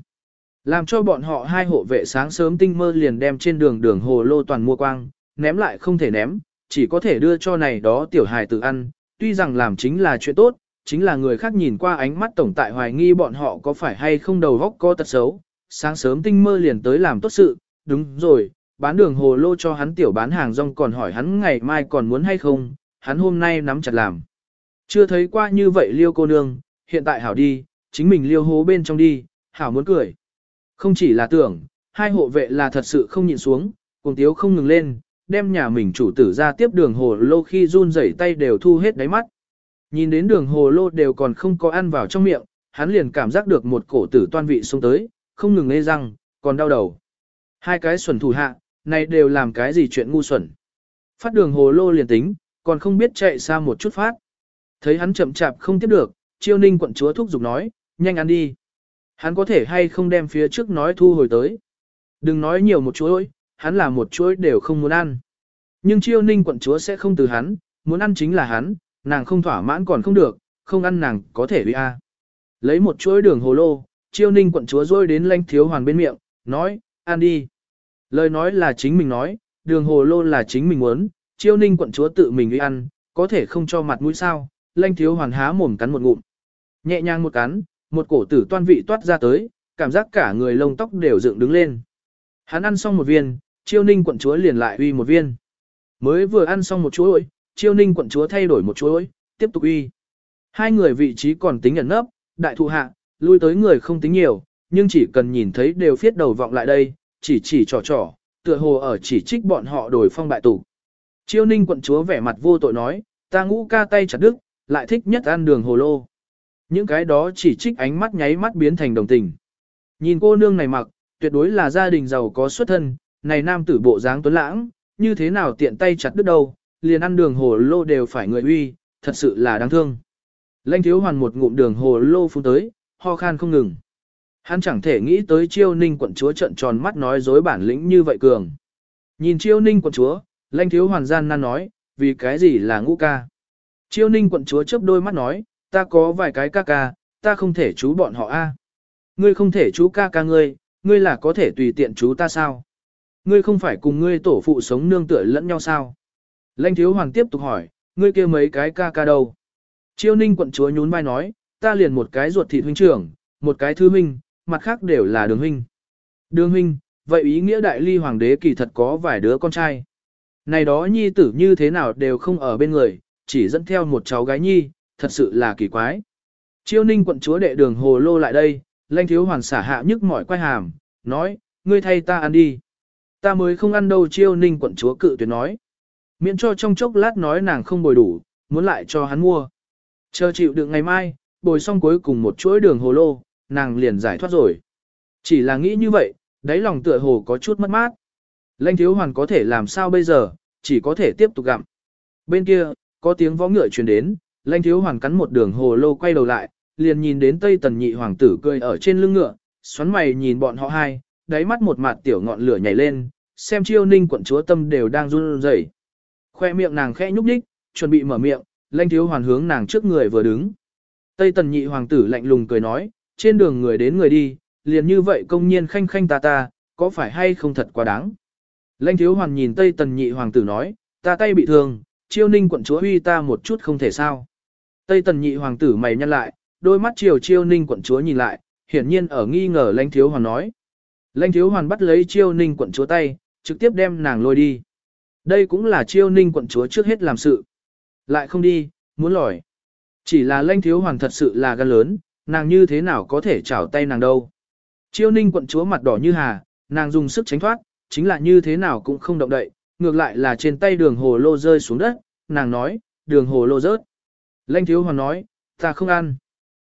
Làm cho bọn họ hai hộ vệ sáng sớm tinh mơ liền đem trên đường đường hồ lô toàn mua quang, ném lại không thể ném, chỉ có thể đưa cho này đó tiểu hài tự ăn, tuy rằng làm chính là chuyện tốt, chính là người khác nhìn qua ánh mắt tổng tại hoài nghi bọn họ có phải hay không đầu góc có tật xấu. Sáng sớm tinh mơ liền tới làm tốt sự, đúng rồi, bán đường hồ lô cho hắn tiểu bán hàng rong còn hỏi hắn ngày mai còn muốn hay không, hắn hôm nay nắm chặt làm. Chưa thấy qua như vậy liêu cô nương, hiện tại hảo đi, chính mình liêu hố bên trong đi, hảo muốn cười. Không chỉ là tưởng, hai hộ vệ là thật sự không nhịn xuống, cùng tiếu không ngừng lên, đem nhà mình chủ tử ra tiếp đường hồ lô khi run rẩy tay đều thu hết đáy mắt. Nhìn đến đường hồ lô đều còn không có ăn vào trong miệng, hắn liền cảm giác được một cổ tử toan vị xuống tới, không ngừng lê răng, còn đau đầu. Hai cái xuẩn thủ hạ, này đều làm cái gì chuyện ngu xuẩn. Phát đường hồ lô liền tính, còn không biết chạy xa một chút phát. Thấy hắn chậm chạp không tiếp được, chiêu ninh quận chúa thúc giục nói, nhanh ăn đi. Hắn có thể hay không đem phía trước nói thu hồi tới. Đừng nói nhiều một chuỗi, hắn là một chuỗi đều không muốn ăn. Nhưng chiêu ninh quận chúa sẽ không từ hắn, muốn ăn chính là hắn, nàng không thỏa mãn còn không được, không ăn nàng có thể bị a. Lấy một chuỗi đường hồ lô, chiêu ninh quận chúa rôi đến lanh thiếu hoàn bên miệng, nói, ăn đi. Lời nói là chính mình nói, đường hồ lô là chính mình muốn, chiêu ninh quận chúa tự mình đi ăn, có thể không cho mặt mũi sao, lanh thiếu hoàn há mồm cắn một ngụm. Nhẹ nhàng một cắn, một cổ tử toan vị toát ra tới, cảm giác cả người lông tóc đều dựng đứng lên. Hắn ăn xong một viên, chiêu ninh quận chúa liền lại uy một viên. Mới vừa ăn xong một chuỗi, chiêu ninh quận chúa thay đổi một chuỗi, tiếp tục uy. Hai người vị trí còn tính ẩn nấp, đại thụ hạ, lui tới người không tính nhiều, nhưng chỉ cần nhìn thấy đều phiết đầu vọng lại đây, chỉ chỉ trò trò, tựa hồ ở chỉ trích bọn họ đổi phong bại tủ. Chiêu ninh quận chúa vẻ mặt vô tội nói, ta ngũ ca tay chặt đức, lại thích nhất ăn đường hồ lô. Những cái đó chỉ trích ánh mắt nháy mắt biến thành đồng tình. Nhìn cô nương này mặc, tuyệt đối là gia đình giàu có xuất thân, này nam tử bộ dáng tuấn lãng, như thế nào tiện tay chặt đứt đâu, liền ăn đường hồ lô đều phải người uy, thật sự là đáng thương. Lanh thiếu hoàn một ngụm đường hồ lô phun tới, ho khan không ngừng. Hắn chẳng thể nghĩ tới chiêu ninh quận chúa trận tròn mắt nói dối bản lĩnh như vậy cường. Nhìn chiêu ninh quận chúa, lanh thiếu hoàn gian nan nói, vì cái gì là ngũ ca. Chiêu ninh quận chúa chớp đôi mắt nói, ta có vài cái ca ca, ta không thể chú bọn họ a. Ngươi không thể chú ca ca ngươi, ngươi là có thể tùy tiện chú ta sao? Ngươi không phải cùng ngươi tổ phụ sống nương tựa lẫn nhau sao? Lanh thiếu hoàng tiếp tục hỏi, ngươi kia mấy cái ca ca đâu? Chiêu ninh quận chúa nhún vai nói, ta liền một cái ruột thịt huynh trưởng, một cái thư huynh, mặt khác đều là đường huynh. Đường huynh, vậy ý nghĩa đại ly hoàng đế kỳ thật có vài đứa con trai. Này đó nhi tử như thế nào đều không ở bên người, chỉ dẫn theo một cháu gái nhi, thật sự là kỳ quái. Chiêu ninh quận chúa đệ đường hồ lô lại đây, lanh thiếu hoàn xả hạ nhức mỏi quay hàm, nói, ngươi thay ta ăn đi. Ta mới không ăn đâu chiêu ninh quận chúa cự tuyệt nói. Miễn cho trong chốc lát nói nàng không bồi đủ, muốn lại cho hắn mua. Chờ chịu được ngày mai, bồi xong cuối cùng một chuỗi đường hồ lô, nàng liền giải thoát rồi. Chỉ là nghĩ như vậy, đáy lòng tựa hồ có chút mất mát. Lanh thiếu hoàn có thể làm sao bây giờ, chỉ có thể tiếp tục gặm. Bên kia, có tiếng võ ngựa truyền đến, lanh thiếu hoàn cắn một đường hồ lô quay đầu lại, liền nhìn đến tây tần nhị hoàng tử cười ở trên lưng ngựa, xoắn mày nhìn bọn họ hai, đáy mắt một mặt tiểu ngọn lửa nhảy lên, xem chiêu ninh quận chúa tâm đều đang run rẩy. Khoe miệng nàng khẽ nhúc nhích, chuẩn bị mở miệng, lanh thiếu hoàn hướng nàng trước người vừa đứng. Tây tần nhị hoàng tử lạnh lùng cười nói, trên đường người đến người đi, liền như vậy công nhiên khanh khanh ta ta, có phải hay không thật quá đáng. Lanh thiếu hoàn nhìn Tây tần nhị hoàng tử nói, ta tay bị thương, chiêu ninh quận chúa huy ta một chút không thể sao. Tây tần nhị hoàng tử mày nhăn lại, đôi mắt chiều chiêu ninh quận chúa nhìn lại, hiển nhiên ở nghi ngờ lãnh thiếu hoàn nói. Lãnh thiếu hoàn bắt lấy chiêu ninh quận chúa tay, trực tiếp đem nàng lôi đi. Đây cũng là chiêu ninh quận chúa trước hết làm sự. Lại không đi, muốn lòi. Chỉ là lãnh thiếu hoàn thật sự là gan lớn, nàng như thế nào có thể chảo tay nàng đâu. Chiêu ninh quận chúa mặt đỏ như hà, nàng dùng sức tránh thoát, chính là như thế nào cũng không động đậy, ngược lại là trên tay đường hồ lô rơi xuống đất, nàng nói, đường hồ lô rớt. Lanh thiếu hoàn nói, ta không ăn.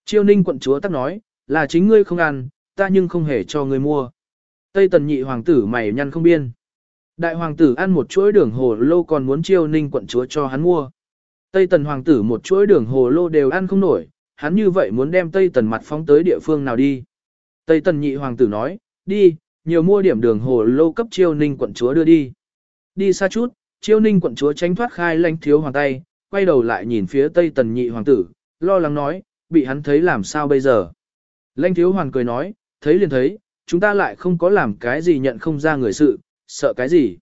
Chiêu ninh quận chúa tắc nói, là chính ngươi không ăn, ta nhưng không hề cho ngươi mua. Tây tần nhị hoàng tử mày nhăn không biên. Đại hoàng tử ăn một chuỗi đường hồ lô còn muốn chiêu ninh quận chúa cho hắn mua. Tây tần hoàng tử một chuỗi đường hồ lô đều ăn không nổi, hắn như vậy muốn đem Tây tần mặt phóng tới địa phương nào đi. Tây tần nhị hoàng tử nói, đi, nhiều mua điểm đường hồ lô cấp chiêu ninh quận chúa đưa đi. Đi xa chút, chiêu ninh quận chúa tránh thoát khai lanh thiếu hoàng tay, quay đầu lại nhìn phía tây tần nhị hoàng tử, lo lắng nói, bị hắn thấy làm sao bây giờ. Lanh thiếu hoàng cười nói, thấy liền thấy, chúng ta lại không có làm cái gì nhận không ra người sự, sợ cái gì.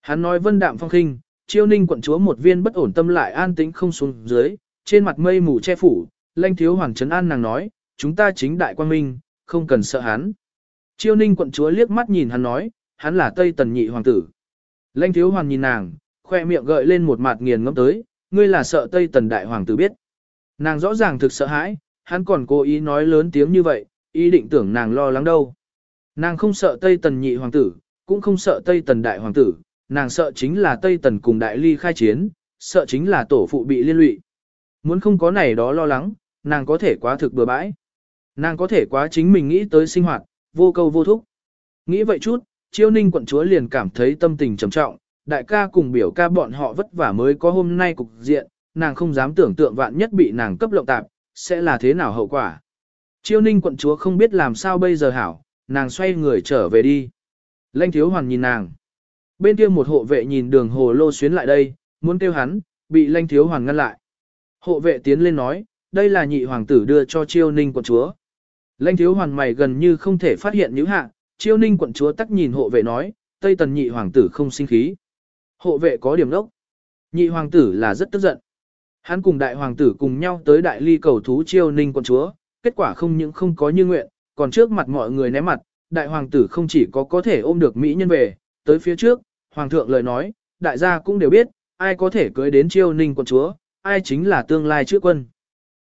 Hắn nói vân đạm phong khinh, chiêu ninh quận chúa một viên bất ổn tâm lại an tĩnh không xuống dưới, trên mặt mây mù che phủ, lanh thiếu hoàng trấn an nàng nói, chúng ta chính đại quan minh, không cần sợ hắn. Chiêu ninh quận chúa liếc mắt nhìn hắn nói, hắn là Tây Tần nhị hoàng tử. Lanh thiếu hoàng nhìn nàng, khoe miệng gợi lên một mặt nghiền ngẫm tới, ngươi là sợ Tây Tần đại hoàng tử biết. Nàng rõ ràng thực sợ hãi, hắn còn cố ý nói lớn tiếng như vậy, ý định tưởng nàng lo lắng đâu. Nàng không sợ Tây Tần nhị hoàng tử, cũng không sợ Tây Tần đại hoàng tử, nàng sợ chính là Tây Tần cùng đại ly khai chiến, sợ chính là tổ phụ bị liên lụy. Muốn không có này đó lo lắng, nàng có thể quá thực bừa bãi. Nàng có thể quá chính mình nghĩ tới sinh hoạt, vô câu vô thúc. Nghĩ vậy chút, chiêu ninh quận chúa liền cảm thấy tâm tình trầm trọng, đại ca cùng biểu ca bọn họ vất vả mới có hôm nay cục diện, nàng không dám tưởng tượng vạn nhất bị nàng cấp lộng tạp, sẽ là thế nào hậu quả. Chiêu ninh quận chúa không biết làm sao bây giờ hảo, nàng xoay người trở về đi. Lanh thiếu hoàn nhìn nàng. Bên kia một hộ vệ nhìn đường hồ lô xuyến lại đây, muốn kêu hắn, bị lanh thiếu hoàn ngăn lại. Hộ vệ tiến lên nói, đây là nhị hoàng tử đưa cho chiêu ninh quận chúa. Lanh thiếu hoàn mày gần như không thể phát hiện nhữ hạ, chiêu ninh quận chúa tắc nhìn hộ vệ nói, Tây tần nhị hoàng tử không sinh khí. Hộ vệ có điểm đốc. Nhị hoàng tử là rất tức giận. Hắn cùng đại hoàng tử cùng nhau tới đại ly cầu thú chiêu ninh quận chúa, kết quả không những không có như nguyện, còn trước mặt mọi người ném mặt, đại hoàng tử không chỉ có có thể ôm được mỹ nhân về, tới phía trước, hoàng thượng lời nói, đại gia cũng đều biết, ai có thể cưới đến chiêu ninh quận chúa, ai chính là tương lai trước quân.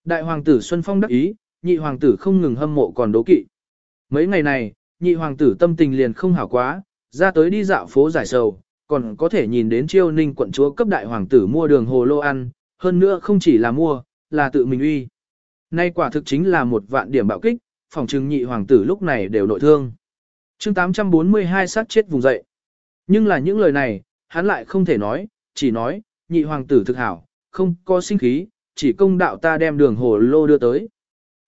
Đại hoàng tử Xuân Phong đắc ý, nhị hoàng tử không ngừng hâm mộ còn đố kỵ. Mấy ngày này, nhị hoàng tử tâm tình liền không hảo quá, ra tới đi dạo phố giải sầu, còn có thể nhìn đến chiêu ninh quận chúa cấp đại hoàng tử mua đường hồ lô ăn, hơn nữa không chỉ là mua, là tự mình uy. Nay quả thực chính là một vạn điểm bạo kích, phòng trừng nhị hoàng tử lúc này đều nội thương. chương 842 sát chết vùng dậy. Nhưng là những lời này, hắn lại không thể nói, chỉ nói, nhị hoàng tử thực hảo, không có sinh khí, chỉ công đạo ta đem đường hồ lô đưa tới.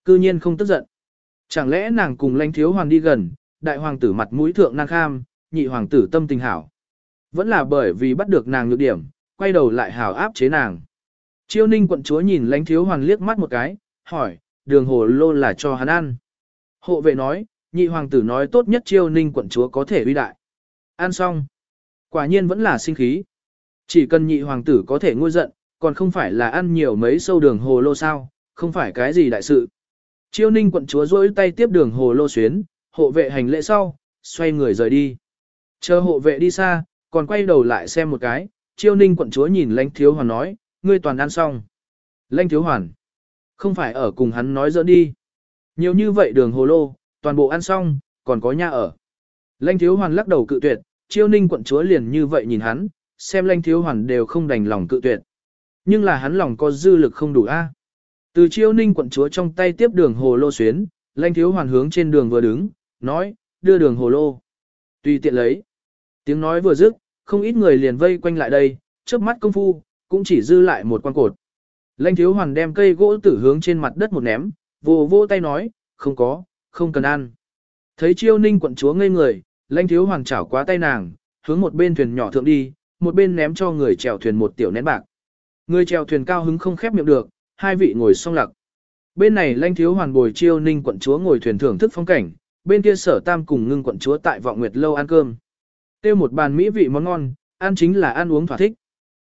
Cư nhiên không tức giận. Chẳng lẽ nàng cùng lãnh thiếu hoàng đi gần, đại hoàng tử mặt mũi thượng nàng kham, nhị hoàng tử tâm tình hảo. Vẫn là bởi vì bắt được nàng nhược điểm, quay đầu lại hảo áp chế nàng. Chiêu ninh quận chúa nhìn lãnh thiếu hoàng liếc mắt một cái, hỏi, đường hồ lô là cho hắn ăn. Hộ vệ nói, nhị hoàng tử nói tốt nhất chiêu ninh quận chúa có thể uy đại. Ăn xong. Quả nhiên vẫn là sinh khí. Chỉ cần nhị hoàng tử có thể ngôi giận, còn không phải là ăn nhiều mấy sâu đường hồ lô sao, không phải cái gì đại sự. Chiêu ninh quận chúa rỗi tay tiếp đường hồ lô xuyến, hộ vệ hành lễ sau, xoay người rời đi. Chờ hộ vệ đi xa, còn quay đầu lại xem một cái, chiêu ninh quận chúa nhìn lãnh thiếu hoàn nói, ngươi toàn ăn xong. Lãnh thiếu hoàn, không phải ở cùng hắn nói dỡ đi. Nhiều như vậy đường hồ lô, toàn bộ ăn xong, còn có nhà ở. Lãnh thiếu hoàn lắc đầu cự tuyệt, chiêu ninh quận chúa liền như vậy nhìn hắn, xem lãnh thiếu hoàn đều không đành lòng cự tuyệt. Nhưng là hắn lòng có dư lực không đủ a. Từ chiêu ninh quận chúa trong tay tiếp đường hồ lô xuyến, Lanh thiếu hoàn hướng trên đường vừa đứng, nói, đưa đường hồ lô. Tùy tiện lấy. Tiếng nói vừa dứt, không ít người liền vây quanh lại đây, trước mắt công phu, cũng chỉ dư lại một quan cột. Lanh thiếu hoàn đem cây gỗ tử hướng trên mặt đất một ném, vô vô tay nói, không có, không cần ăn. Thấy chiêu ninh quận chúa ngây người, Lanh thiếu hoàn chảo quá tay nàng, hướng một bên thuyền nhỏ thượng đi, một bên ném cho người chèo thuyền một tiểu nén bạc. Người chèo thuyền cao hứng không khép miệng được, hai vị ngồi song lặc. Bên này lãnh thiếu hoàn bồi chiêu ninh quận chúa ngồi thuyền thưởng thức phong cảnh, bên kia sở tam cùng ngưng quận chúa tại vọng nguyệt lâu ăn cơm. Tiêu một bàn mỹ vị món ngon, ăn chính là ăn uống thỏa thích.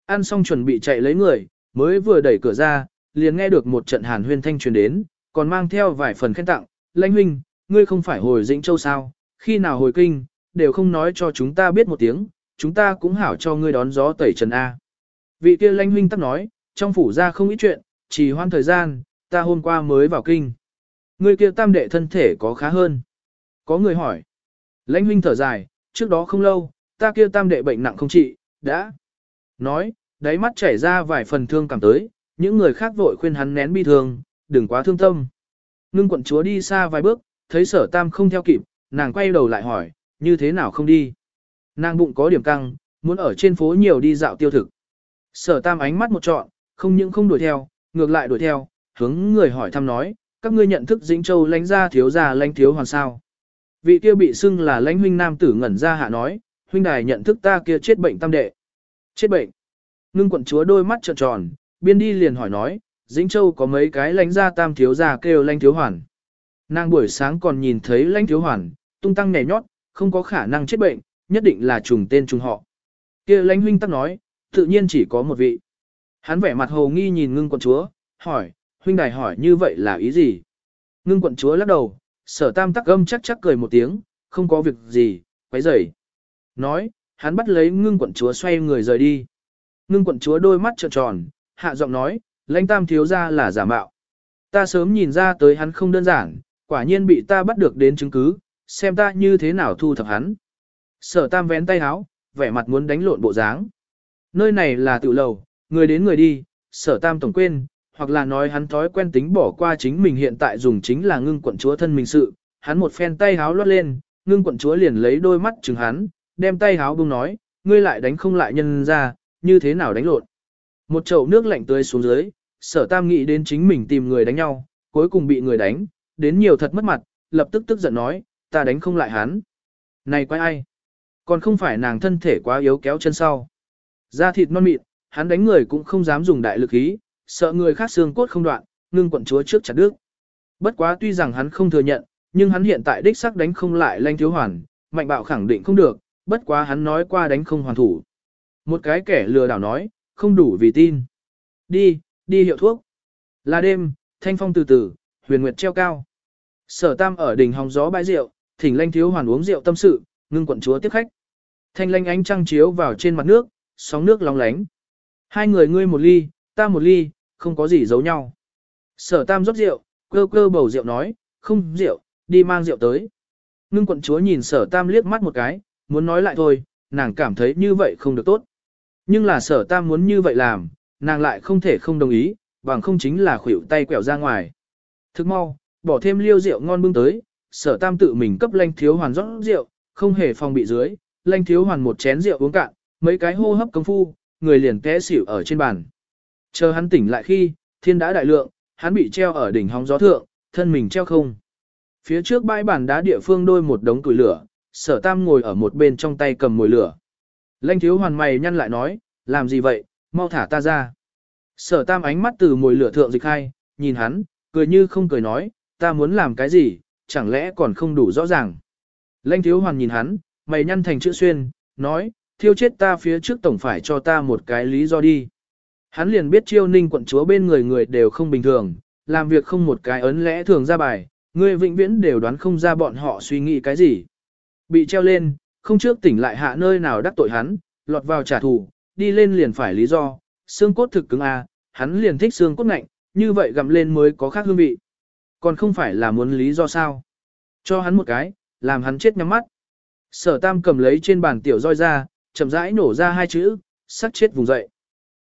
Ăn xong chuẩn bị chạy lấy người, mới vừa đẩy cửa ra, liền nghe được một trận hàn huyên thanh truyền đến, còn mang theo vài phần khen tặng. Lãnh huynh, ngươi không phải hồi Dĩnh Châu sao, khi nào hồi kinh, đều không nói cho chúng ta biết một tiếng, chúng ta cũng hảo cho ngươi đón gió tẩy trần A. Vị kia lãnh huynh tắc nói, trong phủ ra không ít chuyện, chỉ hoan thời gian, ta hôm qua mới vào kinh. người kia tam đệ thân thể có khá hơn. Có người hỏi. Lãnh huynh thở dài, trước đó không lâu, ta kia tam đệ bệnh nặng không trị, đã. Nói, đáy mắt chảy ra vài phần thương cảm tới, những người khác vội khuyên hắn nén bi thương, đừng quá thương tâm. Ngưng quận chúa đi xa vài bước, thấy sở tam không theo kịp, nàng quay đầu lại hỏi, như thế nào không đi. Nàng bụng có điểm căng, muốn ở trên phố nhiều đi dạo tiêu thực. Sở tam ánh mắt một trọn, không những không đuổi theo, ngược lại đuổi theo, hướng người hỏi thăm nói, các ngươi nhận thức Dĩnh Châu lãnh gia thiếu gia lãnh thiếu hoàn sao. Vị kia bị xưng là lãnh huynh nam tử ngẩn ra hạ nói, huynh đài nhận thức ta kia chết bệnh tam đệ. Chết bệnh. Ngưng quận chúa đôi mắt trợn tròn, biên đi liền hỏi nói, Dĩnh Châu có mấy cái lãnh gia tam thiếu gia kêu lãnh thiếu hoàn. Nàng buổi sáng còn nhìn thấy lãnh thiếu hoàn, tung tăng nhảy nhót, không có khả năng chết bệnh, nhất định là trùng tên trùng họ. kia lãnh huynh tắc nói, tự nhiên chỉ có một vị. Hắn vẻ mặt hồ nghi nhìn ngưng quận chúa, hỏi, huynh đài hỏi như vậy là ý gì? Ngưng quận chúa lắc đầu, sở tam tắc âm chắc chắc cười một tiếng, không có việc gì, quấy rầy. Nói, hắn bắt lấy ngưng quận chúa xoay người rời đi. Ngưng quận chúa đôi mắt trợn tròn, hạ giọng nói, lãnh tam thiếu ra là giả mạo. Ta sớm nhìn ra tới hắn không đơn giản, quả nhiên bị ta bắt được đến chứng cứ, xem ta như thế nào thu thập hắn. Sở tam vén tay háo, vẻ mặt muốn đánh lộn bộ dáng. Nơi này là tự lầu, người đến người đi, sở tam tổng quên, hoặc là nói hắn thói quen tính bỏ qua chính mình hiện tại dùng chính là ngưng quận chúa thân mình sự, hắn một phen tay háo lót lên, ngưng quận chúa liền lấy đôi mắt chừng hắn, đem tay háo bông nói, ngươi lại đánh không lại nhân ra, như thế nào đánh lộn. Một chậu nước lạnh tươi xuống dưới, sở tam nghĩ đến chính mình tìm người đánh nhau, cuối cùng bị người đánh, đến nhiều thật mất mặt, lập tức tức giận nói, ta đánh không lại hắn. Này quái ai? Còn không phải nàng thân thể quá yếu kéo chân sau. Da thịt non mịn, hắn đánh người cũng không dám dùng đại lực ý, sợ người khác xương cốt không đoạn, ngưng quận chúa trước chặt đứt. Bất quá tuy rằng hắn không thừa nhận, nhưng hắn hiện tại đích xác đánh không lại lanh thiếu hoàn, mạnh bạo khẳng định không được, bất quá hắn nói qua đánh không hoàn thủ. Một cái kẻ lừa đảo nói, không đủ vì tin. Đi, đi hiệu thuốc. Là đêm, thanh phong từ từ, huyền nguyệt treo cao. Sở tam ở đỉnh hòng gió bãi rượu, thỉnh lanh thiếu hoàn uống rượu tâm sự, ngưng quận chúa tiếp khách. Thanh lanh ánh trăng chiếu vào trên mặt nước, sóng nước long lánh. Hai người ngươi một ly, ta một ly, không có gì giấu nhau. Sở tam rót rượu, cơ cơ bầu rượu nói, không rượu, đi mang rượu tới. Ngưng quận chúa nhìn sở tam liếc mắt một cái, muốn nói lại thôi, nàng cảm thấy như vậy không được tốt. Nhưng là sở tam muốn như vậy làm, nàng lại không thể không đồng ý, bằng không chính là khuỷu tay quẹo ra ngoài. Thức mau, bỏ thêm liêu rượu ngon bưng tới, sở tam tự mình cấp lanh thiếu hoàn rót rượu, không hề phòng bị dưới, lanh thiếu hoàn một chén rượu uống cạn, mấy cái hô hấp công phu, người liền té xỉu ở trên bàn. Chờ hắn tỉnh lại khi, thiên đã đại lượng, hắn bị treo ở đỉnh hóng gió thượng, thân mình treo không. Phía trước bãi bàn đá địa phương đôi một đống củi lửa, sở tam ngồi ở một bên trong tay cầm mồi lửa. Lanh thiếu hoàn mày nhăn lại nói, làm gì vậy, mau thả ta ra. Sở tam ánh mắt từ mồi lửa thượng dịch hai, nhìn hắn, cười như không cười nói, ta muốn làm cái gì, chẳng lẽ còn không đủ rõ ràng. Lanh thiếu hoàn nhìn hắn, mày nhăn thành chữ xuyên, nói, thiêu chết ta phía trước tổng phải cho ta một cái lý do đi. Hắn liền biết chiêu ninh quận chúa bên người người đều không bình thường, làm việc không một cái ấn lẽ thường ra bài, người vĩnh viễn đều đoán không ra bọn họ suy nghĩ cái gì. Bị treo lên, không trước tỉnh lại hạ nơi nào đắc tội hắn, lọt vào trả thù, đi lên liền phải lý do, xương cốt thực cứng à, hắn liền thích xương cốt ngạnh, như vậy gặm lên mới có khác hương vị. Còn không phải là muốn lý do sao. Cho hắn một cái, làm hắn chết nhắm mắt. Sở tam cầm lấy trên bàn tiểu roi ra, chậm rãi nổ ra hai chữ, sắc chết vùng dậy.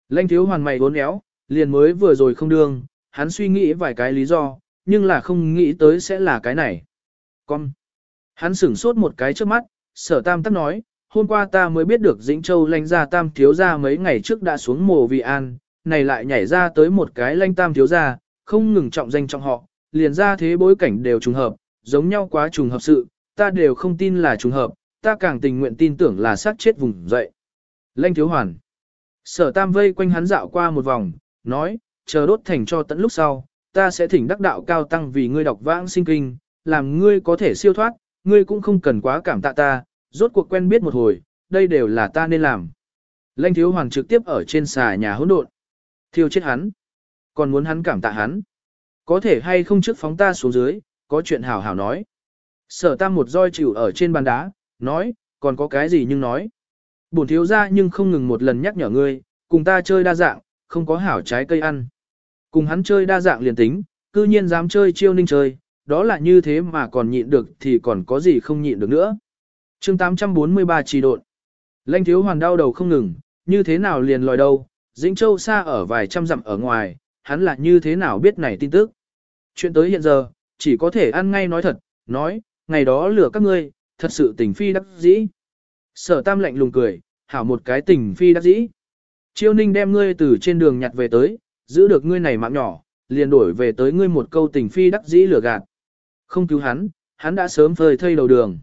Lanh thiếu hoàn mày bốn éo, liền mới vừa rồi không đương, hắn suy nghĩ vài cái lý do, nhưng là không nghĩ tới sẽ là cái này. Con. Hắn sửng sốt một cái trước mắt, sở tam tắc nói, hôm qua ta mới biết được Dĩnh Châu lanh ra tam thiếu ra mấy ngày trước đã xuống mồ vì an, này lại nhảy ra tới một cái lanh tam thiếu ra, không ngừng trọng danh trọng họ, liền ra thế bối cảnh đều trùng hợp, giống nhau quá trùng hợp sự, ta đều không tin là trùng hợp, ta càng tình nguyện tin tưởng là sát chết vùng dậy. Lanh thiếu hoàn. Sở tam vây quanh hắn dạo qua một vòng, nói, chờ đốt thành cho tận lúc sau, ta sẽ thỉnh đắc đạo cao tăng vì ngươi đọc vãng sinh kinh, làm ngươi có thể siêu thoát, ngươi cũng không cần quá cảm tạ ta, rốt cuộc quen biết một hồi, đây đều là ta nên làm. Lanh thiếu hoàng trực tiếp ở trên xà nhà hỗn độn, thiêu chết hắn, còn muốn hắn cảm tạ hắn. Có thể hay không trước phóng ta xuống dưới, có chuyện hảo hảo nói. Sở tam một roi chịu ở trên bàn đá, nói, còn có cái gì nhưng nói. Bổn thiếu ra nhưng không ngừng một lần nhắc nhở ngươi, cùng ta chơi đa dạng, không có hảo trái cây ăn. Cùng hắn chơi đa dạng liền tính, cư nhiên dám chơi chiêu ninh chơi, đó là như thế mà còn nhịn được thì còn có gì không nhịn được nữa. chương 843 trì độn. Lanh thiếu hoàn đau đầu không ngừng, như thế nào liền lòi đâu, Dĩnh Châu xa ở vài trăm dặm ở ngoài, hắn là như thế nào biết này tin tức. Chuyện tới hiện giờ, chỉ có thể ăn ngay nói thật, nói, ngày đó lừa các ngươi, thật sự tình phi đắc dĩ. Sở tam lạnh lùng cười, hảo một cái tình phi đắc dĩ. Chiêu ninh đem ngươi từ trên đường nhặt về tới, giữ được ngươi này mạng nhỏ, liền đổi về tới ngươi một câu tình phi đắc dĩ lừa gạt. Không cứu hắn, hắn đã sớm phơi thây đầu đường.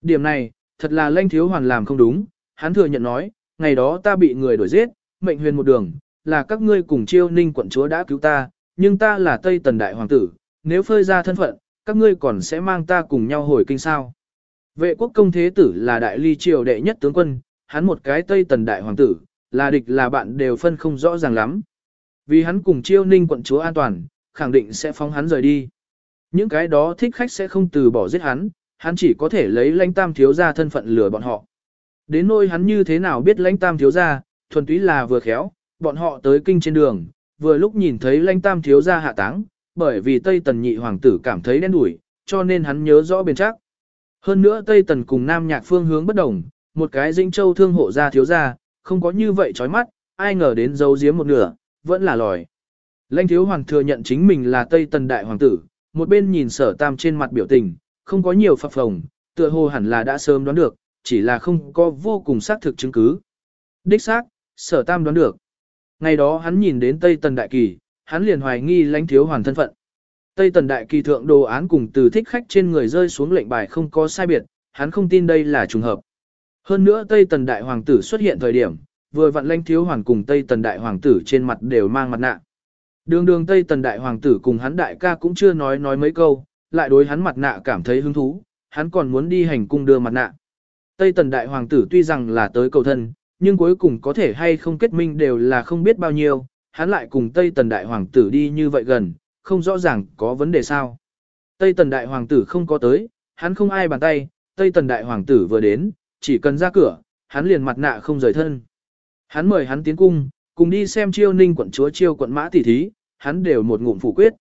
Điểm này, thật là lanh thiếu hoàn làm không đúng, hắn thừa nhận nói, ngày đó ta bị người đuổi giết, mệnh huyền một đường, là các ngươi cùng chiêu ninh quận chúa đã cứu ta, nhưng ta là Tây Tần Đại Hoàng tử, nếu phơi ra thân phận, các ngươi còn sẽ mang ta cùng nhau hồi kinh sao. Vệ quốc công thế tử là đại ly triều đệ nhất tướng quân, hắn một cái Tây Tần Đại Hoàng tử, là địch là bạn đều phân không rõ ràng lắm. Vì hắn cùng chiêu ninh quận chúa an toàn, khẳng định sẽ phóng hắn rời đi. Những cái đó thích khách sẽ không từ bỏ giết hắn, hắn chỉ có thể lấy lãnh tam thiếu ra thân phận lừa bọn họ. Đến nôi hắn như thế nào biết lãnh tam thiếu ra, thuần túy là vừa khéo, bọn họ tới kinh trên đường, vừa lúc nhìn thấy lãnh tam thiếu ra hạ táng, bởi vì Tây Tần nhị hoàng tử cảm thấy đen đủi, cho nên hắn nhớ rõ bền chắc. Hơn nữa Tây Tần cùng Nam Nhạc phương hướng bất đồng, một cái dĩnh châu thương hộ ra thiếu ra, không có như vậy chói mắt, ai ngờ đến dấu giếm một nửa, vẫn là lòi. Lãnh thiếu hoàng thừa nhận chính mình là Tây Tần đại hoàng tử, một bên nhìn sở tam trên mặt biểu tình, không có nhiều phập phồng, tựa hồ hẳn là đã sớm đoán được, chỉ là không có vô cùng xác thực chứng cứ. Đích xác, sở tam đoán được. Ngày đó hắn nhìn đến Tây Tần Đại Kỳ, hắn liền hoài nghi lãnh thiếu hoàng thân phận. Tây Tần Đại Kỳ thượng đồ án cùng từ thích khách trên người rơi xuống lệnh bài không có sai biệt, hắn không tin đây là trùng hợp. Hơn nữa Tây Tần Đại Hoàng tử xuất hiện thời điểm, vừa vặn lãnh thiếu hoàn cùng Tây Tần Đại Hoàng tử trên mặt đều mang mặt nạ. Đường đường Tây Tần Đại Hoàng tử cùng hắn đại ca cũng chưa nói nói mấy câu, lại đối hắn mặt nạ cảm thấy hứng thú, hắn còn muốn đi hành cung đưa mặt nạ. Tây Tần Đại Hoàng tử tuy rằng là tới cầu thân, nhưng cuối cùng có thể hay không kết minh đều là không biết bao nhiêu, hắn lại cùng Tây Tần Đại Hoàng tử đi như vậy gần, không rõ ràng có vấn đề sao. Tây Tần Đại Hoàng tử không có tới, hắn không ai bàn tay, Tây Tần Đại Hoàng tử vừa đến, chỉ cần ra cửa, hắn liền mặt nạ không rời thân. Hắn mời hắn tiến cung, cùng đi xem chiêu ninh quận chúa chiêu quận mã tỷ thí, hắn đều một ngụm phủ quyết.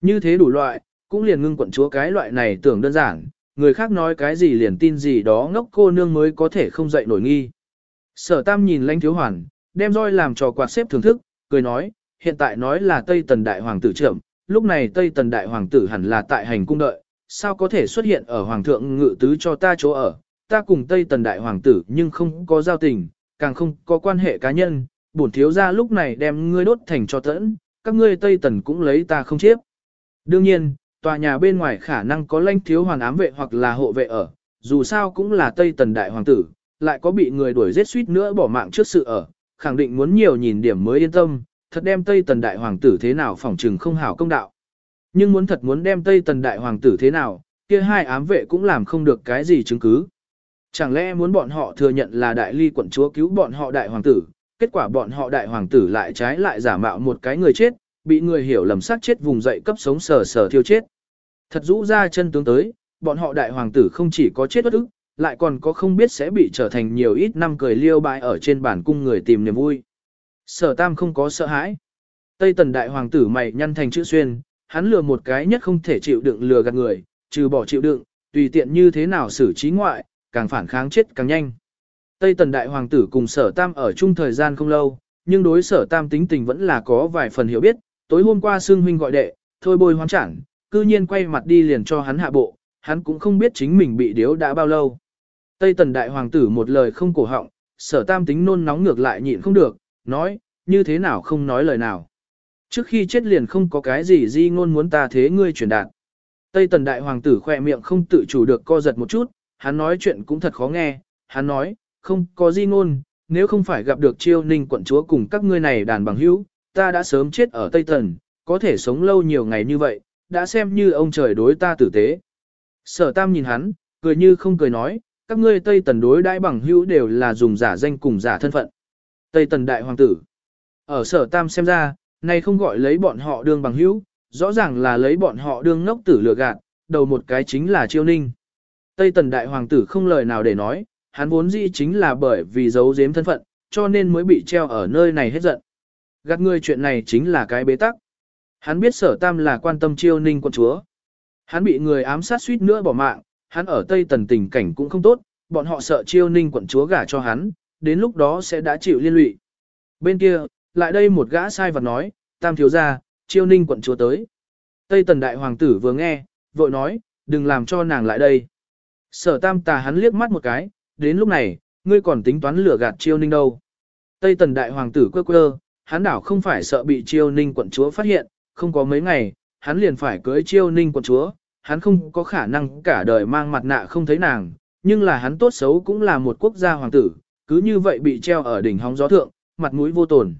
Như thế đủ loại, cũng liền ngưng quận chúa cái loại này tưởng đơn giản, người khác nói cái gì liền tin gì đó ngốc cô nương mới có thể không dậy nổi nghi. Sở tam nhìn lãnh thiếu hoàn, đem roi làm trò quạt xếp thưởng thức, cười nói, hiện tại nói là Tây Tần Đại Hoàng tử trưởng, lúc này Tây Tần Đại Hoàng tử hẳn là tại hành cung đợi, sao có thể xuất hiện ở Hoàng thượng ngự tứ cho ta chỗ ở, ta cùng Tây Tần Đại Hoàng tử nhưng không có giao tình, càng không có quan hệ cá nhân, bổn thiếu ra lúc này đem ngươi đốt thành cho tẫn, các ngươi Tây Tần cũng lấy ta không chiếp. Đương nhiên, tòa nhà bên ngoài khả năng có lãnh thiếu hoàn ám vệ hoặc là hộ vệ ở, dù sao cũng là Tây Tần Đại Hoàng tử, lại có bị người đuổi giết suýt nữa bỏ mạng trước sự ở, khẳng định muốn nhiều nhìn điểm mới yên tâm, thật đem Tây Tần Đại Hoàng tử thế nào phỏng trừng không hảo công đạo. Nhưng muốn thật muốn đem Tây Tần Đại Hoàng tử thế nào, kia hai ám vệ cũng làm không được cái gì chứng cứ. Chẳng lẽ muốn bọn họ thừa nhận là đại ly quận chúa cứu bọn họ đại hoàng tử, kết quả bọn họ đại hoàng tử lại trái lại giả mạo một cái người chết, bị người hiểu lầm sát chết vùng dậy cấp sống sờ sờ thiêu chết. Thật rũ ra chân tướng tới, bọn họ đại hoàng tử không chỉ có chết bất ức, lại còn có không biết sẽ bị trở thành nhiều ít năm cười liêu bại ở trên bản cung người tìm niềm vui. Sở tam không có sợ hãi. Tây tần đại hoàng tử mày nhăn thành chữ xuyên, hắn lừa một cái nhất không thể chịu đựng lừa gạt người, trừ bỏ chịu đựng, tùy tiện như thế nào xử trí ngoại, càng phản kháng chết càng nhanh. Tây tần đại hoàng tử cùng sở tam ở chung thời gian không lâu, nhưng đối sở tam tính tình vẫn là có vài phần hiểu biết, tối hôm qua xương huynh gọi đệ, thôi bôi hoang chẳng, cư nhiên quay mặt đi liền cho hắn hạ bộ, hắn cũng không biết chính mình bị điếu đã bao lâu. Tây tần đại hoàng tử một lời không cổ họng, sở tam tính nôn nóng ngược lại nhịn không được, nói, như thế nào không nói lời nào. Trước khi chết liền không có cái gì di ngôn muốn ta thế ngươi truyền đạt. Tây tần đại hoàng tử khỏe miệng không tự chủ được co giật một chút, hắn nói chuyện cũng thật khó nghe, hắn nói, không có di ngôn, nếu không phải gặp được chiêu ninh quận chúa cùng các ngươi này đàn bằng hữu, ta đã sớm chết ở Tây Tần, có thể sống lâu nhiều ngày như vậy, đã xem như ông trời đối ta tử tế. Sở Tam nhìn hắn, cười như không cười nói, các ngươi Tây Tần đối đãi bằng hữu đều là dùng giả danh cùng giả thân phận. Tây Tần Đại Hoàng tử. Ở Sở Tam xem ra, này không gọi lấy bọn họ đương bằng hữu, rõ ràng là lấy bọn họ đương ngốc tử lừa gạt, đầu một cái chính là chiêu ninh. Tây Tần Đại Hoàng tử không lời nào để nói, hắn vốn dĩ chính là bởi vì giấu giếm thân phận, cho nên mới bị treo ở nơi này hết giận. Gạt ngươi chuyện này chính là cái bế tắc. Hắn biết sở tam là quan tâm chiêu ninh quận chúa. Hắn bị người ám sát suýt nữa bỏ mạng, hắn ở Tây Tần tình cảnh cũng không tốt, bọn họ sợ chiêu ninh quận chúa gả cho hắn, đến lúc đó sẽ đã chịu liên lụy. Bên kia, lại đây một gã sai vật nói, tam thiếu gia, chiêu ninh quận chúa tới. Tây Tần đại hoàng tử vừa nghe, vội nói, đừng làm cho nàng lại đây. Sở tam tà hắn liếc mắt một cái, đến lúc này, ngươi còn tính toán lửa gạt chiêu ninh đâu. Tây tần đại hoàng tử quơ quơ, hắn đảo không phải sợ bị chiêu ninh quận chúa phát hiện, không có mấy ngày, hắn liền phải cưới chiêu ninh quận chúa, hắn không có khả năng cả đời mang mặt nạ không thấy nàng, nhưng là hắn tốt xấu cũng là một quốc gia hoàng tử, cứ như vậy bị treo ở đỉnh hóng gió thượng, mặt mũi vô tổn.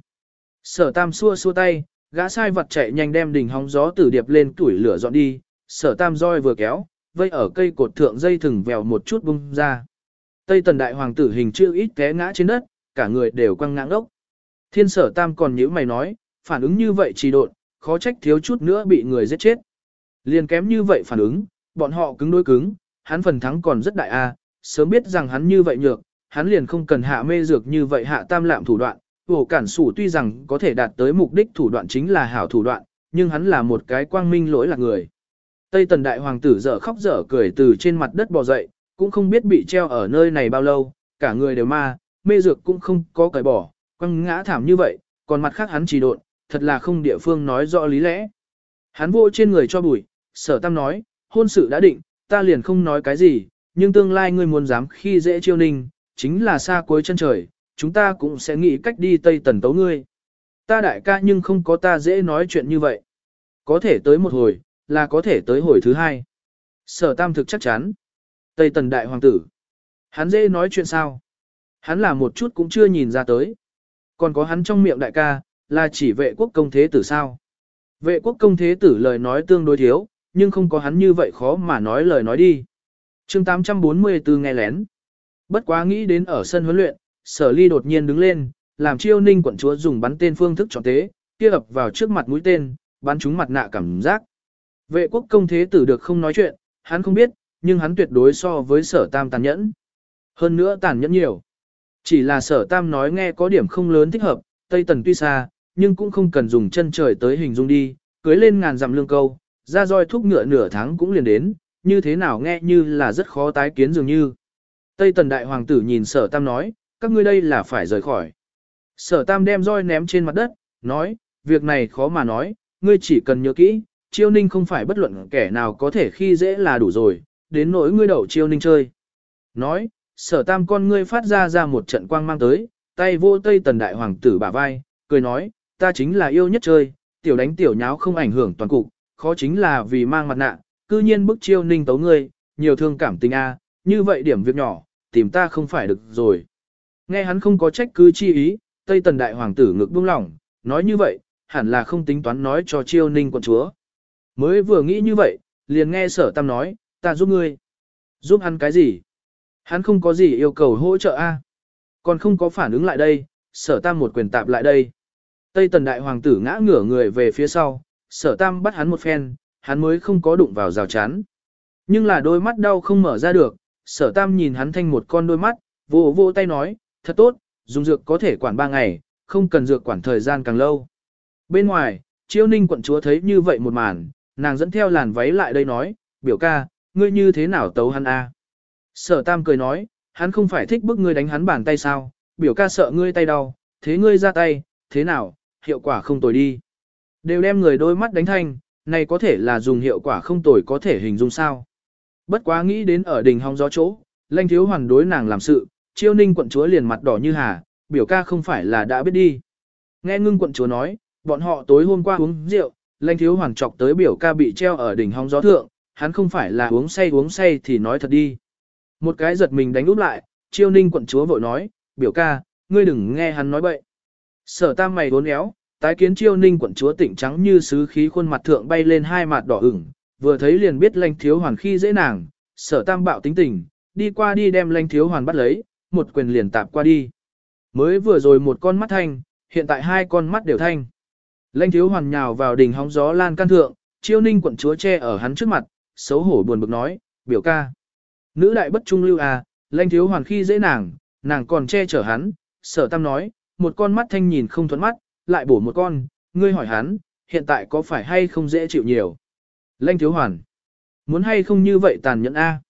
Sở tam xua xua tay, gã sai vật chạy nhanh đem đỉnh hóng gió tử điệp lên tuổi lửa dọn đi, sở tam roi vừa kéo, vây ở cây cột thượng dây thừng vèo một chút bung ra. Tây tần đại hoàng tử hình chưa ít té ngã trên đất, cả người đều quăng ngã ốc. Thiên sở tam còn nhíu mày nói, phản ứng như vậy trì độn, khó trách thiếu chút nữa bị người giết chết. Liền kém như vậy phản ứng, bọn họ cứng đối cứng, hắn phần thắng còn rất đại a, sớm biết rằng hắn như vậy nhược, hắn liền không cần hạ mê dược như vậy hạ tam lạm thủ đoạn. Hồ cản sủ tuy rằng có thể đạt tới mục đích thủ đoạn chính là hảo thủ đoạn, nhưng hắn là một cái quang minh lỗi lạc người. Tây tần đại hoàng tử dở khóc dở cười từ trên mặt đất bò dậy, cũng không biết bị treo ở nơi này bao lâu, cả người đều ma, mê dược cũng không có cởi bỏ, quăng ngã thảm như vậy, còn mặt khác hắn chỉ độn, thật là không địa phương nói rõ lý lẽ. Hắn vô trên người cho bụi, sở tam nói, hôn sự đã định, ta liền không nói cái gì, nhưng tương lai ngươi muốn dám khi dễ chiêu ninh, chính là xa cuối chân trời, chúng ta cũng sẽ nghĩ cách đi Tây Tần tấu ngươi. Ta đại ca nhưng không có ta dễ nói chuyện như vậy. Có thể tới một hồi, là có thể tới hồi thứ hai. Sở tam thực chắc chắn. Tây Tần đại hoàng tử. Hắn dễ nói chuyện sao? Hắn là một chút cũng chưa nhìn ra tới. Còn có hắn trong miệng đại ca, là chỉ vệ quốc công thế tử sao? Vệ quốc công thế tử lời nói tương đối thiếu, nhưng không có hắn như vậy khó mà nói lời nói đi. chương 844 nghe lén. Bất quá nghĩ đến ở sân huấn luyện, sở ly đột nhiên đứng lên, làm chiêu ninh quận chúa dùng bắn tên phương thức chọn tế, kia ập vào trước mặt mũi tên, bắn trúng mặt nạ cảm giác. Vệ quốc công thế tử được không nói chuyện, hắn không biết, nhưng hắn tuyệt đối so với sở tam tàn nhẫn. Hơn nữa tàn nhẫn nhiều. Chỉ là sở tam nói nghe có điểm không lớn thích hợp, Tây Tần tuy xa, nhưng cũng không cần dùng chân trời tới hình dung đi, cưới lên ngàn dặm lương câu, ra roi thúc ngựa nửa tháng cũng liền đến, như thế nào nghe như là rất khó tái kiến dường như. Tây Tần Đại Hoàng tử nhìn sở tam nói, các ngươi đây là phải rời khỏi. Sở tam đem roi ném trên mặt đất, nói, việc này khó mà nói, ngươi chỉ cần nhớ kỹ, chiêu ninh không phải bất luận kẻ nào có thể khi dễ là đủ rồi, đến nỗi ngươi đậu chiêu ninh chơi. Nói, sở tam con ngươi phát ra ra một trận quang mang tới, tay vô tây tần đại hoàng tử bả vai, cười nói, ta chính là yêu nhất chơi, tiểu đánh tiểu nháo không ảnh hưởng toàn cục, khó chính là vì mang mặt nạ, cư nhiên bức chiêu ninh tấu ngươi, nhiều thương cảm tình a, như vậy điểm việc nhỏ, tìm ta không phải được rồi. Nghe hắn không có trách cứ chi ý, Tây Tần Đại Hoàng tử ngực buông lỏng, nói như vậy, hẳn là không tính toán nói cho chiêu ninh quận chúa. Mới vừa nghĩ như vậy, liền nghe sở tam nói, ta giúp ngươi. Giúp hắn cái gì? Hắn không có gì yêu cầu hỗ trợ a Còn không có phản ứng lại đây, sở tam một quyền tạp lại đây. Tây tần đại hoàng tử ngã ngửa người về phía sau, sở tam bắt hắn một phen, hắn mới không có đụng vào rào chắn. Nhưng là đôi mắt đau không mở ra được, sở tam nhìn hắn thanh một con đôi mắt, vô vô tay nói, thật tốt, dùng dược có thể quản ba ngày, không cần dược quản thời gian càng lâu. Bên ngoài, chiêu ninh quận chúa thấy như vậy một màn, nàng dẫn theo làn váy lại đây nói, biểu ca, ngươi như thế nào tấu hắn a? Sở tam cười nói, hắn không phải thích bức ngươi đánh hắn bàn tay sao, biểu ca sợ ngươi tay đau, thế ngươi ra tay, thế nào, hiệu quả không tồi đi. Đều đem người đôi mắt đánh thanh, này có thể là dùng hiệu quả không tồi có thể hình dung sao. Bất quá nghĩ đến ở đỉnh hong gió chỗ, lanh thiếu hoàn đối nàng làm sự, chiêu ninh quận chúa liền mặt đỏ như hà, biểu ca không phải là đã biết đi. Nghe ngưng quận chúa nói, bọn họ tối hôm qua uống rượu, lanh thiếu hoàn chọc tới biểu ca bị treo ở đỉnh hong gió thượng, hắn không phải là uống say uống say thì nói thật đi. Một cái giật mình đánh úp lại, chiêu ninh quận chúa vội nói, biểu ca, ngươi đừng nghe hắn nói bậy. Sở tam mày vốn éo, tái kiến chiêu ninh quận chúa tỉnh trắng như sứ khí khuôn mặt thượng bay lên hai mặt đỏ ửng, vừa thấy liền biết lanh thiếu hoàn khi dễ nàng, sở tam bạo tính tình, đi qua đi đem lanh thiếu hoàn bắt lấy, một quyền liền tạp qua đi. Mới vừa rồi một con mắt thanh, hiện tại hai con mắt đều thanh. Lanh thiếu hoàn nhào vào đỉnh hóng gió lan can thượng, chiêu ninh quận chúa che ở hắn trước mặt, xấu hổ buồn bực nói, biểu ca. Nữ đại bất trung lưu à, lanh thiếu hoàn khi dễ nàng, nàng còn che chở hắn, sở tam nói, một con mắt thanh nhìn không thuẫn mắt, lại bổ một con, ngươi hỏi hắn, hiện tại có phải hay không dễ chịu nhiều. Lanh thiếu hoàn, muốn hay không như vậy tàn nhẫn a?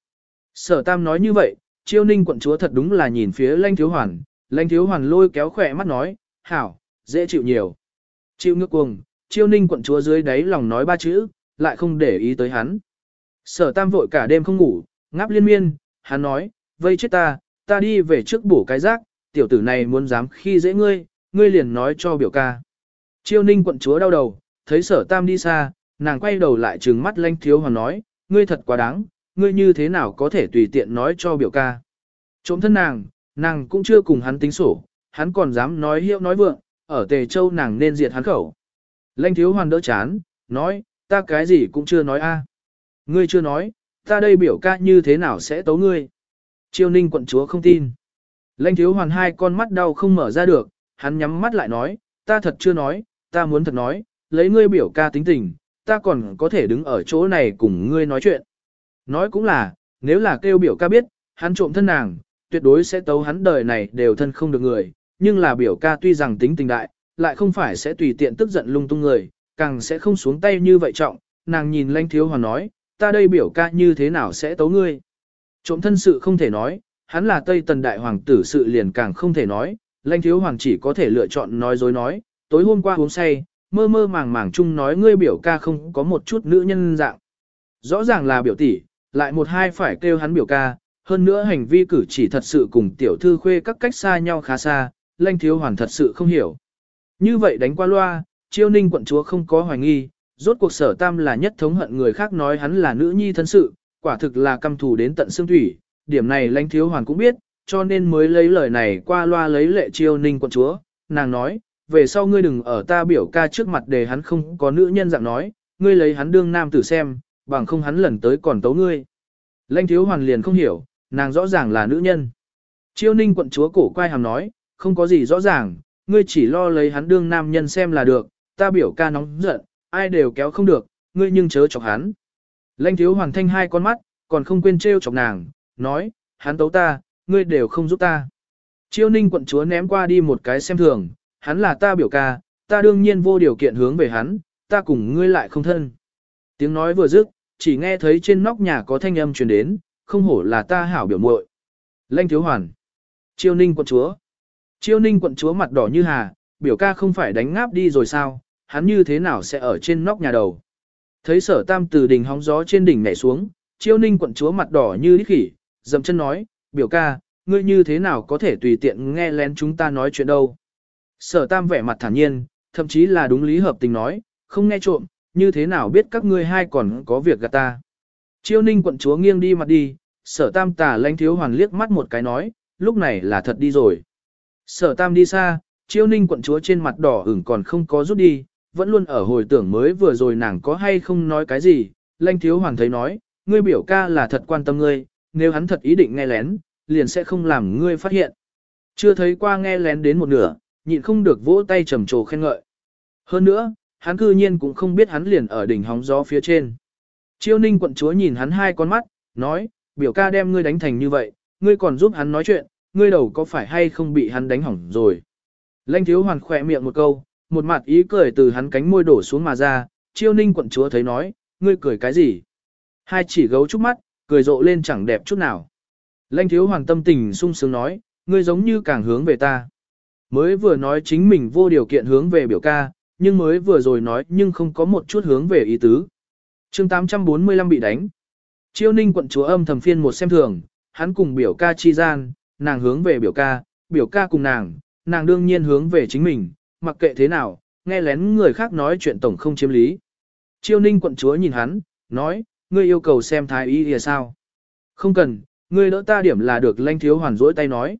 Sở tam nói như vậy, chiêu ninh quận chúa thật đúng là nhìn phía lanh thiếu hoàn, lanh thiếu hoàn lôi kéo khỏe mắt nói, hảo, dễ chịu nhiều. Chịu ngước cuồng, chiêu ninh quận chúa dưới đáy lòng nói ba chữ, lại không để ý tới hắn. Sở tam vội cả đêm không ngủ, ngáp liên miên, hắn nói, vây chết ta, ta đi về trước bổ cái rác, tiểu tử này muốn dám khi dễ ngươi, ngươi liền nói cho biểu ca. Chiêu ninh quận chúa đau đầu, thấy sở tam đi xa, nàng quay đầu lại trừng mắt lanh thiếu hoàn nói, ngươi thật quá đáng, ngươi như thế nào có thể tùy tiện nói cho biểu ca. Trộm thân nàng, nàng cũng chưa cùng hắn tính sổ, hắn còn dám nói hiệu nói vượng, ở Tề Châu nàng nên diệt hắn khẩu. Lanh thiếu hoàn đỡ chán, nói, ta cái gì cũng chưa nói a. Ngươi chưa nói, ta đây biểu ca như thế nào sẽ tấu ngươi. Chiêu ninh quận chúa không tin. Lanh thiếu hoàn hai con mắt đau không mở ra được, hắn nhắm mắt lại nói, ta thật chưa nói, ta muốn thật nói, lấy ngươi biểu ca tính tình, ta còn có thể đứng ở chỗ này cùng ngươi nói chuyện. Nói cũng là, nếu là kêu biểu ca biết, hắn trộm thân nàng, tuyệt đối sẽ tấu hắn đời này đều thân không được người, nhưng là biểu ca tuy rằng tính tình đại, lại không phải sẽ tùy tiện tức giận lung tung người, càng sẽ không xuống tay như vậy trọng, nàng nhìn lanh thiếu hoàn nói, ta đây biểu ca như thế nào sẽ tấu ngươi. Trộm thân sự không thể nói, hắn là Tây Tần Đại Hoàng tử sự liền càng không thể nói, lanh thiếu hoàng chỉ có thể lựa chọn nói dối nói, tối hôm qua uống say, mơ mơ màng màng chung nói ngươi biểu ca không có một chút nữ nhân dạng. Rõ ràng là biểu tỷ, lại một hai phải kêu hắn biểu ca, hơn nữa hành vi cử chỉ thật sự cùng tiểu thư khuê các cách xa nhau khá xa, lanh thiếu hoàn thật sự không hiểu. Như vậy đánh qua loa, chiêu ninh quận chúa không có hoài nghi, rốt cuộc sở tam là nhất thống hận người khác nói hắn là nữ nhi thân sự, quả thực là căm thù đến tận xương thủy, điểm này lãnh thiếu hoàn cũng biết, cho nên mới lấy lời này qua loa lấy lệ chiêu ninh quận chúa, nàng nói, về sau ngươi đừng ở ta biểu ca trước mặt để hắn không có nữ nhân dạng nói, ngươi lấy hắn đương nam tử xem, bằng không hắn lần tới còn tấu ngươi. Lanh thiếu hoàn liền không hiểu, nàng rõ ràng là nữ nhân. Chiêu ninh quận chúa cổ quay hàm nói, không có gì rõ ràng, ngươi chỉ lo lấy hắn đương nam nhân xem là được, ta biểu ca nóng giận, ai đều kéo không được, ngươi nhưng chớ chọc hắn. Lanh thiếu hoàn thanh hai con mắt, còn không quên trêu chọc nàng, nói, hắn tấu ta, ngươi đều không giúp ta. Chiêu ninh quận chúa ném qua đi một cái xem thường, hắn là ta biểu ca, ta đương nhiên vô điều kiện hướng về hắn, ta cùng ngươi lại không thân. Tiếng nói vừa dứt, chỉ nghe thấy trên nóc nhà có thanh âm truyền đến, không hổ là ta hảo biểu muội. Lanh thiếu hoàn. Chiêu ninh quận chúa. Chiêu ninh quận chúa mặt đỏ như hà, biểu ca không phải đánh ngáp đi rồi sao, hắn như thế nào sẽ ở trên nóc nhà đầu. Thấy sở tam từ đỉnh hóng gió trên đỉnh nhảy xuống, chiêu ninh quận chúa mặt đỏ như đít khỉ, dầm chân nói, biểu ca, ngươi như thế nào có thể tùy tiện nghe lén chúng ta nói chuyện đâu. Sở tam vẻ mặt thản nhiên, thậm chí là đúng lý hợp tình nói, không nghe trộm, như thế nào biết các ngươi hai còn có việc gạt ta. Chiêu ninh quận chúa nghiêng đi mặt đi, sở tam tà lãnh thiếu hoàn liếc mắt một cái nói, lúc này là thật đi rồi. Sở tam đi xa, chiêu ninh quận chúa trên mặt đỏ ửng còn không có rút đi, vẫn luôn ở hồi tưởng mới vừa rồi nàng có hay không nói cái gì, lãnh thiếu hoàn thấy nói, ngươi biểu ca là thật quan tâm ngươi, nếu hắn thật ý định nghe lén, liền sẽ không làm ngươi phát hiện. Chưa thấy qua nghe lén đến một nửa, nhịn không được vỗ tay trầm trồ khen ngợi. Hơn nữa, hắn cư nhiên cũng không biết hắn liền ở đỉnh hóng gió phía trên. Chiêu ninh quận chúa nhìn hắn hai con mắt, nói, biểu ca đem ngươi đánh thành như vậy, ngươi còn giúp hắn nói chuyện, ngươi đầu có phải hay không bị hắn đánh hỏng rồi. Lanh thiếu hoàn khỏe miệng một câu, một mặt ý cười từ hắn cánh môi đổ xuống mà ra, chiêu ninh quận chúa thấy nói, ngươi cười cái gì? Hai chỉ gấu chút mắt, cười rộ lên chẳng đẹp chút nào. Lanh thiếu hoàng tâm tình sung sướng nói, ngươi giống như càng hướng về ta. Mới vừa nói chính mình vô điều kiện hướng về biểu ca, nhưng mới vừa rồi nói nhưng không có một chút hướng về ý tứ. chương 845 bị đánh. Chiêu ninh quận chúa âm thầm phiên một xem thường, hắn cùng biểu ca chi gian, nàng hướng về biểu ca, biểu ca cùng nàng, nàng đương nhiên hướng về chính mình, mặc kệ thế nào, nghe lén người khác nói chuyện tổng không chiếm lý. Chiêu ninh quận chúa nhìn hắn, nói, ngươi yêu cầu xem thái y thì sao? Không cần, ngươi đỡ ta điểm là được lanh thiếu hoàn rỗi tay nói.